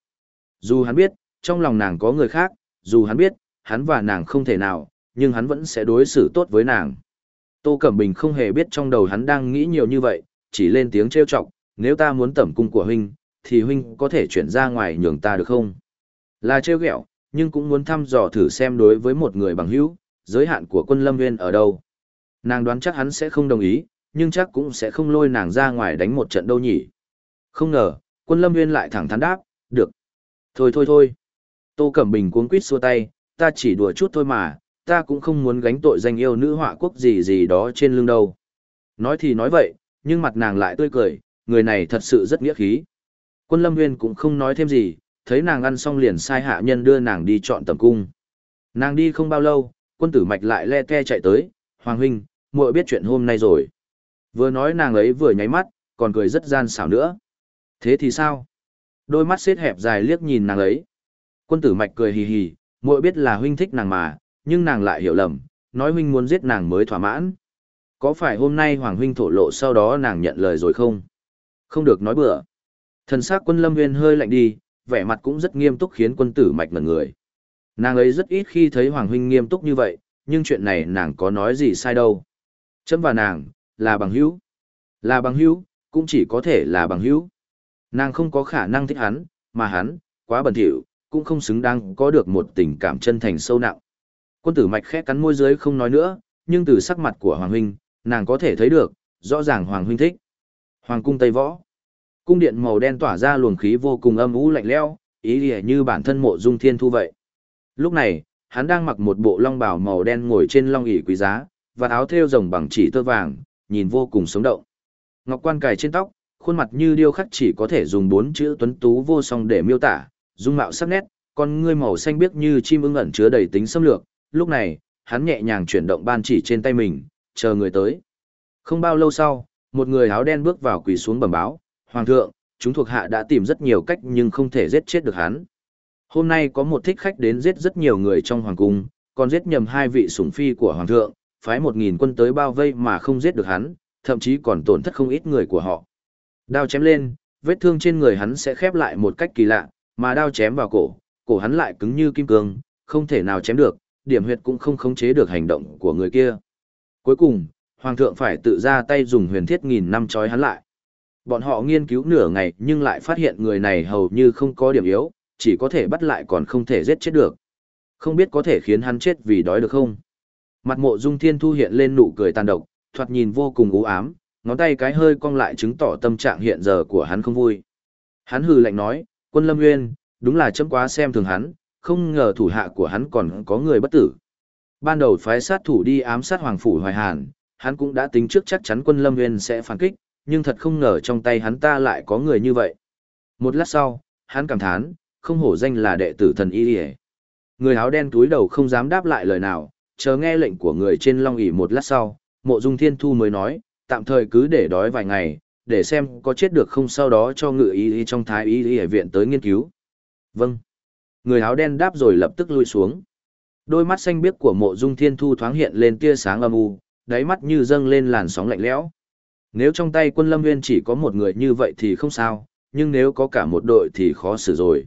Dù hắn biết, trong lòng nàng có người khác, dù hắn biết, hắn và nàng không thể nào, nhưng hắn vẫn sẽ đối xử tốt với nàng. Tô Cẩm Bình không hề biết trong đầu hắn đang nghĩ nhiều như vậy, chỉ lên tiếng trêu chọc, nếu ta muốn tẩm cung của huynh, thì huynh có thể chuyển ra ngoài nhường ta được không? Là trêu ghẹo, nhưng cũng muốn thăm dò thử xem đối với một người bằng hữu, giới hạn của quân lâm nguyên ở đâu. Nàng đoán chắc hắn sẽ không đồng ý, nhưng chắc cũng sẽ không lôi nàng ra ngoài đánh một trận đâu nhỉ. Không ngờ, quân lâm nguyên lại thẳng thắn đáp, được. Thôi thôi thôi. Tô Cẩm Bình cuống quýt xua tay, ta chỉ đùa chút thôi mà, ta cũng không muốn gánh tội danh yêu nữ họa quốc gì gì đó trên lưng đâu. Nói thì nói vậy, nhưng mặt nàng lại tươi cười, người này thật sự rất nghĩa khí. Quân Lâm Nguyên cũng không nói thêm gì, thấy nàng ăn xong liền sai hạ nhân đưa nàng đi chọn tầm cung. Nàng đi không bao lâu, quân tử mạch lại le te chạy tới, Hoàng huynh, muội biết chuyện hôm nay rồi. Vừa nói nàng ấy vừa nháy mắt, còn cười rất gian xảo nữa. Thế thì sao? Đôi mắt xếp hẹp dài liếc nhìn nàng ấy. Quân tử mạch cười hì hì, muội biết là huynh thích nàng mà, nhưng nàng lại hiểu lầm, nói huynh muốn giết nàng mới thỏa mãn. Có phải hôm nay Hoàng huynh thổ lộ sau đó nàng nhận lời rồi không? Không được nói bừa. Thần sắc quân lâm nguyên hơi lạnh đi, vẻ mặt cũng rất nghiêm túc khiến quân tử mạch ngẩn người. Nàng ấy rất ít khi thấy Hoàng huynh nghiêm túc như vậy, nhưng chuyện này nàng có nói gì sai đâu. Chấm và nàng, là bằng hữu. Là bằng hữu, cũng chỉ có thể là bằng hữu. Nàng không có khả năng thích hắn, mà hắn, quá bẩn thỉu, cũng không xứng đáng có được một tình cảm chân thành sâu nặng. Quân tử mạch khẽ cắn môi dưới không nói nữa, nhưng từ sắc mặt của Hoàng Huynh, nàng có thể thấy được, rõ ràng Hoàng Huynh thích. Hoàng cung Tây Võ. Cung điện màu đen tỏa ra luồng khí vô cùng âm u lạnh lẽo, ý nghĩa như bản thân mộ dung thiên thu vậy. Lúc này, hắn đang mặc một bộ long bào màu đen ngồi trên long ỷ quý giá, và áo thêu rồng bằng chỉ tơ vàng, nhìn vô cùng sống động. Ngọc quan cài trên tóc, khuôn mặt như điêu khắc chỉ có thể dùng bốn chữ tuấn tú vô song để miêu tả, dung mạo sắc nét, con ngươi màu xanh biếc như chim ưng ẩn chứa đầy tính xâm lược. Lúc này, hắn nhẹ nhàng chuyển động ban chỉ trên tay mình, chờ người tới. Không bao lâu sau, một người áo đen bước vào quỳ xuống bẩm báo, Hoàng thượng, chúng thuộc hạ đã tìm rất nhiều cách nhưng không thể giết chết được hắn. Hôm nay có một thích khách đến giết rất nhiều người trong hoàng cung, còn giết nhầm hai vị sủng phi của hoàng thượng, phái một nghìn quân tới bao vây mà không giết được hắn, thậm chí còn tổn thất không ít người của họ. Đao chém lên, vết thương trên người hắn sẽ khép lại một cách kỳ lạ, mà đao chém vào cổ, cổ hắn lại cứng như kim cương, không thể nào chém được, điểm huyệt cũng không khống chế được hành động của người kia. Cuối cùng, hoàng thượng phải tự ra tay dùng huyền thiết nghìn năm trói hắn lại. Bọn họ nghiên cứu nửa ngày nhưng lại phát hiện người này hầu như không có điểm yếu, chỉ có thể bắt lại còn không thể giết chết được. Không biết có thể khiến hắn chết vì đói được không? Mặt mộ dung thiên thu hiện lên nụ cười tàn độc, thoạt nhìn vô cùng u ám, ngón tay cái hơi cong lại chứng tỏ tâm trạng hiện giờ của hắn không vui. Hắn hừ lạnh nói, quân lâm nguyên, đúng là chấm quá xem thường hắn, không ngờ thủ hạ của hắn còn có người bất tử. Ban đầu phái sát thủ đi ám sát Hoàng Phủ Hoài Hàn, hắn cũng đã tính trước chắc chắn quân lâm nguyên sẽ phản kích, nhưng thật không ngờ trong tay hắn ta lại có người như vậy. Một lát sau, hắn cảm thán, không hổ danh là đệ tử thần y ỉa người áo đen túi đầu không dám đáp lại lời nào chờ nghe lệnh của người trên long ỉ một lát sau mộ dung thiên thu mới nói tạm thời cứ để đói vài ngày để xem có chết được không sau đó cho ngự y trong thái y y viện tới nghiên cứu vâng người áo đen đáp rồi lập tức lui xuống đôi mắt xanh biếc của mộ dung thiên thu thoáng hiện lên tia sáng âm u đáy mắt như dâng lên làn sóng lạnh lẽo nếu trong tay quân lâm nguyên chỉ có một người như vậy thì không sao nhưng nếu có cả một đội thì khó xử rồi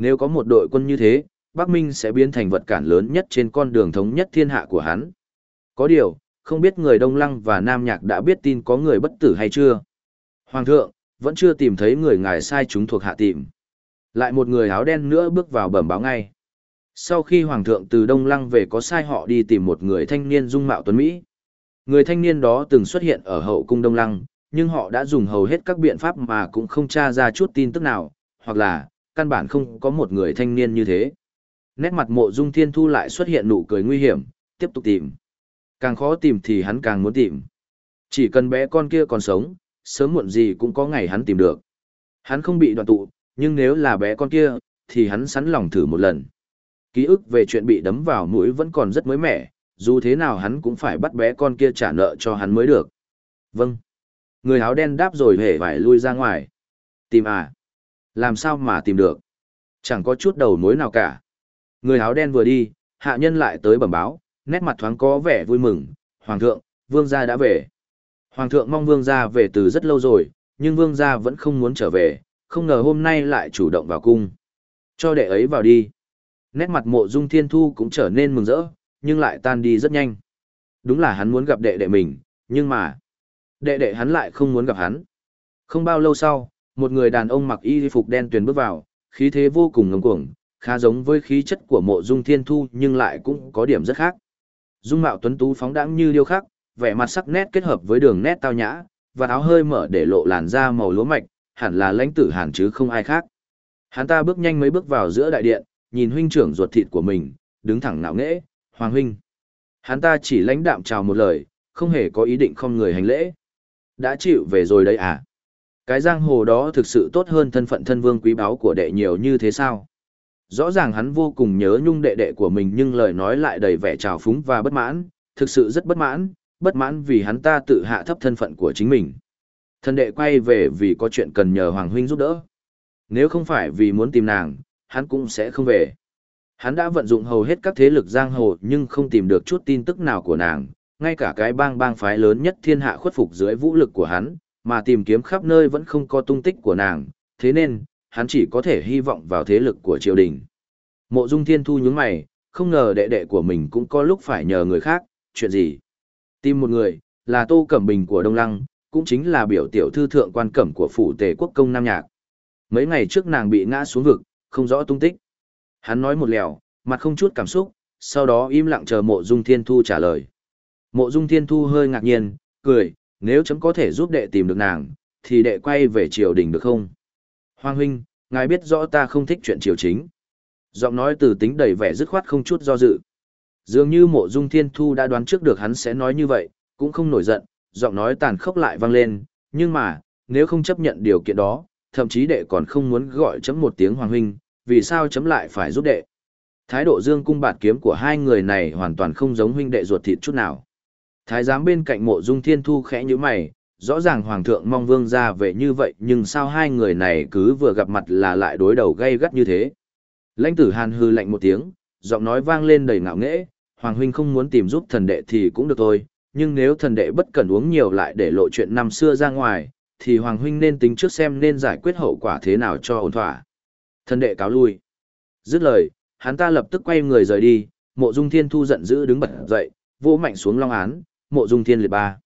nếu có một đội quân như thế, Bắc Minh sẽ biến thành vật cản lớn nhất trên con đường thống nhất thiên hạ của hắn. Có điều, không biết người Đông Lăng và Nam Nhạc đã biết tin có người bất tử hay chưa? Hoàng thượng, vẫn chưa tìm thấy người ngài sai chúng thuộc hạ tìm. Lại một người áo đen nữa bước vào bẩm báo ngay. Sau khi Hoàng thượng từ Đông Lăng về có sai họ đi tìm một người thanh niên dung mạo tuấn Mỹ. Người thanh niên đó từng xuất hiện ở hậu cung Đông Lăng, nhưng họ đã dùng hầu hết các biện pháp mà cũng không tra ra chút tin tức nào, hoặc là, căn bản không có một người thanh niên như thế. Nét mặt mộ dung thiên thu lại xuất hiện nụ cười nguy hiểm, tiếp tục tìm. Càng khó tìm thì hắn càng muốn tìm. Chỉ cần bé con kia còn sống, sớm muộn gì cũng có ngày hắn tìm được. Hắn không bị đoạn tụ, nhưng nếu là bé con kia, thì hắn sẵn lòng thử một lần. Ký ức về chuyện bị đấm vào mũi vẫn còn rất mới mẻ, dù thế nào hắn cũng phải bắt bé con kia trả nợ cho hắn mới được. Vâng. Người áo đen đáp rồi hề phải lui ra ngoài. Tìm à? Làm sao mà tìm được? Chẳng có chút đầu mối nào cả. Người áo đen vừa đi, hạ nhân lại tới bẩm báo, nét mặt thoáng có vẻ vui mừng. Hoàng thượng, vương gia đã về. Hoàng thượng mong vương gia về từ rất lâu rồi, nhưng vương gia vẫn không muốn trở về, không ngờ hôm nay lại chủ động vào cung. Cho đệ ấy vào đi. Nét mặt mộ dung thiên thu cũng trở nên mừng rỡ, nhưng lại tan đi rất nhanh. Đúng là hắn muốn gặp đệ đệ mình, nhưng mà... Đệ đệ hắn lại không muốn gặp hắn. Không bao lâu sau, một người đàn ông mặc y phục đen tuyền bước vào, khí thế vô cùng ngầm cuồng, khá giống với khí chất của mộ dung thiên thu nhưng lại cũng có điểm rất khác. Dung mạo tuấn tú phóng đãng như điêu khắc, vẻ mặt sắc nét kết hợp với đường nét tao nhã, và áo hơi mở để lộ làn da màu lúa mạch, hẳn là lãnh tử hàn chứ không ai khác. Hắn ta bước nhanh mấy bước vào giữa đại điện, nhìn huynh trưởng ruột thịt của mình, đứng thẳng ngạo nghễ, "Hoàng huynh." Hắn ta chỉ lãnh đạm chào một lời, không hề có ý định không người hành lễ. "Đã chịu về rồi đấy à?" Cái giang hồ đó thực sự tốt hơn thân phận thân vương quý báu của đệ nhiều như thế sao? Rõ ràng hắn vô cùng nhớ nhung đệ đệ của mình nhưng lời nói lại đầy vẻ trào phúng và bất mãn, thực sự rất bất mãn, bất mãn vì hắn ta tự hạ thấp thân phận của chính mình. Thân đệ quay về vì có chuyện cần nhờ Hoàng Huynh giúp đỡ. Nếu không phải vì muốn tìm nàng, hắn cũng sẽ không về. Hắn đã vận dụng hầu hết các thế lực giang hồ nhưng không tìm được chút tin tức nào của nàng, ngay cả cái bang bang phái lớn nhất thiên hạ khuất phục dưới vũ lực của hắn, mà tìm kiếm khắp nơi vẫn không có tung tích của nàng, thế nên, hắn chỉ có thể hy vọng vào thế lực của triều đình. Mộ Dung Thiên Thu nhướng mày, không ngờ đệ đệ của mình cũng có lúc phải nhờ người khác, chuyện gì? Tìm một người, là Tô Cẩm Bình của Đông Lăng, cũng chính là biểu tiểu thư thượng quan cẩm của phủ tề quốc công Nam Nhạc. Mấy ngày trước nàng bị ngã xuống vực, không rõ tung tích. Hắn nói một lèo, mặt không chút cảm xúc, sau đó im lặng chờ mộ Dung Thiên Thu trả lời. Mộ Dung Thiên Thu hơi ngạc nhiên, cười, nếu chấm có thể giúp đệ tìm được nàng, thì đệ quay về triều đình được không? Hoàng huynh, ngài biết rõ ta không thích chuyện triều chính. Giọng nói từ tính đầy vẻ dứt khoát không chút do dự. Dường như mộ dung thiên thu đã đoán trước được hắn sẽ nói như vậy, cũng không nổi giận, giọng nói tàn khốc lại vang lên, nhưng mà, nếu không chấp nhận điều kiện đó, thậm chí đệ còn không muốn gọi chấm một tiếng hoàng huynh, vì sao chấm lại phải giúp đệ. Thái độ dương cung bạt kiếm của hai người này hoàn toàn không giống huynh đệ ruột thịt chút nào. Thái giám bên cạnh mộ dung thiên thu khẽ như mày, rõ ràng hoàng thượng mong vương ra về như vậy nhưng sao hai người này cứ vừa gặp mặt là lại đối đầu gay gắt như thế. Lãnh tử hàn hư lạnh một tiếng, giọng nói vang lên đầy ngạo nghễ, hoàng huynh không muốn tìm giúp thần đệ thì cũng được thôi, nhưng nếu thần đệ bất cần uống nhiều lại để lộ chuyện năm xưa ra ngoài, thì hoàng huynh nên tính trước xem nên giải quyết hậu quả thế nào cho ổn thỏa. Thần đệ cáo lui. Dứt lời, hắn ta lập tức quay người rời đi, mộ dung thiên thu giận dữ đứng bật dậy, vỗ mạnh xuống long án, mộ dung thiên liệt ba.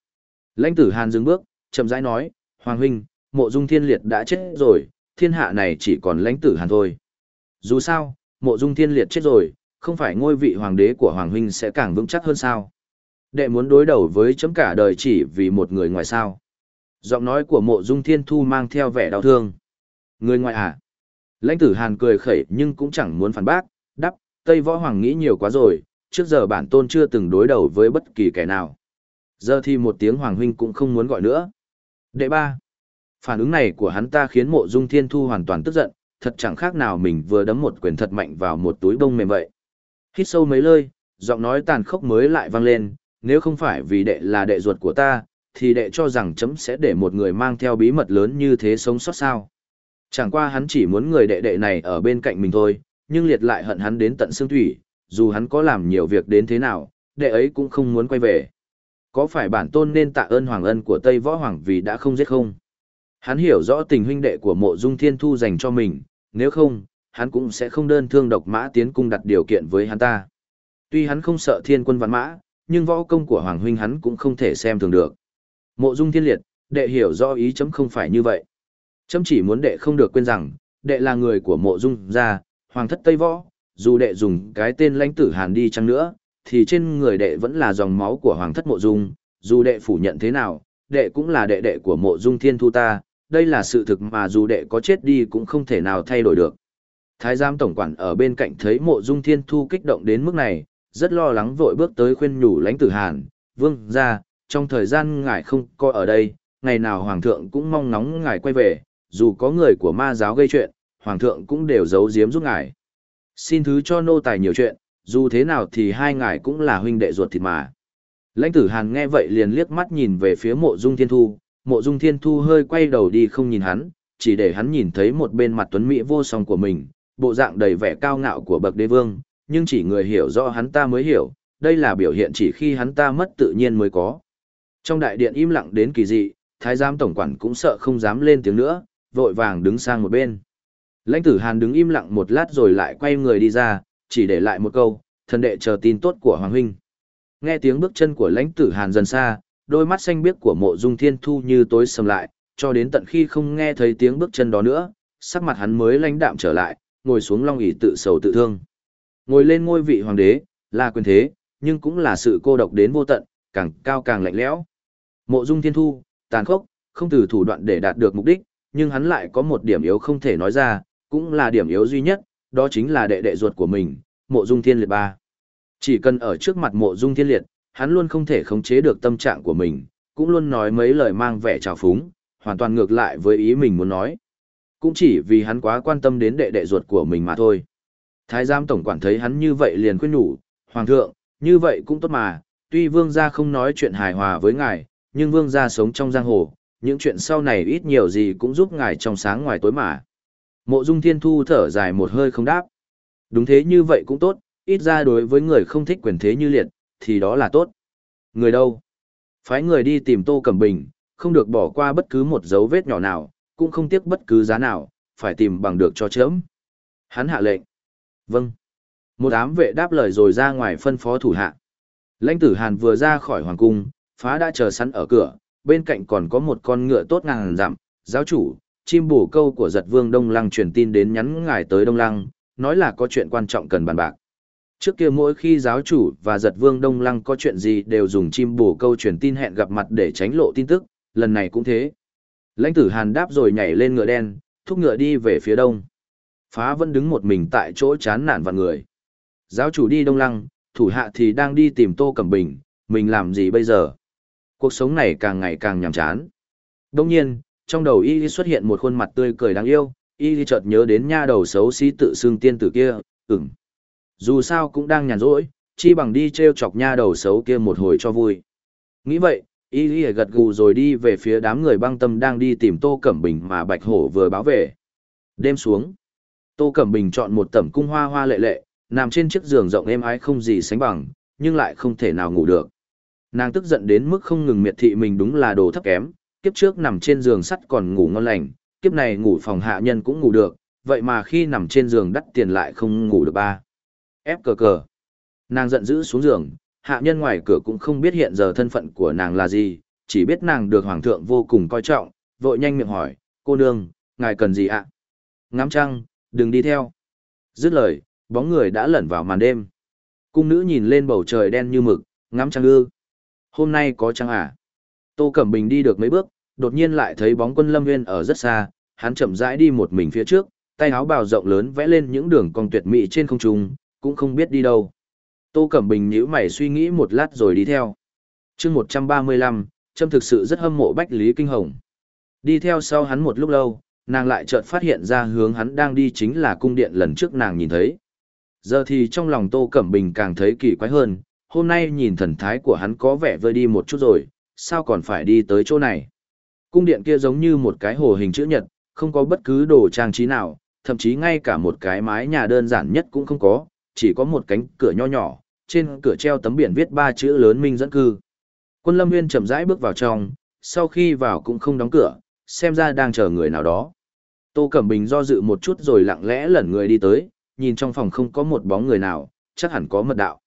Lãnh tử hàn dừng bước, chậm rãi nói, hoàng huynh, mộ dung thiên liệt đã chết rồi, thiên hạ này chỉ còn lãnh tử hàn thôi. Dù sao, mộ dung thiên liệt chết rồi, không phải ngôi vị hoàng đế của hoàng huynh sẽ càng vững chắc hơn sao. Đệ muốn đối đầu với chấm cả đời chỉ vì một người ngoài sao. Giọng nói của mộ dung thiên thu mang theo vẻ đau thương. Người ngoài à? Lãnh tử hàn cười khẩy nhưng cũng chẳng muốn phản bác, đắp, Tây Võ Hoàng nghĩ nhiều quá rồi, trước giờ bản tôn chưa từng đối đầu với bất kỳ kẻ nào. Giờ thì một tiếng Hoàng huynh cũng không muốn gọi nữa. Đệ ba. Phản ứng này của hắn ta khiến mộ dung thiên thu hoàn toàn tức giận, thật chẳng khác nào mình vừa đấm một quyền thật mạnh vào một túi bông mềm vậy. Hít sâu mấy lơi giọng nói tàn khốc mới lại vang lên, nếu không phải vì đệ là đệ ruột của ta, thì đệ cho rằng chấm sẽ để một người mang theo bí mật lớn như thế sống sót sao. Chẳng qua hắn chỉ muốn người đệ đệ này ở bên cạnh mình thôi, nhưng liệt lại hận hắn đến tận xương thủy, dù hắn có làm nhiều việc đến thế nào, đệ ấy cũng không muốn quay về. Có phải bản tôn nên tạ ơn hoàng ân của Tây Võ Hoàng vì đã không giết không? Hắn hiểu rõ tình huynh đệ của mộ dung thiên thu dành cho mình, nếu không, hắn cũng sẽ không đơn thương độc mã tiến cung đặt điều kiện với hắn ta. Tuy hắn không sợ thiên quân văn mã, nhưng võ công của hoàng huynh hắn cũng không thể xem thường được. Mộ dung thiên liệt, đệ hiểu rõ ý chấm không phải như vậy. Chấm chỉ muốn đệ không được quên rằng, đệ là người của mộ dung gia, hoàng thất Tây Võ, dù đệ dùng cái tên lãnh tử hàn đi chăng nữa, thì trên người đệ vẫn là dòng máu của hoàng thất mộ dung, dù đệ phủ nhận thế nào, đệ cũng là đệ đệ của mộ dung thiên thu ta, đây là sự thực mà dù đệ có chết đi cũng không thể nào thay đổi được. Thái giám tổng quản ở bên cạnh thấy mộ dung thiên thu kích động đến mức này, rất lo lắng vội bước tới khuyên nhủ lãnh tử hàn, vương ra, trong thời gian ngài không coi ở đây, ngày nào hoàng thượng cũng mong nóng ngài quay về, dù có người của ma giáo gây chuyện, hoàng thượng cũng đều giấu giếm giúp ngài. Xin thứ cho nô tài nhiều chuyện, dù thế nào thì hai ngài cũng là huynh đệ ruột thịt mà. Lãnh tử hàn nghe vậy liền liếc mắt nhìn về phía mộ dung thiên thu, mộ dung thiên thu hơi quay đầu đi không nhìn hắn, chỉ để hắn nhìn thấy một bên mặt tuấn mỹ vô song của mình, bộ dạng đầy vẻ cao ngạo của bậc đế vương, nhưng chỉ người hiểu rõ hắn ta mới hiểu, đây là biểu hiện chỉ khi hắn ta mất tự nhiên mới có. Trong đại điện im lặng đến kỳ dị, thái giám tổng quản cũng sợ không dám lên tiếng nữa, vội vàng đứng sang một bên. Lãnh tử Hàn đứng im lặng một lát rồi lại quay người đi ra, chỉ để lại một câu, thần đệ chờ tin tốt của Hoàng Huynh. Nghe tiếng bước chân của lãnh tử Hàn dần xa, đôi mắt xanh biếc của mộ dung thiên thu như tối sầm lại, cho đến tận khi không nghe thấy tiếng bước chân đó nữa, sắc mặt hắn mới lãnh đạm trở lại, ngồi xuống long ỷ tự sầu tự thương. Ngồi lên ngôi vị hoàng đế, là quyền thế, nhưng cũng là sự cô độc đến vô tận, càng cao càng lạnh lẽo. Mộ dung thiên thu, tàn khốc, không từ thủ đoạn để đạt được mục đích, nhưng hắn lại có một điểm yếu không thể nói ra, cũng là điểm yếu duy nhất, đó chính là đệ đệ ruột của mình, mộ dung thiên liệt ba. Chỉ cần ở trước mặt mộ dung thiên liệt, hắn luôn không thể khống chế được tâm trạng của mình, cũng luôn nói mấy lời mang vẻ trào phúng, hoàn toàn ngược lại với ý mình muốn nói. Cũng chỉ vì hắn quá quan tâm đến đệ đệ ruột của mình mà thôi. Thái giám tổng quản thấy hắn như vậy liền khuyên nhủ, Hoàng thượng, như vậy cũng tốt mà, tuy vương gia không nói chuyện hài hòa với ngài, nhưng vương gia sống trong giang hồ, những chuyện sau này ít nhiều gì cũng giúp ngài trong sáng ngoài tối mà. Mộ dung thiên thu thở dài một hơi không đáp. Đúng thế như vậy cũng tốt, ít ra đối với người không thích quyền thế như liệt, thì đó là tốt. Người đâu? Phái người đi tìm Tô Cẩm Bình, không được bỏ qua bất cứ một dấu vết nhỏ nào, cũng không tiếc bất cứ giá nào, phải tìm bằng được cho chớm. Hắn hạ lệnh. Vâng. Một ám vệ đáp lời rồi ra ngoài phân phó thủ hạ. Lãnh tử Hàn vừa ra khỏi hoàng cung, phá đã chờ sẵn ở cửa, bên cạnh còn có một con ngựa tốt ngàn dặm, giáo chủ, chim bổ câu của giật vương Đông Lăng truyền tin đến nhắn ngài tới Đông Lăng, nói là có chuyện quan trọng cần bàn bạc. Trước kia mỗi khi giáo chủ và giật vương Đông Lăng có chuyện gì đều dùng chim bổ câu truyền tin hẹn gặp mặt để tránh lộ tin tức, lần này cũng thế. Lãnh tử Hàn đáp rồi nhảy lên ngựa đen, thúc ngựa đi về phía đông. Phá vẫn đứng một mình tại chỗ chán nản vạn người. Giáo chủ đi Đông Lăng, thủ hạ thì đang đi tìm Tô Cẩm Bình, mình làm gì bây giờ? Cuộc sống này càng ngày càng nhàm chán. Đông nhiên, trong đầu y xuất hiện một khuôn mặt tươi cười đáng yêu, y chợt nhớ đến nha đầu xấu xí tự xưng tiên tử kia, ừm. Dù sao cũng đang nhàn rỗi, chi bằng đi treo chọc nha đầu xấu kia một hồi cho vui. Nghĩ vậy, y gật gù rồi đi về phía đám người băng tâm đang đi tìm Tô Cẩm Bình mà Bạch Hổ vừa báo về. Đêm xuống, Tô Cẩm Bình chọn một tẩm cung hoa hoa lệ lệ, nằm trên chiếc giường rộng êm ái không gì sánh bằng, nhưng lại không thể nào ngủ được. Nàng tức giận đến mức không ngừng miệt thị mình đúng là đồ thấp kém, kiếp trước nằm trên giường sắt còn ngủ ngon lành, kiếp này ngủ phòng hạ nhân cũng ngủ được, vậy mà khi nằm trên giường đắt tiền lại không ngủ được ba. Ép cờ cờ. Nàng giận dữ xuống giường, hạ nhân ngoài cửa cũng không biết hiện giờ thân phận của nàng là gì, chỉ biết nàng được hoàng thượng vô cùng coi trọng, vội nhanh miệng hỏi, cô nương, ngài cần gì ạ? Ngắm trăng, đừng đi theo. Dứt lời, bóng người đã lẩn vào màn đêm. Cung nữ nhìn lên bầu trời đen như mực, ngắm trăng ư. Hôm nay có trăng à? Tô Cẩm Bình đi được mấy bước, đột nhiên lại thấy bóng quân Lâm Nguyên ở rất xa, hắn chậm rãi đi một mình phía trước, tay áo bào rộng lớn vẽ lên những đường cong tuyệt mỹ trên không trung, cũng không biết đi đâu. Tô Cẩm Bình nhíu mày suy nghĩ một lát rồi đi theo. chương 135, Trâm thực sự rất hâm mộ Bách Lý Kinh Hồng. Đi theo sau hắn một lúc lâu, nàng lại chợt phát hiện ra hướng hắn đang đi chính là cung điện lần trước nàng nhìn thấy. Giờ thì trong lòng Tô Cẩm Bình càng thấy kỳ quái hơn, hôm nay nhìn thần thái của hắn có vẻ vơi đi một chút rồi, sao còn phải đi tới chỗ này. Cung điện kia giống như một cái hồ hình chữ nhật, không có bất cứ đồ trang trí nào, thậm chí ngay cả một cái mái nhà đơn giản nhất cũng không có, chỉ có một cánh cửa nho nhỏ, trên cửa treo tấm biển viết ba chữ lớn minh dẫn cư. Quân Lâm Nguyên chậm rãi bước vào trong, sau khi vào cũng không đóng cửa, xem ra đang chờ người nào đó. Tô Cẩm Bình do dự một chút rồi lặng lẽ lẩn người đi tới, nhìn trong phòng không có một bóng người nào, chắc hẳn có mật đạo.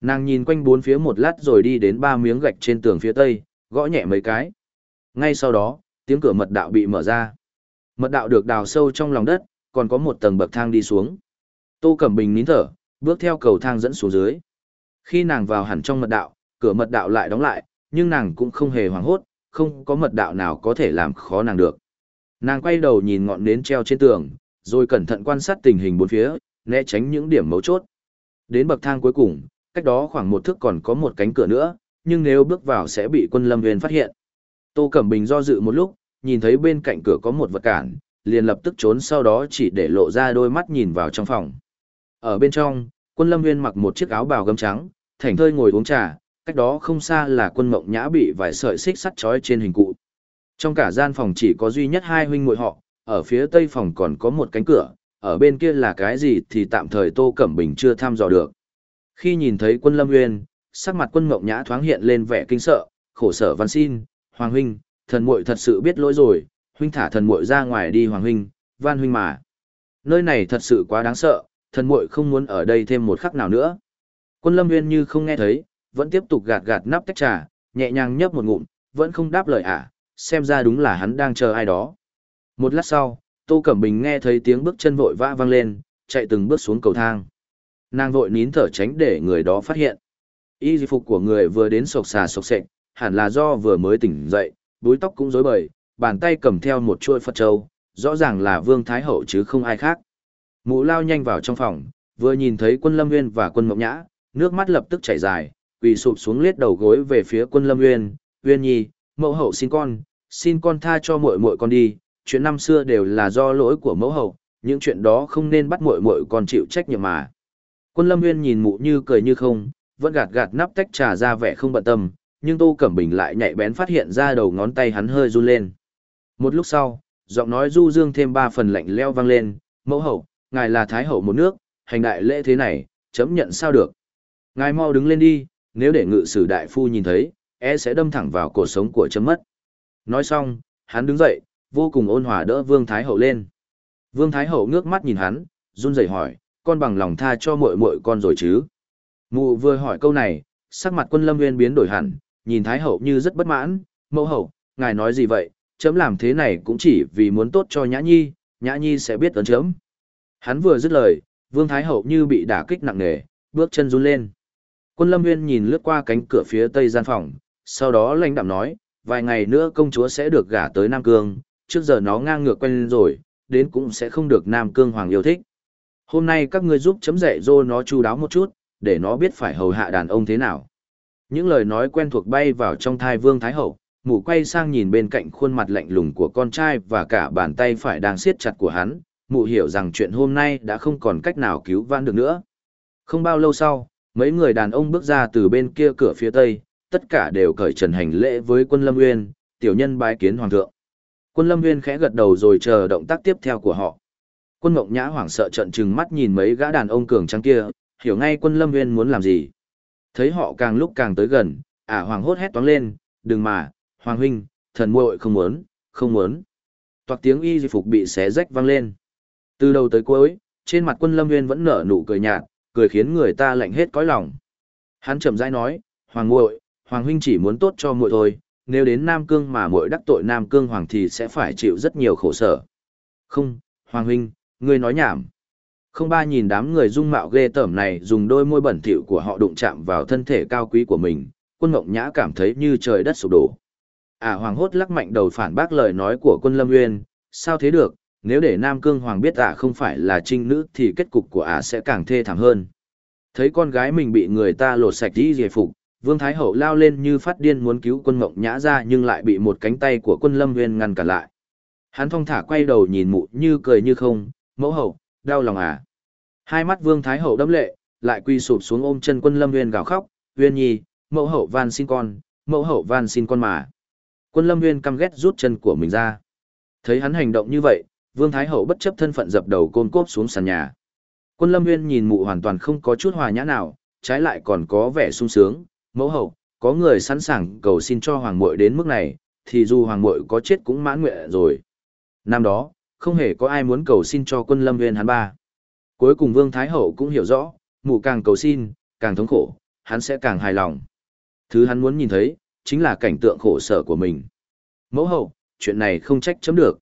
Nàng nhìn quanh bốn phía một lát rồi đi đến ba miếng gạch trên tường phía tây, gõ nhẹ mấy cái. Ngay sau đó, tiếng cửa mật đạo bị mở ra. Mật đạo được đào sâu trong lòng đất, còn có một tầng bậc thang đi xuống. Tô Cẩm Bình nín thở, bước theo cầu thang dẫn xuống dưới. Khi nàng vào hẳn trong mật đạo, cửa mật đạo lại đóng lại, nhưng nàng cũng không hề hoảng hốt, không có mật đạo nào có thể làm khó nàng được. Nàng quay đầu nhìn ngọn nến treo trên tường, rồi cẩn thận quan sát tình hình bốn phía, né tránh những điểm mấu chốt. Đến bậc thang cuối cùng, cách đó khoảng một thước còn có một cánh cửa nữa, nhưng nếu bước vào sẽ bị quân lâm viên phát hiện. Tô Cẩm Bình do dự một lúc, nhìn thấy bên cạnh cửa có một vật cản, liền lập tức trốn sau đó chỉ để lộ ra đôi mắt nhìn vào trong phòng. Ở bên trong, quân lâm viên mặc một chiếc áo bào gấm trắng, thảnh thơi ngồi uống trà, cách đó không xa là quân mộng nhã bị vài sợi xích sắt trói trên hình cụ. Trong cả gian phòng chỉ có duy nhất hai huynh muội họ, ở phía tây phòng còn có một cánh cửa, ở bên kia là cái gì thì tạm thời Tô Cẩm Bình chưa thăm dò được. Khi nhìn thấy quân Lâm Nguyên, sắc mặt quân ngọc nhã thoáng hiện lên vẻ kinh sợ, khổ sở văn xin, Hoàng huynh, thần muội thật sự biết lỗi rồi, huynh thả thần muội ra ngoài đi Hoàng huynh, van huynh mà. Nơi này thật sự quá đáng sợ, thần muội không muốn ở đây thêm một khắc nào nữa. Quân Lâm Nguyên như không nghe thấy, vẫn tiếp tục gạt gạt nắp tách trà, nhẹ nhàng nhấp một ngụm, vẫn không đáp lời ả, à, xem ra đúng là hắn đang chờ ai đó. Một lát sau, Tô Cẩm Bình nghe thấy tiếng bước chân vội vã vang lên, chạy từng bước xuống cầu thang. Nàng vội nín thở tránh để người đó phát hiện. Y phục của người vừa đến sộc xà sộc sệch, hẳn là do vừa mới tỉnh dậy, búi tóc cũng rối bời, bàn tay cầm theo một chuôi Phật châu, rõ ràng là Vương Thái Hậu chứ không ai khác. Mụ lao nhanh vào trong phòng, vừa nhìn thấy quân Lâm Nguyên và quân Mộng Nhã, nước mắt lập tức chảy dài, quỳ sụp xuống liết đầu gối về phía quân Lâm Nguyên, Nguyên Nhi, mẫu hậu xin con, xin con tha cho muội muội con đi, chuyện năm xưa đều là do lỗi của mẫu hậu, những chuyện đó không nên bắt muội muội con chịu trách nhiệm mà. Quân Lâm Nguyên nhìn mụ như cười như không, vẫn gạt gạt nắp tách trà ra vẻ không bận tâm, nhưng Tô Cẩm Bình lại nhạy bén phát hiện ra đầu ngón tay hắn hơi run lên. Một lúc sau, giọng nói du dương thêm ba phần lạnh leo vang lên, mẫu hậu, ngài là thái hậu một nước, hành đại lễ thế này, chấm nhận sao được. Ngài mau đứng lên đi, nếu để ngự sử đại phu nhìn thấy, e sẽ đâm thẳng vào cuộc sống của chấm mất. Nói xong, hắn đứng dậy, vô cùng ôn hòa đỡ Vương Thái Hậu lên. Vương Thái Hậu ngước mắt nhìn hắn, run rẩy hỏi, con bằng lòng tha cho muội muội con rồi chứ? Mụ vừa hỏi câu này, sắc mặt quân lâm nguyên biến đổi hẳn, nhìn Thái Hậu như rất bất mãn, mẫu hậu, ngài nói gì vậy, chấm làm thế này cũng chỉ vì muốn tốt cho Nhã Nhi, Nhã Nhi sẽ biết ơn chấm. Hắn vừa dứt lời, Vương Thái Hậu như bị đả kích nặng nề, bước chân run lên. Quân Lâm Nguyên nhìn lướt qua cánh cửa phía tây gian phòng, sau đó lãnh đạm nói, vài ngày nữa công chúa sẽ được gả tới Nam Cương, trước giờ nó ngang ngược quen rồi, đến cũng sẽ không được Nam Cương Hoàng yêu thích. Hôm nay các ngươi giúp chấm dạy dô nó chu đáo một chút, để nó biết phải hầu hạ đàn ông thế nào. Những lời nói quen thuộc bay vào trong thai Vương Thái Hậu, mụ quay sang nhìn bên cạnh khuôn mặt lạnh lùng của con trai và cả bàn tay phải đang siết chặt của hắn, mụ hiểu rằng chuyện hôm nay đã không còn cách nào cứu vãn được nữa. Không bao lâu sau, mấy người đàn ông bước ra từ bên kia cửa phía tây, tất cả đều cởi trần hành lễ với quân Lâm Nguyên, tiểu nhân bái kiến hoàng thượng. Quân Lâm Nguyên khẽ gật đầu rồi chờ động tác tiếp theo của họ. Quân Mộng Nhã hoảng sợ trận trừng mắt nhìn mấy gã đàn ông cường trắng kia, hiểu ngay quân Lâm Nguyên muốn làm gì. Thấy họ càng lúc càng tới gần, ả hoàng hốt hét toáng lên, đừng mà, hoàng huynh, thần muội không muốn, không muốn. Toạc tiếng y di phục bị xé rách vang lên. Từ đầu tới cuối, trên mặt quân Lâm Nguyên vẫn nở nụ cười nhạt, cười khiến người ta lạnh hết cõi lòng. Hắn chậm rãi nói, hoàng muội, hoàng huynh chỉ muốn tốt cho muội thôi, nếu đến Nam Cương mà muội đắc tội Nam Cương hoàng thì sẽ phải chịu rất nhiều khổ sở. Không, hoàng huynh, ngươi nói nhảm. Không ba nhìn đám người dung mạo ghê tởm này dùng đôi môi bẩn thỉu của họ đụng chạm vào thân thể cao quý của mình, quân ngộng nhã cảm thấy như trời đất sụp đổ. À hoàng hốt lắc mạnh đầu phản bác lời nói của quân lâm nguyên, sao thế được, nếu để Nam Cương Hoàng biết ả không phải là trinh nữ thì kết cục của ả sẽ càng thê thảm hơn. Thấy con gái mình bị người ta lột sạch đi dề phục, Vương Thái Hậu lao lên như phát điên muốn cứu quân mộng nhã ra nhưng lại bị một cánh tay của quân lâm nguyên ngăn cản lại. Hắn thong thả quay đầu nhìn mụ như cười như không, mẫu hậu, đau lòng à. Hai mắt Vương Thái Hậu đẫm lệ, lại quy sụp xuống ôm chân quân lâm nguyên gào khóc, Nguyên nhi, mẫu hậu van xin con, mẫu hậu van xin con mà. Quân lâm nguyên căm ghét rút chân của mình ra. Thấy hắn hành động như vậy, Vương Thái Hậu bất chấp thân phận dập đầu côn cốp xuống sàn nhà. Quân Lâm Nguyên nhìn mụ hoàn toàn không có chút hòa nhã nào, trái lại còn có vẻ sung sướng, mẫu hậu, có người sẵn sàng cầu xin cho hoàng muội đến mức này, thì dù hoàng muội có chết cũng mãn nguyện rồi. Năm đó, không hề có ai muốn cầu xin cho quân Lâm Nguyên hắn ba. Cuối cùng Vương Thái Hậu cũng hiểu rõ, mụ càng cầu xin, càng thống khổ, hắn sẽ càng hài lòng. Thứ hắn muốn nhìn thấy, chính là cảnh tượng khổ sở của mình. Mẫu hậu, chuyện này không trách chấm được.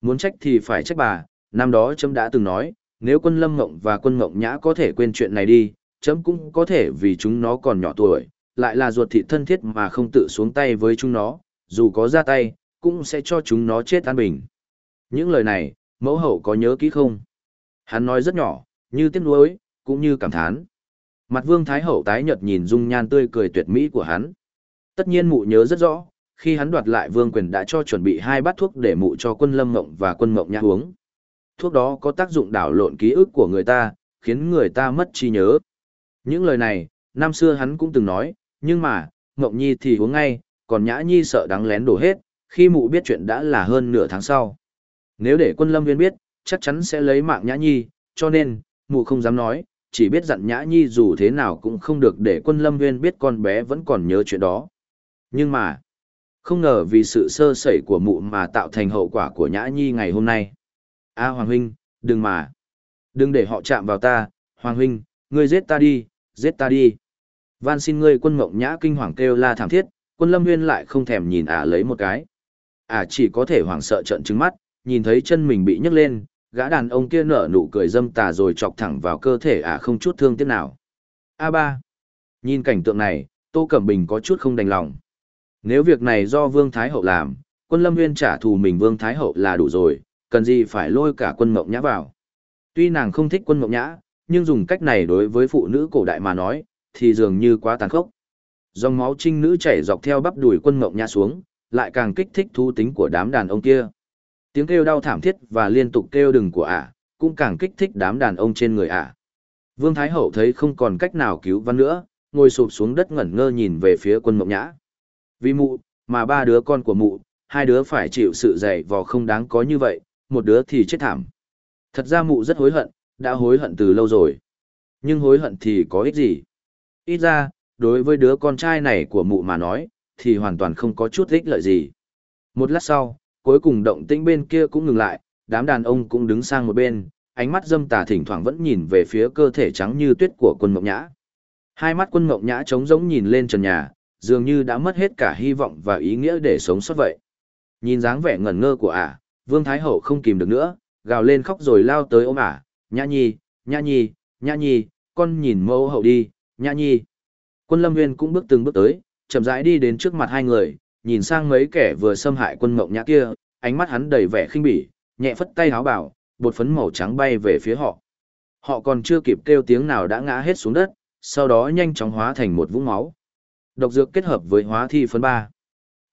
Muốn trách thì phải trách bà, năm đó chấm đã từng nói, nếu quân lâm ngộng và quân ngộng nhã có thể quên chuyện này đi, chấm cũng có thể vì chúng nó còn nhỏ tuổi, lại là ruột thịt thân thiết mà không tự xuống tay với chúng nó, dù có ra tay, cũng sẽ cho chúng nó chết an bình. Những lời này, mẫu hậu có nhớ kỹ không? Hắn nói rất nhỏ, như tiếc nuối, cũng như cảm thán. Mặt vương thái hậu tái nhợt nhìn dung nhan tươi cười tuyệt mỹ của hắn. Tất nhiên mụ nhớ rất rõ, khi hắn đoạt lại vương quyền đã cho chuẩn bị hai bát thuốc để mụ cho quân lâm mộng và quân mộng nhã uống. Thuốc đó có tác dụng đảo lộn ký ức của người ta, khiến người ta mất trí nhớ. Những lời này, năm xưa hắn cũng từng nói, nhưng mà, Ngộng nhi thì uống ngay, còn nhã nhi sợ đắng lén đổ hết, khi mụ biết chuyện đã là hơn nửa tháng sau. Nếu để quân lâm viên biết, chắc chắn sẽ lấy mạng nhã nhi, cho nên, mụ không dám nói, chỉ biết dặn nhã nhi dù thế nào cũng không được để quân lâm viên biết con bé vẫn còn nhớ chuyện đó. Nhưng mà, không ngờ vì sự sơ sẩy của mụ mà tạo thành hậu quả của Nhã Nhi ngày hôm nay. A Hoàng Huynh, đừng mà. Đừng để họ chạm vào ta, Hoàng Huynh, ngươi giết ta đi, giết ta đi. Van xin ngươi quân mộng nhã kinh hoàng kêu la thảm thiết, quân lâm Huyên lại không thèm nhìn ả lấy một cái. Ả chỉ có thể hoảng sợ trợn trứng mắt, nhìn thấy chân mình bị nhấc lên, gã đàn ông kia nở nụ cười dâm tà rồi chọc thẳng vào cơ thể ả không chút thương tiếc nào. A ba. Nhìn cảnh tượng này, Tô Cẩm Bình có chút không đành lòng. Nếu việc này do Vương Thái Hậu làm, quân Lâm Huyên trả thù mình Vương Thái Hậu là đủ rồi, cần gì phải lôi cả quân Mộng Nhã vào. Tuy nàng không thích quân Mộng Nhã, nhưng dùng cách này đối với phụ nữ cổ đại mà nói, thì dường như quá tàn khốc. Dòng máu trinh nữ chảy dọc theo bắp đùi quân ngộng Nhã xuống, lại càng kích thích thu tính của đám đàn ông kia. Tiếng kêu đau thảm thiết và liên tục kêu đừng của ả, cũng càng kích thích đám đàn ông trên người ả. Vương Thái Hậu thấy không còn cách nào cứu văn nữa, ngồi sụp xuống đất ngẩn ngơ nhìn về phía quân Mộng Nhã. Vì mụ, mà ba đứa con của mụ, hai đứa phải chịu sự dày vò không đáng có như vậy, một đứa thì chết thảm. Thật ra mụ rất hối hận, đã hối hận từ lâu rồi. Nhưng hối hận thì có ích gì? Ít ra, đối với đứa con trai này của mụ mà nói, thì hoàn toàn không có chút ích lợi gì. Một lát sau, cuối cùng động tĩnh bên kia cũng ngừng lại, đám đàn ông cũng đứng sang một bên, ánh mắt dâm tà thỉnh thoảng vẫn nhìn về phía cơ thể trắng như tuyết của quân mộng nhã. Hai mắt quân mộng nhã trống rỗng nhìn lên trần nhà, dường như đã mất hết cả hy vọng và ý nghĩa để sống sót vậy. Nhìn dáng vẻ ngẩn ngơ của ả, Vương Thái Hậu không kìm được nữa, gào lên khóc rồi lao tới ôm ả, nhã nhi, nhã nhi, nhã nhi, con nhìn mẫu hậu đi, nhã nhi. Quân lâm nguyên cũng bước từng bước tới, chậm rãi đi đến trước mặt hai người, nhìn sang mấy kẻ vừa xâm hại quân mộng nhã kia, ánh mắt hắn đầy vẻ khinh bỉ, nhẹ phất tay háo bảo, bột phấn màu trắng bay về phía họ. Họ còn chưa kịp kêu tiếng nào đã ngã hết xuống đất, sau đó nhanh chóng hóa thành một vũng máu. Độc dược kết hợp với hóa thi phấn ba.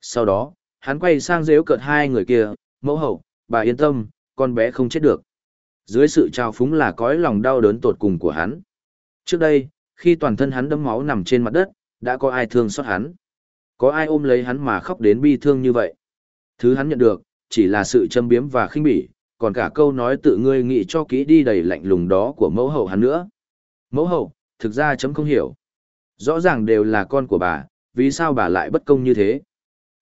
Sau đó, hắn quay sang dếu cợt hai người kia, mẫu hậu, bà yên tâm, con bé không chết được. Dưới sự trao phúng là cõi lòng đau đớn tột cùng của hắn. Trước đây, khi toàn thân hắn đẫm máu nằm trên mặt đất, đã có ai thương xót hắn. Có ai ôm lấy hắn mà khóc đến bi thương như vậy. Thứ hắn nhận được, chỉ là sự châm biếm và khinh bỉ, còn cả câu nói tự ngươi nghĩ cho kỹ đi đầy lạnh lùng đó của mẫu hậu hắn nữa. Mẫu hậu, thực ra chấm không hiểu. Rõ ràng đều là con của bà, vì sao bà lại bất công như thế?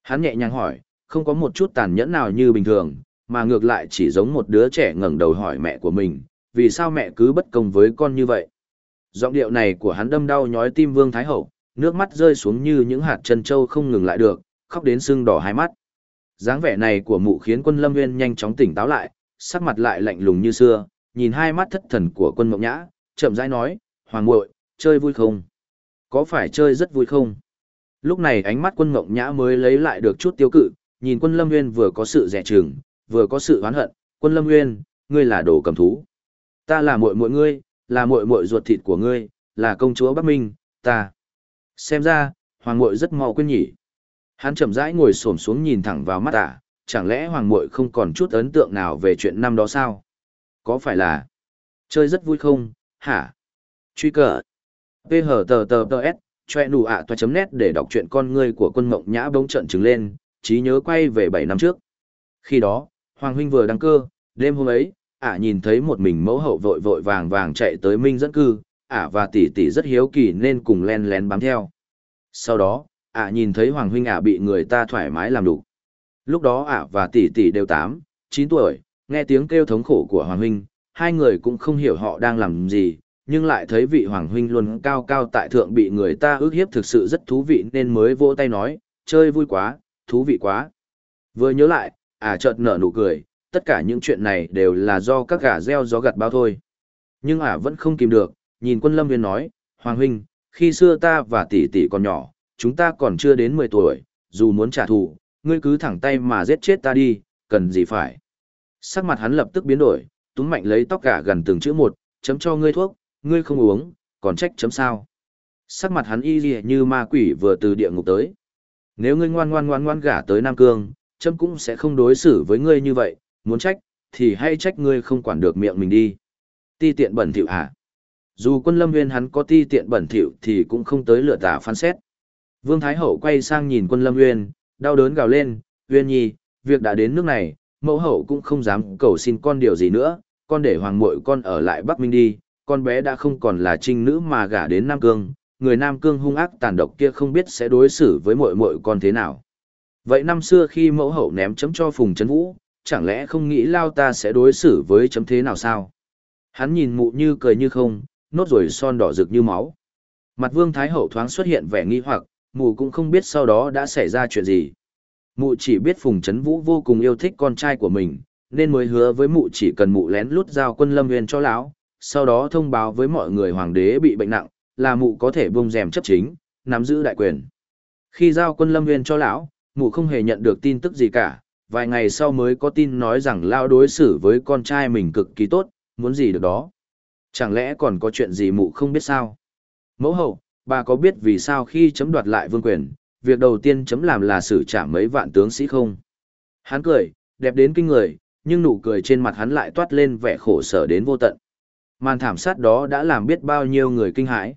Hắn nhẹ nhàng hỏi, không có một chút tàn nhẫn nào như bình thường, mà ngược lại chỉ giống một đứa trẻ ngẩng đầu hỏi mẹ của mình, vì sao mẹ cứ bất công với con như vậy? Giọng điệu này của hắn đâm đau nhói tim Vương Thái Hậu, nước mắt rơi xuống như những hạt chân trâu không ngừng lại được, khóc đến sưng đỏ hai mắt. dáng vẻ này của mụ khiến quân Lâm Nguyên nhanh chóng tỉnh táo lại, sắc mặt lại lạnh lùng như xưa, nhìn hai mắt thất thần của quân Mộng Nhã, chậm rãi nói, "Hoàng muội, chơi vui không? Có phải chơi rất vui không?" Lúc này ánh mắt quân Mộng Nhã mới lấy lại được chút tiêu cự, nhìn quân Lâm Nguyên vừa có sự rẻ chừng, vừa có sự oán hận, "Quân Lâm Nguyên, ngươi là đồ cầm thú. Ta là muội muội ngươi, là muội muội ruột thịt của ngươi, là công chúa Bắc Minh, ta." Xem ra, hoàng muội rất mau quên nhỉ. Hắn chậm rãi ngồi xổm xuống nhìn thẳng vào mắt ả, chẳng lẽ hoàng muội không còn chút ấn tượng nào về chuyện năm đó sao? Có phải là chơi rất vui không, hả? Truy cờ. PH tờ tờ tờ choe nụ ạ toa chấm nét để đọc chuyện con ngươi của quân mộng nhã bỗng trận trừng lên, trí nhớ quay về 7 năm trước. Khi đó, Hoàng huynh vừa đăng cơ, đêm hôm ấy, ả nhìn thấy một mình mẫu hậu vội vội vàng vàng chạy tới Minh dẫn cư, ả và tỷ tỷ rất hiếu kỳ nên cùng len lén bám theo. Sau đó, ả nhìn thấy Hoàng huynh ả bị người ta thoải mái làm đủ. Lúc đó ả và tỷ tỷ đều 8, 9 tuổi, nghe tiếng kêu thống khổ của Hoàng huynh, hai người cũng không hiểu họ đang làm gì, nhưng lại thấy vị Hoàng huynh luôn cao cao tại thượng bị người ta ước hiếp thực sự rất thú vị nên mới vỗ tay nói, chơi vui quá, thú vị quá. Vừa nhớ lại, ả chợt nở nụ cười, tất cả những chuyện này đều là do các gã gieo gió gặt bao thôi. Nhưng ả vẫn không kìm được, nhìn quân lâm viên nói, Hoàng huynh, khi xưa ta và tỷ tỷ còn nhỏ, chúng ta còn chưa đến 10 tuổi, dù muốn trả thù, ngươi cứ thẳng tay mà giết chết ta đi, cần gì phải. Sắc mặt hắn lập tức biến đổi, túm mạnh lấy tóc gã gần từng chữ một, chấm cho ngươi thuốc, ngươi không uống, còn trách chấm sao. Sắc mặt hắn y lì như ma quỷ vừa từ địa ngục tới. Nếu ngươi ngoan ngoan ngoan ngoan gả tới Nam Cương, chấm cũng sẽ không đối xử với ngươi như vậy, muốn trách, thì hay trách ngươi không quản được miệng mình đi. Ti tiện bẩn thỉu hả? Dù quân lâm nguyên hắn có ti tiện bẩn thỉu thì cũng không tới lựa tả phán xét. Vương Thái Hậu quay sang nhìn quân lâm nguyên, đau đớn gào lên, Nguyên Nhi, việc đã đến nước này, mẫu hậu cũng không dám cầu xin con điều gì nữa, con để hoàng muội con ở lại Bắc Minh đi, con bé đã không còn là trinh nữ mà gả đến Nam Cương, người Nam Cương hung ác tàn độc kia không biết sẽ đối xử với muội muội con thế nào. Vậy năm xưa khi mẫu hậu ném chấm cho Phùng Trấn Vũ, chẳng lẽ không nghĩ lao ta sẽ đối xử với chấm thế nào sao? Hắn nhìn mụ như cười như không, nốt rồi son đỏ rực như máu. Mặt vương thái hậu thoáng xuất hiện vẻ nghi hoặc, mụ cũng không biết sau đó đã xảy ra chuyện gì. Mụ chỉ biết Phùng Trấn Vũ vô cùng yêu thích con trai của mình, nên mới hứa với mụ chỉ cần mụ lén lút giao quân lâm huyền cho lão, sau đó thông báo với mọi người hoàng đế bị bệnh nặng, là mụ có thể bông rèm chấp chính, nắm giữ đại quyền. Khi giao quân lâm huyền cho lão, mụ không hề nhận được tin tức gì cả, vài ngày sau mới có tin nói rằng lão đối xử với con trai mình cực kỳ tốt, muốn gì được đó. Chẳng lẽ còn có chuyện gì mụ không biết sao? Mẫu hậu, bà có biết vì sao khi chấm đoạt lại vương quyền, việc đầu tiên chấm làm là xử trả mấy vạn tướng sĩ không? Hắn cười, đẹp đến kinh người, nhưng nụ cười trên mặt hắn lại toát lên vẻ khổ sở đến vô tận. Màn thảm sát đó đã làm biết bao nhiêu người kinh hãi.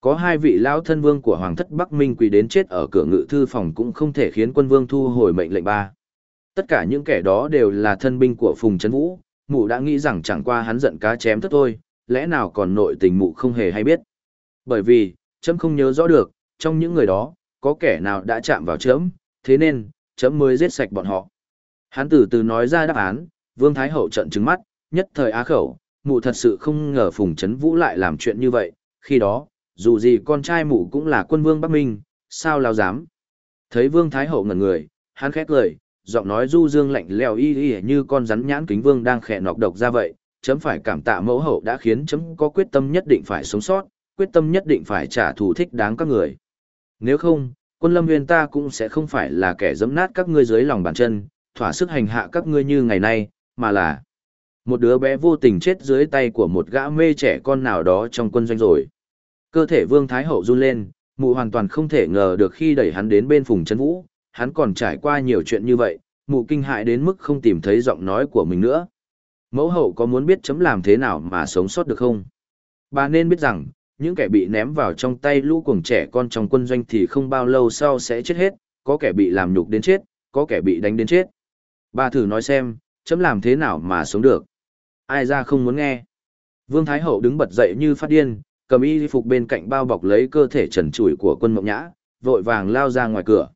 Có hai vị lão thân vương của Hoàng thất Bắc Minh quỳ đến chết ở cửa ngự thư phòng cũng không thể khiến quân vương thu hồi mệnh lệnh ba. Tất cả những kẻ đó đều là thân binh của Phùng Trấn Vũ, mụ đã nghĩ rằng chẳng qua hắn giận cá chém thất thôi, lẽ nào còn nội tình mụ không hề hay biết. Bởi vì, chấm không nhớ rõ được, trong những người đó, có kẻ nào đã chạm vào chấm, thế nên, chấm mới giết sạch bọn họ. Hắn từ từ nói ra đáp án, Vương Thái Hậu trận trứng mắt, nhất thời á khẩu, mụ thật sự không ngờ Phùng Trấn Vũ lại làm chuyện như vậy, khi đó, dù gì con trai mụ cũng là quân vương Bắc Minh, sao lao dám. Thấy Vương Thái Hậu ngẩn người, hắn khét lời, giọng nói du dương lạnh leo y y như con rắn nhãn kính vương đang khẽ nọc độc ra vậy, chấm phải cảm tạ mẫu hậu đã khiến chấm có quyết tâm nhất định phải sống sót, quyết tâm nhất định phải trả thù thích đáng các người. Nếu không, quân lâm nguyên ta cũng sẽ không phải là kẻ dẫm nát các ngươi dưới lòng bàn chân, thỏa sức hành hạ các ngươi như ngày nay, mà là một đứa bé vô tình chết dưới tay của một gã mê trẻ con nào đó trong quân doanh rồi. Cơ thể Vương Thái Hậu run lên, mụ hoàn toàn không thể ngờ được khi đẩy hắn đến bên Phùng Trấn Vũ, hắn còn trải qua nhiều chuyện như vậy, mụ kinh hại đến mức không tìm thấy giọng nói của mình nữa. Mẫu hậu có muốn biết chấm làm thế nào mà sống sót được không? Bà nên biết rằng, những kẻ bị ném vào trong tay lũ cuồng trẻ con trong quân doanh thì không bao lâu sau sẽ chết hết, có kẻ bị làm nhục đến chết, có kẻ bị đánh đến chết. Bà thử nói xem, chấm làm thế nào mà sống được. Ai ra không muốn nghe. Vương Thái Hậu đứng bật dậy như phát điên, cầm y phục bên cạnh bao bọc lấy cơ thể trần trụi của quân mộng nhã, vội vàng lao ra ngoài cửa.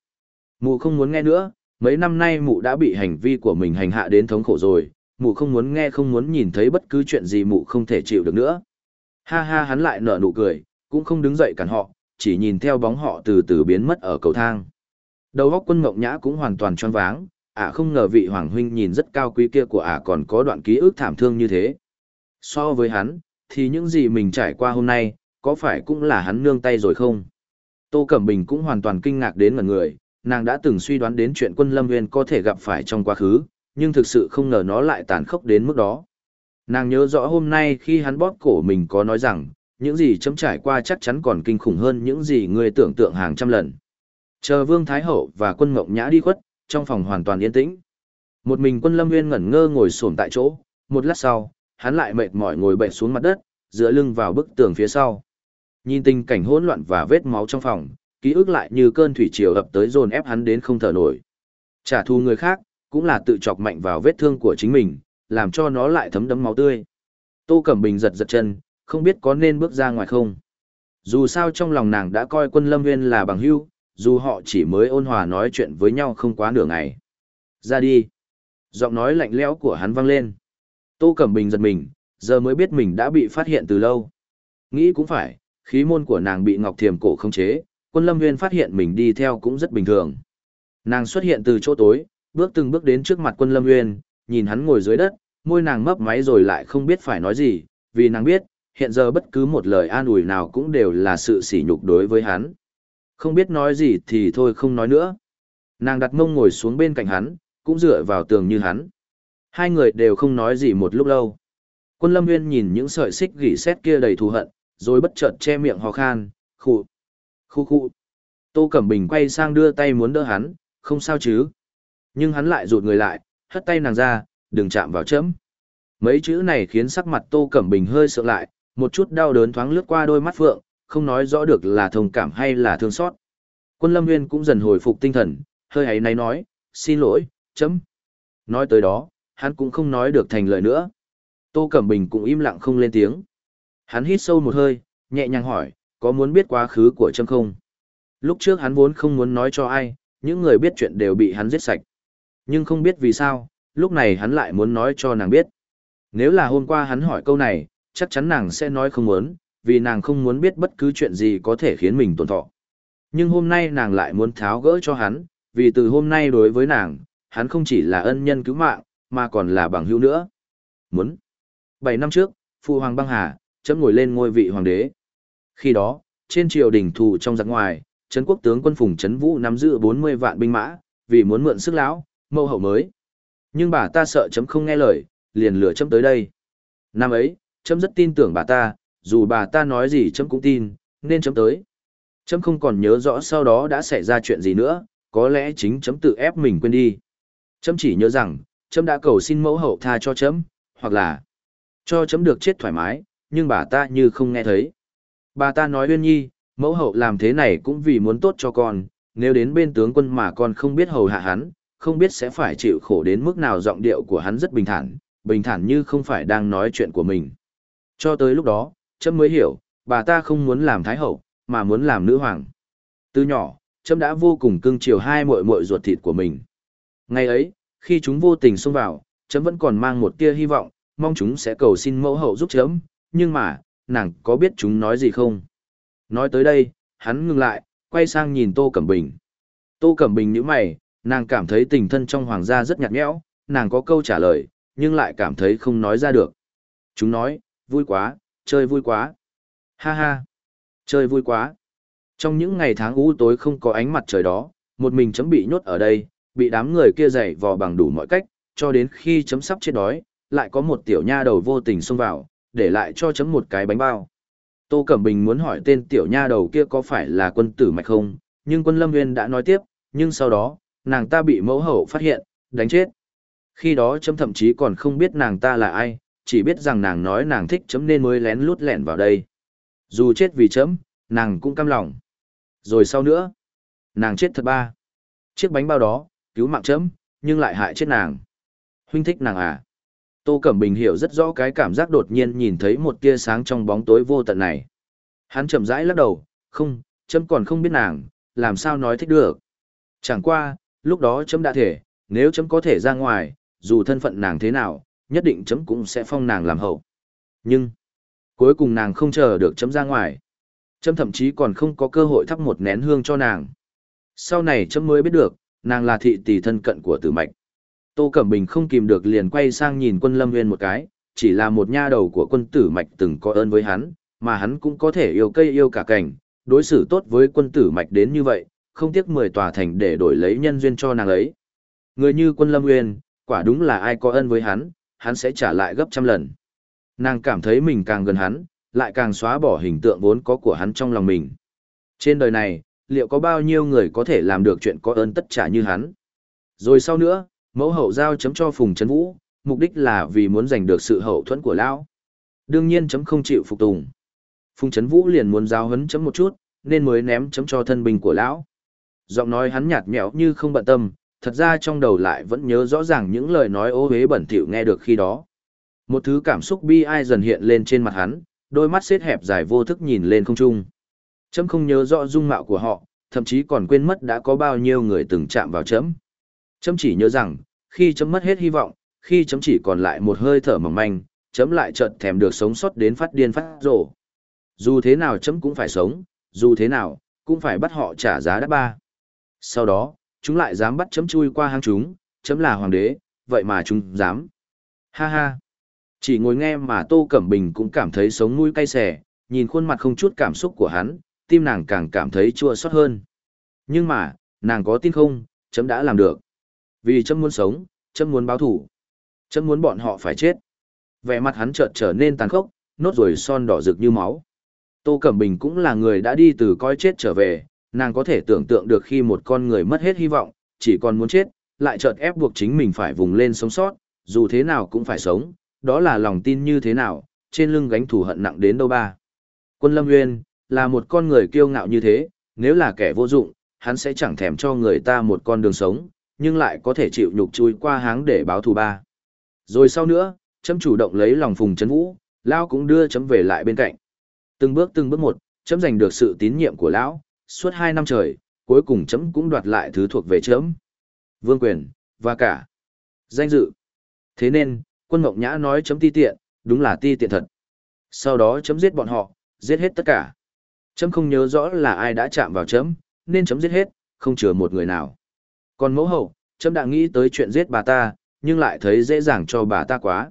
Mụ không muốn nghe nữa, mấy năm nay mụ đã bị hành vi của mình hành hạ đến thống khổ rồi, mụ không muốn nghe không muốn nhìn thấy bất cứ chuyện gì mụ không thể chịu được nữa. Ha ha hắn lại nở nụ cười, cũng không đứng dậy cản họ, chỉ nhìn theo bóng họ từ từ biến mất ở cầu thang. Đầu góc quân mộng nhã cũng hoàn toàn choáng váng, ả không ngờ vị hoàng huynh nhìn rất cao quý kia của ả còn có đoạn ký ức thảm thương như thế. So với hắn, thì những gì mình trải qua hôm nay, có phải cũng là hắn nương tay rồi không? Tô Cẩm Bình cũng hoàn toàn kinh ngạc đến ngần người, nàng đã từng suy đoán đến chuyện quân Lâm Nguyên có thể gặp phải trong quá khứ, nhưng thực sự không ngờ nó lại tàn khốc đến mức đó. Nàng nhớ rõ hôm nay khi hắn bóp cổ mình có nói rằng, những gì chấm trải qua chắc chắn còn kinh khủng hơn những gì người tưởng tượng hàng trăm lần. Chờ Vương Thái Hậu và quân Ngộng Nhã đi khuất, trong phòng hoàn toàn yên tĩnh. Một mình quân Lâm Nguyên ngẩn ngơ ngồi xổm tại chỗ, một lát sau, hắn lại mệt mỏi ngồi bệnh xuống mặt đất, dựa lưng vào bức tường phía sau. Nhìn tình cảnh hỗn loạn và vết máu trong phòng, ký ức lại như cơn thủy triều ập tới dồn ép hắn đến không thở nổi. Trả thù người khác, cũng là tự chọc mạnh vào vết thương của chính mình, làm cho nó lại thấm đẫm máu tươi. Tô Cẩm Bình giật giật chân, không biết có nên bước ra ngoài không. Dù sao trong lòng nàng đã coi quân Lâm Nguyên là bằng hữu, dù họ chỉ mới ôn hòa nói chuyện với nhau không quá nửa ngày. Ra đi. Giọng nói lạnh lẽo của hắn vang lên. Tô Cẩm Bình giật mình, giờ mới biết mình đã bị phát hiện từ lâu. Nghĩ cũng phải, khí môn của nàng bị Ngọc Thiềm cổ không chế, quân Lâm Nguyên phát hiện mình đi theo cũng rất bình thường. Nàng xuất hiện từ chỗ tối, bước từng bước đến trước mặt quân Lâm Nguyên, nhìn hắn ngồi dưới đất, môi nàng mấp máy rồi lại không biết phải nói gì, vì nàng biết, hiện giờ bất cứ một lời an ủi nào cũng đều là sự sỉ nhục đối với hắn. Không biết nói gì thì thôi không nói nữa. Nàng đặt mông ngồi xuống bên cạnh hắn, cũng dựa vào tường như hắn. Hai người đều không nói gì một lúc lâu. Quân lâm nguyên nhìn những sợi xích gỉ xét kia đầy thù hận, rồi bất chợt che miệng ho khan, khụ, khu khu. Tô Cẩm Bình quay sang đưa tay muốn đỡ hắn, không sao chứ. Nhưng hắn lại rụt người lại, hất tay nàng ra, đừng chạm vào chấm. Mấy chữ này khiến sắc mặt Tô Cẩm Bình hơi sợ lại, một chút đau đớn thoáng lướt qua đôi mắt phượng, không nói rõ được là thông cảm hay là thương xót. Quân Lâm Nguyên cũng dần hồi phục tinh thần, hơi ấy náy nói, xin lỗi, chấm. Nói tới đó, hắn cũng không nói được thành lời nữa. Tô Cẩm Bình cũng im lặng không lên tiếng. Hắn hít sâu một hơi, nhẹ nhàng hỏi, có muốn biết quá khứ của Trâm không? Lúc trước hắn vốn không muốn nói cho ai, những người biết chuyện đều bị hắn giết sạch. Nhưng không biết vì sao, lúc này hắn lại muốn nói cho nàng biết. Nếu là hôm qua hắn hỏi câu này, chắc chắn nàng sẽ nói không muốn, vì nàng không muốn biết bất cứ chuyện gì có thể khiến mình tổn thọ. Nhưng hôm nay nàng lại muốn tháo gỡ cho hắn, vì từ hôm nay đối với nàng, hắn không chỉ là ân nhân cứu mạng, mà còn là bằng hữu nữa. Muốn. Bảy năm trước, Phu Hoàng băng hà, chấm ngồi lên ngôi vị hoàng đế. Khi đó, trên triều đình thủ trong giặc ngoài, Trấn quốc tướng quân Phùng Trấn Vũ nắm giữ 40 vạn binh mã, vì muốn mượn sức lão, mâu hậu mới. Nhưng bà ta sợ chấm không nghe lời, liền lừa chấm tới đây. Năm ấy, chấm rất tin tưởng bà ta, dù bà ta nói gì chấm cũng tin, nên chấm tới. Chấm không còn nhớ rõ sau đó đã xảy ra chuyện gì nữa, có lẽ chính chấm tự ép mình quên đi. Chấm chỉ nhớ rằng, chấm đã cầu xin mẫu hậu tha cho chấm, hoặc là cho chấm được chết thoải mái, nhưng bà ta như không nghe thấy. Bà ta nói uyên nhi, mẫu hậu làm thế này cũng vì muốn tốt cho con, nếu đến bên tướng quân mà con không biết hầu hạ hắn, không biết sẽ phải chịu khổ đến mức nào giọng điệu của hắn rất bình thản, bình thản như không phải đang nói chuyện của mình. Cho tới lúc đó, chấm mới hiểu, bà ta không muốn làm thái hậu, mà muốn làm nữ hoàng. Từ nhỏ, chấm đã vô cùng cưng chiều hai muội muội ruột thịt của mình. Ngày ấy, khi chúng vô tình xông vào, chấm vẫn còn mang một tia hy vọng, mong chúng sẽ cầu xin mẫu hậu giúp chấm, nhưng mà, nàng có biết chúng nói gì không? Nói tới đây, hắn ngừng lại, quay sang nhìn Tô Cẩm Bình. Tô Cẩm Bình nhíu mày, nàng cảm thấy tình thân trong hoàng gia rất nhạt nhẽo, nàng có câu trả lời, nhưng lại cảm thấy không nói ra được. Chúng nói, vui quá, chơi vui quá. Ha ha, chơi vui quá. Trong những ngày tháng u tối không có ánh mặt trời đó, một mình chấm bị nhốt ở đây, bị đám người kia dày vò bằng đủ mọi cách, cho đến khi chấm sắp chết đói, lại có một tiểu nha đầu vô tình xông vào, để lại cho chấm một cái bánh bao. Tô Cẩm Bình muốn hỏi tên tiểu nha đầu kia có phải là quân tử mạch không, nhưng quân Lâm Nguyên đã nói tiếp, nhưng sau đó, nàng ta bị mẫu hậu phát hiện, đánh chết. Khi đó chấm thậm chí còn không biết nàng ta là ai, chỉ biết rằng nàng nói nàng thích chấm nên mới lén lút lẻn vào đây. Dù chết vì chấm, nàng cũng cam lòng. Rồi sau nữa, nàng chết thật ba. Chiếc bánh bao đó, cứu mạng chấm, nhưng lại hại chết nàng. Huynh thích nàng à? Tô Cẩm Bình hiểu rất rõ cái cảm giác đột nhiên nhìn thấy một tia sáng trong bóng tối vô tận này. Hắn chậm rãi lắc đầu, không, chấm còn không biết nàng, làm sao nói thích được. Chẳng qua, lúc đó chấm đã thể, nếu chấm có thể ra ngoài, dù thân phận nàng thế nào, nhất định chấm cũng sẽ phong nàng làm hậu. Nhưng, cuối cùng nàng không chờ được chấm ra ngoài. Chấm thậm chí còn không có cơ hội thắp một nén hương cho nàng. Sau này chấm mới biết được, nàng là thị tỷ thân cận của tử mạch. Tô Cẩm Bình không kìm được liền quay sang nhìn quân Lâm Nguyên một cái, chỉ là một nha đầu của quân tử mạch từng có ơn với hắn, mà hắn cũng có thể yêu cây yêu cả cảnh, đối xử tốt với quân tử mạch đến như vậy, không tiếc mười tòa thành để đổi lấy nhân duyên cho nàng ấy. Người như quân Lâm Nguyên, quả đúng là ai có ơn với hắn, hắn sẽ trả lại gấp trăm lần. Nàng cảm thấy mình càng gần hắn, lại càng xóa bỏ hình tượng vốn có của hắn trong lòng mình. Trên đời này, liệu có bao nhiêu người có thể làm được chuyện có ơn tất trả như hắn? Rồi sau nữa, Mẫu hậu giao chấm cho Phùng Trấn Vũ, mục đích là vì muốn giành được sự hậu thuẫn của lão. Đương nhiên chấm không chịu phục tùng. Phùng Trấn Vũ liền muốn giao hấn chấm một chút, nên mới ném chấm cho thân binh của lão. Giọng nói hắn nhạt nhẽo như không bận tâm, thật ra trong đầu lại vẫn nhớ rõ ràng những lời nói ô huế bẩn thỉu nghe được khi đó. Một thứ cảm xúc bi ai dần hiện lên trên mặt hắn, đôi mắt xếp hẹp dài vô thức nhìn lên không trung. Chấm không nhớ rõ dung mạo của họ, thậm chí còn quên mất đã có bao nhiêu người từng chạm vào chấm. Chấm chỉ nhớ rằng, khi chấm mất hết hy vọng, khi chấm chỉ còn lại một hơi thở mỏng manh, chấm lại chợt thèm được sống sót đến phát điên phát rổ. Dù thế nào chấm cũng phải sống, dù thế nào, cũng phải bắt họ trả giá đắt ba. Sau đó, chúng lại dám bắt chấm chui qua hang chúng, chấm là hoàng đế, vậy mà chúng dám. Ha ha. Chỉ ngồi nghe mà Tô Cẩm Bình cũng cảm thấy sống mũi cay xè, nhìn khuôn mặt không chút cảm xúc của hắn, tim nàng càng cảm thấy chua xót hơn. Nhưng mà, nàng có tin không, chấm đã làm được. Vì chấm muốn sống, chấm muốn báo thủ. Chấm muốn bọn họ phải chết. Vẻ mặt hắn chợt trở nên tàn khốc, nốt rồi son đỏ rực như máu. Tô Cẩm Bình cũng là người đã đi từ coi chết trở về, nàng có thể tưởng tượng được khi một con người mất hết hy vọng, chỉ còn muốn chết, lại chợt ép buộc chính mình phải vùng lên sống sót, dù thế nào cũng phải sống, đó là lòng tin như thế nào, trên lưng gánh thù hận nặng đến đâu ba. Quân Lâm Nguyên, là một con người kiêu ngạo như thế, nếu là kẻ vô dụng, hắn sẽ chẳng thèm cho người ta một con đường sống, nhưng lại có thể chịu nhục chui qua háng để báo thù ba. Rồi sau nữa, chấm chủ động lấy lòng phùng trấn vũ, Lão cũng đưa chấm về lại bên cạnh. Từng bước từng bước một, chấm giành được sự tín nhiệm của Lão, suốt hai năm trời, cuối cùng chấm cũng đoạt lại thứ thuộc về chấm. Vương quyền, và cả danh dự. Thế nên, quân ngọc nhã nói chấm ti tiện, đúng là ti tiện thật. Sau đó chấm giết bọn họ, giết hết tất cả. Chấm không nhớ rõ là ai đã chạm vào chấm, nên chấm giết hết, không chừa một người nào. Còn mẫu hậu, chấm đã nghĩ tới chuyện giết bà ta, nhưng lại thấy dễ dàng cho bà ta quá.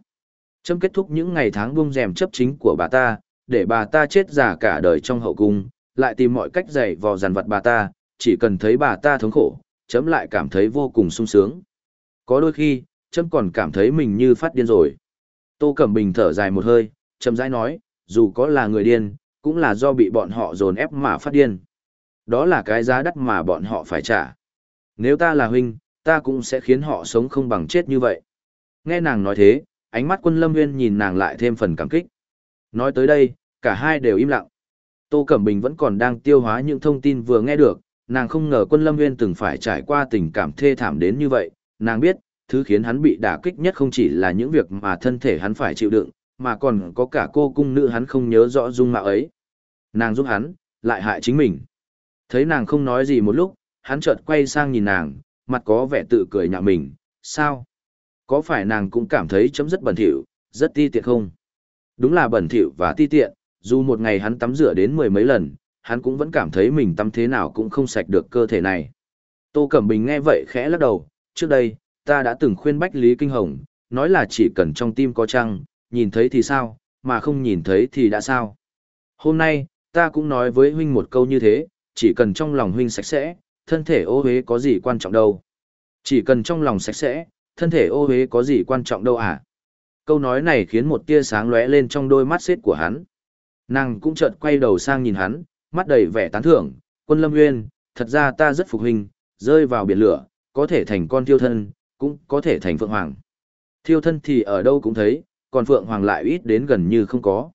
Chấm kết thúc những ngày tháng buông rèm chấp chính của bà ta, để bà ta chết già cả đời trong hậu cung, lại tìm mọi cách dạy vò dàn vật bà ta, chỉ cần thấy bà ta thống khổ, chấm lại cảm thấy vô cùng sung sướng. Có đôi khi, chấm còn cảm thấy mình như phát điên rồi. Tô Cẩm Bình thở dài một hơi, chấm rãi nói, dù có là người điên, cũng là do bị bọn họ dồn ép mà phát điên. Đó là cái giá đắt mà bọn họ phải trả. Nếu ta là huynh, ta cũng sẽ khiến họ sống không bằng chết như vậy. Nghe nàng nói thế, ánh mắt quân lâm nguyên nhìn nàng lại thêm phần cảm kích. Nói tới đây, cả hai đều im lặng. Tô Cẩm Bình vẫn còn đang tiêu hóa những thông tin vừa nghe được, nàng không ngờ quân lâm nguyên từng phải trải qua tình cảm thê thảm đến như vậy. Nàng biết, thứ khiến hắn bị đả kích nhất không chỉ là những việc mà thân thể hắn phải chịu đựng, mà còn có cả cô cung nữ hắn không nhớ rõ dung mạo ấy. Nàng giúp hắn, lại hại chính mình. Thấy nàng không nói gì một lúc, hắn chợt quay sang nhìn nàng, mặt có vẻ tự cười nhạo mình, sao? Có phải nàng cũng cảm thấy chấm rất bẩn thỉu, rất ti tiện không? Đúng là bẩn thỉu và ti tiện, dù một ngày hắn tắm rửa đến mười mấy lần, hắn cũng vẫn cảm thấy mình tắm thế nào cũng không sạch được cơ thể này. Tô Cẩm Bình nghe vậy khẽ lắc đầu, trước đây, ta đã từng khuyên Bách Lý Kinh Hồng, nói là chỉ cần trong tim có trăng, nhìn thấy thì sao, mà không nhìn thấy thì đã sao. Hôm nay, ta cũng nói với huynh một câu như thế, chỉ cần trong lòng huynh sạch sẽ, thân thể ô huế có gì quan trọng đâu. Chỉ cần trong lòng sạch sẽ, thân thể ô huế có gì quan trọng đâu à. Câu nói này khiến một tia sáng lóe lên trong đôi mắt xếp của hắn. Nàng cũng chợt quay đầu sang nhìn hắn, mắt đầy vẻ tán thưởng, quân lâm nguyên, thật ra ta rất phục huynh, rơi vào biển lửa, có thể thành con thiêu thân, cũng có thể thành phượng hoàng. Thiêu thân thì ở đâu cũng thấy, còn phượng hoàng lại ít đến gần như không có.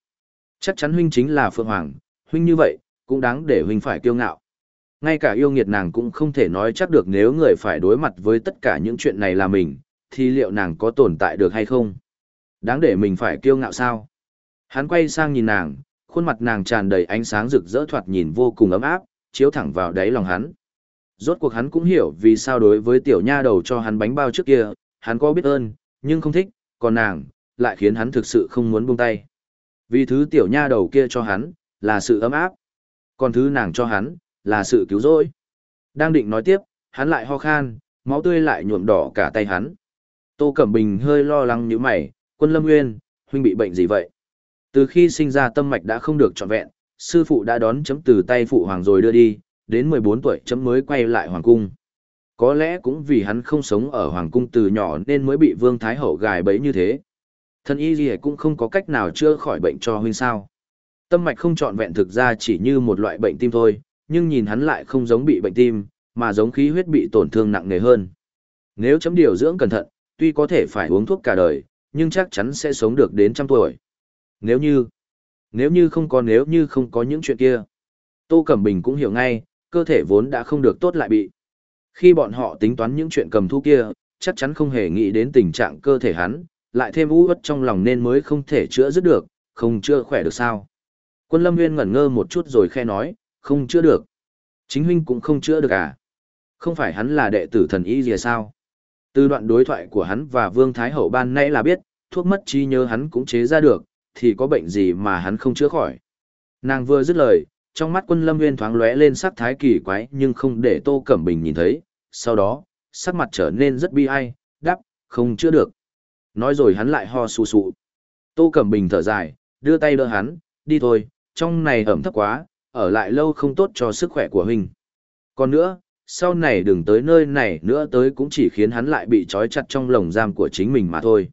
Chắc chắn huynh chính là phượng hoàng, huynh như vậy, cũng đáng để huynh phải kiêu ngạo. Ngay cả yêu nghiệt nàng cũng không thể nói chắc được nếu người phải đối mặt với tất cả những chuyện này là mình, thì liệu nàng có tồn tại được hay không? Đáng để mình phải kiêu ngạo sao? Hắn quay sang nhìn nàng, khuôn mặt nàng tràn đầy ánh sáng rực rỡ thoạt nhìn vô cùng ấm áp, chiếu thẳng vào đáy lòng hắn. Rốt cuộc hắn cũng hiểu vì sao đối với tiểu nha đầu cho hắn bánh bao trước kia, hắn có biết ơn, nhưng không thích, còn nàng, lại khiến hắn thực sự không muốn buông tay. Vì thứ tiểu nha đầu kia cho hắn, là sự ấm áp. Còn thứ nàng cho hắn, là sự cứu rỗi. Đang định nói tiếp, hắn lại ho khan, máu tươi lại nhuộm đỏ cả tay hắn. Tô Cẩm Bình hơi lo lắng như mày, quân lâm nguyên, huynh bị bệnh gì vậy? Từ khi sinh ra tâm mạch đã không được trọn vẹn, sư phụ đã đón chấm từ tay phụ hoàng rồi đưa đi, đến 14 tuổi chấm mới quay lại hoàng cung. Có lẽ cũng vì hắn không sống ở hoàng cung từ nhỏ nên mới bị vương thái hậu gài bẫy như thế. Thân y gì cũng không có cách nào chữa khỏi bệnh cho huynh sao. Tâm mạch không trọn vẹn thực ra chỉ như một loại bệnh tim thôi, nhưng nhìn hắn lại không giống bị bệnh tim, mà giống khí huyết bị tổn thương nặng nề hơn. Nếu chấm điều dưỡng cẩn thận, tuy có thể phải uống thuốc cả đời, nhưng chắc chắn sẽ sống được đến trăm tuổi. Nếu như, nếu như không có nếu như không có những chuyện kia. Tô Cẩm Bình cũng hiểu ngay, cơ thể vốn đã không được tốt lại bị. Khi bọn họ tính toán những chuyện cầm thu kia, chắc chắn không hề nghĩ đến tình trạng cơ thể hắn, lại thêm u uất trong lòng nên mới không thể chữa dứt được, không chữa khỏe được sao. Quân Lâm Nguyên ngẩn ngơ một chút rồi khe nói, không chữa được. Chính huynh cũng không chữa được à? Không phải hắn là đệ tử thần y gì sao? Từ đoạn đối thoại của hắn và Vương Thái Hậu ban nãy là biết, thuốc mất trí nhớ hắn cũng chế ra được, thì có bệnh gì mà hắn không chữa khỏi. Nàng vừa dứt lời, trong mắt quân lâm nguyên thoáng lóe lên sắc thái kỳ quái nhưng không để Tô Cẩm Bình nhìn thấy, sau đó, sắc mặt trở nên rất bi ai, đáp, không chữa được. Nói rồi hắn lại ho sù sụ. Tô Cẩm Bình thở dài, đưa tay đỡ hắn, đi thôi, trong này ẩm thấp quá, ở lại lâu không tốt cho sức khỏe của huynh. Còn nữa, sau này đừng tới nơi này nữa tới cũng chỉ khiến hắn lại bị trói chặt trong lồng giam của chính mình mà thôi.